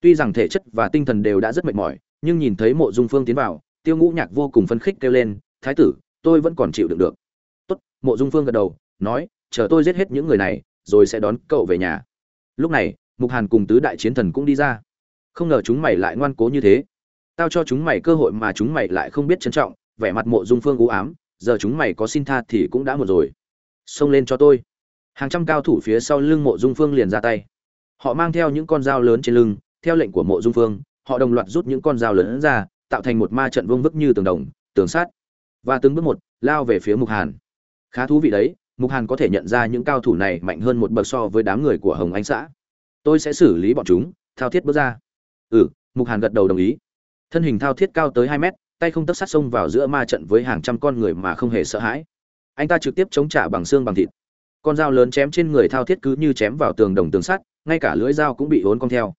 Speaker 1: Tuy rằng thể chất và tinh thần đều đã rất mệt mỏi, nhưng nhìn thấy mộ dung phương tiến vào, tiêu ngũ nhạc vô cùng phấn khích kêu lên, thái tử, tôi vẫn còn chịu đựng được. Tốt, mộ dung phương gật đầu, nói, chờ tôi giết hết những người này, rồi sẽ đón cậu về nhà. Lúc này mục hàn cùng tứ đại chiến thần cũng đi ra. Không ngờ chúng mày lại ngoan cố như thế. Tao cho chúng mày cơ hội mà chúng mày lại không biết trân trọng, vẻ mặt mộ dung phương u ám, giờ chúng mày có xin tha thì cũng đã một rồi. Xông lên cho tôi. Hàng trăm cao thủ phía sau lưng mộ dung phương liền ra tay. Họ mang theo những con dao lớn trên lưng, theo lệnh của mộ dung phương, họ đồng loạt rút những con dao lớn ra, tạo thành một ma trận vương vức như tường đồng, tường sát. Và từng bước một, lao về phía mục hàn. Khá thú vị đấy, mục hàn có thể nhận ra những cao thủ này mạnh hơn một bậc so với đám người của hồng ánh xã tôi sẽ xử lý bọn chúng, thao thiết bước ra. Ừ mục hàn gật đầu đồng ý. Thân hình thao thiết cao tới hai mét, tay không tấc sát xông vào giữa ma trận với hàng trăm con người mà không hề sợ hãi. Anh ta trực tiếp chống trả bằng xương bằng thịt. Con dao lớn chém trên người thao thiết cứ như chém vào tường đồng tường sắt, ngay cả lưỡi dao cũng bị uốn cong theo.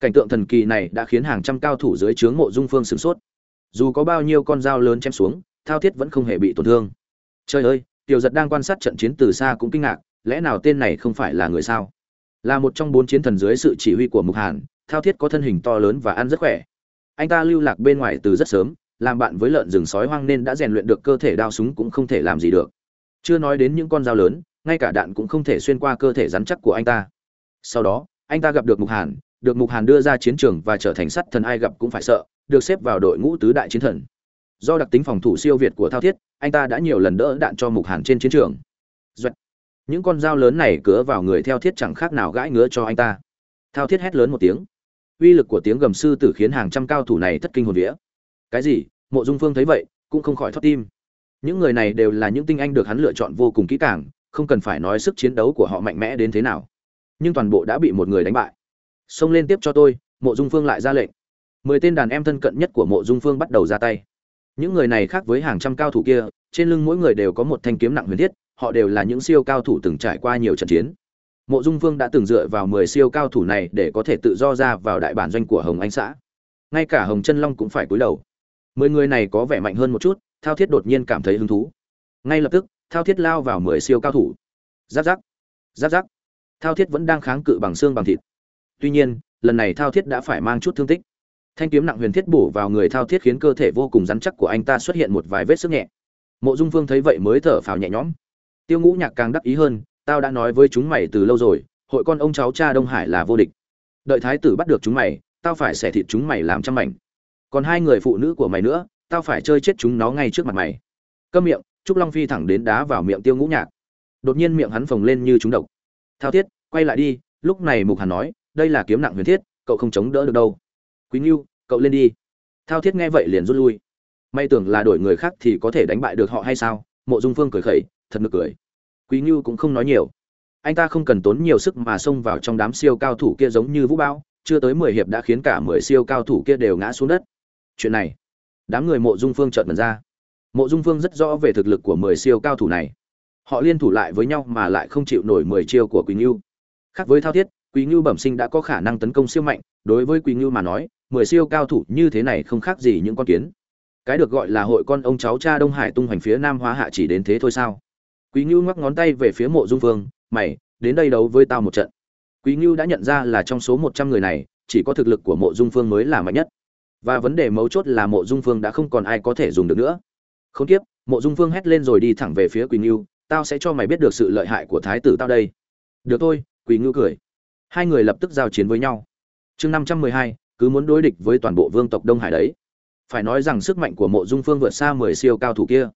Speaker 1: Cảnh tượng thần kỳ này đã khiến hàng trăm cao thủ dưới trướng mộ dung phương sửng sốt. Dù có bao nhiêu con dao lớn chém xuống, thao thiết vẫn không hề bị tổn thương. Trời ơi, tiểu giật đang quan sát trận chiến từ xa cũng kinh ngạc, lẽ nào tên này không phải là người sao? Là một trong bốn chiến thần dưới sự chỉ huy của mục hàn, thao thiết có thân hình to lớn và ăn rất khỏe. Anh ta lưu lạc bên ngoài từ rất sớm, làm bạn với lợn rừng sói hoang nên đã rèn luyện được cơ thể đao súng cũng không thể làm gì được. Chưa nói đến những con dao lớn, ngay cả đạn cũng không thể xuyên qua cơ thể rắn chắc của anh ta. Sau đó, anh ta gặp được mục hàn, được mục hàn đưa ra chiến trường và trở thành sắt thần ai gặp cũng phải sợ, được xếp vào đội ngũ tứ đại chiến thần. Do đặc tính phòng thủ siêu việt của thao thiết, anh ta đã nhiều lần đỡ đạn cho mục hàn trên chiến trường những con dao lớn này cứa vào người theo thiết chẳng khác nào gãi ngứa cho anh ta. Thao thiết hét lớn một tiếng. Uy lực của tiếng gầm sư tử khiến hàng trăm cao thủ này thất kinh hồn vía. Cái gì? Mộ dung phương thấy vậy, cũng không khỏi thoát tim. Những người này đều là những tinh anh được hắn lựa chọn vô cùng kỹ càng, không cần phải nói sức chiến đấu của họ mạnh mẽ đến thế nào. Nhưng toàn bộ đã bị một người đánh bại. Xông lên tiếp cho tôi, mộ dung phương lại ra lệnh. Mười tên đàn em thân cận nhất của mộ dung phương bắt đầu ra tay. Những người này khác với hàng trăm cao thủ kia, trên lưng mỗi người đều có một thanh kiếm nặng huyền thiết họ đều là những siêu cao thủ từng trải qua nhiều trận chiến. Mộ dung Vương đã từng dựa vào mười siêu cao thủ này để có thể tự do ra vào đại bản doanh của hồng anh xã. Ngay cả hồng chân long cũng phải cúi đầu. Mười người này có vẻ mạnh hơn một chút, thao thiết đột nhiên cảm thấy hứng thú. Ngay lập tức, thao thiết lao vào mười siêu cao thủ. Giáp giáp giáp giáp. Thao thiết vẫn đang kháng cự bằng xương bằng thịt. Tuy nhiên, lần này thao thiết đã phải mang chút thương tích. Thanh kiếm nặng huyền thiết bổ vào người thao thiết khiến cơ thể vô cùng rắn chắc của anh ta xuất hiện một vài vết sức nhẹ. Mộ dung Vương thấy vậy mới thở phào nhẹ nhõm tiêu ngũ nhạc càng đắc ý hơn, tao đã nói với chúng mày từ lâu rồi, hội con ông cháu cha đông hải là vô địch. Đợi thái tử bắt được chúng mày, tao phải xẻ thịt chúng mày làm trăm mảnh. Còn hai người phụ nữ của mày nữa, tao phải chơi chết chúng nó ngay trước mặt mày. Câm miệng, trúc long phi thẳng đến đá vào miệng tiêu ngũ nhạc. Đột nhiên miệng hắn phồng lên như chúng độc. Thao thiết, quay lại đi. Lúc này mục hàn nói, đây là kiếm nặng huyền thiết, cậu không chống đỡ được đâu. Quý ngưu, cậu lên đi. Thao thiết nghe vậy liền rút lui. May tưởng là đổi người khác thì có thể đánh bại được họ hay sao? Mộ dung phương cười khẩy thật nực cười. Quý ngưu cũng không nói nhiều. Anh ta không cần tốn nhiều sức mà xông vào trong đám siêu cao thủ kia giống như vũ bão, chưa tới mười hiệp đã khiến cả mười siêu cao thủ kia đều ngã xuống đất. Chuyện này đám người mộ dung phương trợn mật ra. Mộ dung phương rất rõ về thực lực của mười siêu cao thủ này. Họ liên thủ lại với nhau mà lại không chịu nổi mười chiêu của quý ngưu khác với thao thiết quý ngưu bẩm sinh đã có khả năng tấn công siêu mạnh đối với quý ngưu mà nói mười siêu cao thủ như thế này không khác gì những con kiến. Cái được gọi là hội con ông cháu cha đông hải tung hoành phía nam hóa hạ chỉ đến thế thôi sao? Quý ngưu ngoắc ngón tay về phía mộ dung Vương, mày đến đây đấu với tao một trận. Quý ngưu đã nhận ra là trong số một trăm người này chỉ có thực lực của mộ dung phương mới là mạnh nhất. Và vấn đề mấu chốt là mộ dung phương đã không còn ai có thể dùng được nữa. Không kiếp, mộ dung phương hét lên rồi đi thẳng về phía Quý ngưu tao sẽ cho mày biết được sự lợi hại của thái tử tao đây. Được thôi Quý ngưu cười. Hai người lập tức giao chiến với nhau. Chương năm trăm mười hai cứ muốn đối địch với toàn bộ vương tộc đông hải đấy. Phải nói rằng sức mạnh của mộ dung phương vượt xa mười siêu cao thủ kia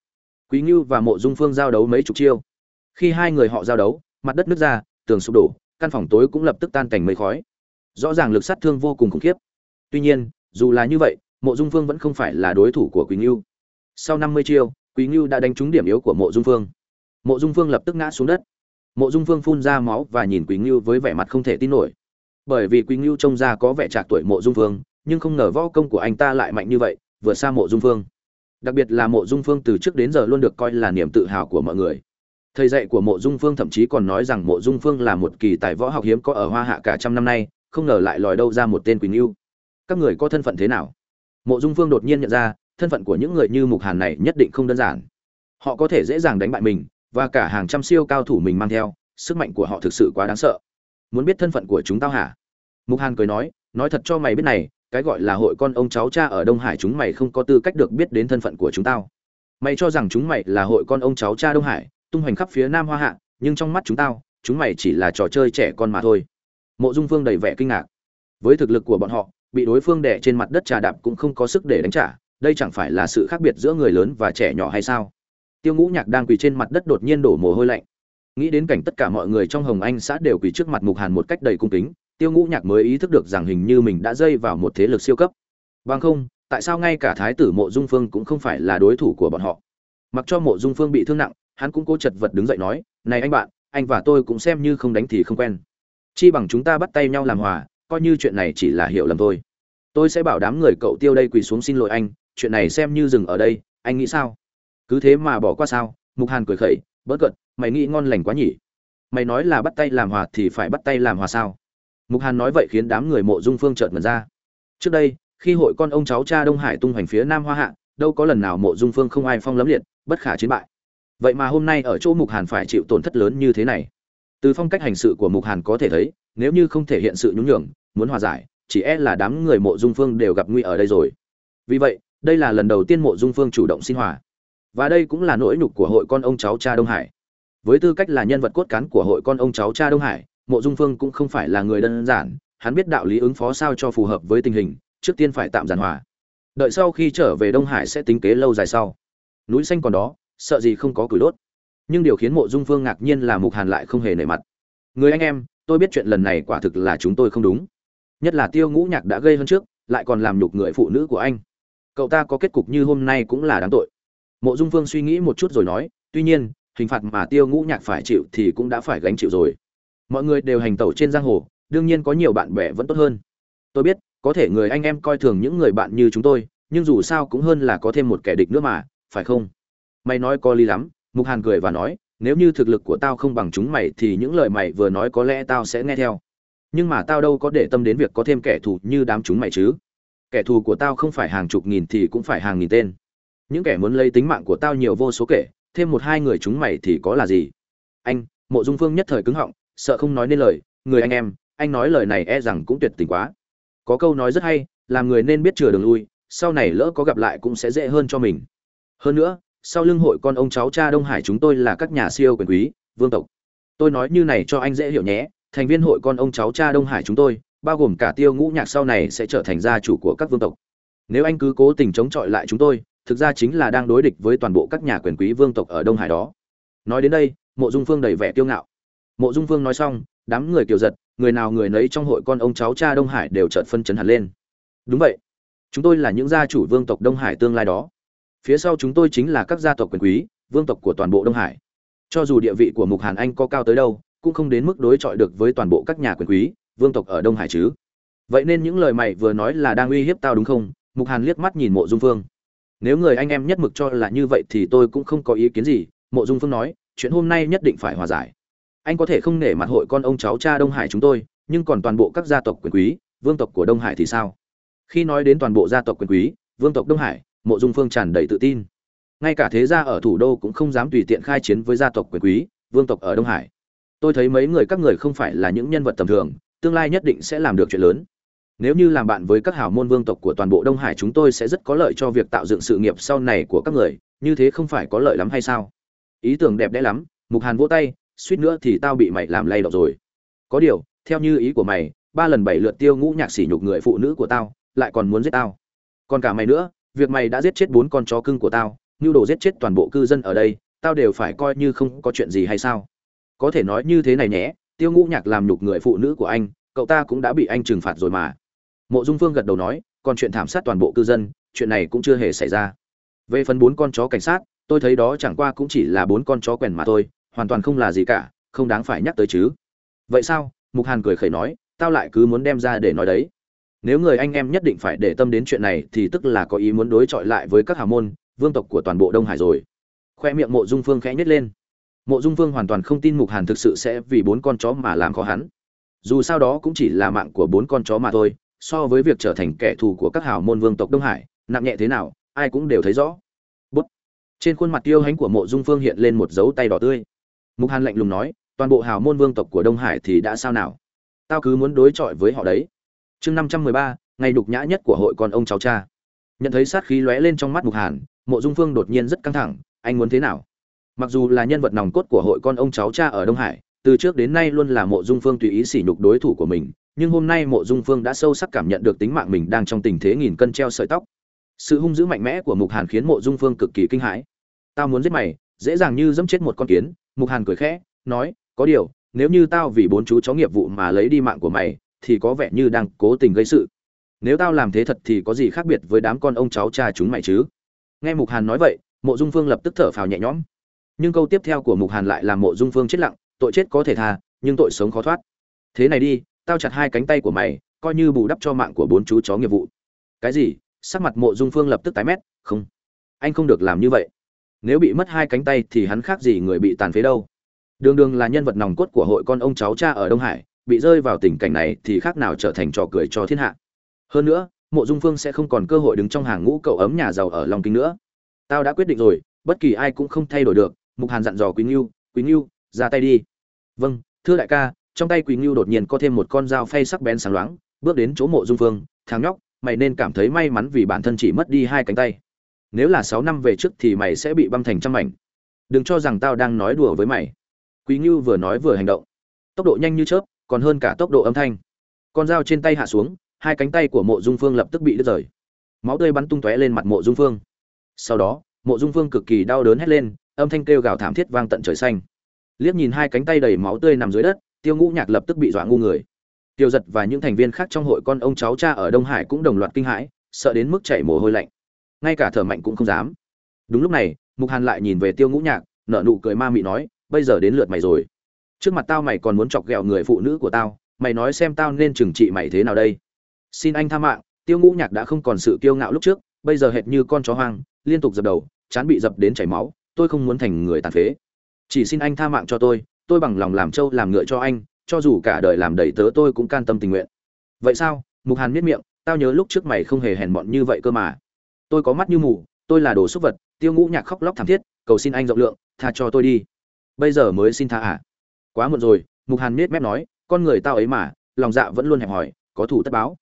Speaker 1: quý ngưu và mộ dung phương giao đấu mấy chục chiêu. Khi hai người họ giao đấu, mặt đất nứt ra, tường sụp đổ, căn phòng tối cũng lập tức tan cảnh mây khói. Rõ ràng lực sát thương vô cùng khủng khiếp. Tuy nhiên, dù là như vậy, mộ dung phương vẫn không phải là đối thủ của quý ngưu. Sau năm mươi chiêu, quý ngưu đã đánh trúng điểm yếu của mộ dung phương. Mộ dung phương lập tức ngã xuống đất. Mộ dung phương phun ra máu và nhìn quý ngưu với vẻ mặt không thể tin nổi. Bởi vì quý ngưu trông ra có vẻ trạc tuổi mộ dung phương, nhưng không ngờ võ công của anh ta lại mạnh như vậy, vượt xa mộ dung phương đặc biệt là mộ dung phương từ trước đến giờ luôn được coi là niềm tự hào của mọi người. Thầy dạy của mộ dung phương thậm chí còn nói rằng mộ dung phương là một kỳ tài võ học hiếm có ở hoa hạ cả trăm năm nay, không ngờ lại lòi đâu ra một tên quỳnh yêu. Các người có thân phận thế nào? Mộ dung phương đột nhiên nhận ra, thân phận của những người như mục hàn này nhất định không đơn giản. Họ có thể dễ dàng đánh bại mình, và cả hàng trăm siêu cao thủ mình mang theo, sức mạnh của họ thực sự quá đáng sợ. Muốn biết thân phận của chúng tao hả? Mục hàn cười nói nói thật cho mày biết này cái gọi là hội con ông cháu cha ở đông hải chúng mày không có tư cách được biết đến thân phận của chúng tao. Mày cho rằng chúng mày là hội con ông cháu cha đông hải, tung hoành khắp phía nam hoa hạ, nhưng trong mắt chúng tao, chúng mày chỉ là trò chơi trẻ con mà thôi. Mộ dung phương đầy vẻ kinh ngạc. Với thực lực của bọn họ, bị đối phương đè trên mặt đất trà đạp cũng không có sức để đánh trả, đây chẳng phải là sự khác biệt giữa người lớn và trẻ nhỏ hay sao? Tiêu ngũ nhạc đang quỳ trên mặt đất đột nhiên đổ mồ hôi lạnh. Nghĩ đến cảnh tất cả mọi người trong hồng anh xã đều quỳ trước mặt mục hàn một cách đầy cung kính tiêu ngũ nhạc mới ý thức được rằng hình như mình đã dây vào một thế lực siêu cấp. Bằng không, tại sao ngay cả thái tử mộ dung phương cũng không phải là đối thủ của bọn họ? Mặc cho mộ dung phương bị thương nặng, hắn cũng cố chật vật đứng dậy nói, này anh bạn, anh và tôi cũng xem như không đánh thì không quen. Chi bằng chúng ta bắt tay nhau làm hòa, coi như chuyện này chỉ là hiểu lầm thôi. Tôi sẽ bảo đám người cậu tiêu đây quỳ xuống xin lỗi anh, chuyện này xem như dừng ở đây, anh nghĩ sao? Cứ thế mà bỏ qua sao? Mục hàn cười khẩy, bớt cận mày nghĩ ngon lành quá nhỉ. Mày nói là bắt tay làm hòa thì phải bắt tay làm hòa sao? Mục hàn nói vậy khiến đám người mộ dung phương chợt mật ra. Trước đây, khi hội con ông cháu cha đông hải tung hoành phía nam hoa hạ, đâu có lần nào mộ dung phương không ai phong lấm liệt, bất khả chiến bại. Vậy mà hôm nay ở chỗ mục hàn phải chịu tổn thất lớn như thế này. Từ phong cách hành sự của mục hàn có thể thấy, nếu như không thể hiện sự nhún nhường, muốn hòa giải, chỉ e là đám người mộ dung phương đều gặp nguy ở đây rồi. Vì vậy, đây là lần đầu tiên mộ dung phương chủ động xin hòa. Và đây cũng là nỗi nhục của hội con ông cháu cha đông hải. Với tư cách là nhân vật cốt cán của hội con ông cháu cha đông hải mộ dung phương cũng không phải là người đơn giản, hắn biết đạo lý ứng phó sao cho phù hợp với tình hình, trước tiên phải tạm giản hòa. Đợi sau khi trở về đông hải sẽ tính kế lâu dài sau. Núi xanh còn đó, sợ gì không có củi đốt. Nhưng điều khiến mộ dung phương ngạc nhiên là mục hàn lại không hề nể mặt. Người anh em, tôi biết chuyện lần này quả thực là chúng tôi không đúng. Nhất là tiêu ngũ nhạc đã gây hơn trước, lại còn làm nhục người phụ nữ của anh. Cậu ta có kết cục như hôm nay cũng là đáng tội. Mộ dung phương suy nghĩ một chút rồi nói, tuy nhiên, hình phạt mà tiêu ngũ nhạc phải chịu thì cũng đã phải gánh chịu rồi mọi người đều hành tẩu trên giang hồ, đương nhiên có nhiều bạn bè vẫn tốt hơn. Tôi biết, có thể người anh em coi thường những người bạn như chúng tôi, nhưng dù sao cũng hơn là có thêm một kẻ địch nữa mà, phải không? Mày nói có lý lắm, mục hàn cười và nói, nếu như thực lực của tao không bằng chúng mày thì những lời mày vừa nói có lẽ tao sẽ nghe theo. Nhưng mà tao đâu có để tâm đến việc có thêm kẻ thù như đám chúng mày chứ. Kẻ thù của tao không phải hàng chục nghìn thì cũng phải hàng nghìn tên. Những kẻ muốn lấy tính mạng của tao nhiều vô số kể, thêm một hai người chúng mày thì có là gì? Anh, mộ dung phương nhất thời cứng họng sợ không nói nên lời, người anh em, anh nói lời này e rằng cũng tuyệt tình quá. Có câu nói rất hay, làm người nên biết chừa đường lui, sau này lỡ có gặp lại cũng sẽ dễ hơn cho mình. Hơn nữa, sau lưng hội con ông cháu cha đông hải chúng tôi là các nhà siêu quyền quý, vương tộc. Tôi nói như này cho anh dễ hiểu nhé, thành viên hội con ông cháu cha đông hải chúng tôi, bao gồm cả tiêu ngũ nhạc sau này sẽ trở thành gia chủ của các vương tộc. Nếu anh cứ cố tình chống chọi lại chúng tôi, thực ra chính là đang đối địch với toàn bộ các nhà quyền quý vương tộc ở đông hải đó. Nói đến đây, mộ dung phương đầy vẻ kiêu ngạo mộ dung Vương nói xong, đám người kiều giật, người nào người nấy trong hội con ông cháu cha đông hải đều chợt phân chấn hẳn lên. Đúng vậy, chúng tôi là những gia chủ vương tộc đông hải tương lai đó. Phía sau chúng tôi chính là các gia tộc quyền quý, vương tộc của toàn bộ đông hải. Cho dù địa vị của mục hàn anh có cao tới đâu, cũng không đến mức đối chọi được với toàn bộ các nhà quyền quý, vương tộc ở đông hải chứ. Vậy nên những lời mày vừa nói là đang uy hiếp tao đúng không? Mục hàn liếc mắt nhìn mộ dung phương nếu người anh em nhất mực cho là như vậy thì tôi cũng không có ý kiến gì. Mộ dung phương nói, chuyện hôm nay nhất định phải hòa giải anh có thể không nể mặt hội con ông cháu cha đông hải chúng tôi, nhưng còn toàn bộ các gia tộc quyền quý, vương tộc của đông hải thì sao? Khi nói đến toàn bộ gia tộc quyền quý, vương tộc đông hải, mộ dung phương tràn đầy tự tin. Ngay cả thế gia ở thủ đô cũng không dám tùy tiện khai chiến với gia tộc quyền quý, vương tộc ở đông hải. Tôi thấy mấy người các người không phải là những nhân vật tầm thường, tương lai nhất định sẽ làm được chuyện lớn. Nếu như làm bạn với các hào môn vương tộc của toàn bộ đông hải chúng tôi sẽ rất có lợi cho việc tạo dựng sự nghiệp sau này của các người, như thế không phải có lợi lắm hay sao? Ý tưởng đẹp đẽ lắm, mục hàn vỗ tay suýt nữa thì tao bị mày làm lay động rồi. Có điều, theo như ý của mày, ba lần bảy lượt tiêu ngũ nhạc sỉ nhục người phụ nữ của tao, lại còn muốn giết tao. Còn cả mày nữa, việc mày đã giết chết bốn con chó cưng của tao nhu đồ giết chết toàn bộ cư dân ở đây, tao đều phải coi như không có chuyện gì hay sao? Có thể nói như thế này nhé, tiêu ngũ nhạc làm nhục người phụ nữ của anh, cậu ta cũng đã bị anh trừng phạt rồi mà. Mộ dung phương gật đầu nói, còn chuyện thảm sát toàn bộ cư dân, chuyện này cũng chưa hề xảy ra. Về phần bốn con chó cảnh sát, tôi thấy đó chẳng qua cũng chỉ là bốn con chó quèn mà thôi hoàn toàn không là gì cả, không đáng phải nhắc tới chứ. Vậy sao? Mục hàn cười khẩy nói, tao lại cứ muốn đem ra để nói đấy. Nếu người anh em nhất định phải để tâm đến chuyện này thì tức là có ý muốn đối chọi lại với các hào môn, vương tộc của toàn bộ đông hải rồi. Khoe miệng mộ dung phương khẽ nhét lên. Mộ dung phương hoàn toàn không tin mục hàn thực sự sẽ vì bốn con chó mà làm khó hắn. Dù sao đó cũng chỉ là mạng của bốn con chó mà thôi, so với việc trở thành kẻ thù của các hào môn vương tộc đông hải, nặng nhẹ thế nào, ai cũng đều thấy rõ. Bút. trên khuôn mặt tiêu hánh của mộ dung phương hiện lên một dấu tay đỏ tươi mục hàn lạnh lùng nói, toàn bộ hào môn vương tộc của đông hải thì đã sao nào? Tao cứ muốn đối chọi với họ đấy. Chương năm trăm mười ba, ngày đục nhã nhất của hội con ông cháu cha. Nhận thấy sát khí lóe lên trong mắt mục hàn, mộ dung phương đột nhiên rất căng thẳng, anh muốn thế nào? Mặc dù là nhân vật nòng cốt của hội con ông cháu cha ở đông hải, từ trước đến nay luôn là mộ dung phương tùy ý sỉ nhục đối thủ của mình, nhưng hôm nay mộ dung phương đã sâu sắc cảm nhận được tính mạng mình đang trong tình thế nghìn cân treo sợi tóc. Sự hung dữ mạnh mẽ của mục hàn khiến mộ dung phương cực kỳ kinh hãi. Tao muốn giết mày, dễ dàng như dẫm chết một con kiến mục hàn cười khẽ, nói, có điều, nếu như tao vì bốn chú chó nghiệp vụ mà lấy đi mạng của mày, thì có vẻ như đang cố tình gây sự. Nếu tao làm thế thật thì có gì khác biệt với đám con ông cháu cha chúng mày chứ? Nghe mục hàn nói vậy, mộ dung phương lập tức thở phào nhẹ nhõm. Nhưng câu tiếp theo của mục hàn lại làm mộ dung phương chết lặng, tội chết có thể tha, nhưng tội sống khó thoát. Thế này đi, tao chặt hai cánh tay của mày, coi như bù đắp cho mạng của bốn chú chó nghiệp vụ. Cái gì? Sắc mặt mộ dung phương lập tức tái mét, không, anh không được làm như vậy nếu bị mất hai cánh tay thì hắn khác gì người bị tàn phế đâu. Đường đường là nhân vật nòng cốt của hội con ông cháu cha ở đông hải, bị rơi vào tình cảnh này thì khác nào trở thành trò cười cho thiên hạ. Hơn nữa, mộ dung phương sẽ không còn cơ hội đứng trong hàng ngũ cậu ấm nhà giàu ở long kinh nữa. Tao đã quyết định rồi, bất kỳ ai cũng không thay đổi được, mục hàn dặn dò quý ngưu quý ngưu ra tay đi. Vâng thưa đại ca. Trong tay quý ngưu đột nhiên có thêm một con dao phay sắc bén sáng loáng, bước đến chỗ mộ dung phương, thằng nhóc, mày nên cảm thấy may mắn vì bản thân chỉ mất đi hai cánh tay nếu là sáu năm về trước thì mày sẽ bị băm thành trăm mảnh. Đừng cho rằng tao đang nói đùa với mày. Quý ngưu vừa nói vừa hành động. Tốc độ nhanh như chớp, còn hơn cả tốc độ âm thanh. Con dao trên tay hạ xuống, hai cánh tay của mộ dung phương lập tức bị đứt rời. Máu tươi bắn tung tóe lên mặt mộ dung phương. Sau đó, mộ dung phương cực kỳ đau đớn hét lên, âm thanh kêu gào thảm thiết vang tận trời xanh. Liếc nhìn hai cánh tay đầy máu tươi nằm dưới đất, tiêu ngũ nhạc lập tức bị dọa ngu người. Tiêu giật và những thành viên khác trong hội con ông cháu cha ở đông hải cũng đồng loạt kinh hãi, sợ đến mức chảy mồ hôi lạnh ngay cả thở mạnh cũng không dám. Đúng lúc này, mục hàn lại nhìn về tiêu ngũ nhạc, nở nụ cười ma mị nói, bây giờ đến lượt mày rồi. Trước mặt tao mày còn muốn chọc ghẹo người phụ nữ của tao, mày nói xem tao nên trừng trị mày thế nào đây? Xin anh tha mạng. Tiêu ngũ nhạc đã không còn sự kiêu ngạo lúc trước, bây giờ hệt như con chó hoang, liên tục dập đầu, chán bị dập đến chảy máu, tôi không muốn thành người tàn phế. Chỉ xin anh tha mạng cho tôi tôi bằng lòng làm trâu làm ngựa cho anh, cho dù cả đời làm đầy tớ tôi cũng can tâm tình nguyện. Vậy sao? Mục hàn miết miệng, tao nhớ lúc trước mày không hề hèn mọn như vậy cơ mà tôi có mắt như mù, tôi là đồ xúc vật, tiêu ngũ nhạc khóc lóc thảm thiết, cầu xin anh rộng lượng, tha cho tôi đi. Bây giờ mới xin tha à quá muộn rồi, mục hàn miết mép nói, con người tao ấy mà, lòng dạ vẫn luôn hẹp hòi, có thủ tất báo.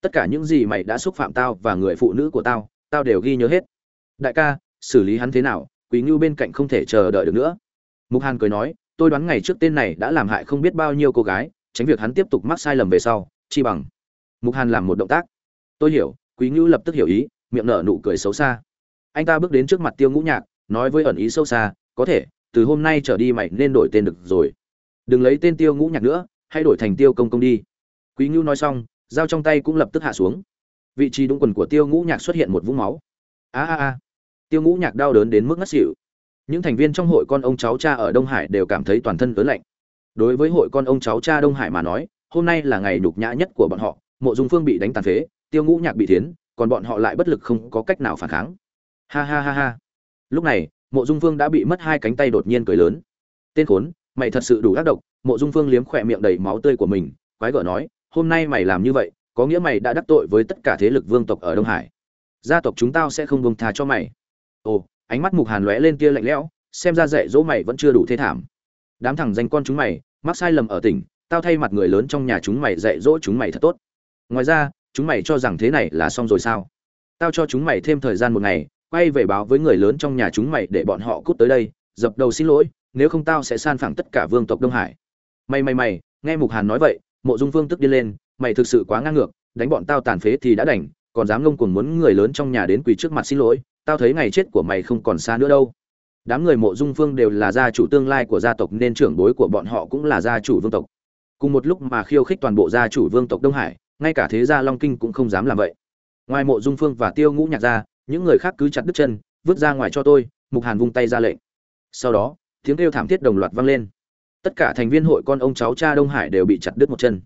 Speaker 1: Tất cả những gì mày đã xúc phạm tao và người phụ nữ của tao tao đều ghi nhớ hết. Đại ca, xử lý hắn thế nào, quý ngưu bên cạnh không thể chờ đợi được nữa. Mục hàn cười nói, tôi đoán ngày trước tên này đã làm hại không biết bao nhiêu cô gái, tránh việc hắn tiếp tục mắc sai lầm về sau, chi bằng. Mục hàn làm một động tác. Tôi hiểu, quý ngưu lập tức hiểu ý miệng nở nụ cười xấu xa. Anh ta bước đến trước mặt tiêu ngũ nhạc, nói với ẩn ý sâu xa, có thể, từ hôm nay trở đi mày nên đổi tên được rồi. Đừng lấy tên tiêu ngũ nhạc nữa, hãy đổi thành tiêu công công đi. Quý ngưu nói xong, dao trong tay cũng lập tức hạ xuống. Vị trí đúng quần của tiêu ngũ nhạc xuất hiện một vũng máu. A a a. Tiêu ngũ nhạc đau đớn đến mức ngất xỉu. Những thành viên trong hội con ông cháu cha ở đông hải đều cảm thấy toàn thân ớn lạnh. Đối với hội con ông cháu cha đông hải mà nói, hôm nay là ngày nhục nhã nhất của bọn họ, mộ dung phương bị đánh tàn phế, tiêu ngũ nhạc bị thiến còn bọn họ lại bất lực không có cách nào phản kháng. Ha ha ha ha. Lúc này, mộ dung phương đã bị mất hai cánh tay đột nhiên cười lớn. Tên khốn, mày thật sự đủ ác độc. Mộ dung phương liếm khỏe miệng đầy máu tươi của mình, quái gở nói, hôm nay mày làm như vậy, có nghĩa mày đã đắc tội với tất cả thế lực vương tộc ở đông hải. Gia tộc chúng tao sẽ không bông tha cho mày. Ồ, ánh mắt mục hàn lóe lên tia lạnh lẽo, xem ra dạy dỗ mày vẫn chưa đủ thế thảm. Đám thằng danh con chúng mày, mắc sai lầm ở tỉnh, tao thay mặt người lớn trong nhà chúng mày dạy dỗ chúng mày thật tốt. Ngoài ra chúng mày cho rằng thế này là xong rồi sao? Tao cho chúng mày thêm thời gian một ngày, quay về báo với người lớn trong nhà chúng mày để bọn họ cút tới đây, dập đầu xin lỗi, nếu không tao sẽ san phẳng tất cả vương tộc đông hải. Mày mày mày, nghe mục hàn nói vậy, mộ dung phương tức điên lên, mày thực sự quá ngang ngược, đánh bọn tao tàn phế thì đã đành, còn dám ngông cuồng muốn người lớn trong nhà đến quỳ trước mặt xin lỗi, tao thấy ngày chết của mày không còn xa nữa đâu. Đám người mộ dung phương đều là gia chủ tương lai của gia tộc nên trưởng bối của bọn họ cũng là gia chủ vương tộc. Cùng một lúc mà khiêu khích toàn bộ gia chủ vương tộc đông hải ngay cả thế gia long kinh cũng không dám làm vậy. Ngoài mộ dung phương và tiêu ngũ nhạc ra, những người khác cứ chặt đứt chân, vứt ra ngoài cho tôi, mục hàn vung tay ra lệnh. Sau đó, tiếng kêu thảm thiết đồng loạt vang lên. Tất cả thành viên hội con ông cháu cha đông hải đều bị chặt đứt một chân.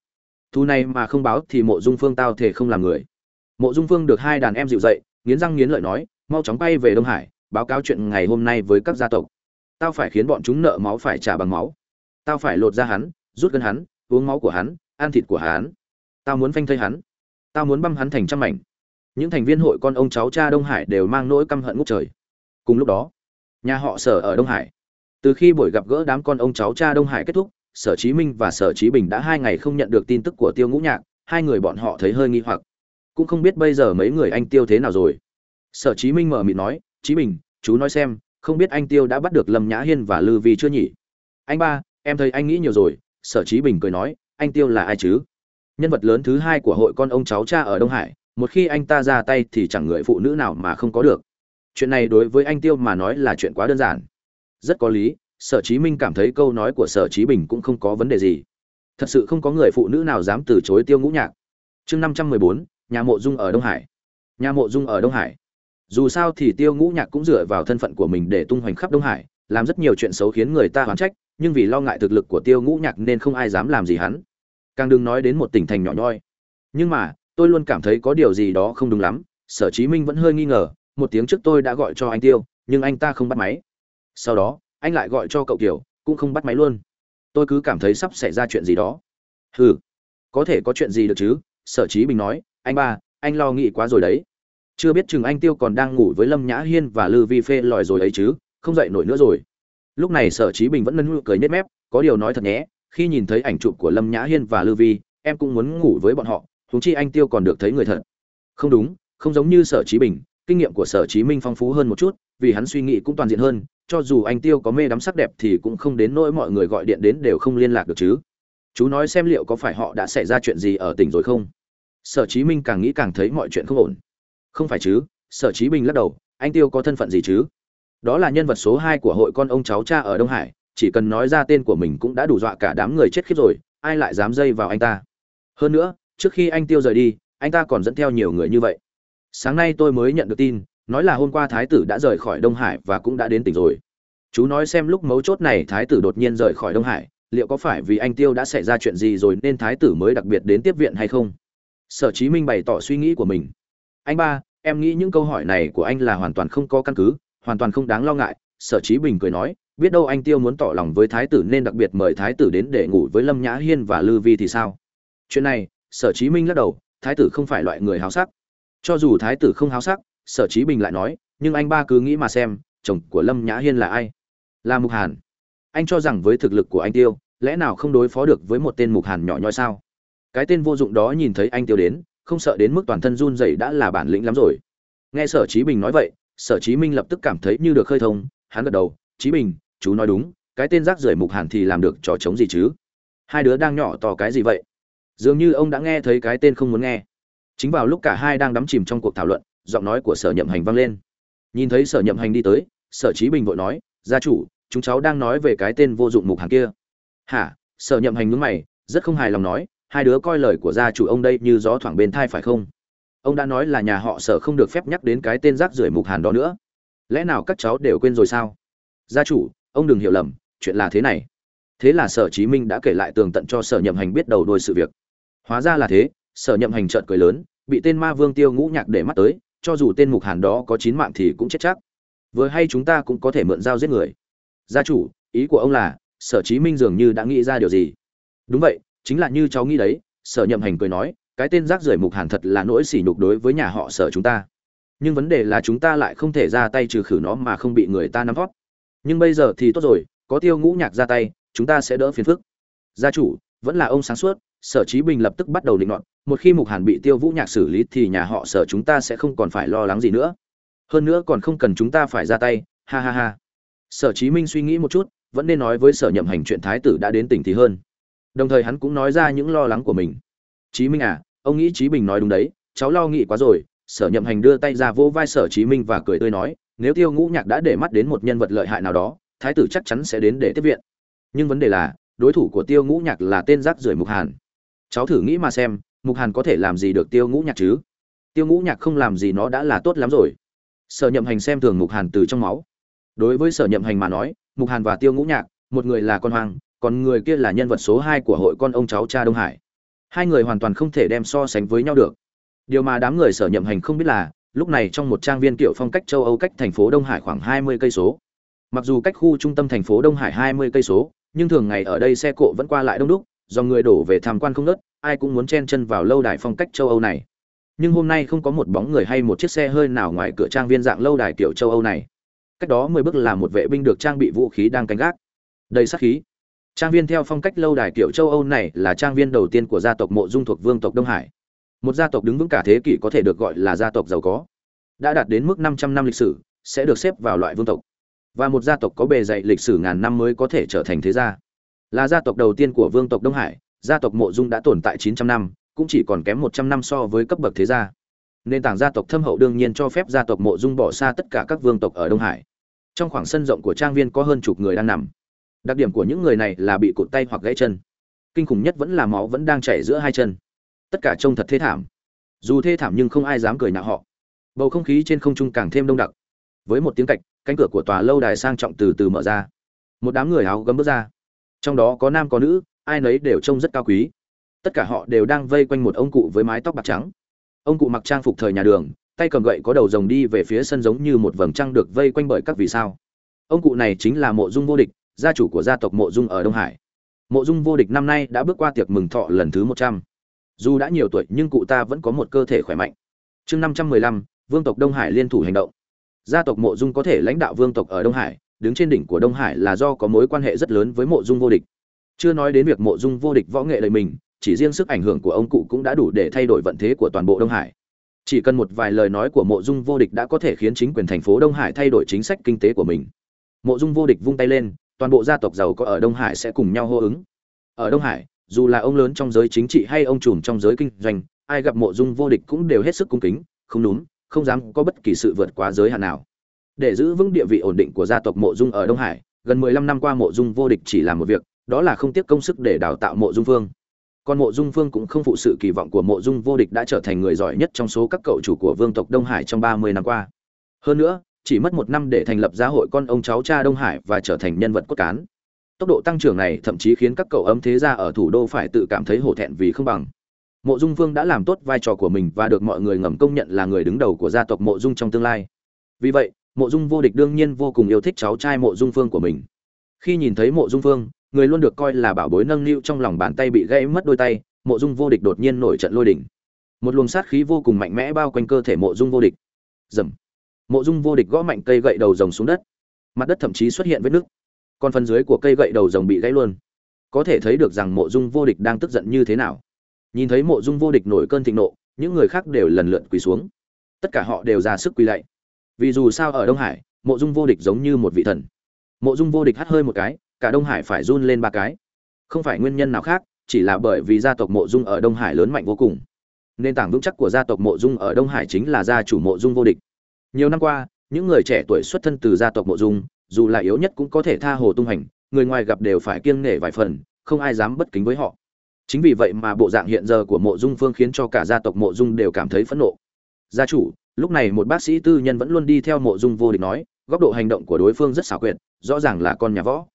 Speaker 1: Thu này mà không báo thì mộ dung phương tao thể không làm người. Mộ dung phương được hai đàn em dịu dậy, nghiến răng nghiến lợi nói, mau chóng bay về đông hải, báo cáo chuyện ngày hôm nay với các gia tộc. Tao phải khiến bọn chúng nợ máu phải trả bằng máu. Tao phải lột ra hắn, rút gân hắn, uống máu của hắn, ăn thịt của hắn tao muốn phanh thây hắn. Tao muốn băm hắn thành trăm mảnh. Những thành viên hội con ông cháu cha đông hải đều mang nỗi căm hận ngút trời. Cùng lúc đó, nhà họ sở ở đông hải. Từ khi buổi gặp gỡ đám con ông cháu cha đông hải kết thúc, sở chí minh và sở chí bình đã hai ngày không nhận được tin tức của tiêu ngũ nhạc, hai người bọn họ thấy hơi nghi hoặc. Cũng không biết bây giờ mấy người anh tiêu thế nào rồi. Sở chí minh mở miệng nói, chí bình, chú nói xem, không biết anh tiêu đã bắt được lâm nhã hiên và lư vi chưa nhỉ? Anh ba, em thấy anh nghĩ nhiều rồi, sở chí bình cười nói, anh tiêu là ai chứ? Nhân vật lớn thứ hai của hội con ông cháu cha ở đông hải, một khi anh ta ra tay thì chẳng người phụ nữ nào mà không có được. Chuyện này đối với anh tiêu mà nói là chuyện quá đơn giản. Rất có lý, sở chí minh cảm thấy câu nói của sở chí bình cũng không có vấn đề gì. Thật sự không có người phụ nữ nào dám từ chối tiêu ngũ nhạc. Chương năm trăm mười bốn, nhà mộ dung ở đông hải. Nhà mộ dung ở đông hải. Dù sao thì tiêu ngũ nhạc cũng dựa vào thân phận của mình để tung hoành khắp đông hải, làm rất nhiều chuyện xấu khiến người ta hoán trách, nhưng vì lo ngại thực lực của tiêu ngũ nhạc nên không ai dám làm gì hắn càng đừng nói đến một tỉnh thành nhỏ nhoi. Nhưng mà, tôi luôn cảm thấy có điều gì đó không đúng lắm. Sở chí minh vẫn hơi nghi ngờ, một tiếng trước tôi đã gọi cho anh tiêu, nhưng anh ta không bắt máy. Sau đó, anh lại gọi cho cậu tiểu cũng không bắt máy luôn. Tôi cứ cảm thấy sắp xảy ra chuyện gì đó. Hừ, có thể có chuyện gì được chứ? Sở chí bình nói, anh ba, anh lo nghĩ quá rồi đấy. Chưa biết chừng anh tiêu còn đang ngủ với lâm nhã hiên và lư vi phê lòi rồi ấy chứ, không dậy nổi nữa rồi. Lúc này sở chí bình vẫn nâng nụ cười nhếch mép, có điều nói thật nhé khi nhìn thấy ảnh chụp của lâm nhã hiên và lư vi, em cũng muốn ngủ với bọn họ, huống chi anh tiêu còn được thấy người thật. Không đúng, không giống như sở trí bình, kinh nghiệm của sở chí minh phong phú hơn một chút, vì hắn suy nghĩ cũng toàn diện hơn, cho dù anh tiêu có mê đắm sắc đẹp thì cũng không đến nỗi mọi người gọi điện đến đều không liên lạc được chứ. Chú nói xem liệu có phải họ đã xảy ra chuyện gì ở tỉnh rồi không? Sở chí minh càng nghĩ càng thấy mọi chuyện không ổn. Không phải chứ, sở chí Bình lắc đầu, anh tiêu có thân phận gì chứ? Đó là nhân vật số hai của hội con ông cháu cha ở đông hải chỉ cần nói ra tên của mình cũng đã đủ dọa cả đám người chết khiếp rồi, ai lại dám dây vào anh ta? Hơn nữa, trước khi anh tiêu rời đi, anh ta còn dẫn theo nhiều người như vậy. Sáng nay tôi mới nhận được tin, nói là hôm qua thái tử đã rời khỏi đông hải và cũng đã đến tỉnh rồi. Chú nói xem lúc mấu chốt này thái tử đột nhiên rời khỏi đông hải, liệu có phải vì anh tiêu đã xảy ra chuyện gì rồi nên thái tử mới đặc biệt đến tiếp viện hay không? Sở chí minh bày tỏ suy nghĩ của mình. Anh ba, em nghĩ những câu hỏi này của anh là hoàn toàn không có căn cứ, hoàn toàn không đáng lo ngại, sở chí bình cười nói biết đâu anh tiêu muốn tỏ lòng với thái tử nên đặc biệt mời thái tử đến để ngủ với lâm nhã hiên và lư vi thì sao? Chuyện này, sở chí minh lắc đầu, thái tử không phải loại người háo sắc. Cho dù thái tử không háo sắc, sở chí bình lại nói, nhưng anh ba cứ nghĩ mà xem, chồng của lâm nhã hiên là ai? Là mục hàn. Anh cho rằng với thực lực của anh tiêu, lẽ nào không đối phó được với một tên mục hàn nhỏ nhoi sao? Cái tên vô dụng đó nhìn thấy anh tiêu đến, không sợ đến mức toàn thân run rẩy đã là bản lĩnh lắm rồi. Nghe sở chí bình nói vậy, sở chí minh lập tức cảm thấy như được khơi thông, hắn gật đầu, chí bình chú nói đúng, cái tên rác rưởi mục hàn thì làm được trò chống gì chứ? Hai đứa đang nhỏ to cái gì vậy? Dường như ông đã nghe thấy cái tên không muốn nghe. Chính vào lúc cả hai đang đắm chìm trong cuộc thảo luận, giọng nói của sở nhậm hành vang lên. Nhìn thấy sở nhậm hành đi tới, sở trí bình vội nói, gia chủ, chúng cháu đang nói về cái tên vô dụng mục hàng kia. Hả? Sở nhậm hành nhướng mày, rất không hài lòng nói, hai đứa coi lời của gia chủ ông đây như gió thoảng bên thai phải không? Ông đã nói là nhà họ sở không được phép nhắc đến cái tên rác rưởi mục hàn đó nữa. Lẽ nào các cháu đều quên rồi sao? Gia chủ ông đừng hiểu lầm, chuyện là thế này. Thế là sở chí minh đã kể lại tường tận cho sở nhậm hành biết đầu đuôi sự việc. Hóa ra là thế, sở nhậm hành trợn cười lớn, bị tên ma vương tiêu ngũ nhạc để mắt tới, cho dù tên mục hàn đó có chín mạng thì cũng chết chắc. Vừa hay chúng ta cũng có thể mượn dao giết người. Gia chủ, ý của ông là, sở chí minh dường như đã nghĩ ra điều gì. Đúng vậy, chính là như cháu nghĩ đấy, sở nhậm hành cười nói, cái tên rác rưởi mục hàn thật là nỗi sỉ nhục đối với nhà họ sở chúng ta. Nhưng vấn đề là chúng ta lại không thể ra tay trừ khử nó mà không bị người ta nắm vót nhưng bây giờ thì tốt rồi, có tiêu ngũ nhạc ra tay, chúng ta sẽ đỡ phiền phức. Gia chủ, vẫn là ông sáng suốt, sở chí bình lập tức bắt đầu định luận một khi mục hàn bị tiêu vũ nhạc xử lý thì nhà họ sở chúng ta sẽ không còn phải lo lắng gì nữa. Hơn nữa còn không cần chúng ta phải ra tay, ha ha ha. Sở chí minh suy nghĩ một chút, vẫn nên nói với sở nhậm hành chuyện thái tử đã đến tỉnh thì hơn. Đồng thời hắn cũng nói ra những lo lắng của mình. Chí minh à ông nghĩ chí bình nói đúng đấy, cháu lo nghĩ quá rồi, sở nhậm hành đưa tay ra vỗ vai sở chí minh và cười tươi nói nếu tiêu ngũ nhạc đã để mắt đến một nhân vật lợi hại nào đó thái tử chắc chắn sẽ đến để tiếp viện. Nhưng vấn đề là đối thủ của tiêu ngũ nhạc là tên rác rưởi mục hàn. Cháu thử nghĩ mà xem mục hàn có thể làm gì được tiêu ngũ nhạc chứ? Tiêu ngũ nhạc không làm gì nó đã là tốt lắm rồi. Sở nhậm hành xem thường mục hàn từ trong máu. Đối với sở nhậm hành mà nói mục hàn và tiêu ngũ nhạc một người là con hoàng, còn người kia là nhân vật số hai của hội con ông cháu cha đông hải. Hai người hoàn toàn không thể đem so sánh với nhau được. Điều mà đám người sở nhậm hành không biết là lúc này trong một trang viên kiểu phong cách châu âu cách thành phố đông hải khoảng hai mươi cây số. Mặc dù cách khu trung tâm thành phố đông hải hai mươi cây số, nhưng thường ngày ở đây xe cộ vẫn qua lại đông đúc do người đổ về tham quan không nớt, ai cũng muốn chen chân vào lâu đài phong cách châu âu này. Nhưng hôm nay không có một bóng người hay một chiếc xe hơi nào ngoài cửa trang viên dạng lâu đài kiểu châu âu này. Cách đó mười bước là một vệ binh được trang bị vũ khí đang canh gác. Đầy sát khí. Trang viên theo phong cách lâu đài kiểu châu âu này là trang viên đầu tiên của gia tộc mộ dung thuộc vương tộc đông hải một gia tộc đứng vững cả thế kỷ có thể được gọi là gia tộc giàu có, đã đạt đến mức 500 năm lịch sử, sẽ được xếp vào loại vương tộc. Và một gia tộc có bề dày lịch sử ngàn năm mới có thể trở thành thế gia. Là gia tộc đầu tiên của vương tộc đông hải, gia tộc mộ dung đã tồn tại 900 năm, cũng chỉ còn kém 100 năm so với cấp bậc thế gia. Nền tảng gia tộc thâm hậu đương nhiên cho phép gia tộc mộ dung bỏ xa tất cả các vương tộc ở đông hải. Trong khoảng sân rộng của trang viên có hơn chục người đang nằm. Đặc điểm của những người này là bị cụt tay hoặc gãy chân. Kinh khủng nhất vẫn là máu vẫn đang chảy giữa hai chân tất cả trông thật thê thảm. Dù thê thảm nhưng không ai dám cười nạo họ. Bầu không khí trên không trung càng thêm đông đặc. Với một tiếng cạch, cánh cửa của tòa lâu đài sang trọng từ từ mở ra. Một đám người áo gấm bước ra. Trong đó có nam có nữ, ai nấy đều trông rất cao quý. Tất cả họ đều đang vây quanh một ông cụ với mái tóc bạc trắng. Ông cụ mặc trang phục thời nhà đường, tay cầm gậy có đầu rồng đi về phía sân giống như một vầng trăng được vây quanh bởi các vì sao. Ông cụ này chính là mộ dung vô địch, gia chủ của gia tộc mộ dung ở đông hải. Mộ dung vô địch năm nay đã bước qua tiệc mừng thọ lần thứ một trăm dù đã nhiều tuổi nhưng cụ ta vẫn có một cơ thể khỏe mạnh. Chương năm trăm mười lăm, vương tộc đông hải liên thủ hành động. Gia tộc mộ dung có thể lãnh đạo vương tộc ở đông hải, đứng trên đỉnh của đông hải là do có mối quan hệ rất lớn với mộ dung vô địch. Chưa nói đến việc mộ dung vô địch võ nghệ lời mình, chỉ riêng sức ảnh hưởng của ông cụ cũng đã đủ để thay đổi vận thế của toàn bộ đông hải. Chỉ cần một vài lời nói của mộ dung vô địch đã có thể khiến chính quyền thành phố đông hải thay đổi chính sách kinh tế của mình. Mộ dung vô địch vung tay lên, toàn bộ gia tộc giàu có ở đông hải sẽ cùng nhau hô ứng. Ở đông hải dù là ông lớn trong giới chính trị hay ông trùm trong giới kinh doanh, ai gặp mộ dung vô địch cũng đều hết sức cung kính, không đúng không dám có bất kỳ sự vượt quá giới hạn nào. Để giữ vững địa vị ổn định của gia tộc mộ dung ở đông hải, gần mười lăm năm qua mộ dung vô địch chỉ làm một việc, đó là không tiếc công sức để đào tạo mộ dung phương còn mộ dung phương cũng không phụ sự kỳ vọng của mộ dung vô địch đã trở thành người giỏi nhất trong số các cậu chủ của vương tộc đông hải trong ba mươi năm qua. Hơn nữa, chỉ mất một năm để thành lập gia hội con ông cháu cha đông hải và trở thành nhân vật cốt cán tốc độ tăng trưởng này thậm chí khiến các cậu ấm thế gia ở thủ đô phải tự cảm thấy hổ thẹn vì không bằng. Mộ dung vương đã làm tốt vai trò của mình và được mọi người ngầm công nhận là người đứng đầu của gia tộc mộ dung trong tương lai. Vì vậy, mộ dung vô địch đương nhiên vô cùng yêu thích cháu trai mộ dung phương của mình. Khi nhìn thấy mộ dung phương người luôn được coi là bảo bối nâng niu trong lòng bàn tay bị gãy mất đôi tay, mộ dung vô địch đột nhiên nổi trận lôi đỉnh một luồng sát khí vô cùng mạnh mẽ bao quanh cơ thể mộ dung vô địch. Dầm mộ dung vô địch gõ mạnh cây gậy đầu rồng xuống đất. Mặt đất thậm chí xuất hiện vết nứt còn phần dưới của cây gậy đầu rồng bị gãy luôn. Có thể thấy được rằng mộ dung vô địch đang tức giận như thế nào. Nhìn thấy mộ dung vô địch nổi cơn thịnh nộ, những người khác đều lần lượt quỳ xuống. Tất cả họ đều ra sức quỳ lạy. Vì dù sao ở đông hải, mộ dung vô địch giống như một vị thần. Mộ dung vô địch hắt hơi một cái, cả đông hải phải run lên ba cái. Không phải nguyên nhân nào khác, chỉ là bởi vì gia tộc mộ dung ở đông hải lớn mạnh vô cùng. Nền tảng vững chắc của gia tộc mộ dung ở đông hải chính là gia chủ mộ dung vô địch. Nhiều năm qua, những người trẻ tuổi xuất thân từ gia tộc mộ dung dù là yếu nhất cũng có thể tha hồ tung hành, người ngoài gặp đều phải kiêng nể vài phần, không ai dám bất kính với họ. Chính vì vậy mà bộ dạng hiện giờ của mộ dung phương khiến cho cả gia tộc mộ dung đều cảm thấy phẫn nộ. Gia chủ, lúc này một bác sĩ tư nhân vẫn luôn đi theo mộ dung vô địch nói, góc độ hành động của đối phương rất xảo quyệt, rõ ràng là con nhà võ.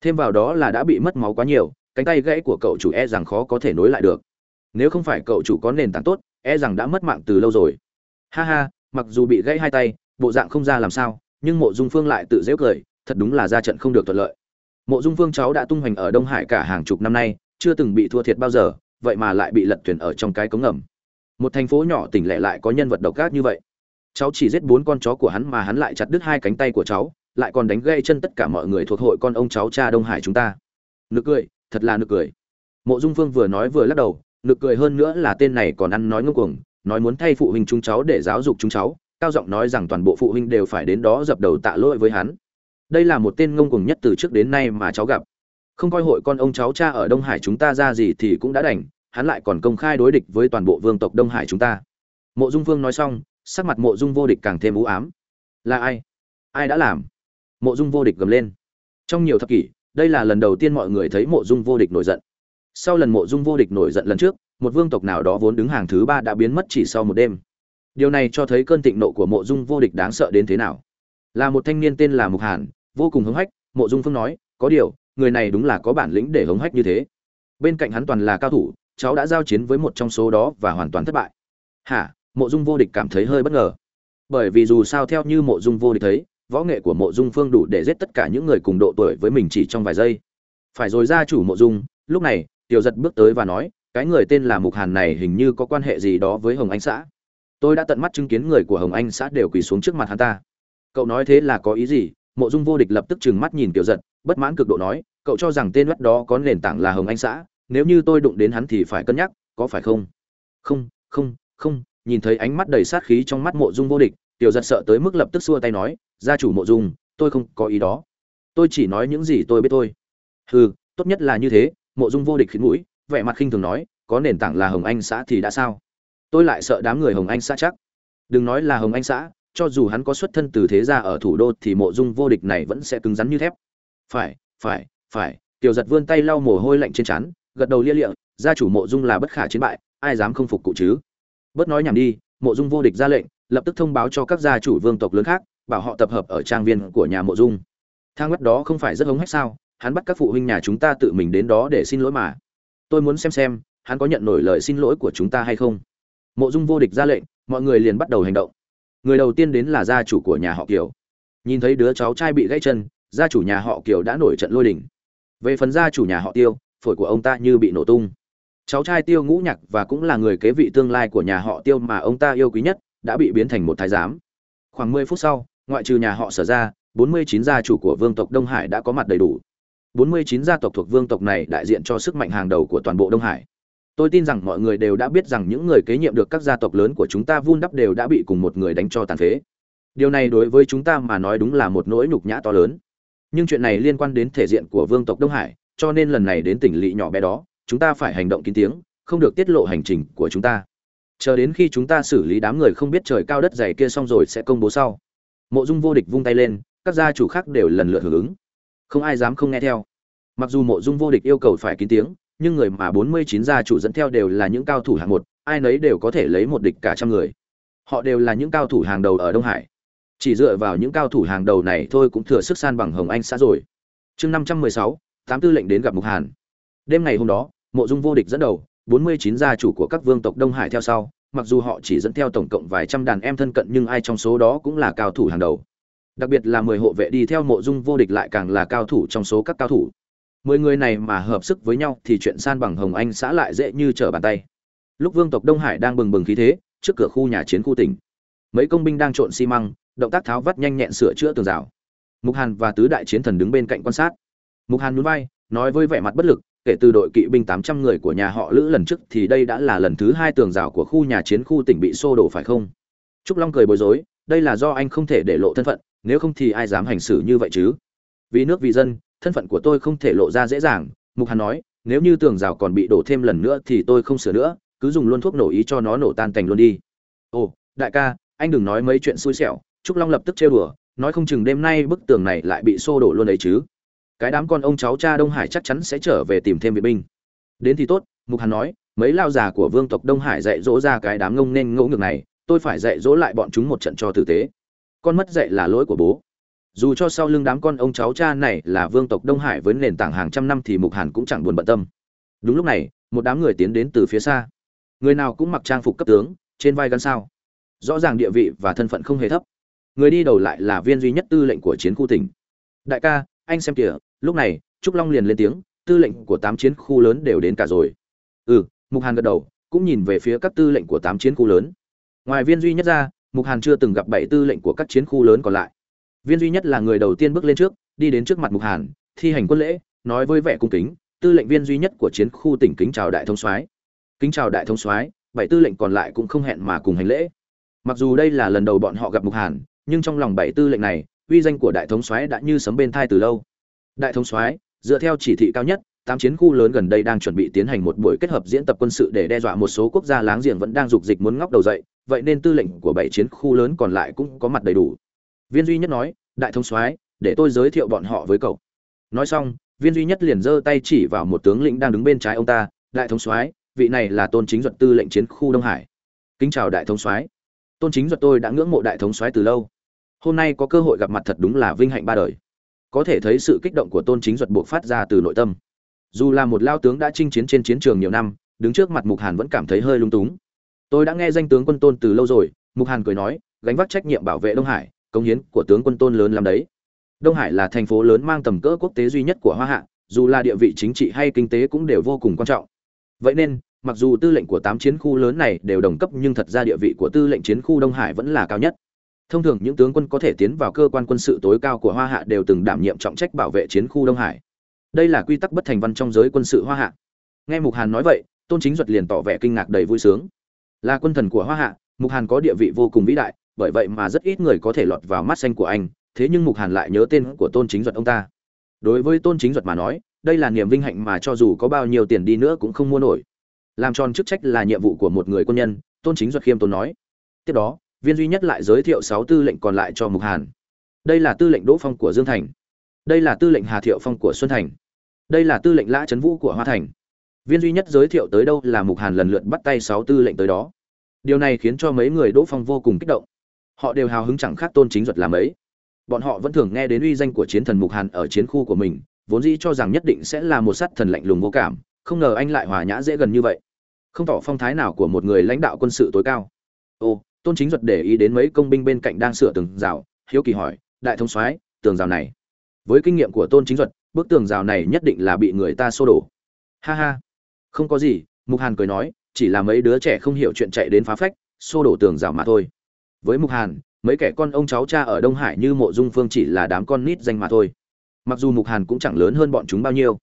Speaker 1: Thêm vào đó là đã bị mất máu quá nhiều, cánh tay gãy của cậu chủ e rằng khó có thể nối lại được. Nếu không phải cậu chủ có nền tảng tốt e rằng đã mất mạng từ lâu rồi. Ha ha, mặc dù bị gãy hai tay, bộ dạng không ra làm sao nhưng mộ dung phương lại tự dễ cười, thật đúng là ra trận không được thuận lợi. Mộ dung phương cháu đã tung hoành ở đông hải cả hàng chục năm nay, chưa từng bị thua thiệt bao giờ, vậy mà lại bị lật thuyền ở trong cái cống ngầm. Một thành phố nhỏ tỉnh lẻ lại có nhân vật độc ác như vậy. Cháu chỉ giết bốn con chó của hắn mà hắn lại chặt đứt hai cánh tay của cháu, lại còn đánh gây chân tất cả mọi người thuộc hội con ông cháu cha đông hải chúng ta. Nực cười, thật là nực cười. Mộ dung phương vừa nói vừa lắc đầu, nực cười hơn nữa là tên này còn ăn nói ngưng cuồng, nói muốn thay phụ huynh chúng cháu để giáo dục chúng cháu cao giọng nói rằng toàn bộ phụ huynh đều phải đến đó dập đầu tạ lỗi với hắn. Đây là một tên ngông cuồng nhất từ trước đến nay mà cháu gặp. Không coi hội con ông cháu cha ở đông hải chúng ta ra gì thì cũng đã đành, hắn lại còn công khai đối địch với toàn bộ vương tộc đông hải chúng ta. Mộ dung vương nói xong, sắc mặt mộ dung vô địch càng thêm u ám. Là ai? Ai đã làm? Mộ dung vô địch gầm lên. Trong nhiều thập kỷ, đây là lần đầu tiên mọi người thấy mộ dung vô địch nổi giận. Sau lần mộ dung vô địch nổi giận lần trước, một vương tộc nào đó vốn đứng hàng thứ ba đã biến mất chỉ sau một đêm điều này cho thấy cơn thịnh nộ của mộ dung vô địch đáng sợ đến thế nào. Là một thanh niên tên là mục hàn, vô cùng hống hách, mộ dung phương nói, có điều, người này đúng là có bản lĩnh để hống hách như thế. Bên cạnh hắn toàn là cao thủ, cháu đã giao chiến với một trong số đó và hoàn toàn thất bại. Hả? Mộ dung vô địch cảm thấy hơi bất ngờ. Bởi vì dù sao theo như mộ dung vô địch thấy, võ nghệ của mộ dung phương đủ để giết tất cả những người cùng độ tuổi với mình chỉ trong vài giây. Phải rồi ra chủ mộ dung, lúc này, tiểu giật bước tới và nói, cái người tên là mục hàn này hình như có quan hệ gì đó với hồng anh xã tôi đã tận mắt chứng kiến người của hồng anh xã đều quỳ xuống trước mặt hắn ta. Cậu nói thế là có ý gì? Mộ dung vô địch lập tức trừng mắt nhìn tiểu giật, bất mãn cực độ nói, cậu cho rằng tên mắt đó có nền tảng là hồng anh xã, nếu như tôi đụng đến hắn thì phải cân nhắc, có phải không? Không không không, nhìn thấy ánh mắt đầy sát khí trong mắt mộ dung vô địch tiểu giật sợ tới mức lập tức xua tay nói, gia chủ mộ dung, tôi không có ý đó. Tôi chỉ nói những gì tôi biết thôi. Hừ, tốt nhất là như thế, mộ dung vô địch khiến mũi, vẻ mặt khinh thường nói, có nền tảng là hồng anh xã thì đã sao? Tôi lại sợ đám người hồng anh xã chắc. Đừng nói là hồng anh xã, cho dù hắn có xuất thân từ thế gia ở thủ đô thì mộ dung vô địch này vẫn sẽ cứng rắn như thép. Phải phải phải, tiểu giật vươn tay lau mồ hôi lạnh trên trán, gật đầu lia lịa, gia chủ mộ dung là bất khả chiến bại, ai dám không phục cụ chứ? Bớt nói nhảm đi, mộ dung vô địch ra lệnh, lập tức thông báo cho các gia chủ vương tộc lớn khác, bảo họ tập hợp ở trang viên của nhà mộ dung. Thang web đó không phải rất hống hách sao? Hắn bắt các phụ huynh nhà chúng ta tự mình đến đó để xin lỗi mà. Tôi muốn xem xem, hắn có nhận nổi lời xin lỗi của chúng ta hay không? Mộ dung vô địch ra lệnh, mọi người liền bắt đầu hành động. Người đầu tiên đến là gia chủ của nhà họ kiều. Nhìn thấy đứa cháu trai bị gãy chân, gia chủ nhà họ kiều đã nổi trận lôi đình. Về phần gia chủ nhà họ tiêu, phổi của ông ta như bị nổ tung. Cháu trai tiêu ngũ nhạc và cũng là người kế vị tương lai của nhà họ tiêu mà ông ta yêu quý nhất, đã bị biến thành một thái giám. Khoảng mười phút sau, ngoại trừ nhà họ sở ra, bốn mươi chín gia chủ của vương tộc đông hải đã có mặt đầy đủ. bốn mươi chín gia tộc thuộc vương tộc này đại diện cho sức mạnh hàng đầu của toàn bộ đông hải tôi tin rằng mọi người đều đã biết rằng những người kế nhiệm được các gia tộc lớn của chúng ta vun đắp đều đã bị cùng một người đánh cho tàn phế. Điều này đối với chúng ta mà nói đúng là một nỗi nhục nhã to lớn. Nhưng chuyện này liên quan đến thể diện của vương tộc đông hải, cho nên lần này đến tỉnh lỵ nhỏ bé đó, chúng ta phải hành động kín tiếng, không được tiết lộ hành trình của chúng ta. Chờ đến khi chúng ta xử lý đám người không biết trời cao đất dày kia xong rồi sẽ công bố sau. Mộ dung vô địch vung tay lên, các gia chủ khác đều lần lượt hưởng ứng. Không ai dám không nghe theo. Mặc dù mộ dung vô địch yêu cầu phải kín tiếng nhưng người mà 49 gia chủ dẫn theo đều là những cao thủ hạng một ai nấy đều có thể lấy một địch cả trăm người. Họ đều là những cao thủ hàng đầu ở đông hải. Chỉ dựa vào những cao thủ hàng đầu này thôi cũng thừa sức san bằng hồng anh xã rồi. Chương 516, tám tư lệnh đến gặp mục hàn. Đêm ngày hôm đó mộ dung vô địch dẫn đầu 49 gia chủ của các vương tộc đông hải theo sau mặc dù họ chỉ dẫn theo tổng cộng vài trăm đàn em thân cận nhưng ai trong số đó cũng là cao thủ hàng đầu. Đặc biệt là mười hộ vệ đi theo mộ dung vô địch lại càng là cao thủ trong số các cao thủ mười người này mà hợp sức với nhau thì chuyện san bằng hồng anh xã lại dễ như trở bàn tay. Lúc vương tộc đông hải đang bừng bừng khí thế, trước cửa khu nhà chiến khu tỉnh, mấy công binh đang trộn xi măng, động tác tháo vắt nhanh nhẹn sửa chữa tường rào. Mục hàn và tứ đại chiến thần đứng bên cạnh quan sát. Mục hàn nhún vai, nói với vẻ mặt bất lực, kể từ đội kỵ binh tám trăm người của nhà họ lữ lần trước thì đây đã là lần thứ hai tường rào của khu nhà chiến khu tỉnh bị xô đổ phải không? Trúc long cười bối rối, đây là do anh không thể để lộ thân phận, nếu không thì ai dám hành xử như vậy chứ? Vì nước vì dân thân phận của tôi không thể lộ ra dễ dàng, mục hàn nói, nếu như tường rào còn bị đổ thêm lần nữa thì tôi không sửa nữa, cứ dùng luôn thuốc nổ ý cho nó nổ tan cành luôn đi. Ồ, đại ca, anh đừng nói mấy chuyện xui xẻo, trúc long lập tức trêu đùa, nói không chừng đêm nay bức tường này lại bị xô đổ luôn đấy chứ. Cái đám con ông cháu cha đông hải chắc chắn sẽ trở về tìm thêm vệ binh. Đến thì tốt, mục hàn nói, mấy lao già của vương tộc đông hải dạy dỗ ra cái đám ngông nên ngỗ ngược này, tôi phải dạy dỗ lại bọn chúng một trận cho tử tế. Con mất dạy là lỗi của bố dù cho sau lưng đám con ông cháu cha này là vương tộc đông hải với nền tảng hàng trăm năm thì mục hàn cũng chẳng buồn bận tâm. Đúng lúc này, một đám người tiến đến từ phía xa. Người nào cũng mặc trang phục cấp tướng, trên vai gắn sao. Rõ ràng địa vị và thân phận không hề thấp. Người đi đầu lại là viên duy nhất tư lệnh của chiến khu tỉnh. Đại ca, anh xem kìa, lúc này, trúc long liền lên tiếng, tư lệnh của tám chiến khu lớn đều đến cả rồi. Ừ mục hàn gật đầu, cũng nhìn về phía các tư lệnh của tám chiến khu lớn. Ngoài viên duy nhất ra, mục hàn chưa từng gặp bảy tư lệnh của các chiến khu lớn còn lại viên duy nhất là người đầu tiên bước lên trước, đi đến trước mặt mục hàn, thi hành quân lễ, nói với vẻ cung kính, tư lệnh viên duy nhất của chiến khu tỉnh kính chào đại thông soái. Kính chào đại thông soái, bảy tư lệnh còn lại cũng không hẹn mà cùng hành lễ. Mặc dù đây là lần đầu bọn họ gặp mục hàn, nhưng trong lòng bảy tư lệnh này, uy danh của đại thống soái đã như sấm bên thai từ lâu. Đại thống soái, dựa theo chỉ thị cao nhất, tám chiến khu lớn gần đây đang chuẩn bị tiến hành một buổi kết hợp diễn tập quân sự để đe dọa một số quốc gia láng giềng vẫn đang dục dịch muốn ngóc đầu dậy, vậy nên tư lệnh của bảy chiến khu lớn còn lại cũng có mặt đầy đủ viên duy nhất nói, đại thống soái, để tôi giới thiệu bọn họ với cậu. Nói xong, viên duy nhất liền giơ tay chỉ vào một tướng lĩnh đang đứng bên trái ông ta, đại thống soái, vị này là tôn chính duật tư lệnh chiến khu đông hải. Kính chào đại thống soái. Tôn chính duật tôi đã ngưỡng mộ đại thống soái từ lâu. Hôm nay có cơ hội gặp mặt thật đúng là vinh hạnh ba đời. Có thể thấy sự kích động của tôn chính duật buộc phát ra từ nội tâm. Dù là một lao tướng đã chinh chiến trên chiến trường nhiều năm, đứng trước mặt mục hàn vẫn cảm thấy hơi lung túng. Tôi đã nghe danh tướng quân tôn từ lâu rồi, mục hàn cười nói, gánh vác trách nhiệm bảo vệ đông hải công hiến của tướng quân tôn lớn lắm đấy. Đông hải là thành phố lớn mang tầm cỡ quốc tế duy nhất của hoa hạ, dù là địa vị chính trị hay kinh tế cũng đều vô cùng quan trọng. Vậy nên, mặc dù tư lệnh của tám chiến khu lớn này đều đồng cấp nhưng thật ra địa vị của tư lệnh chiến khu đông hải vẫn là cao nhất. Thông thường những tướng quân có thể tiến vào cơ quan quân sự tối cao của hoa hạ đều từng đảm nhiệm trọng trách bảo vệ chiến khu đông hải. Đây là quy tắc bất thành văn trong giới quân sự hoa hạ. Nghe mục hàn nói vậy, tôn chính duật liền tỏ vẻ kinh ngạc đầy vui sướng. Là quân thần của hoa hạ, mục hàn có địa vị vô cùng vĩ đại bởi vậy mà rất ít người có thể lọt vào mắt xanh của anh, thế nhưng mục hàn lại nhớ tên của tôn chính duật ông ta. Đối với tôn chính duật mà nói, đây là niềm vinh hạnh mà cho dù có bao nhiêu tiền đi nữa cũng không mua nổi. Làm tròn chức trách là nhiệm vụ của một người quân nhân, tôn chính duật khiêm tốn nói. Tiếp đó, viên duy nhất lại giới thiệu sáu tư lệnh còn lại cho mục hàn. Đây là tư lệnh đỗ phong của dương thành. Đây là tư lệnh hà thiệu phong của xuân thành. Đây là tư lệnh lã trấn vũ của hoa thành. Viên duy nhất giới thiệu tới đâu là mục hàn lần lượt bắt tay sáu tư lệnh tới đó. Điều này khiến cho mấy người đỗ phong vô cùng kích động họ đều hào hứng chẳng khác tôn chính duật làm ấy. Bọn họ vẫn thường nghe đến uy danh của chiến thần mục hàn ở chiến khu của mình, vốn dĩ cho rằng nhất định sẽ là một sát thần lạnh lùng vô cảm, không ngờ anh lại hòa nhã dễ gần như vậy. Không tỏ phong thái nào của một người lãnh đạo quân sự tối cao. Ô, tôn chính duật để ý đến mấy công binh bên cạnh đang sửa tường rào, hiếu kỳ hỏi, đại thống soái, tường rào này, với kinh nghiệm của tôn chính duật bức tường rào này nhất định là bị người ta xô đổ. Ha ha. Không có gì, mục hàn cười nói, chỉ là mấy đứa trẻ không hiểu chuyện chạy đến phá phách, xô đổ tường rào mà thôi với mục hàn mấy kẻ con ông cháu cha ở đông hải như mộ dung phương chỉ là đám con nít danh mà thôi mặc dù mục hàn cũng chẳng lớn hơn bọn chúng bao nhiêu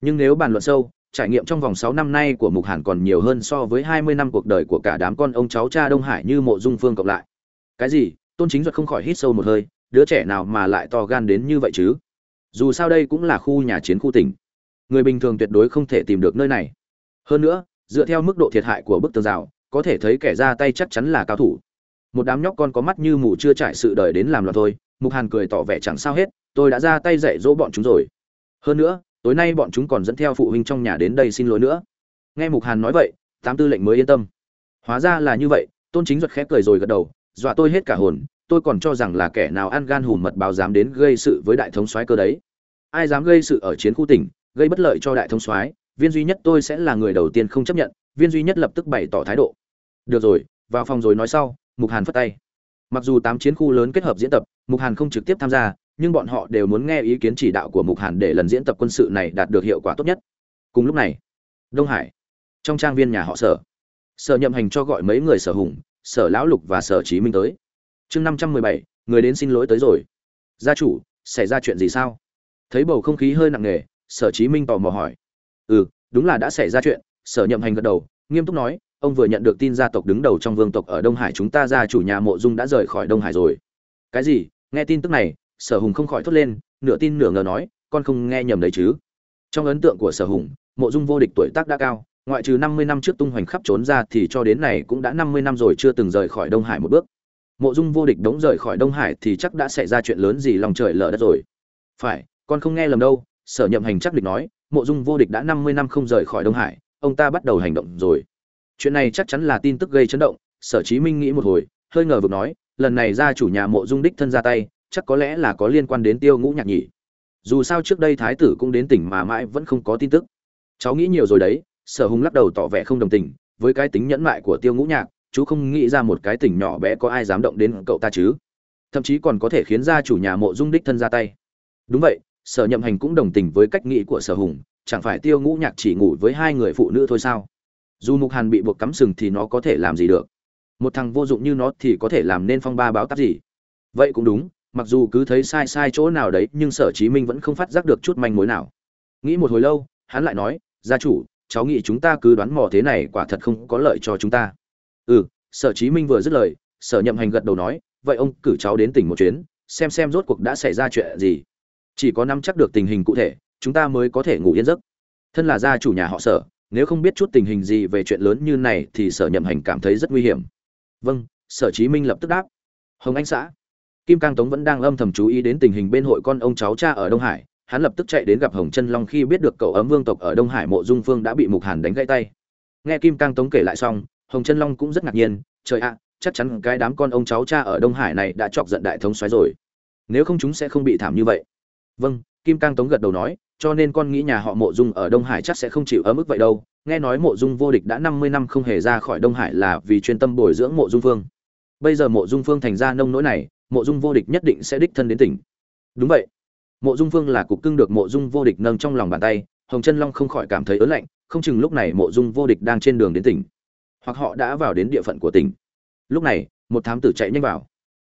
Speaker 1: nhưng nếu bàn luận sâu trải nghiệm trong vòng sáu năm nay của Mục Hàn còn nhiều hơn so với 20 năm cuộc đời của cả đám con ông cháu cha Đông Hải như Mộ Dung Phương cộng lại. Cái gì? Tôn Chính Duật không khỏi hít sâu một hơi, đứa trẻ nào mà lại to gan đến như vậy chứ? Dù sao đây cũng là khu nhà chiến khu tỉnh, người bình thường tuyệt đối không thể tìm được nơi này. Hơn nữa, dựa theo mức độ thiệt hại của bức tường rào, có thể thấy kẻ ra tay chắc chắn là cao thủ. Một đám nhóc con có mắt như mù chưa trải sự đời đến làm loạn thôi, Mục Hàn cười tỏ vẻ chẳng sao hết, tôi đã ra tay dạy dỗ bọn chúng rồi. Hơn nữa, tối nay bọn chúng còn dẫn theo phụ huynh trong nhà đến đây xin lỗi nữa. Nghe mục hàn nói vậy tám tư lệnh mới yên tâm. Hóa ra là như vậy tôn chính duật khép cười rồi gật đầu dọa tôi hết cả hồn tôi còn cho rằng là kẻ nào ăn gan hùm mật báo dám đến gây sự với đại thống soái cơ đấy. Ai dám gây sự ở chiến khu tỉnh gây bất lợi cho đại thống soái viên duy nhất tôi sẽ là người đầu tiên không chấp nhận viên duy nhất lập tức bày tỏ thái độ. Được rồi vào phòng rồi nói sau mục hàn phất tay. Mặc dù tám chiến khu lớn kết hợp diễn tập, mục hàn không trực tiếp tham gia, nhưng bọn họ đều muốn nghe ý kiến chỉ đạo của mục hàn để lần diễn tập quân sự này đạt được hiệu quả tốt nhất. Cùng lúc này, đông hải, trong trang viên nhà họ sở sở nhậm hành cho gọi mấy người sở hùng, sở lão lục và sở chí minh tới. Chương năm trăm mười bảy, người đến xin lỗi tới rồi. Gia chủ, xảy ra chuyện gì sao? Thấy bầu không khí hơi nặng nề, sở chí minh tò mò hỏi. Ừ đúng là đã xảy ra chuyện, sở nhậm hành gật đầu, nghiêm túc nói ông vừa nhận được tin gia tộc đứng đầu trong vương tộc ở đông hải chúng ta gia chủ nhà mộ dung đã rời khỏi đông hải rồi. Cái gì? Nghe tin tức này, sở hùng không khỏi thốt lên, nửa tin nửa ngờ nói, con không nghe nhầm đấy chứ. Trong ấn tượng của sở hùng, mộ dung vô địch tuổi tác đã cao, ngoại trừ năm mươi năm trước tung hoành khắp trốn ra thì cho đến này cũng đã năm mươi năm rồi chưa từng rời khỏi đông hải một bước. Mộ dung vô địch đống rời khỏi đông hải thì chắc đã xảy ra chuyện lớn gì lòng trời lở đất rồi. Phải, con không nghe lầm đâu, sở nhậm hành chắc địch nói, mộ dung vô địch đã năm mươi năm không rời khỏi đông hải, ông ta bắt đầu hành động rồi chuyện này chắc chắn là tin tức gây chấn động, sở chí minh nghĩ một hồi, hơi ngờ vực nói, lần này gia chủ nhà mộ dung đích thân ra tay, chắc có lẽ là có liên quan đến tiêu ngũ nhạc nhỉ. Dù sao trước đây thái tử cũng đến tỉnh mà mãi vẫn không có tin tức. Cháu nghĩ nhiều rồi đấy, sở hùng lắc đầu tỏ vẻ không đồng tình, với cái tính nhẫn mại của tiêu ngũ nhạc, chú không nghĩ ra một cái tỉnh nhỏ bé có ai dám động đến cậu ta chứ. Thậm chí còn có thể khiến gia chủ nhà mộ dung đích thân ra tay. Đúng vậy, sở nhậm hành cũng đồng tình với cách nghĩ của sở hùng, chẳng phải tiêu ngũ nhạc chỉ ngủ với hai người phụ nữ thôi sao? Dù mục hàn bị buộc cắm sừng thì nó có thể làm gì được? Một thằng vô dụng như nó thì có thể làm nên phong ba báo táp gì? Vậy cũng đúng, mặc dù cứ thấy sai sai chỗ nào đấy nhưng sở chí minh vẫn không phát giác được chút manh mối nào. Nghĩ một hồi lâu, hắn lại nói, gia chủ, cháu nghĩ chúng ta cứ đoán mò thế này quả thật không có lợi cho chúng ta. Ừ sở chí minh vừa dứt lời, sở nhậm hành gật đầu nói, vậy ông cử cháu đến tỉnh một chuyến, xem xem rốt cuộc đã xảy ra chuyện gì. Chỉ có nắm chắc được tình hình cụ thể, chúng ta mới có thể ngủ yên giấc. Thân là gia chủ nhà họ sở nếu không biết chút tình hình gì về chuyện lớn như này thì sở nhậm hành cảm thấy rất nguy hiểm. Vâng sở chí minh lập tức đáp. Hồng anh xã. Kim cang tống vẫn đang âm thầm chú ý đến tình hình bên hội con ông cháu cha ở đông hải. Hắn lập tức chạy đến gặp hồng chân long khi biết được cậu ấm vương tộc ở đông hải mộ dung phương đã bị mục hàn đánh gãy tay. Nghe kim cang tống kể lại xong, hồng chân long cũng rất ngạc nhiên. Trời ạ, chắc chắn cái đám con ông cháu cha ở đông hải này đã chọc giận đại thống xoáy rồi. Nếu không chúng sẽ không bị thảm như vậy. Vâng kim cang tống gật đầu nói cho nên con nghĩ nhà họ mộ dung ở đông hải chắc sẽ không chịu ở mức vậy đâu. Nghe nói mộ dung vô địch đã năm mươi năm không hề ra khỏi đông hải là vì chuyên tâm bồi dưỡng mộ dung phương. Bây giờ mộ dung phương thành ra nông nỗi này, mộ dung vô địch nhất định sẽ đích thân đến tỉnh. Đúng vậy. Mộ dung vương là cục cưng được mộ dung vô địch nâng trong lòng bàn tay, hồng chân long không khỏi cảm thấy ớn lạnh, không chừng lúc này mộ dung vô địch đang trên đường đến tỉnh. Hoặc họ đã vào đến địa phận của tỉnh. Lúc này, một thám tử chạy nhanh vào,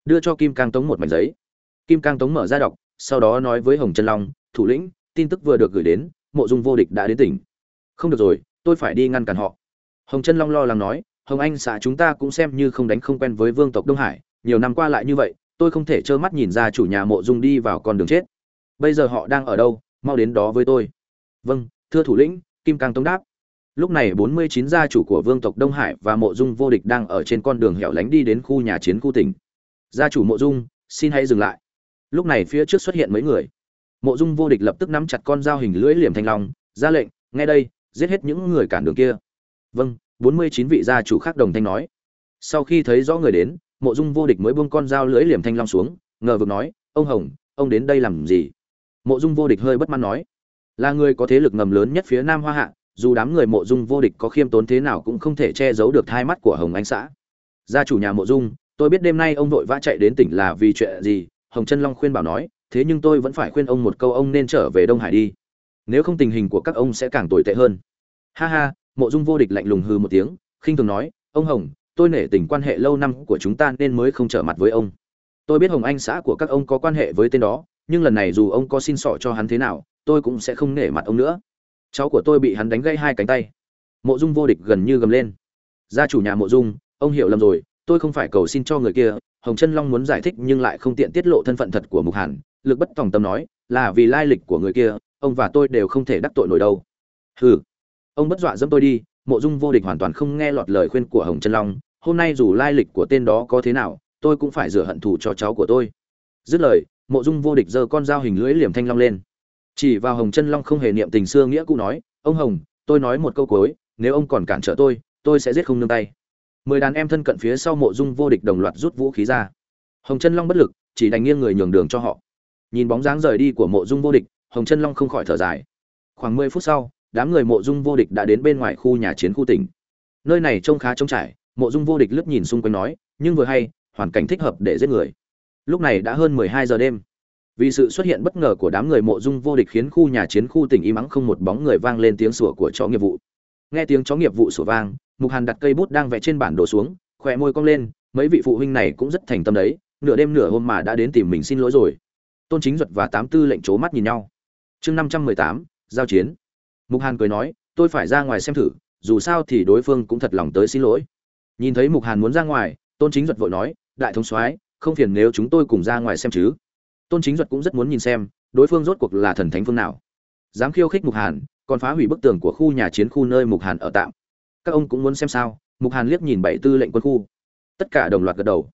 Speaker 1: đưa cho kim cang tống một mảnh giấy. Kim cang tống mở ra đọc, sau đó nói với hồng chân long, thủ lĩnh tin tức vừa được gửi đến, mộ dung vô địch đã đến tỉnh. Không được rồi, tôi phải đi ngăn cản họ. Hồng chân long lo lắng nói, hồng anh xã chúng ta cũng xem như không đánh không quen với vương tộc đông hải, nhiều năm qua lại như vậy, tôi không thể trơ mắt nhìn ra chủ nhà mộ dung đi vào con đường chết. Bây giờ họ đang ở đâu, mau đến đó với tôi. Vâng thưa thủ lĩnh, kim cang tống đáp. Lúc này bốn mươi chín gia chủ của vương tộc đông hải và mộ dung vô địch đang ở trên con đường hẻo lánh đi đến khu nhà chiến khu tỉnh. Gia chủ mộ dung, xin hãy dừng lại. Lúc này phía trước xuất hiện mấy người mộ dung vô địch lập tức nắm chặt con dao hình lưỡi liềm thanh long, ra lệnh, nghe đây, giết hết những người cản đường kia. Vâng bốn mươi chín vị gia chủ khác đồng thanh nói. Sau khi thấy rõ người đến, mộ dung vô địch mới buông con dao lưỡi liềm thanh long xuống, ngờ vực nói, ông hồng, ông đến đây làm gì? Mộ dung vô địch hơi bất mãn nói, là người có thế lực ngầm lớn nhất phía nam hoa hạ, dù đám người mộ dung vô địch có khiêm tốn thế nào cũng không thể che giấu được thai mắt của hồng anh xã. Gia chủ nhà mộ dung, tôi biết đêm nay ông vội vã chạy đến tỉnh là vì chuyện gì? Hồng trân long khuyên bảo nói thế nhưng tôi vẫn phải khuyên ông một câu, ông nên trở về đông hải đi. Nếu không tình hình của các ông sẽ càng tồi tệ hơn. Ha ha, mộ dung vô địch lạnh lùng hư một tiếng, khinh thường nói, ông hồng, tôi nể tình quan hệ lâu năm của chúng ta nên mới không trở mặt với ông. Tôi biết hồng anh xã của các ông có quan hệ với tên đó, nhưng lần này dù ông có xin sỏ cho hắn thế nào, tôi cũng sẽ không nể mặt ông nữa. Cháu của tôi bị hắn đánh gãy hai cánh tay. Mộ dung vô địch gần như gầm lên. Gia chủ nhà mộ dung, ông hiểu lầm rồi, tôi không phải cầu xin cho người kia, hồng Trân long muốn giải thích nhưng lại không tiện tiết lộ thân phận thật của mục hàn lực bất tòng tâm nói, là vì lai lịch của người kia, ông và tôi đều không thể đắc tội nổi đâu. Hừ, ông bất dọa dẫm tôi đi, mộ dung vô địch hoàn toàn không nghe lọt lời khuyên của hồng Trân long, hôm nay dù lai lịch của tên đó có thế nào, tôi cũng phải rửa hận thù cho cháu của tôi. Dứt lời, mộ dung vô địch giơ con dao hình lưỡi liềm thanh long lên. Chỉ vào hồng Trân long không hề niệm tình xưa nghĩa cụ nói, ông hồng, tôi nói một câu cuối, nếu ông còn cản trở tôi tôi sẽ giết không nương tay. Mười đàn em thân cận phía sau mộ dung vô địch đồng loạt rút vũ khí ra. Hồng Trân long bất lực, chỉ đành nghiêng người nhường đường cho họ nhìn bóng dáng rời đi của mộ dung vô địch, hồng chân long không khỏi thở dài. Khoảng mười phút sau, đám người mộ dung vô địch đã đến bên ngoài khu nhà chiến khu tỉnh. Nơi này trông khá trống trải, mộ dung vô địch lướt nhìn xung quanh nói, nhưng vừa hay, hoàn cảnh thích hợp để giết người. Lúc này đã hơn mười hai giờ đêm. Vì sự xuất hiện bất ngờ của đám người mộ dung vô địch khiến khu nhà chiến khu tỉnh im ắng không một bóng người vang lên tiếng sủa của chó nghiệp vụ. Nghe tiếng chó nghiệp vụ sủa vang, mục hàn đặt cây bút đang vẽ trên bản đồ xuống khỏe môi cong lên, mấy vị phụ huynh này cũng rất thành tâm đấy, nửa đêm nửa hôm mà đã đến tìm mình xin lỗi rồi tôn chính duật và tám tư lệnh c mắt nhìn nhau. Chương năm trăm mười tám, giao chiến. Mục hàn cười nói, tôi phải ra ngoài xem thử, dù sao thì đối phương cũng thật lòng tới xin lỗi. Nhìn thấy mục hàn muốn ra ngoài, tôn chính duật vội nói, đại thống soái, không phiền nếu chúng tôi cùng ra ngoài xem chứ. Tôn chính duật cũng rất muốn nhìn xem, đối phương rốt cuộc là thần thánh phương nào. Dám khiêu khích mục hàn, còn phá hủy bức tường của khu nhà chiến khu nơi mục hàn ở tạm. Các ông cũng muốn xem sao? Mục hàn liếc nhìn bảy tư lệnh quân khu. Tất cả đồng loạt gật đầu.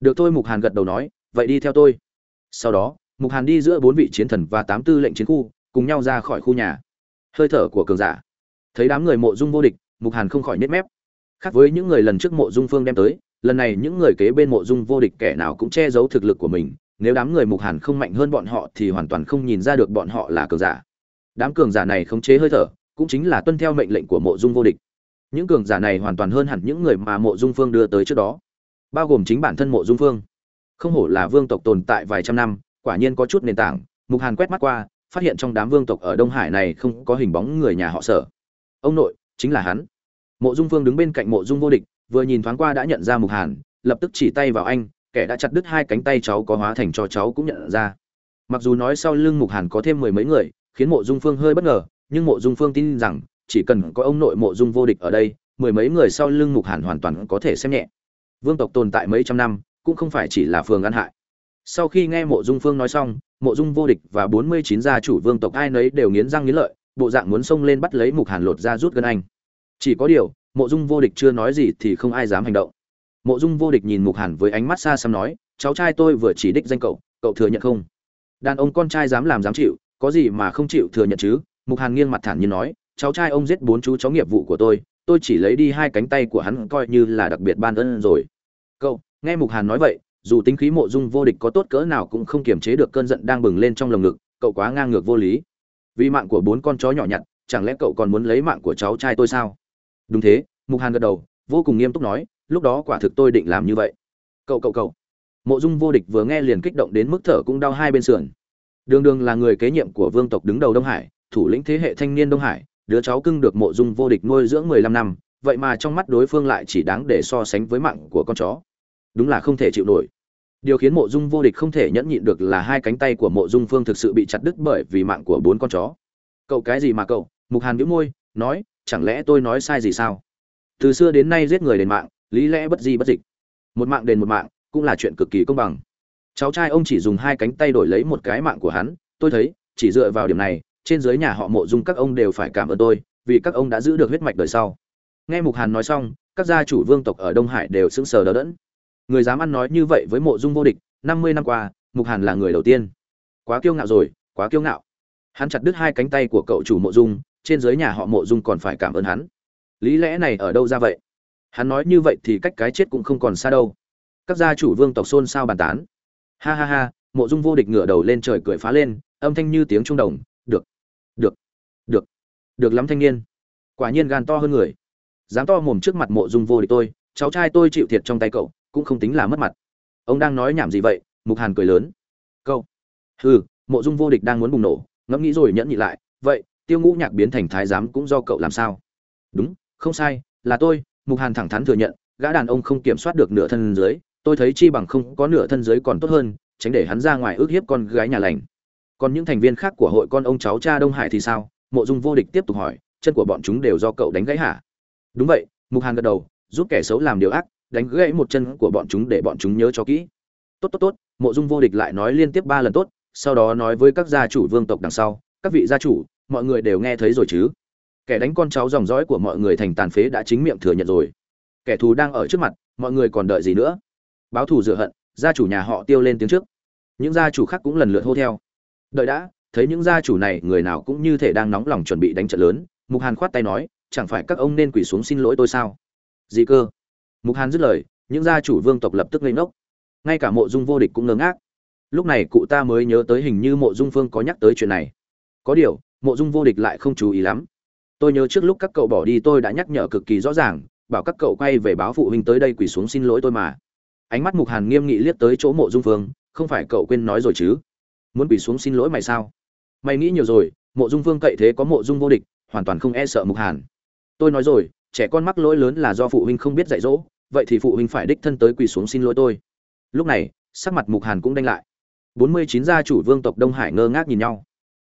Speaker 1: Được thôi, mục hàn gật đầu nói, vậy đi theo tôi. Sau đó mục hàn đi giữa bốn vị chiến thần và tám tư lệnh chiến khu, cùng nhau ra khỏi khu nhà. Hơi thở của cường giả. Thấy đám người mộ dung vô địch, mục hàn không khỏi nếp mép. Khác với những người lần trước mộ dung phương đem tới, lần này những người kế bên mộ dung vô địch kẻ nào cũng che giấu thực lực của mình. Nếu đám người mục hàn không mạnh hơn bọn họ thì hoàn toàn không nhìn ra được bọn họ là cường giả. Đám cường giả này khống chế hơi thở, cũng chính là tuân theo mệnh lệnh của mộ dung vô địch. Những cường giả này hoàn toàn hơn hẳn những người mà mộ dung phương đưa tới trước đó, bao gồm chính bản thân mộ dung phương. Không hổ là vương tộc tồn tại vài trăm năm quả nhiên có chút nền tảng, mục hàn quét mắt qua, phát hiện trong đám vương tộc ở đông hải này không có hình bóng người nhà họ sở. Ông nội, chính là hắn. Mộ dung Vương đứng bên cạnh mộ dung vô địch, vừa nhìn thoáng qua đã nhận ra mục hàn, lập tức chỉ tay vào anh, kẻ đã chặt đứt hai cánh tay cháu có hóa thành cho cháu cũng nhận ra. Mặc dù nói sau lưng mục hàn có thêm mười mấy người, khiến mộ dung phương hơi bất ngờ, nhưng mộ dung phương tin rằng, chỉ cần có ông nội mộ dung vô địch ở đây, mười mấy người sau lưng mục hàn hoàn toàn có thể xem nhẹ. Vương tộc tồn tại mấy trăm năm, cũng không phải chỉ là phường ăn hại sau khi nghe mộ dung phương nói xong, mộ dung vô địch và bốn mươi chín gia chủ vương tộc ai nấy đều nghiến răng nghiến lợi, bộ dạng muốn xông lên bắt lấy mục hàn lột ra rút gân anh. Chỉ có điều, mộ dung vô địch chưa nói gì thì không ai dám hành động. Mộ dung vô địch nhìn mục hàn với ánh mắt xa xăm nói, cháu trai tôi vừa chỉ đích danh cậu cậu thừa nhận không? Đàn ông con trai dám làm dám chịu, có gì mà không chịu thừa nhận chứ? Mục hàn nghiêng mặt thản nhiên nói, cháu trai ông giết bốn chú cháu nghiệp vụ của tôi tôi chỉ lấy đi hai cánh tay của hắn coi như là đặc biệt ban ơn rồi. Cậu, nghe mục hàn nói vậy dù tính khí mộ dung vô địch có tốt cỡ nào cũng không kiềm chế được cơn giận đang bừng lên trong lồng ngực, cậu quá ngang ngược vô lý. Vì mạng của bốn con chó nhỏ nhặt, chẳng lẽ cậu còn muốn lấy mạng của cháu trai tôi sao? Đúng thế, mục hàn gật đầu, vô cùng nghiêm túc nói, lúc đó quả thực tôi định làm như vậy. Cậu cậu cậu. Mộ dung vô địch vừa nghe liền kích động đến mức thở cũng đau hai bên sườn. Đường đường là người kế nhiệm của vương tộc đứng đầu đông hải, thủ lĩnh thế hệ thanh niên đông hải, đứa cháu cưng được mộ dung vô địch nuôi dưỡng mười lăm năm, vậy mà trong mắt đối phương lại chỉ đáng để so sánh với mạng của con chó. Đúng là không thể chịu nổi điều khiến mộ dung vô địch không thể nhẫn nhịn được là hai cánh tay của mộ dung phương thực sự bị chặt đứt bởi vì mạng của bốn con chó. Cậu cái gì mà cậu? Mục hàn biếu môi, nói, chẳng lẽ tôi nói sai gì sao? Từ xưa đến nay giết người đền mạng, lý lẽ bất di bất dịch. Một mạng đền một mạng, cũng là chuyện cực kỳ công bằng. Cháu trai ông chỉ dùng hai cánh tay đổi lấy một cái mạng của hắn, tôi thấy, chỉ dựa vào điểm này, trên dưới nhà họ mộ dung các ông đều phải cảm ơn tôi, vì các ông đã giữ được huyết mạch đời sau. Nghe mục hàn nói xong, các gia chủ vương tộc ở đông hải đều sững sờ đỡ đẫn người dám ăn nói như vậy với mộ dung vô địch, năm mươi năm qua, mục hàn là người đầu tiên. Quá kiêu ngạo rồi, quá kiêu ngạo. Hắn chặt đứt hai cánh tay của cậu chủ mộ dung, trên dưới nhà họ mộ dung còn phải cảm ơn hắn. Lý lẽ này ở đâu ra vậy? Hắn nói như vậy thì cách cái chết cũng không còn xa đâu. Các gia chủ vương tộc xôn xao bàn tán. Ha ha ha, mộ dung vô địch ngửa đầu lên trời cười phá lên, âm thanh như tiếng trung đồng, được được được được lắm thanh niên. Quả nhiên gan to hơn người. Dám to mồm trước mặt mộ dung vô địch tôi, cháu trai tôi chịu thiệt trong tay cậu cũng không tính là mất mặt. Ông đang nói nhảm gì vậy? Mục hàn cười lớn. Câu. Hừ, mộ dung vô địch đang muốn bùng nổ, ngẫm nghĩ rồi nhẫn nhị lại. Vậy, tiêu ngũ nhạc biến thành thái giám cũng do cậu làm sao? Đúng, không sai, là tôi, mục hàn thẳng thắn thừa nhận, gã đàn ông không kiểm soát được nửa thân dưới, tôi thấy chi bằng không có nửa thân dưới còn tốt hơn, tránh để hắn ra ngoài ước hiếp con gái nhà lành. Còn những thành viên khác của hội con ông cháu cha đông hải thì sao? Mộ dung vô địch tiếp tục hỏi, chân của bọn chúng đều do cậu đánh gãy hả? Đúng vậy, mục hàn gật đầu, giúp kẻ xấu làm điều ác đánh gãy một chân của bọn chúng để bọn chúng nhớ cho kỹ. Tốt tốt tốt, mộ dung vô địch lại nói liên tiếp ba lần tốt, sau đó nói với các gia chủ vương tộc đằng sau, các vị gia chủ, mọi người đều nghe thấy rồi chứ? Kẻ đánh con cháu dòng dõi của mọi người thành tàn phế đã chính miệng thừa nhận rồi. Kẻ thù đang ở trước mặt, mọi người còn đợi gì nữa? Báo thù rửa hận, gia chủ nhà họ tiêu lên tiếng trước. Những gia chủ khác cũng lần lượt hô theo. Đợi đã, thấy những gia chủ này, người nào cũng như thể đang nóng lòng chuẩn bị đánh trận lớn. Mục hàn khoát tay nói, chẳng phải các ông nên quỳ xuống xin lỗi tôi sao? Gì cơ mục hàn dứt lời, những gia chủ vương tộc lập tức lên ngốc. Ngay cả mộ dung vô địch cũng ngớ ngác. Lúc này cụ ta mới nhớ tới hình như mộ dung phương có nhắc tới chuyện này. Có điều, mộ dung vô địch lại không chú ý lắm. Tôi nhớ trước lúc các cậu bỏ đi tôi đã nhắc nhở cực kỳ rõ ràng, bảo các cậu quay về báo phụ huynh tới đây quỳ xuống xin lỗi tôi mà. Ánh mắt mục hàn nghiêm nghị liếc tới chỗ mộ dung phương, không phải cậu quên nói rồi chứ? Muốn quỳ xuống xin lỗi mày sao? Mày nghĩ nhiều rồi, mộ dung phương cậy thế có mộ dung vô địch, hoàn toàn không e sợ mục hàn. Tôi nói rồi, trẻ con mắc lỗi lớn là do phụ huynh không biết dạy dỗ vậy thì phụ huynh phải đích thân tới quỳ xuống xin lỗi tôi. Lúc này, sắc mặt mục hàn cũng đanh lại. Bốn mươi chín gia chủ vương tộc đông hải ngơ ngác nhìn nhau.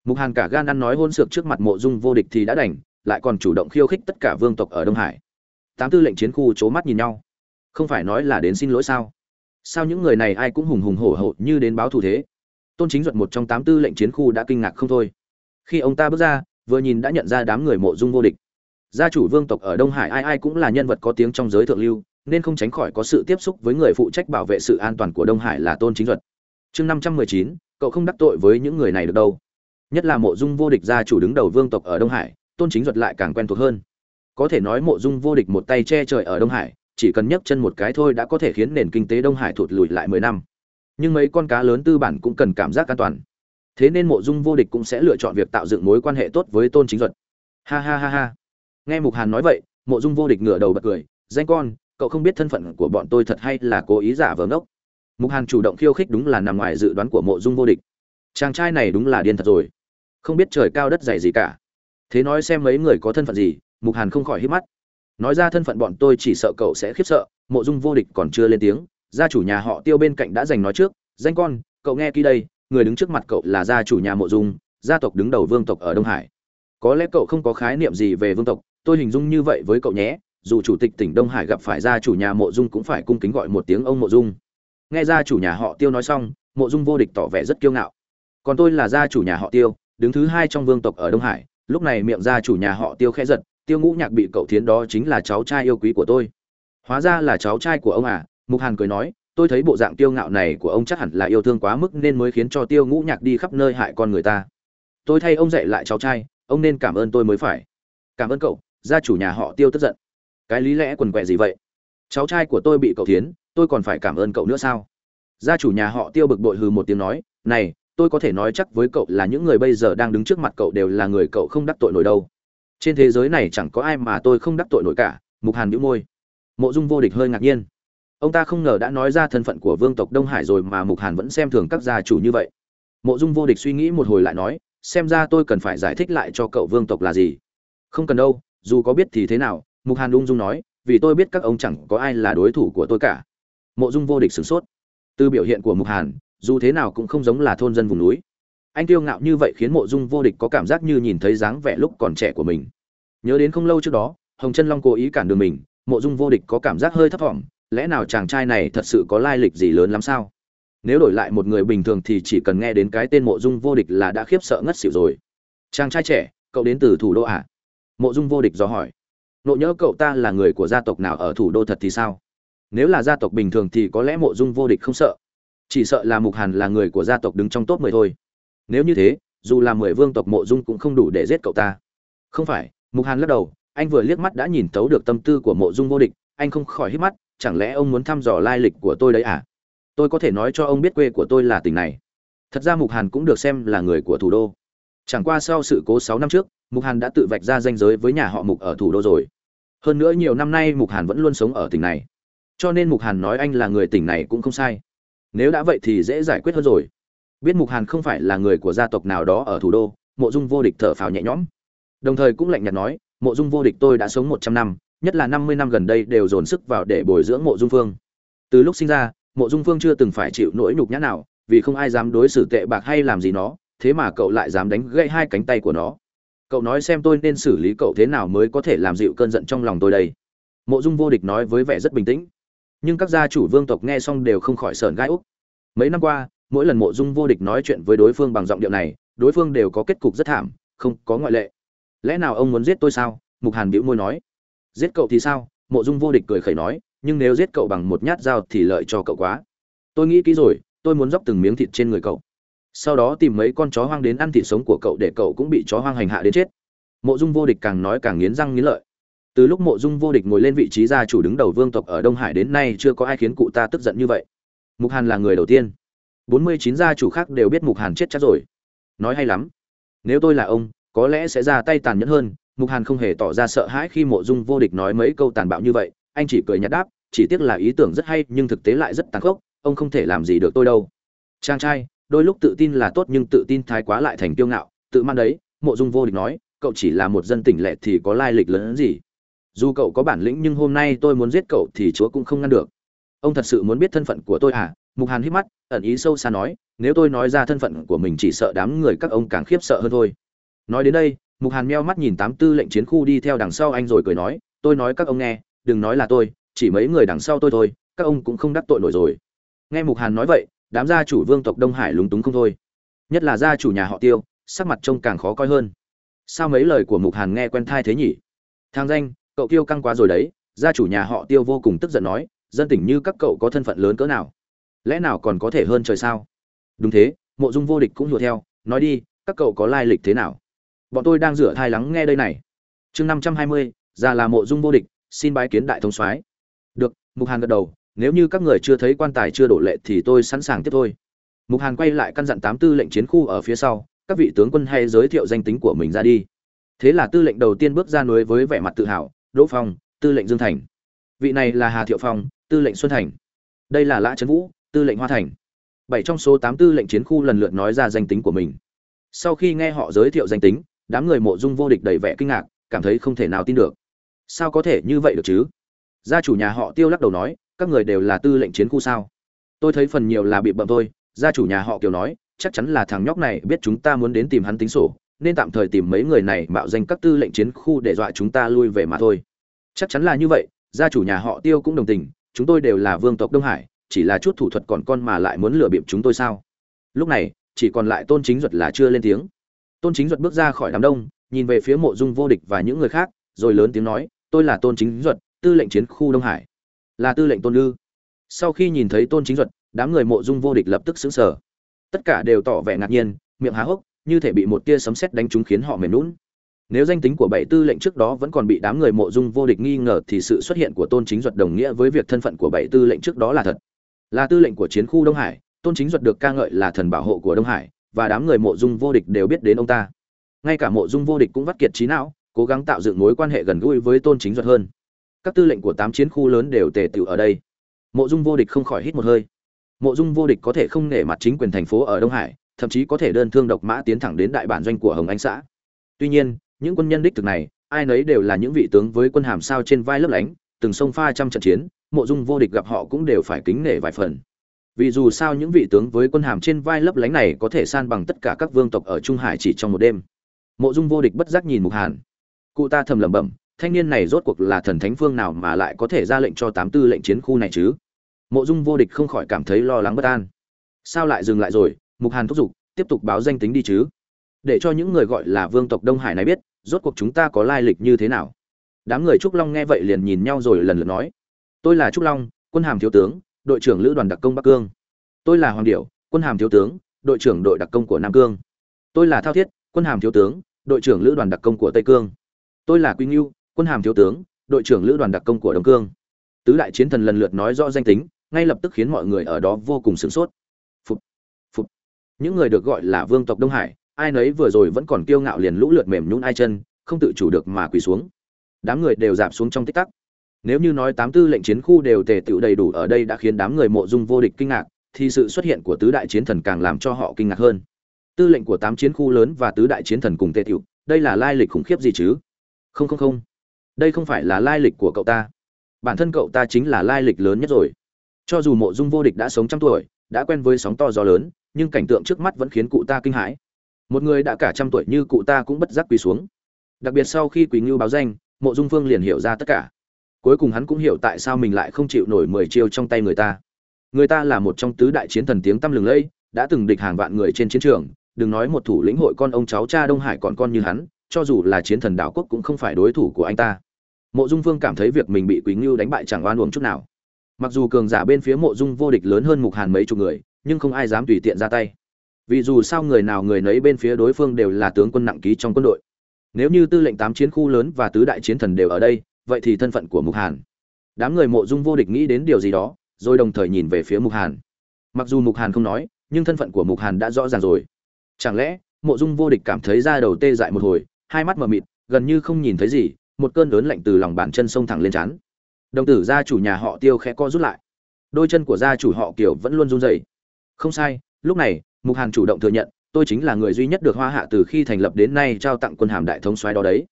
Speaker 1: Mục hàn cả gan ăn nói hôn sược trước mặt mộ dung vô địch thì đã đành, lại còn chủ động khiêu khích tất cả vương tộc ở đông hải. Tám tư lệnh chiến khu c h ố mắt nhìn nhau. Không phải nói là đến xin lỗi sao? Sao những người này ai cũng hùng hùng hổ hổ như đến báo thù thế? Tôn chính duật một trong tám tư lệnh chiến khu đã kinh ngạc không thôi. Khi ông ta bước ra, vừa nhìn đã nhận ra đám người mộ dung vô địch. Gia chủ vương tộc ở đông hải ai ai cũng là nhân vật có tiếng trong giới thượng lưu nên không tránh khỏi có sự tiếp xúc với người phụ trách bảo vệ sự an toàn của đông hải là tôn chính duật. Chương năm trăm mười chín, cậu không đắc tội với những người này được đâu. Nhất là mộ dung vô địch gia chủ đứng đầu vương tộc ở đông hải, tôn chính duật lại càng quen thuộc hơn. Có thể nói mộ dung vô địch một tay che trời ở đông hải, chỉ cần nhấc chân một cái thôi đã có thể khiến nền kinh tế đông hải thụt lùi lại mười năm. Nhưng mấy con cá lớn tư bản cũng cần cảm giác an toàn. Thế nên mộ dung vô địch cũng sẽ lựa chọn việc tạo dựng mối quan hệ tốt với tôn chính duật. Ha ha ha ha. Nghe mục hàn nói vậy, mộ dung vô địch ngửa đầu bật cười, danh con cậu không biết thân phận của bọn tôi thật hay là cố ý giả vờ ngốc. Mục hàn chủ động khiêu khích đúng là nằm ngoài dự đoán của mộ dung vô địch. Chàng trai này đúng là điên thật rồi. Không biết trời cao đất dày gì cả. Thế nói xem mấy người có thân phận gì, mục hàn không khỏi hít mắt. Nói ra thân phận bọn tôi chỉ sợ cậu sẽ khiếp sợ, mộ dung vô địch còn chưa lên tiếng. Gia chủ nhà họ tiêu bên cạnh đã giành nói trước, danh con, cậu nghe kỹ đây, người đứng trước mặt cậu là gia chủ nhà mộ dung, gia tộc đứng đầu vương tộc ở đông hải. Có lẽ cậu không có khái niệm gì về vương tộc, tôi hình dung như vậy với cậu nhé dù chủ tịch tỉnh đông hải gặp phải gia chủ nhà mộ dung cũng phải cung kính gọi một tiếng ông mộ dung. Nghe gia chủ nhà họ tiêu nói xong, mộ dung vô địch tỏ vẻ rất kiêu ngạo. Còn tôi là gia chủ nhà họ tiêu, đứng thứ hai trong vương tộc ở đông hải, lúc này miệng gia chủ nhà họ tiêu khẽ giật, tiêu ngũ nhạc bị cậu thiến đó chính là cháu trai yêu quý của tôi. Hóa ra là cháu trai của ông à mục hàn cười nói, tôi thấy bộ dạng tiêu ngạo này của ông chắc hẳn là yêu thương quá mức nên mới khiến cho tiêu ngũ nhạc đi khắp nơi hại con người ta. Tôi thay ông dạy lại cháu trai, ông nên cảm ơn tôi mới phải. Cảm ơn cậu, gia chủ nhà họ tiêu tức giận cái lý lẽ quần quẹ gì vậy? Cháu trai của tôi bị cậu thiến, tôi còn phải cảm ơn cậu nữa sao? Gia chủ nhà họ tiêu bực bội hừ một tiếng nói, này, tôi có thể nói chắc với cậu là những người bây giờ đang đứng trước mặt cậu đều là người cậu không đắc tội nổi đâu. Trên thế giới này chẳng có ai mà tôi không đắc tội nổi cả. Mục hàn nhíu môi. Mộ dung vô địch hơi ngạc nhiên. Ông ta không ngờ đã nói ra thân phận của vương tộc đông hải rồi mà mục hàn vẫn xem thường các gia chủ như vậy. Mộ dung vô địch suy nghĩ một hồi lại nói, xem ra tôi cần phải giải thích lại cho cậu vương tộc là gì. Không cần đâu, dù có biết thì thế nào mục hàn ung dung nói, vì tôi biết các ông chẳng có ai là đối thủ của tôi cả. Mộ dung vô địch sửng sốt. Từ biểu hiện của mục hàn, dù thế nào cũng không giống là thôn dân vùng núi. Anh kiêu ngạo như vậy khiến mộ dung vô địch có cảm giác như nhìn thấy dáng vẻ lúc còn trẻ của mình. Nhớ đến không lâu trước đó, hồng chân long cố ý cản đường mình, mộ dung vô địch có cảm giác hơi thấp thỏm lẽ nào chàng trai này thật sự có lai lịch gì lớn lắm sao? Nếu đổi lại một người bình thường thì chỉ cần nghe đến cái tên mộ dung vô địch là đã khiếp sợ ngất xỉu rồi. Chàng trai trẻ, cậu đến từ thủ đô ạ à? mộ dung vô địch do hỏi nộ nhớ cậu ta là người của gia tộc nào ở thủ đô thật thì sao? Nếu là gia tộc bình thường thì có lẽ mộ dung vô địch không sợ. Chỉ sợ là mục hàn là người của gia tộc đứng trong top mười thôi. Nếu như thế, dù là mười vương tộc mộ dung cũng không đủ để giết cậu ta. Không phải, mục hàn lắc đầu, anh vừa liếc mắt đã nhìn thấu được tâm tư của mộ dung vô địch, anh không khỏi hít mắt, chẳng lẽ ông muốn thăm dò lai lịch của tôi đấy à? Tôi có thể nói cho ông biết quê của tôi là tỉnh này. Thật ra mục hàn cũng được xem là người của thủ đô. Chẳng qua sau sự cố sáu năm trước mục hàn đã tự vạch ra danh giới với nhà họ mục ở thủ đô rồi. Hơn nữa nhiều năm nay mục hàn vẫn luôn sống ở tỉnh này. Cho nên mục hàn nói anh là người tỉnh này cũng không sai. Nếu đã vậy thì dễ giải quyết hơn rồi. Biết mục hàn không phải là người của gia tộc nào đó ở thủ đô, mộ dung vô địch thở phào nhẹ nhõm. Đồng thời cũng lạnh nhạt nói, mộ dung vô địch tôi đã sống một trăm năm, nhất là năm mươi năm gần đây đều dồn sức vào để bồi dưỡng mộ dung phương từ lúc sinh ra, mộ dung phương chưa từng phải chịu nỗi nhục nhã nào, vì không ai dám đối xử tệ bạc hay làm gì nó, thế mà cậu lại dám đánh gãy hai cánh tay của nó cậu nói xem tôi nên xử lý cậu thế nào mới có thể làm dịu cơn giận trong lòng tôi đây. Mộ dung vô địch nói với vẻ rất bình tĩnh. Nhưng các gia chủ vương tộc nghe xong đều không khỏi sờn gai úc. Mấy năm qua, mỗi lần mộ dung vô địch nói chuyện với đối phương bằng giọng điệu này, đối phương đều có kết cục rất thảm, không có ngoại lệ. Lẽ nào ông muốn giết tôi sao? Mục hàn bĩu môi nói. Giết cậu thì sao? Mộ dung vô địch cười khẩy nói. Nhưng nếu giết cậu bằng một nhát dao thì lợi cho cậu quá. Tôi nghĩ kỹ rồi, tôi muốn dóc từng miếng thịt trên người cậu sau đó tìm mấy con chó hoang đến ăn thịt sống của cậu để cậu cũng bị chó hoang hành hạ đến chết. Mộ dung vô địch càng nói càng nghiến răng nghiến lợi. Từ lúc mộ dung vô địch ngồi lên vị trí gia chủ đứng đầu vương tộc ở đông hải đến nay chưa có ai khiến cụ ta tức giận như vậy. Mục hàn là người đầu tiên. Bốn mươi chín gia chủ khác đều biết mục hàn chết chắc rồi. Nói hay lắm. Nếu tôi là ông, có lẽ sẽ ra tay tàn nhẫn hơn. Mục hàn không hề tỏ ra sợ hãi khi mộ dung vô địch nói mấy câu tàn bạo như vậy. Anh chỉ cười nhạt đáp, chỉ tiếc là ý tưởng rất hay nhưng thực tế lại rất tàn khốc. Ông không thể làm gì được tôi đâu. Trang trai đôi lúc tự tin là tốt nhưng tự tin thái quá lại thành kiêu ngạo, tự man đấy, mộ dung vô địch nói, cậu chỉ là một dân tỉnh lệ thì có lai lịch lớn hơn gì. Dù cậu có bản lĩnh nhưng hôm nay tôi muốn giết cậu thì chúa cũng không ngăn được. Ông thật sự muốn biết thân phận của tôi à? Mục hàn hít mắt, ẩn ý sâu xa nói, nếu tôi nói ra thân phận của mình chỉ sợ đám người các ông càng khiếp sợ hơn thôi. Nói đến đây, mục hàn meo mắt nhìn tám tư lệnh chiến khu đi theo đằng sau anh rồi cười nói, tôi nói các ông nghe, đừng nói là tôi, chỉ mấy người đằng sau tôi thôi, các ông cũng không đắc tội nổi rồi. Nghe mục hàn nói vậy đám gia chủ vương tộc đông hải lúng túng không thôi. Nhất là gia chủ nhà họ tiêu, sắc mặt trông càng khó coi hơn. Sao mấy lời của mục hàn nghe quen thai thế nhỉ? Thang danh, cậu tiêu căng quá rồi đấy, gia chủ nhà họ tiêu vô cùng tức giận nói, dân tỉnh như các cậu có thân phận lớn cỡ nào? Lẽ nào còn có thể hơn trời sao? Đúng thế, mộ dung vô địch cũng hùa theo, nói đi, các cậu có lai lịch thế nào? Bọn tôi đang rửa thai lắng nghe đây này. Chương năm trăm hai mươi, già là mộ dung vô địch, xin bái kiến đại thống soái. Được, mục hàn gật đầu nếu như các người chưa thấy quan tài chưa đổ lệ thì tôi sẵn sàng tiếp thôi. Mục hàn quay lại căn dặn tám tư lệnh chiến khu ở phía sau, các vị tướng quân hay giới thiệu danh tính của mình ra đi. Thế là tư lệnh đầu tiên bước ra núi với vẻ mặt tự hào, đỗ phong, tư lệnh dương thành. Vị này là hà thiệu phong, tư lệnh xuân thành. Đây là lã trấn vũ, tư lệnh hoa thành. Bảy trong số tám tư lệnh chiến khu lần lượt nói ra danh tính của mình. Sau khi nghe họ giới thiệu danh tính, đám người mộ dung vô địch đầy vẻ kinh ngạc, cảm thấy không thể nào tin được. Sao có thể như vậy được chứ? Gia chủ nhà họ tiêu lắc đầu nói các người đều là tư lệnh chiến khu sao? Tôi thấy phần nhiều là bị bậm thôi, gia chủ nhà họ kiều nói, chắc chắn là thằng nhóc này biết chúng ta muốn đến tìm hắn tính sổ, nên tạm thời tìm mấy người này mạo danh các tư lệnh chiến khu để dọa chúng ta lui về mà thôi. Chắc chắn là như vậy, gia chủ nhà họ tiêu cũng đồng tình, chúng tôi đều là vương tộc đông hải, chỉ là chút thủ thuật còn con mà lại muốn lừa bịp chúng tôi sao? Lúc này, chỉ còn lại tôn chính duật là chưa lên tiếng. Tôn chính duật bước ra khỏi đám đông, nhìn về phía mộ dung vô địch và những người khác, rồi lớn tiếng nói, tôi là tôn chính duật, tư lệnh chiến khu đông hải là tư lệnh tôn lư. Sau khi nhìn thấy tôn chính duật, đám người mộ dung vô địch lập tức xứng sở tất cả đều tỏ vẻ ngạc nhiên, miệng há hốc, như thể bị một tia sấm sét đánh trúng khiến họ mềm lún nếu danh tính của bảy tư lệnh trước đó vẫn còn bị đám người mộ dung vô địch nghi ngờ thì sự xuất hiện của tôn chính duật đồng nghĩa với việc thân phận của bảy tư lệnh trước đó là thật. Là tư lệnh của chiến khu đông hải, tôn chính duật được ca ngợi là thần bảo hộ của đông hải, và đám người mộ dung vô địch đều biết đến ông ta. Ngay cả mộ dung vô địch cũng vắt kiệt trí não, cố gắng tạo dựng mối quan hệ gần gũi với tôn chính duật hơn các tư lệnh của tám chiến khu lớn đều tề tựu ở đây. Mộ dung vô địch không khỏi hít một hơi. Mộ dung vô địch có thể không nể mặt chính quyền thành phố ở đông hải, thậm chí có thể đơn thương độc mã tiến thẳng đến đại bản doanh của hồng anh xã. Tuy nhiên, những quân nhân đích thực này, ai nấy đều là những vị tướng với quân hàm sao trên vai lấp lánh, từng sông pha trăm trận chiến, mộ dung vô địch gặp họ cũng đều phải kính nể vài phần. Vì dù sao những vị tướng với quân hàm trên vai lấp lánh này có thể san bằng tất cả các vương tộc ở trung hải chỉ trong một đêm. Mộ dung vô địch bất giác nhìn mục hàn. Cụ ta thầm lẩm bẩm thanh niên này rốt cuộc là thần thánh phương nào mà lại có thể ra lệnh cho tám tư lệnh chiến khu này chứ? Mộ dung vô địch không khỏi cảm thấy lo lắng bất an. Sao lại dừng lại rồi? Mục hàn thúc giục, tiếp tục báo danh tính đi chứ? Để cho những người gọi là vương tộc đông hải này biết, rốt cuộc chúng ta có lai lịch như thế nào? Đám người trúc long nghe vậy liền nhìn nhau rồi lần lượt nói. Tôi là trúc long, quân hàm thiếu tướng, đội trưởng lữ đoàn đặc công bắc cương. Tôi là hoàng điểu, quân hàm thiếu tướng, đội trưởng đội đặc công của nam cương. Tôi là thao thiết, quân hàm thiếu tướng, đội trưởng lữ đoàn đặc công của tây cương. Tôi là quy ngưu quân hàm thiếu tướng, đội trưởng lữ đoàn đặc công của đông cương. Tứ đại chiến thần lần lượt nói rõ danh tính, ngay lập tức khiến mọi người ở đó vô cùng sửng sốt. Phục phục những người được gọi là vương tộc đông hải, ai nấy vừa rồi vẫn còn kiêu ngạo liền lũ lượt mềm nhún ai chân, không tự chủ được mà quỳ xuống. Đám người đều giảm xuống trong tích tắc. Nếu như nói tám tư lệnh chiến khu đều tề tựu đầy đủ ở đây đã khiến đám người mộ dung vô địch kinh ngạc, thì sự xuất hiện của tứ đại chiến thần càng làm cho họ kinh ngạc hơn. Tư lệnh của tám chiến khu lớn và tứ đại chiến thần cùng tề tựu, đây là lai lịch khủng khiếp gì chứ? Không không không đây không phải là lai lịch của cậu ta. Bản thân cậu ta chính là lai lịch lớn nhất rồi. Cho dù mộ dung vô địch đã sống trăm tuổi, đã quen với sóng to gió lớn, nhưng cảnh tượng trước mắt vẫn khiến cụ ta kinh hãi. Một người đã cả trăm tuổi như cụ ta cũng bất giác quỳ xuống. Đặc biệt sau khi quỳ ngưu báo danh, mộ dung phương liền hiểu ra tất cả. Cuối cùng hắn cũng hiểu tại sao mình lại không chịu nổi mười chiêu trong tay người ta. Người ta là một trong tứ đại chiến thần tiếng tăm lừng lẫy đã từng địch hàng vạn người trên chiến trường. Đừng nói một thủ lĩnh hội con ông cháu cha đông hải còn con như hắn, cho dù là chiến thần đảo quốc cũng không phải đối thủ của anh ta mộ dung phương cảm thấy việc mình bị quý ngưu đánh bại chẳng oan uổng chút nào. Mặc dù cường giả bên phía mộ dung vô địch lớn hơn mục hàn mấy chục người, nhưng không ai dám tùy tiện ra tay. Vì dù sao người nào người nấy bên phía đối phương đều là tướng quân nặng ký trong quân đội. Nếu như tư lệnh tám chiến khu lớn và tứ đại chiến thần đều ở đây, vậy thì thân phận của mục hàn. Đám người mộ dung vô địch nghĩ đến điều gì đó, rồi đồng thời nhìn về phía mục hàn. Mặc dù mục hàn không nói, nhưng thân phận của mục hàn đã rõ ràng rồi. Chẳng lẽ, mộ dung vô địch cảm thấy da đầu tê dại một hồi, hai mắt mờ mịt, gần như không nhìn thấy gì một cơn lớn lạnh từ lòng bàn chân sông thẳng lên trán. Đồng tử gia chủ nhà họ tiêu khẽ co rút lại. Đôi chân của gia chủ họ kiều vẫn luôn run rẩy. Không sai, lúc này, mục hàn chủ động thừa nhận, tôi chính là người duy nhất được hoa hạ từ khi thành lập đến nay trao tặng quân hàm đại thống soái đó đấy.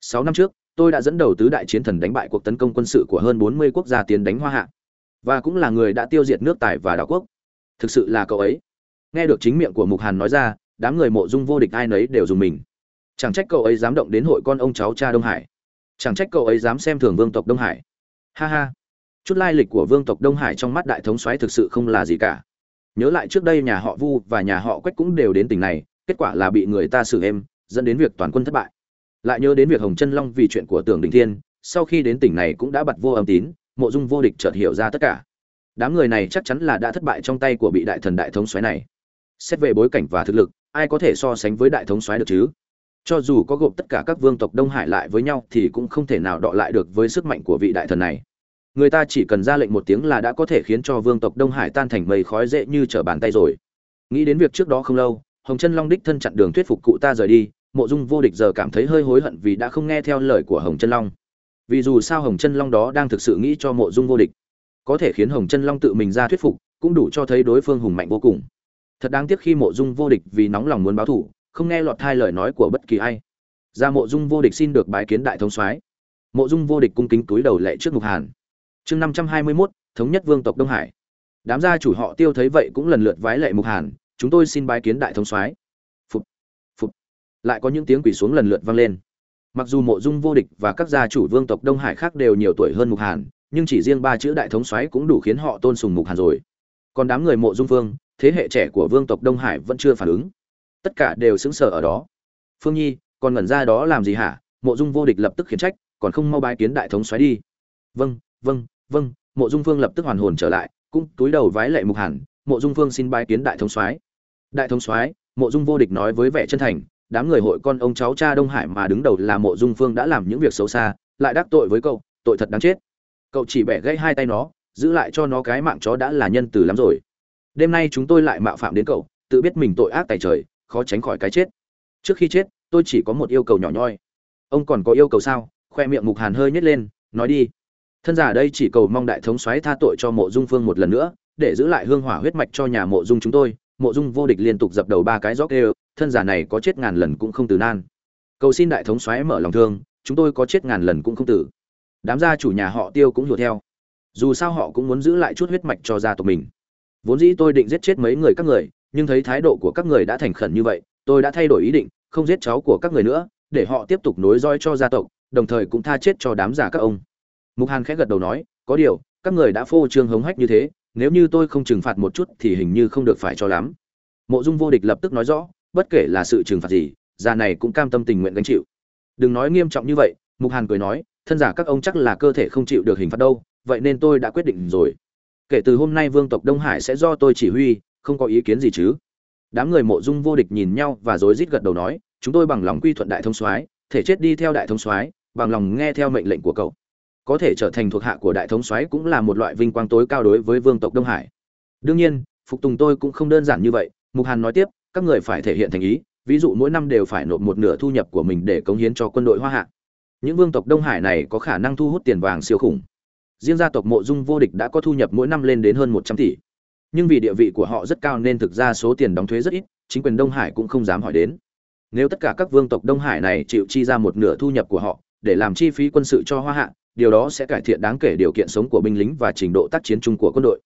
Speaker 1: Sáu năm trước, tôi đã dẫn đầu tứ đại chiến thần đánh bại cuộc tấn công quân sự của hơn bốn mươi quốc gia tiến đánh hoa hạ. Và cũng là người đã tiêu diệt nước tài và đảo quốc. Thực sự là cậu ấy. Nghe được chính miệng của mục hàn nói ra, đám người mộ dung vô địch ai nấy đều dùng mình. Chẳng trách cậu ấy dám động đến hội con ông cháu cha đông hải chẳng trách cậu ấy dám xem thường vương tộc đông hải. Ha ha. Chút lai lịch của vương tộc đông hải trong mắt đại thống soái thực sự không là gì cả. Nhớ lại trước đây nhà họ vu và nhà họ quách cũng đều đến tỉnh này, kết quả là bị người ta xử êm, dẫn đến việc toàn quân thất bại. Lại nhớ đến việc hồng chân long vì chuyện của tưởng đình thiên, sau khi đến tỉnh này cũng đã bật vô âm tín, mộ dung vô địch chợt hiểu ra tất cả. Đám người này chắc chắn là đã thất bại trong tay của bị đại thần đại thống soái này. Xét về bối cảnh và thực lực, ai có thể so sánh với đại thống soái được chứ? Cho dù có gộp tất cả các vương tộc đông hải lại với nhau thì cũng không thể nào đọ lại được với sức mạnh của vị đại thần này. Người ta chỉ cần ra lệnh một tiếng là đã có thể khiến cho vương tộc đông hải tan thành mây khói dễ như trở bàn tay rồi. Nghĩ đến việc trước đó không lâu, hồng chân long đích thân chặn đường thuyết phục cụ ta rời đi, mộ dung vô địch giờ cảm thấy hơi hối hận vì đã không nghe theo lời của hồng chân long. Vì dù sao hồng chân long đó đang thực sự nghĩ cho mộ dung vô địch, có thể khiến hồng chân long tự mình ra thuyết phục, cũng đủ cho thấy đối phương hùng mạnh vô cùng. Thật đáng tiếc khi mộ dung vô địch vì nóng lòng muốn báo thủ không nghe lọt thai lời nói của bất kỳ ai. Ra mộ dung vô địch xin được bái kiến đại thống soái. Mộ dung vô địch cung kính túi đầu lệ trước mục hàn. Chương năm trăm hai mươi mốt, thống nhất vương tộc đông hải. Đám gia chủ họ tiêu thấy vậy cũng lần lượt vái lệ mục hàn, chúng tôi xin bái kiến đại thống soái. Phục phục lại có những tiếng quỳ xuống lần lượt vang lên. Mặc dù mộ dung vô địch và các gia chủ vương tộc đông hải khác đều nhiều tuổi hơn mục hàn, nhưng chỉ riêng ba chữ đại thống soái cũng đủ khiến họ tôn sùng mục hàn rồi. Còn đám người mộ dung vương, thế hệ trẻ của vương tộc đông hải vẫn chưa phản ứng tất cả đều sững sờ ở đó. Phương nhi, còn ngẩn ra đó làm gì hả? Mộ dung vô địch lập tức khiển trách, còn không mau bái kiến đại thống xoáy đi. Vâng vâng vâng mộ dung phương lập tức hoàn hồn trở lại, cũng túi đầu vái lệ mục hẳn, mộ dung phương xin bái kiến đại thống soái đại thống soái mộ dung vô địch nói với vẻ chân thành, đám người hội con ông cháu cha đông hải mà đứng đầu là mộ dung phương đã làm những việc xấu xa, lại đắc tội với cậu, tội thật đáng chết. Cậu chỉ bẻ gãy hai tay nó, giữ lại cho nó cái mạng chó đã là nhân từ lắm rồi. Đêm nay chúng tôi lại mạo phạm đến cậu, tự biết mình tội ác tài trời khó tránh khỏi cái chết. Trước khi chết, tôi chỉ có một yêu cầu nhỏ nhoi. Ông còn có yêu cầu sao? Khoe miệng mục hàn hơi nhét lên, nói đi. Thân giả đây chỉ cầu mong đại thống soái tha tội cho mộ dung phương một lần nữa, để giữ lại hương hỏa huyết mạch cho nhà mộ dung chúng tôi. Mộ dung vô địch liên tục dập đầu ba cái gió kêu, thân giả này có chết ngàn lần cũng không từ nan. Cầu xin đại thống soái mở lòng thương, chúng tôi có chết ngàn lần cũng không tử đám gia chủ nhà họ tiêu cũng hiểu theo. Dù sao họ cũng muốn giữ lại chút huyết mạch cho gia tộc mình. Vốn dĩ tôi định giết chết mấy người các người nhưng thấy thái độ của các người đã thành khẩn như vậy, tôi đã thay đổi ý định, không giết cháu của các người nữa, để họ tiếp tục nối roi cho gia tộc, đồng thời cũng tha chết cho đám giả các ông. Mục hàn khẽ gật đầu nói, có điều, các người đã phô trương hống hách như thế, nếu như tôi không trừng phạt một chút thì hình như không được phải cho lắm. Mộ dung vô địch lập tức nói rõ, bất kể là sự trừng phạt gì, già này cũng cam tâm tình nguyện gánh chịu. Đừng nói nghiêm trọng như vậy, mục hàn cười nói, thân giả các ông chắc là cơ thể không chịu được hình phạt đâu, vậy nên tôi đã quyết định rồi. Kể từ hôm nay vương tộc đông hải sẽ do tôi chỉ huy không có ý kiến gì chứ? Đám người mộ dung vô địch nhìn nhau và rối rít gật đầu nói, chúng tôi bằng lòng quy thuận đại thông soái, thể chết đi theo đại thông soái, bằng lòng nghe theo mệnh lệnh của cậu. Có thể trở thành thuộc hạ của đại thống soái cũng là một loại vinh quang tối cao đối với vương tộc đông hải. Đương nhiên, phục tùng tôi cũng không đơn giản như vậy. Mục hàn nói tiếp, các người phải thể hiện thành ý, ví dụ mỗi năm đều phải nộp một nửa thu nhập của mình để cống hiến cho quân đội hoa hạ. Những vương tộc đông hải này có khả năng thu hút tiền vàng siêu khủng. Riêng gia tộc mộ dung vô địch đã có thu nhập mỗi năm lên đến hơn một trăm tỷ nhưng vì địa vị của họ rất cao nên thực ra số tiền đóng thuế rất ít, chính quyền đông hải cũng không dám hỏi đến. Nếu tất cả các vương tộc đông hải này chịu chi ra một nửa thu nhập của họ, để làm chi phí quân sự cho hoa hạ, điều đó sẽ cải thiện đáng kể điều kiện sống của binh lính và trình độ tác chiến chung của quân đội.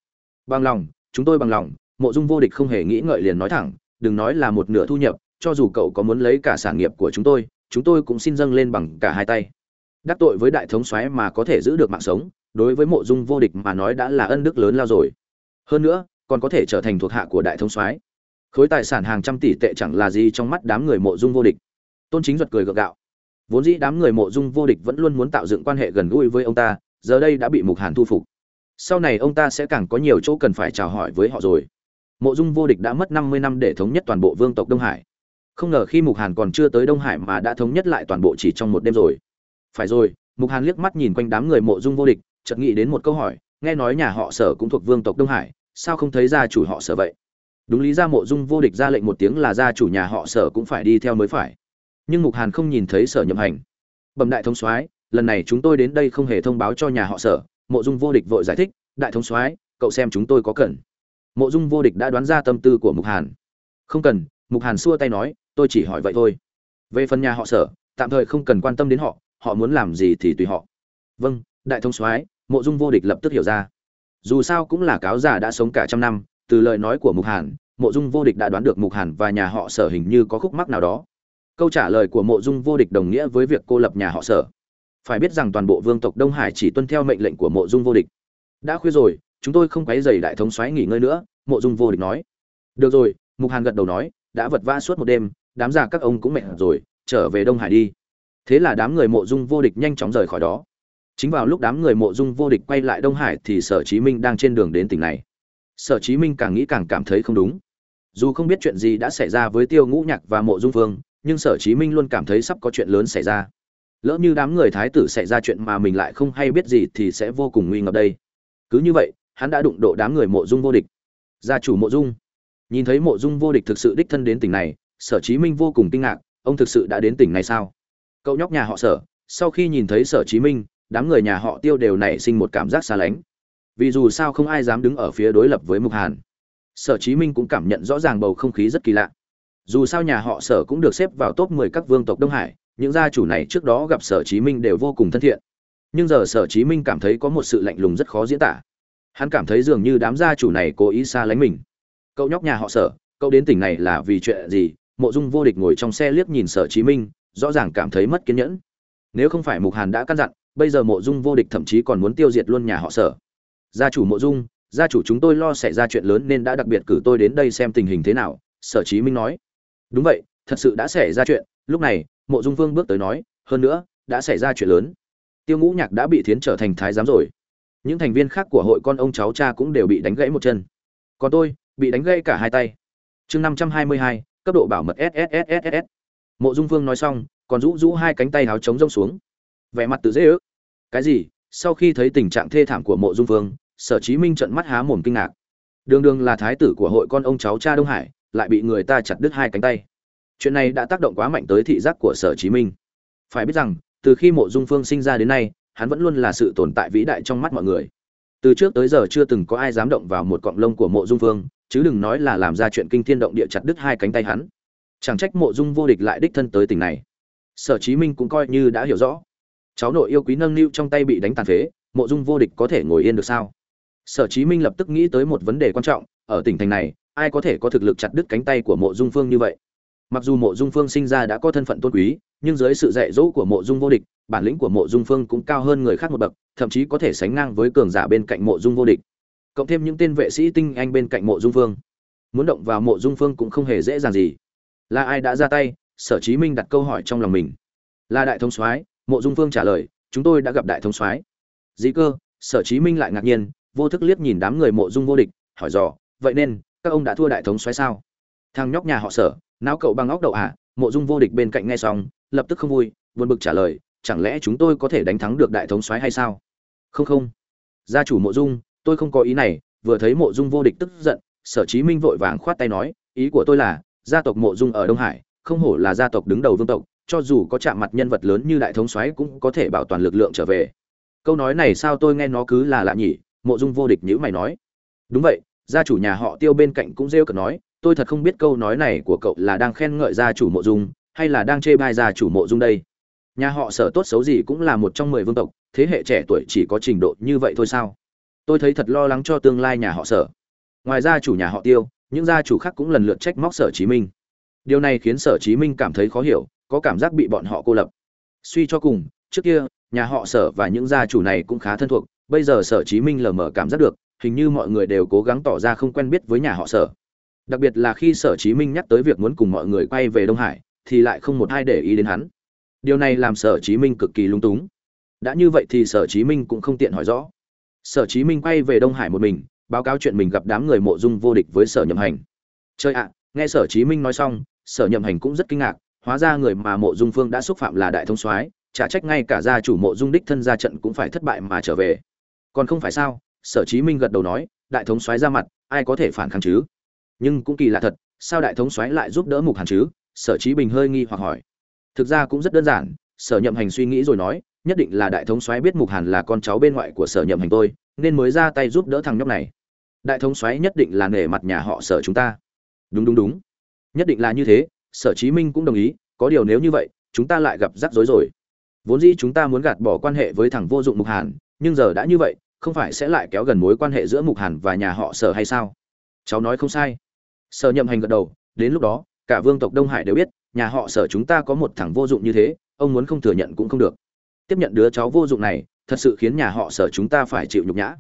Speaker 1: Bằng lòng, chúng tôi bằng lòng, mộ dung vô địch không hề nghĩ ngợi liền nói thẳng, đừng nói là một nửa thu nhập, cho dù cậu có muốn lấy cả sản nghiệp của chúng tôi chúng tôi cũng xin dâng lên bằng cả hai tay. Đắc tội với đại thống soái mà có thể giữ được mạng sống, đối với mộ dung vô địch mà nói đã là ân đức lớn lao rồi. Hơn nữa còn có thể trở thành thuộc hạ của đại thống soái. Khối tài sản hàng trăm tỷ tệ chẳng là gì trong mắt đám người mộ dung vô địch. Tôn chính duật cười gượng gạo. Vốn dĩ đám người mộ dung vô địch vẫn luôn muốn tạo dựng quan hệ gần gũi với ông ta, giờ đây đã bị mục hàn thu phục. Sau này ông ta sẽ càng có nhiều chỗ cần phải chào hỏi với họ rồi. Mộ dung vô địch đã mất năm mươi năm để thống nhất toàn bộ vương tộc đông hải. Không ngờ khi mục hàn còn chưa tới đông hải mà đã thống nhất lại toàn bộ chỉ trong một đêm rồi. Phải rồi, mục hàn liếc mắt nhìn quanh đám người mộ dung vô địch, chợt nghĩ đến một câu hỏi, nghe nói nhà họ sở cũng thuộc vương tộc đông hải sao không thấy gia chủ họ sở vậy? Đúng lý ra mộ dung vô địch ra lệnh một tiếng là gia chủ nhà họ sở cũng phải đi theo mới phải. Nhưng mục hàn không nhìn thấy sở nhậm hành. Bẩm đại thống soái, lần này chúng tôi đến đây không hề thông báo cho nhà họ sở, mộ dung vô địch vội giải thích, đại thống soái, cậu xem chúng tôi có cần. Mộ dung vô địch đã đoán ra tâm tư của mục hàn. Không cần. Mục hàn xua tay nói, tôi chỉ hỏi vậy thôi. Về phần nhà họ sở, tạm thời không cần quan tâm đến họ họ muốn làm gì thì tùy họ. Vâng đại thống soái. Mộ dung vô địch lập tức hiểu ra dù sao cũng là cáo già đã sống cả trăm năm, từ lời nói của mục hàn, mộ dung vô địch đã đoán được mục hàn và nhà họ sở hình như có khúc mắc nào đó. Câu trả lời của mộ dung vô địch đồng nghĩa với việc cô lập nhà họ sở. Phải biết rằng toàn bộ vương tộc đông hải chỉ tuân theo mệnh lệnh của mộ dung vô địch. Đã khuya rồi, chúng tôi không quấy dày đại thống xoáy nghỉ ngơi nữa, mộ dung vô địch nói. Được rồi, mục hàn gật đầu nói, đã vật vã suốt một đêm, đám già các ông cũng mệt rồi, trở về đông hải đi. Thế là đám người mộ dung vô địch nhanh chóng rời khỏi đó chính vào lúc đám người mộ dung vô địch quay lại đông hải thì sở chí minh đang trên đường đến tỉnh này. Sở chí minh càng nghĩ càng cảm thấy không đúng. Dù không biết chuyện gì đã xảy ra với tiêu ngũ nhạc và mộ dung vương, nhưng sở chí minh luôn cảm thấy sắp có chuyện lớn xảy ra. Lỡ như đám người thái tử xảy ra chuyện mà mình lại không hay biết gì thì sẽ vô cùng nguy ngập đây. Cứ như vậy hắn đã đụng độ đám người mộ dung vô địch. Gia chủ mộ dung. Nhìn thấy mộ dung vô địch thực sự đích thân đến tỉnh này sở chí minh vô cùng kinh ngạc ông thực sự đã đến tỉnh này sao? Cậu nhóc nhà họ sở sau khi nhìn thấy sở chí minh đám người nhà họ tiêu đều nảy sinh một cảm giác xa lánh. Vì dù sao không ai dám đứng ở phía đối lập với mục hàn. Sở chí minh cũng cảm nhận rõ ràng bầu không khí rất kỳ lạ. Dù sao nhà họ sở cũng được xếp vào top 10 các vương tộc đông hải, những gia chủ này trước đó gặp sở chí minh đều vô cùng thân thiện. Nhưng giờ sở chí minh cảm thấy có một sự lạnh lùng rất khó diễn tả. Hắn cảm thấy dường như đám gia chủ này cố ý xa lánh mình. Cậu nhóc nhà họ sở, cậu đến tỉnh này là vì chuyện gì? Mộ dung vô địch ngồi trong xe liếc nhìn sở chí minh, rõ ràng cảm thấy mất kiên nhẫn. Nếu không phải mục hàn đã căn dặn bây giờ mộ dung vô địch thậm chí còn muốn tiêu diệt luôn nhà họ sở gia chủ mộ dung gia chủ chúng tôi lo xảy ra chuyện lớn nên đã đặc biệt cử tôi đến đây xem tình hình thế nào sở chí minh nói đúng vậy thật sự đã xảy ra chuyện lúc này mộ dung vương bước tới nói hơn nữa đã xảy ra chuyện lớn tiêu ngũ nhạc đã bị thiến trở thành thái giám rồi những thành viên khác của hội con ông cháu cha cũng đều bị đánh gãy một chân còn tôi bị đánh gãy cả hai tay chương năm trăm hai mươi hai cấp độ bảo mật sss mộ dung vương nói xong còn rũ rũ hai cánh tay háo chống rông xuống vẻ mặt tự dễ ước cái gì? Sau khi thấy tình trạng thê thảm của mộ dung vương, sở chí minh trợn mắt há mồm kinh ngạc. Đường đường là thái tử của hội con ông cháu cha đông hải, lại bị người ta chặt đứt hai cánh tay. Chuyện này đã tác động quá mạnh tới thị giác của sở chí minh. Phải biết rằng, từ khi mộ dung phương sinh ra đến nay, hắn vẫn luôn là sự tồn tại vĩ đại trong mắt mọi người. Từ trước tới giờ chưa từng có ai dám động vào một cọng lông của mộ dung phương chứ đừng nói là làm ra chuyện kinh thiên động địa chặt đứt hai cánh tay hắn. Chẳng trách mộ dung vô địch lại đích thân tới tỉnh này. Sở chí minh cũng coi như đã hiểu rõ cháu nội yêu quý nâng niu trong tay bị đánh tàn phế, mộ dung vô địch có thể ngồi yên được sao? Sở chí minh lập tức nghĩ tới một vấn đề quan trọng, ở tỉnh thành này, ai có thể có thực lực chặt đứt cánh tay của mộ dung phương như vậy? Mặc dù mộ dung phương sinh ra đã có thân phận tôn quý, nhưng dưới sự dạy dỗ của mộ dung vô địch, bản lĩnh của mộ dung phương cũng cao hơn người khác một bậc, thậm chí có thể sánh ngang với cường giả bên cạnh mộ dung vô địch. Cộng thêm những tên vệ sĩ tinh anh bên cạnh mộ dung phương. Muốn động vào mộ dung phương cũng không hề dễ dàng gì. Là ai đã ra tay? Sở chí minh đặt câu hỏi trong lòng mình. Là đại thống soái mộ dung phương trả lời, chúng tôi đã gặp đại thống soái. Dĩ cơ? Sở chí minh lại ngạc nhiên, vô thức liếc nhìn đám người mộ dung vô địch, hỏi dò, vậy nên, các ông đã thua đại thống soái sao? Thằng nhóc nhà họ sở, não cậu bằng óc đậu à? Mộ dung vô địch bên cạnh nghe xong, lập tức không vui, buồn bực trả lời, chẳng lẽ chúng tôi có thể đánh thắng được đại thống soái hay sao? Không không. Gia chủ mộ dung, tôi không có ý này. Vừa thấy mộ dung vô địch tức giận, sở chí minh vội vàng khoát tay nói, ý của tôi là, gia tộc mộ dung ở đông hải, không hổ là gia tộc đứng đầu vương tộc cho dù có chạm mặt nhân vật lớn như đại thống soái cũng có thể bảo toàn lực lượng trở về. Câu nói này sao tôi nghe nó cứ là lạ nhỉ? Mộ dung vô địch nhữ mày nói. Đúng vậy, gia chủ nhà họ tiêu bên cạnh cũng rêu cợt nói, tôi thật không biết câu nói này của cậu là đang khen ngợi gia chủ mộ dung, hay là đang chê bai gia chủ mộ dung đây. Nhà họ sở tốt xấu gì cũng là một trong mười vương tộc, thế hệ trẻ tuổi chỉ có trình độ như vậy thôi sao? Tôi thấy thật lo lắng cho tương lai nhà họ sở. Ngoài gia chủ nhà họ tiêu, những gia chủ khác cũng lần lượt trách móc sở chí minh. Điều này khiến sở chí minh cảm thấy khó hiểu có cảm giác bị bọn họ cô lập. Suy cho cùng, trước kia, nhà họ sở và những gia chủ này cũng khá thân thuộc, bây giờ sở chí minh lờ mờ cảm giác được, hình như mọi người đều cố gắng tỏ ra không quen biết với nhà họ sở. Đặc biệt là khi sở chí minh nhắc tới việc muốn cùng mọi người quay về đông hải, thì lại không một ai để ý đến hắn. Điều này làm sở chí minh cực kỳ lung túng. Đã như vậy thì sở chí minh cũng không tiện hỏi rõ. Sở chí minh quay về đông hải một mình, báo cáo chuyện mình gặp đám người mộ dung vô địch với sở nhậm hành. Chơi ạ, nghe sở chí minh nói xong, sở nhậm hành cũng rất kinh ngạc hóa ra người mà mộ dung phương đã xúc phạm là đại thông soái trả trách ngay cả gia chủ mộ dung đích thân ra trận cũng phải thất bại mà trở về. Còn không phải sao? Sở chí minh gật đầu nói, đại thống soái ra mặt, ai có thể phản kháng chứ? Nhưng cũng kỳ lạ thật, sao đại thống soái lại giúp đỡ mục hàn chứ? Sở chí bình hơi nghi hoặc hỏi. Thực ra cũng rất đơn giản, sở nhậm hành suy nghĩ rồi nói, nhất định là đại thống soái biết mục hàn là con cháu bên ngoại của sở nhậm hành tôi, nên mới ra tay giúp đỡ thằng nhóc này. Đại thống soái nhất định là nể mặt nhà họ sở chúng ta. Đúng đúng đúng. Nhất định là như thế sở chí minh cũng đồng ý, có điều nếu như vậy, chúng ta lại gặp rắc rối rồi. Vốn dĩ chúng ta muốn gạt bỏ quan hệ với thằng vô dụng mục hàn, nhưng giờ đã như vậy, không phải sẽ lại kéo gần mối quan hệ giữa mục hàn và nhà họ sở hay sao? Cháu nói không sai. Sở nhậm hành gật đầu, đến lúc đó, cả vương tộc đông hải đều biết, nhà họ sở chúng ta có một thằng vô dụng như thế, ông muốn không thừa nhận cũng không được. Tiếp nhận đứa cháu vô dụng này, thật sự khiến nhà họ sở chúng ta phải chịu nhục nhã.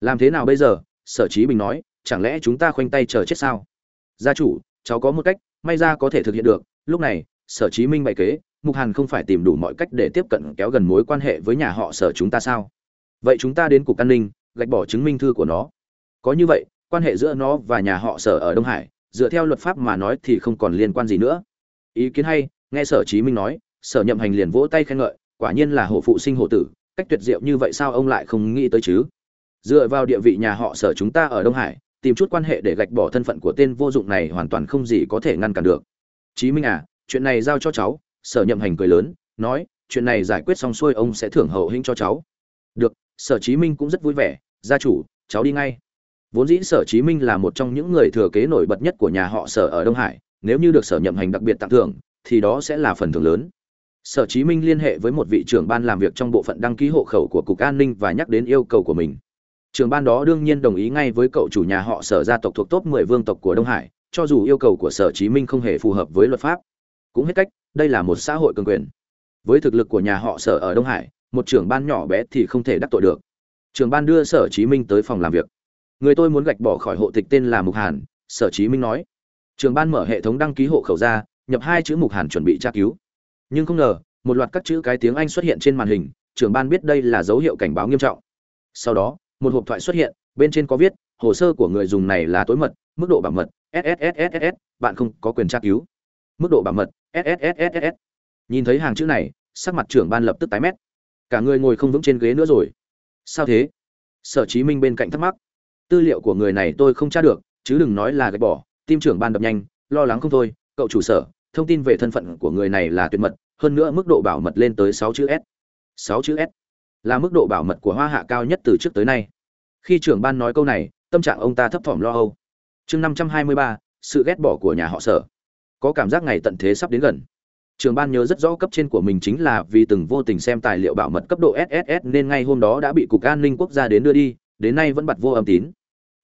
Speaker 1: Làm thế nào bây giờ? Sở trí bình nói, chẳng lẽ chúng ta khoanh tay chờ chết sao? Gia chủ, cháu có một cách may ra có thể thực hiện được. Lúc này, sở chí minh bày kế, mục hàn không phải tìm đủ mọi cách để tiếp cận kéo gần mối quan hệ với nhà họ sở chúng ta sao? Vậy chúng ta đến cục an ninh, gạch bỏ chứng minh thư của nó. Có như vậy, quan hệ giữa nó và nhà họ sở ở đông hải, dựa theo luật pháp mà nói thì không còn liên quan gì nữa. Ý kiến hay, nghe sở chí minh nói, sở nhậm hành liền vỗ tay khen ngợi, quả nhiên là hổ phụ sinh hổ tử, cách tuyệt diệu như vậy sao ông lại không nghĩ tới chứ? Dựa vào địa vị nhà họ sở chúng ta ở đông hải tìm chút quan hệ để gạch bỏ thân phận của tên vô dụng này hoàn toàn không gì có thể ngăn cản được. Chí minh à chuyện này giao cho cháu, sở nhậm hành cười lớn, nói, chuyện này giải quyết xong xuôi ông sẽ thưởng hậu hĩnh cho cháu. Được, sở chí minh cũng rất vui vẻ, gia chủ, cháu đi ngay. Vốn dĩ sở chí minh là một trong những người thừa kế nổi bật nhất của nhà họ sở ở đông hải, nếu như được sở nhậm hành đặc biệt tặng thưởng, thì đó sẽ là phần thưởng lớn. Sở chí minh liên hệ với một vị trưởng ban làm việc trong bộ phận đăng ký hộ khẩu của cục an ninh và nhắc đến yêu cầu của mình. Trường ban đó đương nhiên đồng ý ngay với cậu chủ nhà họ sở gia tộc thuộc top 10 vương tộc của đông hải, cho dù yêu cầu của sở chí minh không hề phù hợp với luật pháp. Cũng hết cách, đây là một xã hội cường quyền. Với thực lực của nhà họ sở ở đông hải, một trưởng ban nhỏ bé thì không thể đắc tội được. Trường ban đưa sở chí minh tới phòng làm việc. Người tôi muốn gạch bỏ khỏi hộ tịch tên là mục hàn, sở chí minh nói. Trường ban mở hệ thống đăng ký hộ khẩu ra, nhập hai chữ mục hàn chuẩn bị tra cứu. Nhưng không ngờ, một loạt các chữ cái tiếng anh xuất hiện trên màn hình trưởng ban biết đây là dấu hiệu cảnh báo nghiêm trọng. Sau đó một hộp thoại xuất hiện, bên trên có viết, hồ sơ của người dùng này là tối mật, mức độ bảo mật sssss bạn không có quyền tra cứu. Mức độ bảo mật sssss nhìn thấy hàng chữ này, sắc mặt trưởng ban lập tức tái mét. Cả người ngồi không vững trên ghế nữa rồi. Sao thế? Sở chí minh bên cạnh thắc mắc. Tư liệu của người này tôi không tra được, chứ đừng nói là gạch bỏ, tim trưởng ban đập nhanh, lo lắng không thôi. Cậu chủ sở, thông tin về thân phận của người này là tuyệt mật, hơn nữa mức độ bảo mật lên tới 6 chữ s. 6 chữ s là mức độ bảo mật của hoa hạ cao nhất từ trước tới nay. Khi trưởng ban nói câu này tâm trạng ông ta thấp thỏm lo âu. Chương 523, sự ghét bỏ của nhà họ sở. Có cảm giác ngày tận thế sắp đến gần. Trường ban nhớ rất rõ cấp trên của mình chính là vì từng vô tình xem tài liệu bảo mật cấp độ sss nên ngay hôm đó đã bị cục an ninh quốc gia đến đưa đi đến nay vẫn bật vô âm tín.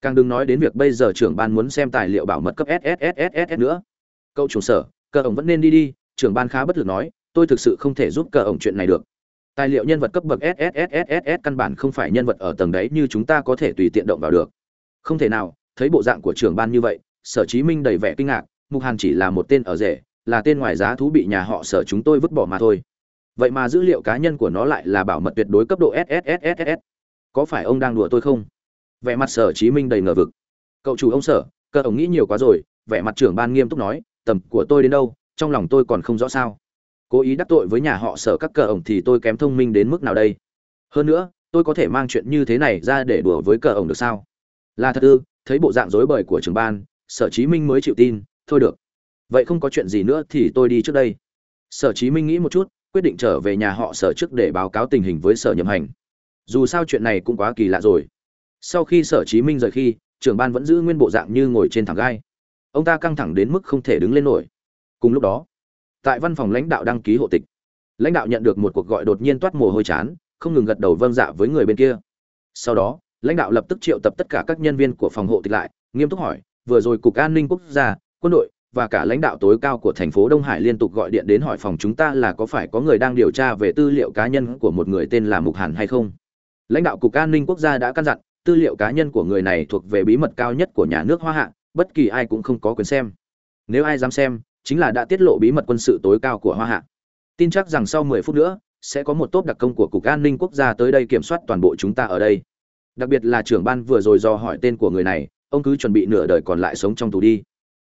Speaker 1: Càng đừng nói đến việc bây giờ trưởng ban muốn xem tài liệu bảo mật cấp sss nữa. Cậu chủ sở cờ ổng vẫn nên đi đi trưởng ban khá bất lực nói tôi thực sự không thể giúp cờ ổng chuyện này được tài liệu nhân vật cấp bậc sss căn bản không phải nhân vật ở tầng đấy như chúng ta có thể tùy tiện động vào được không thể nào thấy bộ dạng của trưởng ban như vậy sở chí minh đầy vẻ kinh ngạc mục hàn chỉ là một tên ở rể là tên ngoài giá thú bị nhà họ sở chúng tôi vứt bỏ mà thôi vậy mà dữ liệu cá nhân của nó lại là bảo mật tuyệt đối cấp độ sss có phải ông đang đùa tôi không vẻ mặt sở chí minh đầy ngờ vực cậu chủ ông sở cơ ông nghĩ nhiều quá rồi vẻ mặt trưởng ban nghiêm túc nói tầm của tôi đến đâu trong lòng tôi còn không rõ sao cố ý đắc tội với nhà họ sở các cờ ổng thì tôi kém thông minh đến mức nào đây? Hơn nữa, tôi có thể mang chuyện như thế này ra để đùa với cờ ổng được sao? Là thật ư? Thấy bộ dạng rối bời của trưởng ban, sở chí minh mới chịu tin, thôi được. Vậy không có chuyện gì nữa thì tôi đi trước đây. Sở chí minh nghĩ một chút, quyết định trở về nhà họ sở trước để báo cáo tình hình với sở nhậm hành. Dù sao chuyện này cũng quá kỳ lạ rồi. Sau khi sở chí minh rời khi, trưởng ban vẫn giữ nguyên bộ dạng như ngồi trên thẳng gai. Ông ta căng thẳng đến mức không thể đứng lên nổi. Cùng lúc đó tại văn phòng lãnh đạo đăng ký hộ tịch lãnh đạo nhận được một cuộc gọi đột nhiên toát mồ hôi chán không ngừng gật đầu vâng dạ với người bên kia sau đó lãnh đạo lập tức triệu tập tất cả các nhân viên của phòng hộ tịch lại nghiêm túc hỏi vừa rồi cục an ninh quốc gia quân đội và cả lãnh đạo tối cao của thành phố Đông Hải liên tục gọi điện đến hỏi phòng chúng ta là có phải có người đang điều tra về tư liệu cá nhân của một người tên là Mục Hàn hay không. Lãnh đạo cục an ninh quốc gia đã căn dặn, tư liệu cá nhân của người này thuộc về bí mật cao nhất của nhà nước Hoa Hạ, bất kỳ ai cũng không có quyền xem. Nếu ai dám xem, chính là đã tiết lộ bí mật quân sự tối cao của Hoa Hạ. Tin chắc rằng sau 10 phút nữa sẽ có một tốp đặc công của cục an ninh quốc gia tới đây kiểm soát toàn bộ chúng ta ở đây. Đặc biệt là trưởng ban vừa rồi do hỏi tên của người này, ông cứ chuẩn bị nửa đời còn lại sống trong tù đi.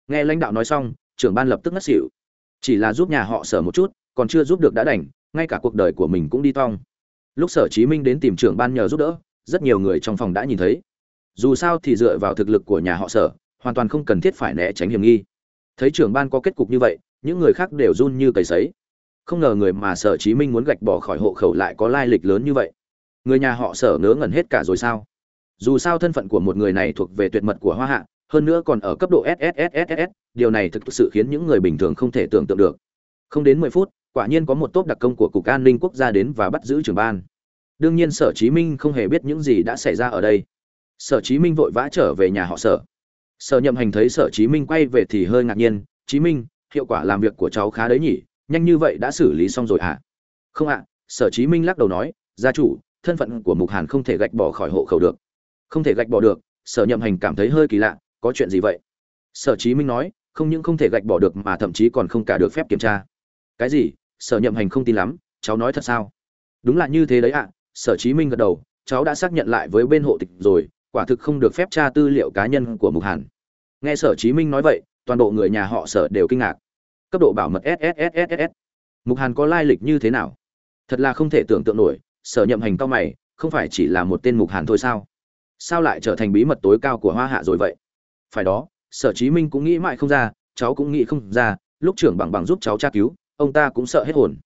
Speaker 1: Nghe lãnh đạo nói xong trưởng ban lập tức ngất xỉu. Chỉ là giúp nhà họ sở một chút còn chưa giúp được đã đành ngay cả cuộc đời của mình cũng đi tong lúc sở chí minh đến tìm trưởng ban nhờ giúp đỡ rất nhiều người trong phòng đã nhìn thấy. Dù sao thì dựa vào thực lực của nhà họ sở hoàn toàn không cần thiết phải né tránh hiểm nghi thấy trưởng ban có kết cục như vậy những người khác đều run như cầy sấy không ngờ người mà sở chí minh muốn gạch bỏ khỏi hộ khẩu lại có lai lịch lớn như vậy người nhà họ sở ngớ ngẩn hết cả rồi sao dù sao thân phận của một người này thuộc về tuyệt mật của hoa hạ hơn nữa còn ở cấp độ SSSSS, điều này thực sự khiến những người bình thường không thể tưởng tượng được. Không đến 10 phút, quả nhiên có một tốp đặc công của cục an ninh quốc gia đến và bắt giữ trưởng ban. Đương nhiên Sở Chí Minh không hề biết những gì đã xảy ra ở đây. Sở Chí Minh vội vã trở về nhà họ Sở. Sở Nhậm Hành thấy Sở Chí Minh quay về thì hơi ngạc nhiên, "Chí Minh, hiệu quả làm việc của cháu khá đấy nhỉ, nhanh như vậy đã xử lý xong rồi à?" "Không ạ." Sở Chí Minh lắc đầu nói, "Gia chủ, thân phận của Mục Hàn không thể gạch bỏ khỏi hộ khẩu được." "Không thể gạch bỏ được?" Sở Nhậm Hành cảm thấy hơi kỳ lạ, có chuyện gì vậy sở chí minh nói không những không thể gạch bỏ được mà thậm chí còn không cả được phép kiểm tra cái gì sở nhậm hành không tin lắm cháu nói thật sao đúng là như thế đấy ạ sở chí minh gật đầu cháu đã xác nhận lại với bên hộ tịch rồi quả thực không được phép tra tư liệu cá nhân của mục hàn. Nghe sở chí minh nói vậy, toàn bộ người nhà họ sở đều kinh ngạc. Cấp độ bảo mật sss mục hàn có lai lịch như thế nào? Thật là không thể tưởng tượng nổi, sở nhậm hành cao mày, không phải chỉ là một tên mục hàn thôi sao? Sao lại trở thành bí mật tối cao của hoa hạ rồi vậy? Phải đó, sở chí minh cũng nghĩ mãi không ra, cháu cũng nghĩ không ra, lúc trưởng bằng bằng giúp cháu tra cứu, ông ta cũng sợ hết hồn.